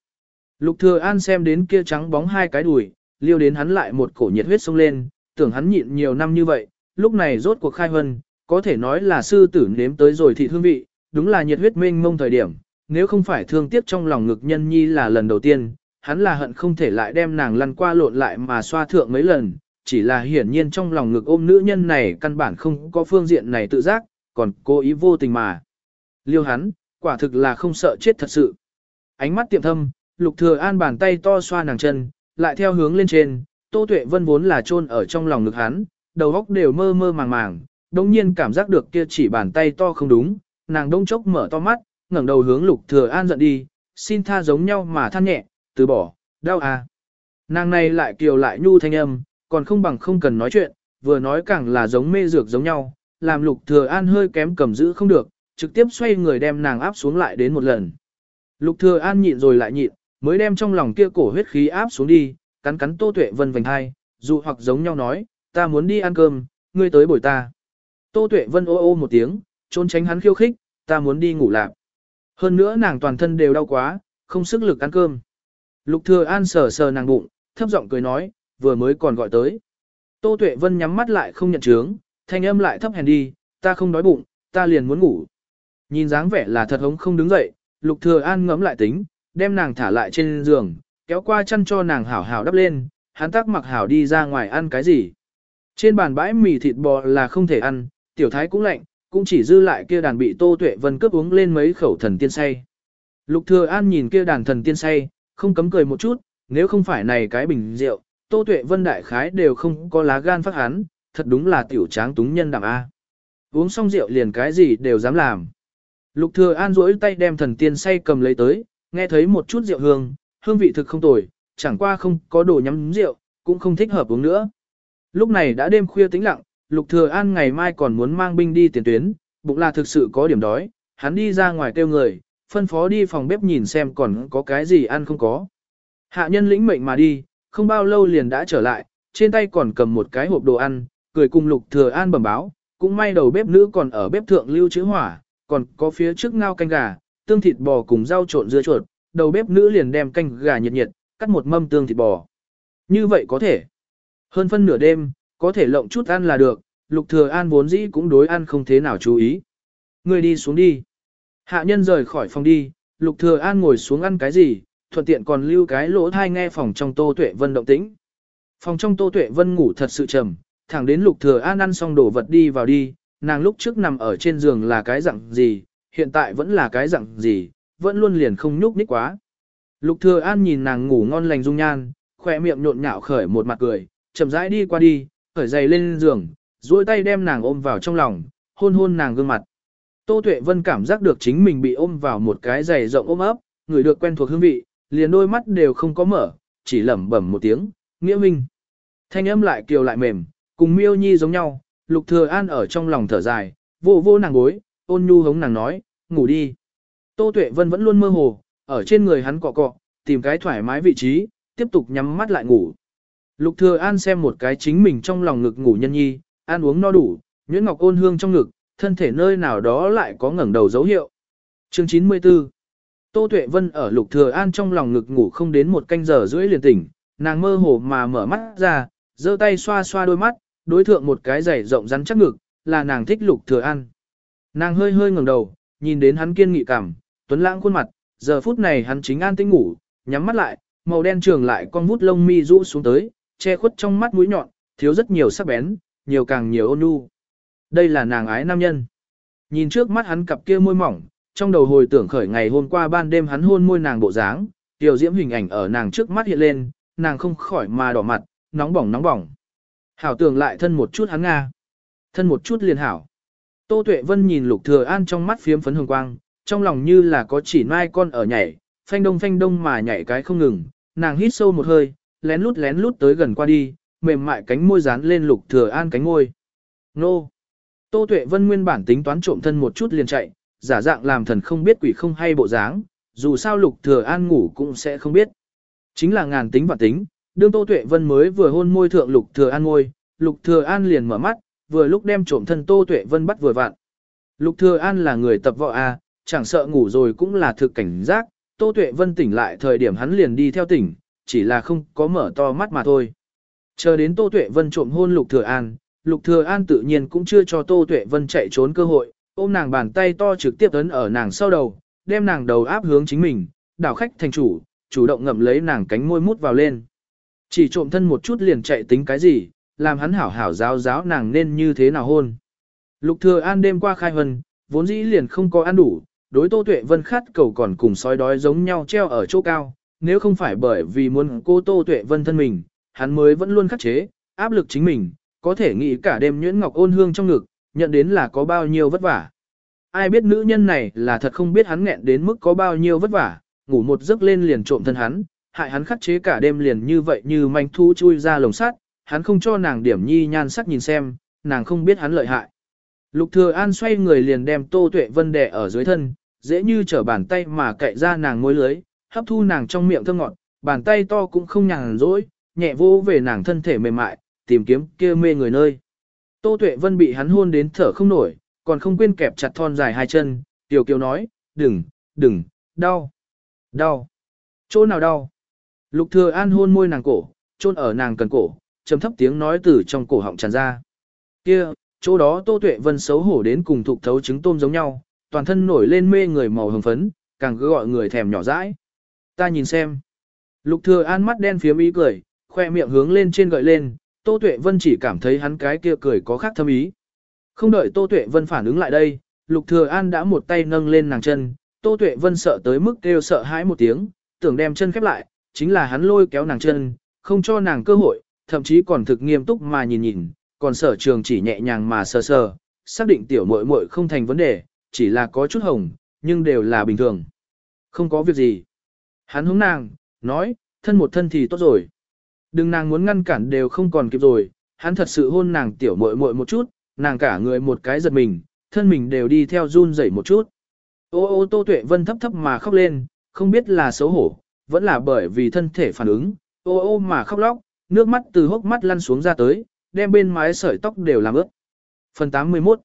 Lục Thừa An xem đến kia trắng bóng hai cái đùi, liêu đến hắn lại một cổ nhiệt huyết sông lên, tưởng hắn nhịn nhiều năm như vậy, lúc này rốt cuộc khai hân, có thể nói là sư tử nếm tới rồi thị hương vị, đúng là nhiệt huyết mênh mông thời điểm, nếu không phải thương tiếc trong lòng ngực nhân nhi là lần đầu tiên, hắn là hận không thể lại đem nàng lăn qua lộn lại mà xoa thượng mấy lần, chỉ là hiển nhiên trong lòng ngực ôm nữ nhân này căn bản không có phương diện này tự giác, còn cố ý vô tình mà. Liêu hắn, quả thực là không sợ chết thật sự. Ánh mắt tiệm thâm, lục thừa an bàn tay to xoa nàng chân, lại theo hướng lên trên, tô tuệ vân vốn là chôn ở trong lòng ngực hắn, đầu óc đều mơ mơ màng màng, đồng nhiên cảm giác được kia chỉ bàn tay to không đúng, nàng đông chốc mở to mắt, ngẩng đầu hướng lục thừa an giận đi, xin tha giống nhau mà than nhẹ, từ bỏ, đau à. Nàng này lại kiều lại nhu thanh âm, còn không bằng không cần nói chuyện, vừa nói càng là giống mê dược giống nhau, làm lục thừa an hơi kém cầm giữ không được, trực tiếp xoay người đem nàng áp xuống lại đến một lần. Lục thừa an nhịn rồi lại nhịn, mới đem trong lòng kia cổ huyết khí áp xuống đi, cắn cắn tô tuệ vân vành hai, dù hoặc giống nhau nói, ta muốn đi ăn cơm, ngươi tới bồi ta. Tô tuệ vân ô ô một tiếng, trốn tránh hắn khiêu khích, ta muốn đi ngủ lạc. Hơn nữa nàng toàn thân đều đau quá, không sức lực ăn cơm. Lục thừa an sờ sờ nàng bụng, thấp giọng cười nói, vừa mới còn gọi tới. Tô Tuệ Vân nhắm mắt lại không nhận chướng, thanh âm lại thấp hèn đi, ta không đói bụng, ta liền muốn ngủ. Nhìn dáng vẻ là thật hống không đứng dậy, Lục Thừa An ngẫm lại tính, đem nàng thả lại trên giường, kéo qua chăn cho nàng hảo hảo đắp lên, hắn tác mặc hảo đi ra ngoài ăn cái gì. Trên bàn bãi mì thịt bò là không thể ăn, tiểu thái cũng lạnh, cũng chỉ dư lại kia đàn bị Tô Tuệ Vân cướp uống lên mấy khẩu thần tiên say. Lục Thừa An nhìn kia đàn thần tiên say, không cấm cười một chút, nếu không phải này cái bình rượu, Tô Tuệ Vân đại khái đều không có lá gan phát hắn, thật đúng là tiểu tráng túng nhân đẳng A. Uống xong rượu liền cái gì đều dám làm. Lục Thừa An duỗi tay đem thần tiên say cầm lấy tới, nghe thấy một chút rượu hương, hương vị thực không tồi, chẳng qua không có đồ nhắm rượu, cũng không thích hợp uống nữa. Lúc này đã đêm khuya tĩnh lặng, Lục Thừa An ngày mai còn muốn mang binh đi tiền tuyến, bụng là thực sự có điểm đói, hắn đi ra ngoài kêu người, phân phó đi phòng bếp nhìn xem còn có cái gì ăn không có. Hạ nhân lĩnh mệnh mà đi, không bao lâu liền đã trở lại, trên tay còn cầm một cái hộp đồ ăn, cười cùng Lục Thừa An bẩm báo, cũng may đầu bếp nữ còn ở bếp thượng lưu chữ hỏa, còn có phía trước ngao canh gà, tương thịt bò cùng rau trộn dưa chuột, đầu bếp nữ liền đem canh gà nhiệt nhiệt, cắt một mâm tương thịt bò. Như vậy có thể. Hơn phân nửa đêm, có thể lộng chút ăn là được, Lục Thừa An vốn dĩ cũng đối ăn không thế nào chú ý. Người đi xuống đi. Hạ nhân rời khỏi phòng đi, Lục Thừa An ngồi xuống ăn cái gì, thuận tiện còn lưu cái lỗ thai nghe phòng trong Tô Tuệ Vân động tĩnh. Phòng trong Tô Tuệ Vân ngủ thật sự trầm, thẳng đến Lục Thừa An ăn xong đồ vật đi vào đi, nàng lúc trước nằm ở trên giường là cái dạng gì, hiện tại vẫn là cái dạng gì, vẫn luôn liền không nhúc nhích quá. Lục Thừa An nhìn nàng ngủ ngon lành dung nhan, khóe miệng nhộn nhạo khởi một mặt cười, chậm rãi đi qua đi, khởi giày lên giường, duỗi tay đem nàng ôm vào trong lòng, hôn hôn nàng gương mặt. Tô Tuệ Vân cảm giác được chính mình bị ôm vào một cái giày rộng ôm ấp, người được quen thuộc hương vị, liền đôi mắt đều không có mở, chỉ lẩm bẩm một tiếng, nghĩa minh. Thanh âm lại kiều lại mềm, cùng miêu nhi giống nhau, lục thừa an ở trong lòng thở dài, vô vô nàng gối, ôn nhu hống nàng nói, ngủ đi. Tô Tuệ Vân vẫn luôn mơ hồ, ở trên người hắn cọ cọ, tìm cái thoải mái vị trí, tiếp tục nhắm mắt lại ngủ. Lục thừa an xem một cái chính mình trong lòng ngực ngủ nhân nhi, ăn uống no đủ, nhuyễn ngọc ôn hương trong ngực, thân thể nơi nào đó lại có ngẩng đầu dấu hiệu. Chương 94 Tô Tuệ Vân ở Lục Thừa An trong lòng ngực ngủ không đến một canh giờ rưỡi liền tỉnh, nàng mơ hồ mà mở mắt ra, giơ tay xoa xoa đôi mắt, đối thượng một cái giày rộng rắn chắc ngực, là nàng thích Lục Thừa An. Nàng hơi hơi ngẩng đầu, nhìn đến hắn kiên nghị cảm, tuấn lãng khuôn mặt, giờ phút này hắn chính an tĩnh ngủ, nhắm mắt lại, màu đen trường lại con vút lông mi rũ xuống tới, che khuất trong mắt mũi nhọn, thiếu rất nhiều sắc bén, nhiều càng nhiều ôn nhu. Đây là nàng ái nam nhân. Nhìn trước mắt hắn cặp kia môi mỏng, trong đầu hồi tưởng khởi ngày hôm qua ban đêm hắn hôn môi nàng bộ dáng, tiểu diễm hình ảnh ở nàng trước mắt hiện lên, nàng không khỏi mà đỏ mặt, nóng bỏng nóng bỏng. Hảo tưởng lại thân một chút hắn nga. Thân một chút liền hảo. Tô Tuệ Vân nhìn Lục Thừa An trong mắt phiếm phấn hồng quang, trong lòng như là có chỉ mai con ở nhảy, phanh đông phanh đông mà nhảy cái không ngừng, nàng hít sâu một hơi, lén lút lén lút tới gần qua đi, mềm mại cánh môi dán lên Lục Thừa An cánh môi. Nô! Tô Tuệ Vân nguyên bản tính toán trộm thân một chút liền chạy, giả dạng làm thần không biết quỷ không hay bộ dáng, dù sao Lục Thừa An ngủ cũng sẽ không biết. Chính là ngàn tính và tính, đương Tô Tuệ Vân mới vừa hôn môi thượng Lục Thừa An môi, Lục Thừa An liền mở mắt, vừa lúc đem trộm thân Tô Tuệ Vân bắt vừa vặn. Lục Thừa An là người tập võ a, chẳng sợ ngủ rồi cũng là thực cảnh giác, Tô Tuệ Vân tỉnh lại thời điểm hắn liền đi theo tỉnh, chỉ là không có mở to mắt mà thôi. Chờ đến Tô Tuệ Vân trộm hôn Lục Thừa An, Lục Thừa An tự nhiên cũng chưa cho Tô Tuệ Vân chạy trốn cơ hội, ôm nàng bàn tay to trực tiếp ấn ở nàng sau đầu, đem nàng đầu áp hướng chính mình, đảo khách thành chủ, chủ động ngậm lấy nàng cánh môi mút vào lên. Chỉ trộm thân một chút liền chạy tính cái gì, làm hắn hảo hảo giáo giáo nàng nên như thế nào hôn. Lục Thừa An đêm qua khai hân, vốn dĩ liền không có ăn đủ, đối Tô Tuệ Vân khát cầu còn cùng sói đói giống nhau treo ở chỗ cao, nếu không phải bởi vì muốn cô Tô Tuệ Vân thân mình, hắn mới vẫn luôn khắc chế, áp lực chính mình, có thể nghĩ cả đêm nhuyễn ngọc ôn hương trong ngực, nhận đến là có bao nhiêu vất vả. Ai biết nữ nhân này là thật không biết hắn nghẹn đến mức có bao nhiêu vất vả, ngủ một giấc lên liền trộm thân hắn, hại hắn khắc chế cả đêm liền như vậy như manh thu chui ra lồng sắt, hắn không cho nàng điểm nhi nhan sắc nhìn xem, nàng không biết hắn lợi hại. Lục Thừa An xoay người liền đem Tô Tuệ Vân đè ở dưới thân, dễ như trở bàn tay mà cạy ra nàng môi lưới, hấp thu nàng trong miệng thơm ngọt, bàn tay to cũng không nhàn rỗi, nhẹ vô về nàng thân thể mềm mại, tìm kiếm kia mê người nơi. Tô Tuệ Vân bị hắn hôn đến thở không nổi, còn không quên kẹp chặt thon dài hai chân, Tiểu Kiều nói, đừng, đừng, đau, đau, chỗ nào đau. Lục Thừa An hôn môi nàng cổ, chôn ở nàng cần cổ, trầm thấp tiếng nói từ trong cổ họng tràn ra. Kia, chỗ đó Tô Tuệ Vân xấu hổ đến cùng thục thấu trứng tôm giống nhau, toàn thân nổi lên mê người màu hồng phấn, càng cứ gọi người thèm nhỏ dãi. Ta nhìn xem. Lục Thừa An mắt đen phía ý cười, khoe miệng hướng lên trên gợi lên, Tô Tuệ Vân chỉ cảm thấy hắn cái kia cười có khác thâm ý. Không đợi Tô Tuệ Vân phản ứng lại đây, Lục Thừa An đã một tay nâng lên nàng chân, Tô Tuệ Vân sợ tới mức kêu sợ hãi một tiếng, tưởng đem chân khép lại, chính là hắn lôi kéo nàng chân, không cho nàng cơ hội, thậm chí còn thực nghiêm túc mà nhìn nhìn, còn sở trường chỉ nhẹ nhàng mà sờ sờ, xác định tiểu muội muội không thành vấn đề, chỉ là có chút hồng, nhưng đều là bình thường. Không có việc gì. Hắn hướng nàng, nói, thân một thân thì tốt rồi. Đừng nàng muốn ngăn cản đều không còn kịp rồi, hắn thật sự hôn nàng tiểu muội muội một chút, nàng cả người một cái giật mình, thân mình đều đi theo run rẩy một chút. Ô ô Tô Tuệ Vân thấp thấp mà khóc lên, không biết là xấu hổ, vẫn là bởi vì thân thể phản ứng, ô ô mà khóc lóc, nước mắt từ hốc mắt lăn xuống ra tới, đem bên mái sợi tóc đều làm ướt. Phần 81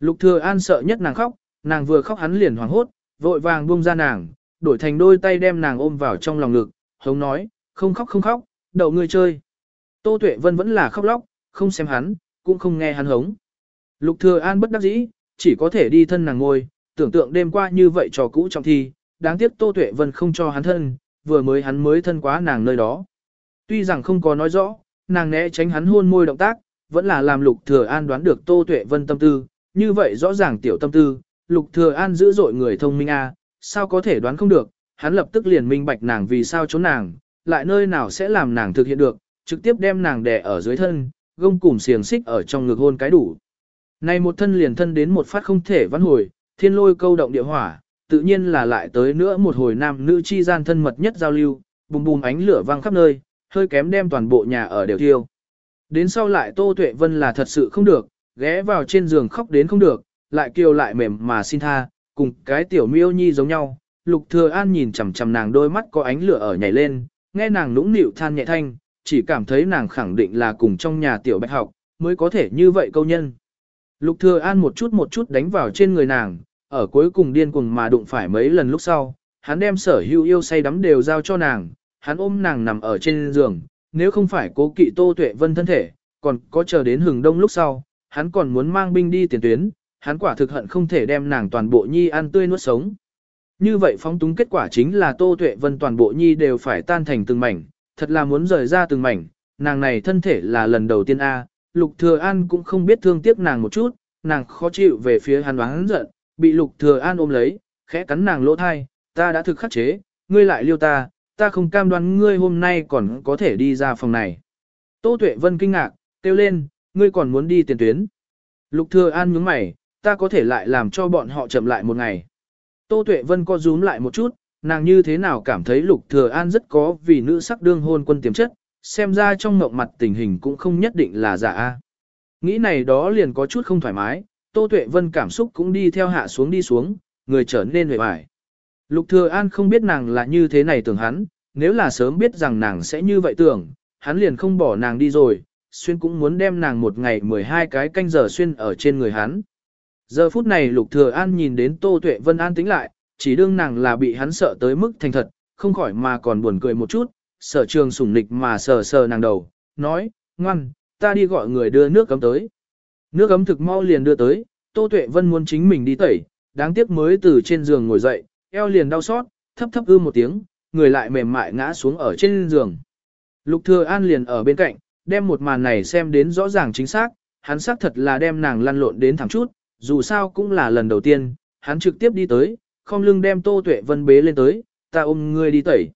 Lục Thừa An sợ nhất nàng khóc, nàng vừa khóc hắn liền hoảng hốt, vội vàng buông ra nàng, đổi thành đôi tay đem nàng ôm vào trong lòng ngực, hống nói, không khóc không khóc, đậu ngươi chơi. Tô Tuệ Vân vẫn là khóc lóc, không xem hắn, cũng không nghe hắn hống. Lục Thừa An bất đắc dĩ, chỉ có thể đi thân nàng ngồi, tưởng tượng đêm qua như vậy trò cũ trong thi, đáng tiếc Tô Tuệ Vân không cho hắn thân, vừa mới hắn mới thân quá nàng nơi đó. Tuy rằng không có nói rõ, nàng né tránh hắn hôn môi động tác, vẫn là làm Lục Thừa An đoán được Tô Tuệ Vân tâm tư, như vậy rõ ràng tiểu tâm tư, Lục Thừa An giữ dội người thông minh a, sao có thể đoán không được, hắn lập tức liền minh bạch nàng vì sao trốn nàng, lại nơi nào sẽ làm nàng thực hiện được, trực tiếp đem nàng đè ở dưới thân, gông cùm xiềng xích ở trong ngực hôn cái đủ. Này một thân liền thân đến một phát không thể vãn hồi, thiên lôi câu động địa hỏa, tự nhiên là lại tới nữa một hồi nam nữ chi gian thân mật nhất giao lưu, bùm bùm ánh lửa vang khắp nơi, hơi kém đem toàn bộ nhà ở đều thiêu. Đến sau lại Tô Tuệ Vân là thật sự không được, ghé vào trên giường khóc đến không được, lại kêu lại mềm mà xin tha, cùng cái tiểu miêu nhi giống nhau. Lục Thừa An nhìn chằm chằm nàng đôi mắt có ánh lửa ở nhảy lên, nghe nàng nũng nịu than nhẹ thanh, chỉ cảm thấy nàng khẳng định là cùng trong nhà tiểu bạch học, mới có thể như vậy câu nhân. Lục Thừa An một chút một chút đánh vào trên người nàng, ở cuối cùng điên cuồng mà đụng phải mấy lần lúc sau, hắn đem sở hữu yêu say đắm đều giao cho nàng, hắn ôm nàng nằm ở trên giường, nếu không phải cố kỵ Tô Tuệ Vân thân thể, còn có chờ đến hừng đông lúc sau, hắn còn muốn mang binh đi tiền tuyến, hắn quả thực hận không thể đem nàng toàn bộ nhi ăn tươi nuốt sống. Như vậy phóng túng kết quả chính là Tô Tuệ Vân toàn bộ nhi đều phải tan thành từng mảnh, thật là muốn rời ra từng mảnh, nàng này thân thể là lần đầu tiên A, Lục Thừa An cũng không biết thương tiếc nàng một chút, nàng khó chịu về phía hắn oán giận, bị Lục Thừa An ôm lấy, khẽ cắn nàng lỗ thai, ta đã thực khắc chế, ngươi lại liêu ta, ta không cam đoan ngươi hôm nay còn có thể đi ra phòng này. Tô Tuệ Vân kinh ngạc, kêu lên, ngươi còn muốn đi tiền tuyến. Lục Thừa An nhướng mày, ta có thể lại làm cho bọn họ chậm lại một ngày. Tô Tuệ Vân co rúm lại một chút, nàng như thế nào cảm thấy Lục Thừa An rất có vì nữ sắc đương hôn quân tiềm chất, xem ra trong mộng mặt tình hình cũng không nhất định là giả a. Nghĩ này đó liền có chút không thoải mái, Tô Tuệ Vân cảm xúc cũng đi theo hạ xuống đi xuống, người trở nên hồi bại. Lục Thừa An không biết nàng là như thế này tưởng hắn, nếu là sớm biết rằng nàng sẽ như vậy tưởng, hắn liền không bỏ nàng đi rồi, xuyên cũng muốn đem nàng một ngày 12 cái canh giờ xuyên ở trên người hắn. Giờ phút này Lục Thừa An nhìn đến Tô Tuệ Vân an tĩnh lại, chỉ đương nàng là bị hắn sợ tới mức thành thật, không khỏi mà còn buồn cười một chút, sở trường sủng nịch mà sờ sờ nàng đầu, nói, ngoan, ta đi gọi người đưa nước cấm tới. Nước cấm thực mau liền đưa tới, Tô Tuệ Vân muốn chính mình đi tẩy, đáng tiếc mới từ trên giường ngồi dậy, eo liền đau xót, thấp thấp ư một tiếng, người lại mềm mại ngã xuống ở trên giường. Lục Thừa An liền ở bên cạnh, đem một màn này xem đến rõ ràng chính xác, hắn xác thật là đem nàng lăn lộn đến thẳng chút, dù sao cũng là lần đầu tiên, hắn trực tiếp đi tới, không lưng đem Tô Tuệ Vân bế lên tới, ta ôm ngươi đi tẩy.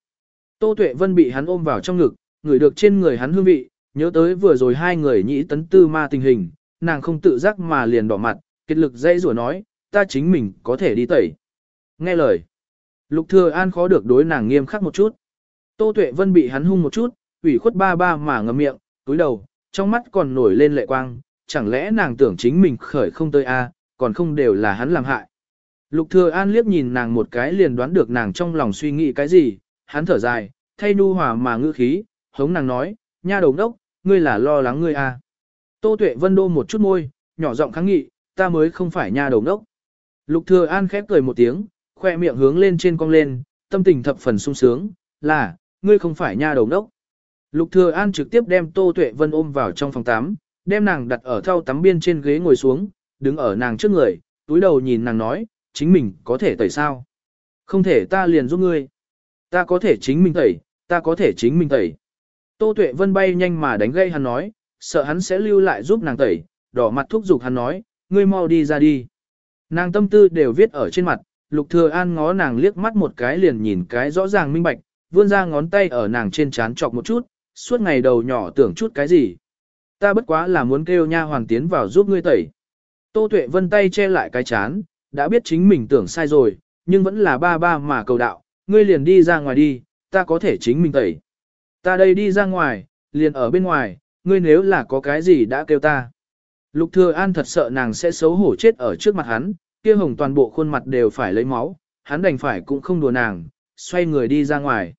Tô Tuệ Vân bị hắn ôm vào trong ngực, ngửi được trên người hắn hương vị, nhớ tới vừa rồi hai người nhĩ tấn tư ma tình hình, nàng không tự giác mà liền đỏ mặt, kết lực dây rủa nói, ta chính mình có thể đi tẩy. Nghe lời, Lục Thừa An khó được đối nàng nghiêm khắc một chút. Tô Tuệ Vân bị hắn hung một chút, ủy khuất ba ba mà ngậm miệng, túi đầu, trong mắt còn nổi lên lệ quang, chẳng lẽ nàng tưởng chính mình khởi không tới a, còn không đều là hắn làm hại. Lục Thừa An liếc nhìn nàng một cái liền đoán được nàng trong lòng suy nghĩ cái gì, hắn thở dài, thay nu hòa mà ngữ khí, hống nàng nói, nha đồng đốc, ngươi là lo lắng ngươi a. Tô Tuệ Vân đô một chút môi, nhỏ giọng kháng nghị, ta mới không phải nha đồng đốc. Lục Thừa An khép cười một tiếng, khoe miệng hướng lên trên cong lên, tâm tình thập phần sung sướng, là, ngươi không phải nha đồng đốc. Lục Thừa An trực tiếp đem Tô Tuệ Vân ôm vào trong phòng tắm, đem nàng đặt ở thau tắm biên trên ghế ngồi xuống, đứng ở nàng trước người, túi đầu nhìn nàng nói, chính mình có thể tẩy sao? Không thể ta liền giúp ngươi. Ta có thể chính mình tẩy, ta có thể chính mình tẩy. Tô Tuệ Vân bay nhanh mà đánh gây hắn nói, sợ hắn sẽ lưu lại giúp nàng tẩy, đỏ mặt thúc giục hắn nói, ngươi mau đi ra đi. Nàng tâm tư đều viết ở trên mặt, Lục Thừa An ngó nàng liếc mắt một cái liền nhìn cái rõ ràng minh bạch, vươn ra ngón tay ở nàng trên trán chọc một chút, suốt ngày đầu nhỏ tưởng chút cái gì. Ta bất quá là muốn kêu nha hoàng tiến vào giúp ngươi tẩy. Tô Tuệ Vân tay che lại cái chán, đã biết chính mình tưởng sai rồi, nhưng vẫn là ba ba mà cầu đạo, ngươi liền đi ra ngoài đi, ta có thể chính mình tẩy. Ta đây đi ra ngoài, liền ở bên ngoài, ngươi nếu là có cái gì đã kêu ta. Lục Thừa An thật sợ nàng sẽ xấu hổ chết ở trước mặt hắn, kia hồng toàn bộ khuôn mặt đều phải lấy máu, hắn đành phải cũng không đùa nàng, xoay người đi ra ngoài.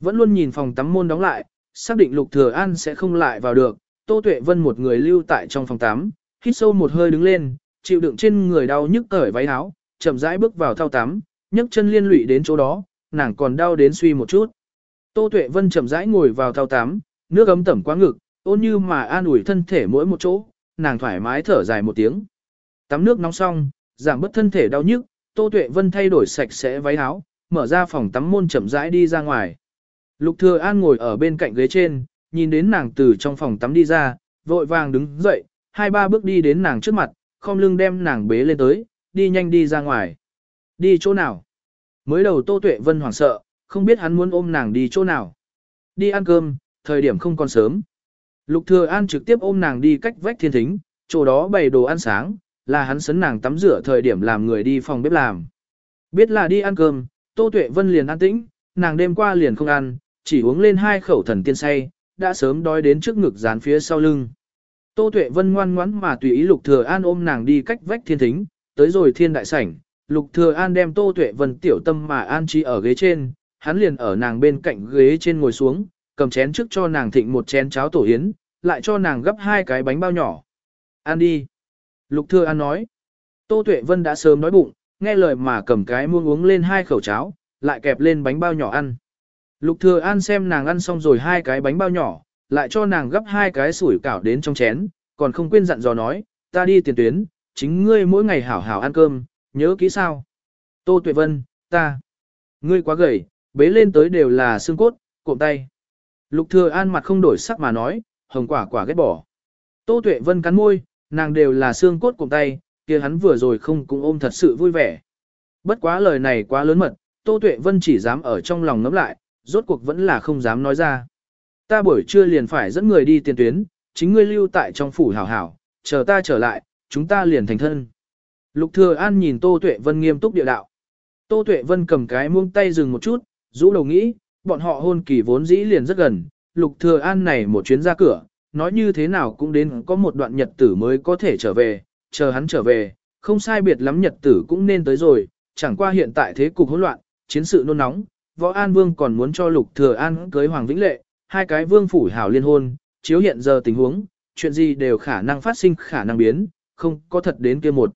Vẫn luôn nhìn phòng tắm môn đóng lại, xác định Lục Thừa An sẽ không lại vào được, Tô Tuệ Vân một người lưu tại trong phòng tắm, hít sâu một hơi đứng lên, chịu đựng trên người đau nhức cởi váy áo, chậm rãi bước vào thao tắm, nhấc chân liên lụy đến chỗ đó, nàng còn đau đến suy một chút. Tô Tuệ Vân chậm rãi ngồi vào thao tắm, nước ấm tẩm quá ngực, ôn như mà an ủi thân thể mỗi một chỗ, nàng thoải mái thở dài một tiếng. Tắm nước nóng xong, giảm bớt thân thể đau nhức, Tô Tuệ Vân thay đổi sạch sẽ váy áo, mở ra phòng tắm môn chậm rãi đi ra ngoài. Lục Thừa An ngồi ở bên cạnh ghế trên, nhìn đến nàng từ trong phòng tắm đi ra, vội vàng đứng dậy, hai ba bước đi đến nàng trước mặt, khom lưng đem nàng bế lên tới, đi nhanh đi ra ngoài. Đi chỗ nào? Mới đầu Tô Tuệ Vân hoảng sợ, không biết hắn muốn ôm nàng đi chỗ nào. Đi ăn cơm, thời điểm không còn sớm. Lục Thừa An trực tiếp ôm nàng đi cách vách thiên thính, chỗ đó bày đồ ăn sáng, là hắn sấn nàng tắm rửa thời điểm làm người đi phòng bếp làm. Biết là đi ăn cơm, Tô Tuệ Vân liền an tĩnh, nàng đêm qua liền không ăn, chỉ uống lên hai khẩu thần tiên say, đã sớm đói đến trước ngực dán phía sau lưng. Tô Tuệ Vân ngoan ngoãn mà tùy ý Lục Thừa An ôm nàng đi cách vách thiên thính, tới rồi thiên đại sảnh, Lục Thừa An đem Tô Tuệ Vân tiểu tâm mà an trí ở ghế trên, hắn liền ở nàng bên cạnh ghế trên ngồi xuống, cầm chén trước cho nàng thịnh một chén cháo tổ yến, lại cho nàng gấp hai cái bánh bao nhỏ. Ăn đi. Lục Thừa An nói. Tô Tuệ Vân đã sớm đói bụng, nghe lời mà cầm cái muỗng uống lên hai khẩu cháo, lại kẹp lên bánh bao nhỏ ăn. Lục Thừa An xem nàng ăn xong rồi hai cái bánh bao nhỏ, lại cho nàng gấp hai cái sủi cảo đến trong chén, còn không quên dặn dò nói, ta đi tiền tuyến, chính ngươi mỗi ngày hảo hảo ăn cơm, nhớ kỹ sao. Tô Tuệ Vân, ta, ngươi quá gầy, bế lên tới đều là xương cốt, cụm tay. Lục Thừa An mặt không đổi sắc mà nói, hồng quả quả ghét bỏ. Tô Tuệ Vân cắn môi, nàng đều là xương cốt cụm tay, kia hắn vừa rồi không cũng ôm thật sự vui vẻ. Bất quá lời này quá lớn mật, Tô Tuệ Vân chỉ dám ở trong lòng ngấm lại, rốt cuộc vẫn là không dám nói ra. Ta buổi trưa liền phải dẫn người đi tiền tuyến, chính ngươi lưu tại trong phủ hảo hảo, chờ ta trở lại, chúng ta liền thành thân. Lục Thừa An nhìn Tô Tuệ Vân nghiêm túc địa đạo. Tô Tuệ Vân cầm cái muông tay dừng một chút, rũ đầu nghĩ, bọn họ hôn kỳ vốn dĩ liền rất gần, Lục Thừa An này một chuyến ra cửa, nói như thế nào cũng đến có một đoạn nhật tử mới có thể trở về, chờ hắn trở về, không sai biệt lắm nhật tử cũng nên tới rồi, chẳng qua hiện tại thế cục hỗn loạn, chiến sự nôn nóng, Võ An Vương còn muốn cho Lục Thừa An cưới Hoàng Vĩnh Lệ, hai cái vương phủ hảo liên hôn, chiếu hiện giờ tình huống, chuyện gì đều khả năng phát sinh khả năng biến, không có thật đến kia một.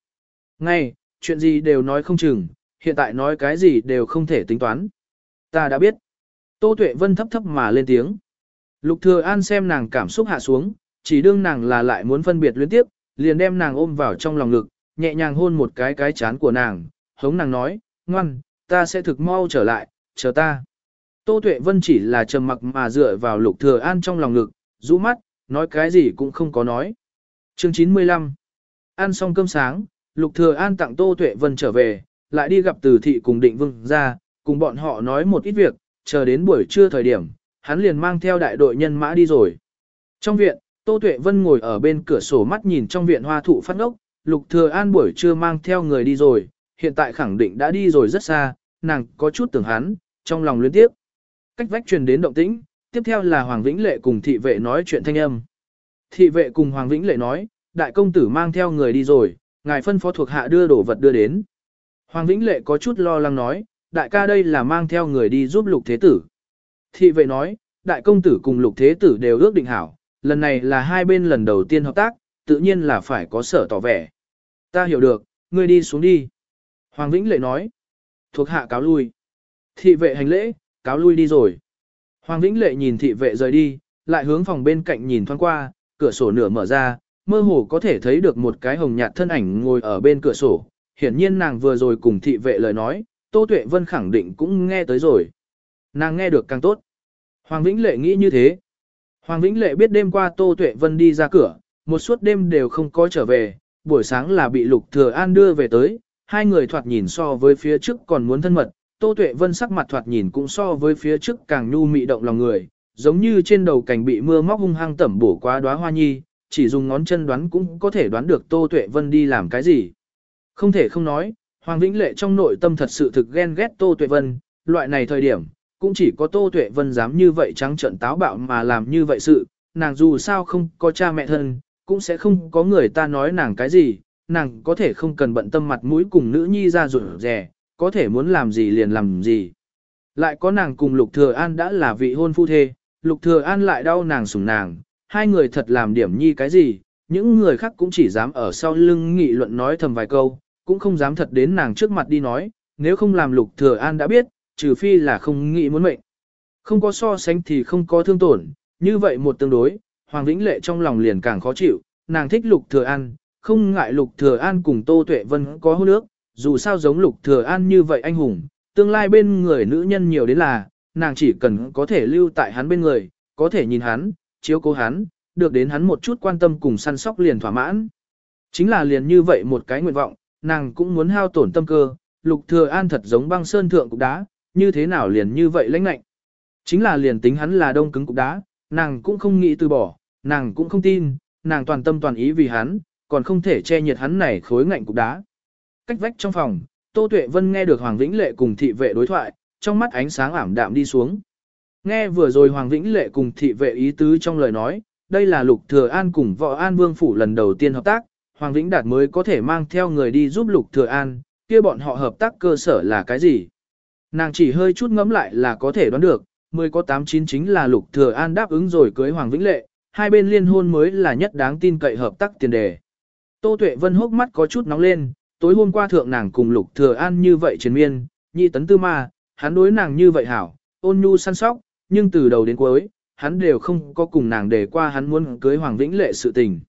Ngay, chuyện gì đều nói không chừng, hiện tại nói cái gì đều không thể tính toán. Ta đã biết. Tô Tuệ Vân thấp thấp mà lên tiếng. Lục Thừa An xem nàng cảm xúc hạ xuống, chỉ đương nàng là lại muốn phân biệt luyến tiếp, liền đem nàng ôm vào trong lòng ngực, nhẹ nhàng hôn một cái cái chán của nàng, hống nàng nói, ngoan, ta sẽ thực mau trở lại, chờ ta. Tô Tuệ Vân chỉ là trầm mặc mà dựa vào Lục Thừa An trong lòng ngực, rũ mắt, nói cái gì cũng không có nói. Chương 95 Ăn xong cơm sáng, Lục Thừa An tặng Tô Tuệ Vân trở về, lại đi gặp Từ Thị cùng Định Vương ra, cùng bọn họ nói một ít việc, chờ đến buổi trưa thời điểm, hắn liền mang theo đại đội nhân mã đi rồi. Trong viện, Tô Tuệ Vân ngồi ở bên cửa sổ mắt nhìn trong viện hoa thụ phát ngốc, Lục Thừa An buổi trưa mang theo người đi rồi, hiện tại khẳng định đã đi rồi rất xa, nàng có chút tưởng hắn, trong lòng luyến tiếp. Cách vách truyền đến động tĩnh, tiếp theo là Hoàng Vĩnh Lệ cùng thị vệ nói chuyện thanh âm. Thị vệ cùng Hoàng Vĩnh Lệ nói, đại công tử mang theo người đi rồi, ngài phân phó thuộc hạ đưa đồ vật đưa đến. Hoàng Vĩnh Lệ có chút lo lắng nói, đại ca đây là mang theo người đi giúp lục thế tử. Thị vệ nói, đại công tử cùng lục thế tử đều ước định hảo, lần này là hai bên lần đầu tiên hợp tác, tự nhiên là phải có sở tỏ vẻ. Ta hiểu được, ngươi đi xuống đi. Hoàng Vĩnh Lệ nói, thuộc hạ cáo lui. Thị vệ hành lễ, cáo lui đi rồi. Hoàng Vĩnh Lệ nhìn thị vệ rời đi, lại hướng phòng bên cạnh nhìn thoáng qua, cửa sổ nửa mở ra, mơ hồ có thể thấy được một cái hồng nhạt thân ảnh ngồi ở bên cửa sổ. Hiển nhiên nàng vừa rồi cùng thị vệ lời nói, Tô Tuệ Vân khẳng định cũng nghe tới rồi. Nàng nghe được càng tốt. Hoàng Vĩnh Lệ nghĩ như thế. Hoàng Vĩnh Lệ biết đêm qua Tô Tuệ Vân đi ra cửa, một suốt đêm đều không có trở về, buổi sáng là bị Lục Thừa An đưa về tới, hai người thoạt nhìn so với phía trước còn muốn thân mật, Tô Tuệ Vân sắc mặt thoạt nhìn cũng so với phía trước càng nhu mị động lòng người, giống như trên đầu cành bị mưa móc hung hăng tẩm bổ quá đóa hoa nhi, chỉ dùng ngón chân đoán cũng có thể đoán được Tô Tuệ Vân đi làm cái gì. Không thể không nói, Hoàng Vĩnh Lệ trong nội tâm thật sự thực ghen ghét Tô Tuệ Vân, loại này thời điểm, cũng chỉ có Tô Tuệ Vân dám như vậy trắng trợn táo bạo mà làm như vậy sự, nàng dù sao không có cha mẹ thân, cũng sẽ không có người ta nói nàng cái gì, nàng có thể không cần bận tâm mặt mũi cùng nữ nhi ra rủi rẻ, có thể muốn làm gì liền làm gì. Lại có nàng cùng Lục Thừa An đã là vị hôn phu thê, Lục Thừa An lại đau nàng sủng nàng, hai người thật làm điểm nhi cái gì, những người khác cũng chỉ dám ở sau lưng nghị luận nói thầm vài câu, cũng không dám thật đến nàng trước mặt đi nói, nếu không làm Lục Thừa An đã biết, trừ phi là không nghĩ muốn mệnh. Không có so sánh thì không có thương tổn, như vậy một tương đối, Hoàng Vĩnh Lệ trong lòng liền càng khó chịu, nàng thích Lục Thừa An, không ngại Lục Thừa An cùng Tô Tuệ Vân có hôn nước, dù sao giống Lục Thừa An như vậy anh hùng, tương lai bên người nữ nhân nhiều đến là, nàng chỉ cần có thể lưu tại hắn bên người, có thể nhìn hắn, chiếu cố hắn, được đến hắn một chút quan tâm cùng săn sóc liền thỏa mãn. Chính là liền như vậy một cái nguyện vọng, nàng cũng muốn hao tổn tâm cơ, Lục Thừa An thật giống băng sơn thượng cục đá, như thế nào liền như vậy lãnh lạnh. Chính là liền tính hắn là đông cứng cục đá, nàng cũng không nghĩ từ bỏ, nàng cũng không tin, nàng toàn tâm toàn ý vì hắn, còn không thể che nhiệt hắn này khối ngạnh cục đá. Cách vách trong phòng, Tô Tuệ Vân nghe được Hoàng Vĩnh Lệ cùng thị vệ đối thoại, trong mắt ánh sáng ảm đạm đi xuống. Nghe vừa rồi Hoàng Vĩnh Lệ cùng thị vệ ý tứ trong lời nói, đây là Lục Thừa An cùng Võ An Vương phủ lần đầu tiên hợp tác, Hoàng Vĩnh Đạt mới có thể mang theo người đi giúp Lục Thừa An, kia bọn họ hợp tác cơ sở là cái gì? Nàng chỉ hơi chút ngẫm lại là có thể đoán được, mười có tám chín chính là Lục Thừa An đáp ứng rồi cưới Hoàng Vĩnh Lệ, hai bên liên hôn mới là nhất đáng tin cậy hợp tác tiền đề. Tô Tuệ Vân hốc mắt có chút nóng lên, tối hôm qua thượng nàng cùng Lục Thừa An như vậy triền miên, nhị tấn tư ma, hắn đối nàng như vậy hảo, ôn nhu săn sóc, nhưng từ đầu đến cuối, hắn đều không có cùng nàng để qua hắn muốn cưới Hoàng Vĩnh Lệ sự tình.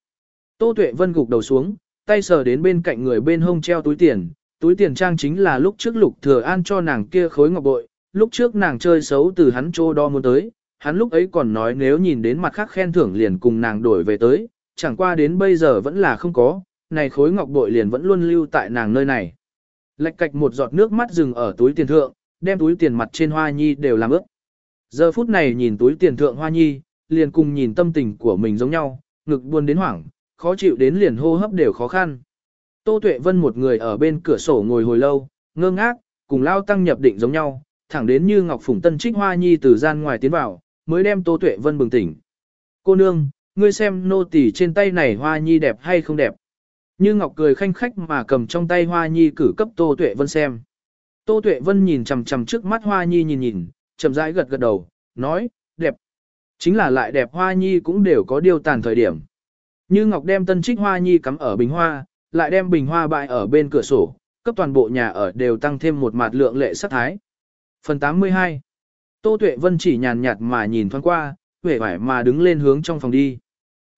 Tô Tuệ Vân gục đầu xuống, tay sờ đến bên cạnh người bên hông treo túi tiền, túi tiền trang chính là lúc trước Lục Thừa An cho nàng kia khối ngọc bội, lúc trước nàng chơi xấu từ hắn chỗ đo muốn tới, hắn lúc ấy còn nói nếu nhìn đến mặt khác khen thưởng liền cùng nàng đổi về tới, chẳng qua đến bây giờ vẫn là không có, này khối ngọc bội liền vẫn luôn lưu tại nàng nơi này. Lệch cạch một giọt nước mắt dừng ở túi tiền thượng, đem túi tiền mặt trên hoa nhi đều làm ướt. Giờ phút này nhìn túi tiền thượng hoa nhi, liền cùng nhìn tâm tình của mình giống nhau, ngực buồn đến hoảng, khó chịu đến liền hô hấp đều khó khăn. Tô Tuệ Vân một người ở bên cửa sổ ngồi hồi lâu, ngơ ngác, cùng lao tăng nhập định giống nhau, thẳng đến như Ngọc Phùng Tân Trích Hoa Nhi từ gian ngoài tiến vào, mới đem Tô Tuệ Vân bừng tỉnh. Cô nương, ngươi xem nô tỳ trên tay này Hoa Nhi đẹp hay không đẹp? Như Ngọc cười khanh khách mà cầm trong tay Hoa Nhi cử cấp Tô Tuệ Vân xem. Tô Tuệ Vân nhìn chằm chằm trước mắt Hoa Nhi nhìn nhìn, chậm rãi gật gật đầu, nói, đẹp. Chính là lại đẹp Hoa Nhi cũng đều có điều tàn thời điểm. Như Ngọc đem tân trích Hoa Nhi cắm ở bình hoa, lại đem bình hoa bại ở bên cửa sổ, cấp toàn bộ nhà ở đều tăng thêm một mạt lượng lệ sắc thái. Phần 82 Tô Tuệ Vân chỉ nhàn nhạt mà nhìn thoáng qua, vẻ vải mà đứng lên hướng trong phòng đi.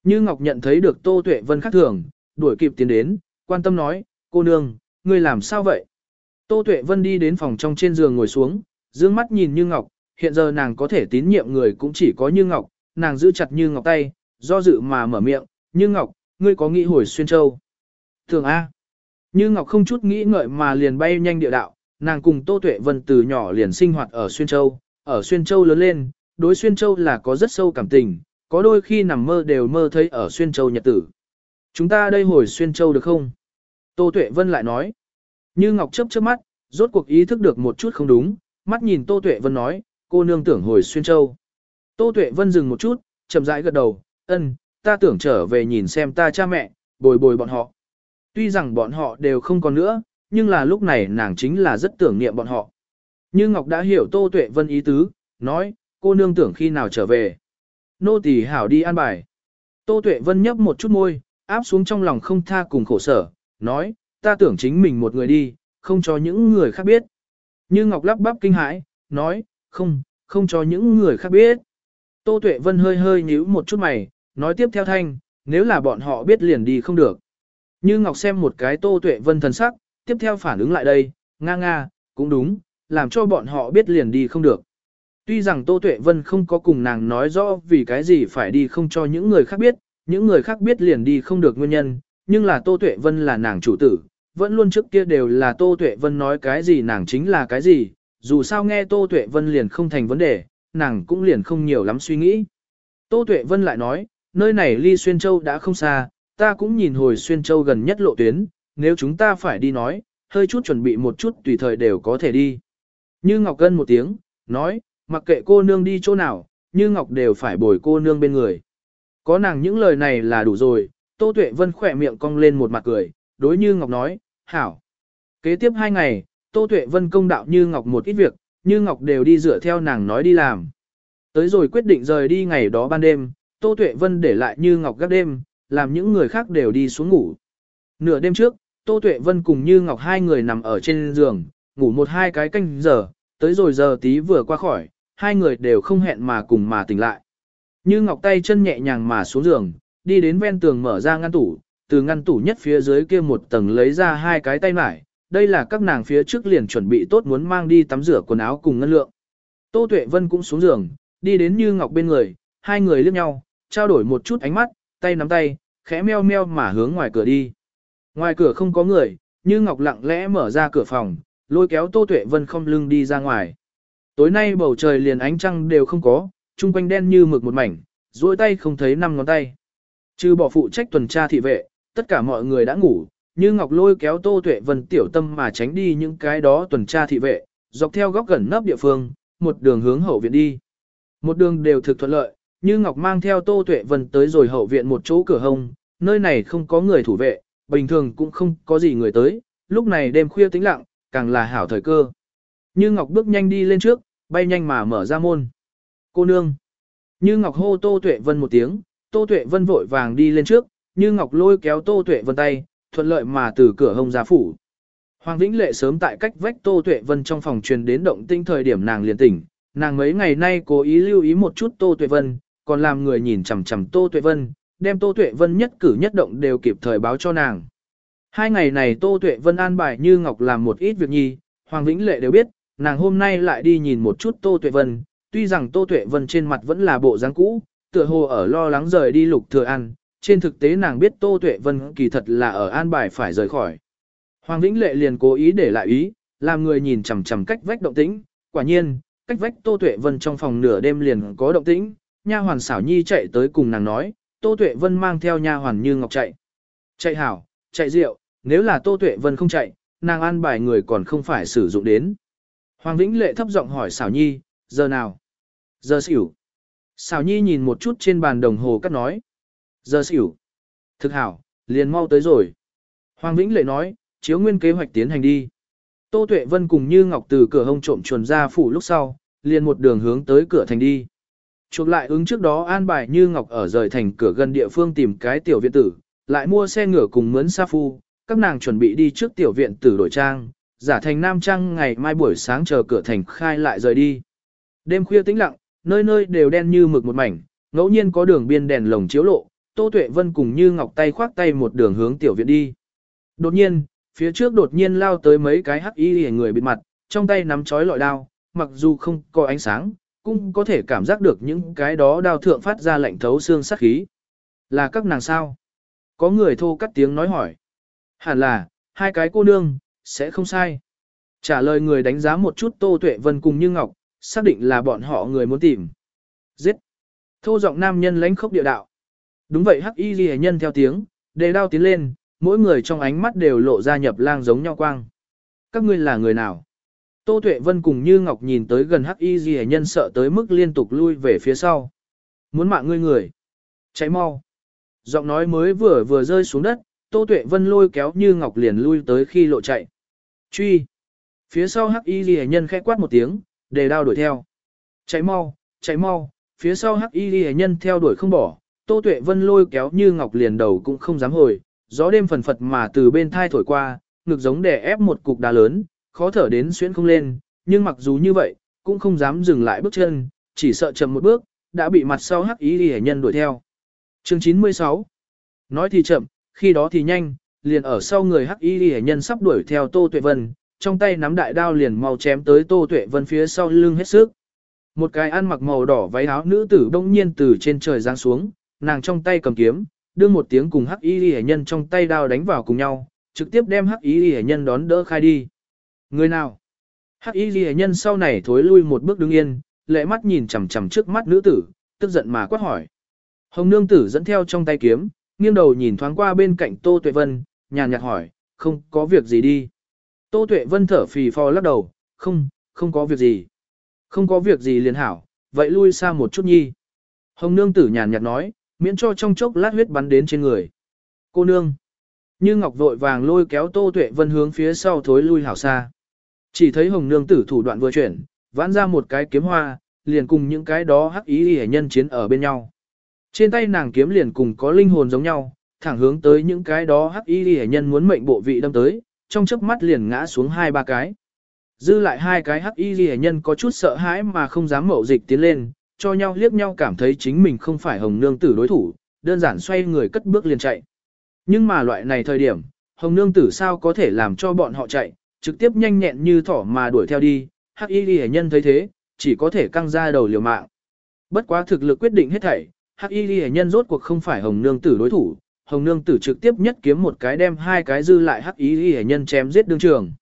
Như Ngọc nhận thấy được Tô Tuệ Vân khác thường, đuổi kịp tiến đến, quan tâm nói, cô nương, ngươi làm sao vậy? Tô Tuệ Vân đi đến phòng trong trên giường ngồi xuống, dương mắt nhìn Như Ngọc, hiện giờ nàng có thể tín nhiệm người cũng chỉ có Như Ngọc, nàng giữ chặt Như Ngọc tay, do dự mà mở miệng, Như Ngọc, ngươi có nghĩ hồi xuyên châu? Thường A. Như Ngọc không chút nghĩ ngợi mà liền bay nhanh địa đạo, nàng cùng Tô Tuệ Vân từ nhỏ liền sinh hoạt ở Xuyên Châu, ở Xuyên Châu lớn lên, đối Xuyên Châu là có rất sâu cảm tình, có đôi khi nằm mơ đều mơ thấy ở Xuyên Châu nhật tử. Chúng ta đây hồi Xuyên Châu được không? Tô Tuệ Vân lại nói. Như Ngọc chớp chớp mắt, rốt cuộc ý thức được một chút không đúng, mắt nhìn Tô Tuệ Vân nói, cô nương tưởng hồi xuyên châu. Tô Tuệ Vân dừng một chút, chậm rãi gật đầu, "Ừm, ta tưởng trở về nhìn xem ta cha mẹ, bồi bồi bọn họ. Tuy rằng bọn họ đều không còn nữa, nhưng là lúc này nàng chính là rất tưởng niệm bọn họ. Như Ngọc đã hiểu Tô Tuệ Vân ý tứ, nói, cô nương tưởng khi nào trở về. Nô tỳ hảo đi an bài. Tô Tuệ Vân nhấp một chút môi, áp xuống trong lòng không tha cùng khổ sở, nói, ta tưởng chính mình một người đi, không cho những người khác biết. Như Ngọc lắp bắp kinh hãi, nói, không, không cho những người khác biết. Tô Tuệ Vân hơi hơi nhíu một chút mày, nói tiếp theo thanh, nếu là bọn họ biết liền đi không được. Như Ngọc xem một cái Tô Tuệ Vân thần sắc, tiếp theo phản ứng lại đây, nga nga, cũng đúng, làm cho bọn họ biết liền đi không được. Tuy rằng Tô Tuệ Vân không có cùng nàng nói rõ vì cái gì phải đi không cho những người khác biết, những người khác biết liền đi không được nguyên nhân, nhưng là Tô Tuệ Vân là nàng chủ tử, vẫn luôn trước kia đều là Tô Tuệ Vân nói cái gì nàng chính là cái gì, dù sao nghe Tô Tuệ Vân liền không thành vấn đề, nàng cũng liền không nhiều lắm suy nghĩ. Tô Tuệ Vân lại nói, nơi này ly Xuyên Châu đã không xa, ta cũng nhìn hồi Xuyên Châu gần nhất lộ tuyến, nếu chúng ta phải đi nói, hơi chút chuẩn bị một chút tùy thời đều có thể đi. Như Ngọc Cân một tiếng, nói, mặc kệ cô nương đi chỗ nào, Như Ngọc đều phải bồi cô nương bên người. Có nàng những lời này là đủ rồi, Tô Tuệ Vân khỏe miệng cong lên một mặt cười, đối Như Ngọc nói, hảo. Kế tiếp hai ngày, Tô Tuệ Vân công đạo Như Ngọc một ít việc, Như Ngọc đều đi dựa theo nàng nói đi làm. Tới rồi quyết định rời đi ngày đó ban đêm, Tô Tuệ Vân để lại Như Ngọc gác đêm, làm những người khác đều đi xuống ngủ. Nửa đêm trước, Tô Tuệ Vân cùng Như Ngọc hai người nằm ở trên giường, ngủ một hai cái canh giờ, tới rồi giờ tí vừa qua khỏi, hai người đều không hẹn mà cùng mà tỉnh lại. Như Ngọc tay chân nhẹ nhàng mà xuống giường, đi đến ven tường mở ra ngăn tủ, từ ngăn tủ nhất phía dưới kia một tầng lấy ra hai cái tay mải, đây là các nàng phía trước liền chuẩn bị tốt muốn mang đi tắm rửa quần áo cùng ngân lượng. Tô Tuệ Vân cũng xuống giường, đi đến Như Ngọc bên người, hai người liếc nhau, trao đổi một chút ánh mắt, tay nắm tay, khẽ meo meo mà hướng ngoài cửa đi. Ngoài cửa không có người, Như Ngọc lặng lẽ mở ra cửa phòng, lôi kéo Tô Tuệ Vân không lưng đi ra ngoài. Tối nay bầu trời liền ánh trăng đều không có, trung quanh đen như mực một mảnh, duỗi tay không thấy năm ngón tay. Trừ bỏ phụ trách tuần tra thị vệ, tất cả mọi người đã ngủ, như Ngọc lôi kéo Tô Tuệ Vân tiểu tâm mà tránh đi những cái đó tuần tra thị vệ, dọc theo góc gần nấp địa phương, một đường hướng hậu viện đi. Một đường đều thực thuận lợi, như Ngọc mang theo Tô Tuệ Vân tới rồi hậu viện một chỗ cửa hông, nơi này không có người thủ vệ, bình thường cũng không có gì người tới, lúc này đêm khuya tĩnh lặng, càng là hảo thời cơ. Như Ngọc bước nhanh đi lên trước, bay nhanh mà mở ra môn. Cô nương. Như Ngọc hô Tô Tuệ Vân một tiếng, Tô Tuệ Vân vội vàng đi lên trước, Như Ngọc lôi kéo Tô Tuệ Vân tay, thuận lợi mà từ cửa hông ra phủ. Hoàng Vĩnh Lệ sớm tại cách vách Tô Tuệ Vân trong phòng truyền đến động tinh thời điểm nàng liền tỉnh, nàng mấy ngày nay cố ý lưu ý một chút Tô Tuệ Vân, còn làm người nhìn chằm chằm Tô Tuệ Vân, đem Tô Tuệ Vân nhất cử nhất động đều kịp thời báo cho nàng. Hai ngày này Tô Tuệ Vân an bài như Ngọc làm một ít việc nhi, Hoàng Vĩnh Lệ đều biết, nàng hôm nay lại đi nhìn một chút Tô Tuệ Vân, tuy rằng Tô Tuệ Vân trên mặt vẫn là bộ dáng cũ, tựa hồ ở lo lắng rời đi lục thừa An. trên thực tế nàng biết Tô Tuệ Vân kỳ thật là ở an bài phải rời khỏi. Hoàng Vĩnh Lệ liền cố ý để lại ý, làm người nhìn chằm chằm cách vách động tĩnh, quả nhiên, cách vách Tô Tuệ Vân trong phòng nửa đêm liền có động tĩnh, nha hoàn xảo nhi chạy tới cùng nàng nói, Tô Tuệ Vân mang theo nha hoàn như ngọc chạy. Chạy hảo, chạy rượu, nếu là Tô Tuệ Vân không chạy, nàng an bài người còn không phải sử dụng đến. Hoàng Vĩnh Lệ thấp giọng hỏi xảo nhi, giờ nào? Giờ xỉu. Xảo nhi nhìn một chút trên bàn đồng hồ cắt nói. Giờ xỉu. Thực hảo, liền mau tới rồi. Hoàng Vĩnh Lệ nói, chiếu nguyên kế hoạch tiến hành đi. Tô Tuệ Vân cùng Như Ngọc từ cửa hông trộm chuồn ra phủ lúc sau, liền một đường hướng tới cửa thành đi. Chuộc lại ứng trước đó an bài Như Ngọc ở rời thành cửa gần địa phương tìm cái tiểu viện tử, lại mua xe ngựa cùng mướn sa phu, các nàng chuẩn bị đi trước tiểu viện tử đổi trang, giả thành nam trang ngày mai buổi sáng chờ cửa thành khai lại rời đi. Đêm khuya tĩnh lặng, nơi nơi đều đen như mực một mảnh, ngẫu nhiên có đường biên đèn lồng chiếu lộ, Tô Tuệ Vân cùng Như Ngọc tay khoác tay một đường hướng tiểu viện đi. Đột nhiên, phía trước đột nhiên lao tới mấy cái hắc y người bịt mặt, trong tay nắm chói lọi đao, mặc dù không có ánh sáng, cũng có thể cảm giác được những cái đó đao thượng phát ra lạnh thấu xương sát khí. Là các nàng sao? Có người thô cắt tiếng nói hỏi. Hẳn là, hai cái cô nương, sẽ không sai. Trả lời người đánh giá một chút Tô Tuệ Vân cùng Như Ngọc, xác định là bọn họ người muốn tìm. Giết! Thô giọng nam nhân lãnh khốc địa đạo. Đúng vậy hắc y ghi nhân theo tiếng, đề đao tiến lên, mỗi người trong ánh mắt đều lộ ra nhập lang giống nhau quang. Các ngươi là người nào? Tô Tuệ Vân cùng Như Ngọc nhìn tới gần Hắc Y Ghi nhân sợ tới mức liên tục lui về phía sau. Muốn mạng ngươi người. Cháy mau. Giọng nói mới vừa vừa rơi xuống đất, Tô Tuệ Vân lôi kéo Như Ngọc liền lui tới khi lộ chạy. Truy. Phía sau Hắc Y Ghi nhân khẽ quát một tiếng, để đao đuổi theo. chạy mau, chạy mau. Phía sau Hắc Y Ghi nhân theo đuổi không bỏ, Tô Tuệ Vân lôi kéo Như Ngọc liền đầu cũng không dám hồi, gió đêm phần phật mà từ bên thai thổi qua, ngực giống đè ép một cục đá lớn, khó thở đến xuyên không lên, nhưng mặc dù như vậy, cũng không dám dừng lại bước chân, chỉ sợ chậm một bước, đã bị mặt sau hắc Y hề nhân đuổi theo. Chương 96 Nói thì chậm, khi đó thì nhanh, liền ở sau người hắc y hề nhân sắp đuổi theo Tô Tuệ Vân, trong tay nắm đại đao liền mau chém tới Tô Tuệ Vân phía sau lưng hết sức. Một cái ăn mặc màu đỏ váy áo nữ tử bỗng nhiên từ trên trời giáng xuống, nàng trong tay cầm kiếm, đưa một tiếng cùng hắc y Liễu nhân trong tay đao đánh vào cùng nhau, trực tiếp đem hắc y Liễu nhân đón đỡ khai đi. Người nào? Hắc y Liễu nhân sau này thối lui một bước đứng yên, lệ mắt nhìn chằm chằm trước mắt nữ tử, tức giận mà quát hỏi. Hồng nương tử dẫn theo trong tay kiếm, nghiêng đầu nhìn thoáng qua bên cạnh Tô Tuệ Vân, nhàn nhạt hỏi, không có việc gì đi. Tô Tuệ Vân thở phì phò lắc đầu, không, không có việc gì. Không có việc gì liền hảo, vậy lui xa một chút nhi. Hồng nương tử nhàn nhạt nói, miễn cho trong chốc lát huyết bắn đến trên người. Cô nương. Như Ngọc vội vàng lôi kéo Tô Tuệ Vân hướng phía sau thối lui hảo xa. Chỉ thấy hồng nương tử thủ đoạn vừa chuyển, vãn ra một cái kiếm hoa, liền cùng những cái đó hắc ý hề nhân chiến ở bên nhau. Trên tay nàng kiếm liền cùng có linh hồn giống nhau, thẳng hướng tới những cái đó hắc y hề nhân muốn mệnh bộ vị đâm tới, trong chớp mắt liền ngã xuống hai ba cái. Dư lại hai cái hắc y ghi nhân có chút sợ hãi mà không dám mậu dịch tiến lên, cho nhau liếc nhau cảm thấy chính mình không phải hồng nương tử đối thủ, đơn giản xoay người cất bước liền chạy. Nhưng mà loại này thời điểm, hồng nương tử sao có thể làm cho bọn họ chạy, trực tiếp nhanh nhẹn như thỏ mà đuổi theo đi, hắc y ghi nhân thấy thế, chỉ có thể căng ra đầu liều mạng. Bất quá thực lực quyết định hết thảy, hắc y ghi nhân rốt cuộc không phải hồng nương tử đối thủ, hồng nương tử trực tiếp nhất kiếm một cái đem hai cái dư lại hắc y ghi nhân chém giết đương trường.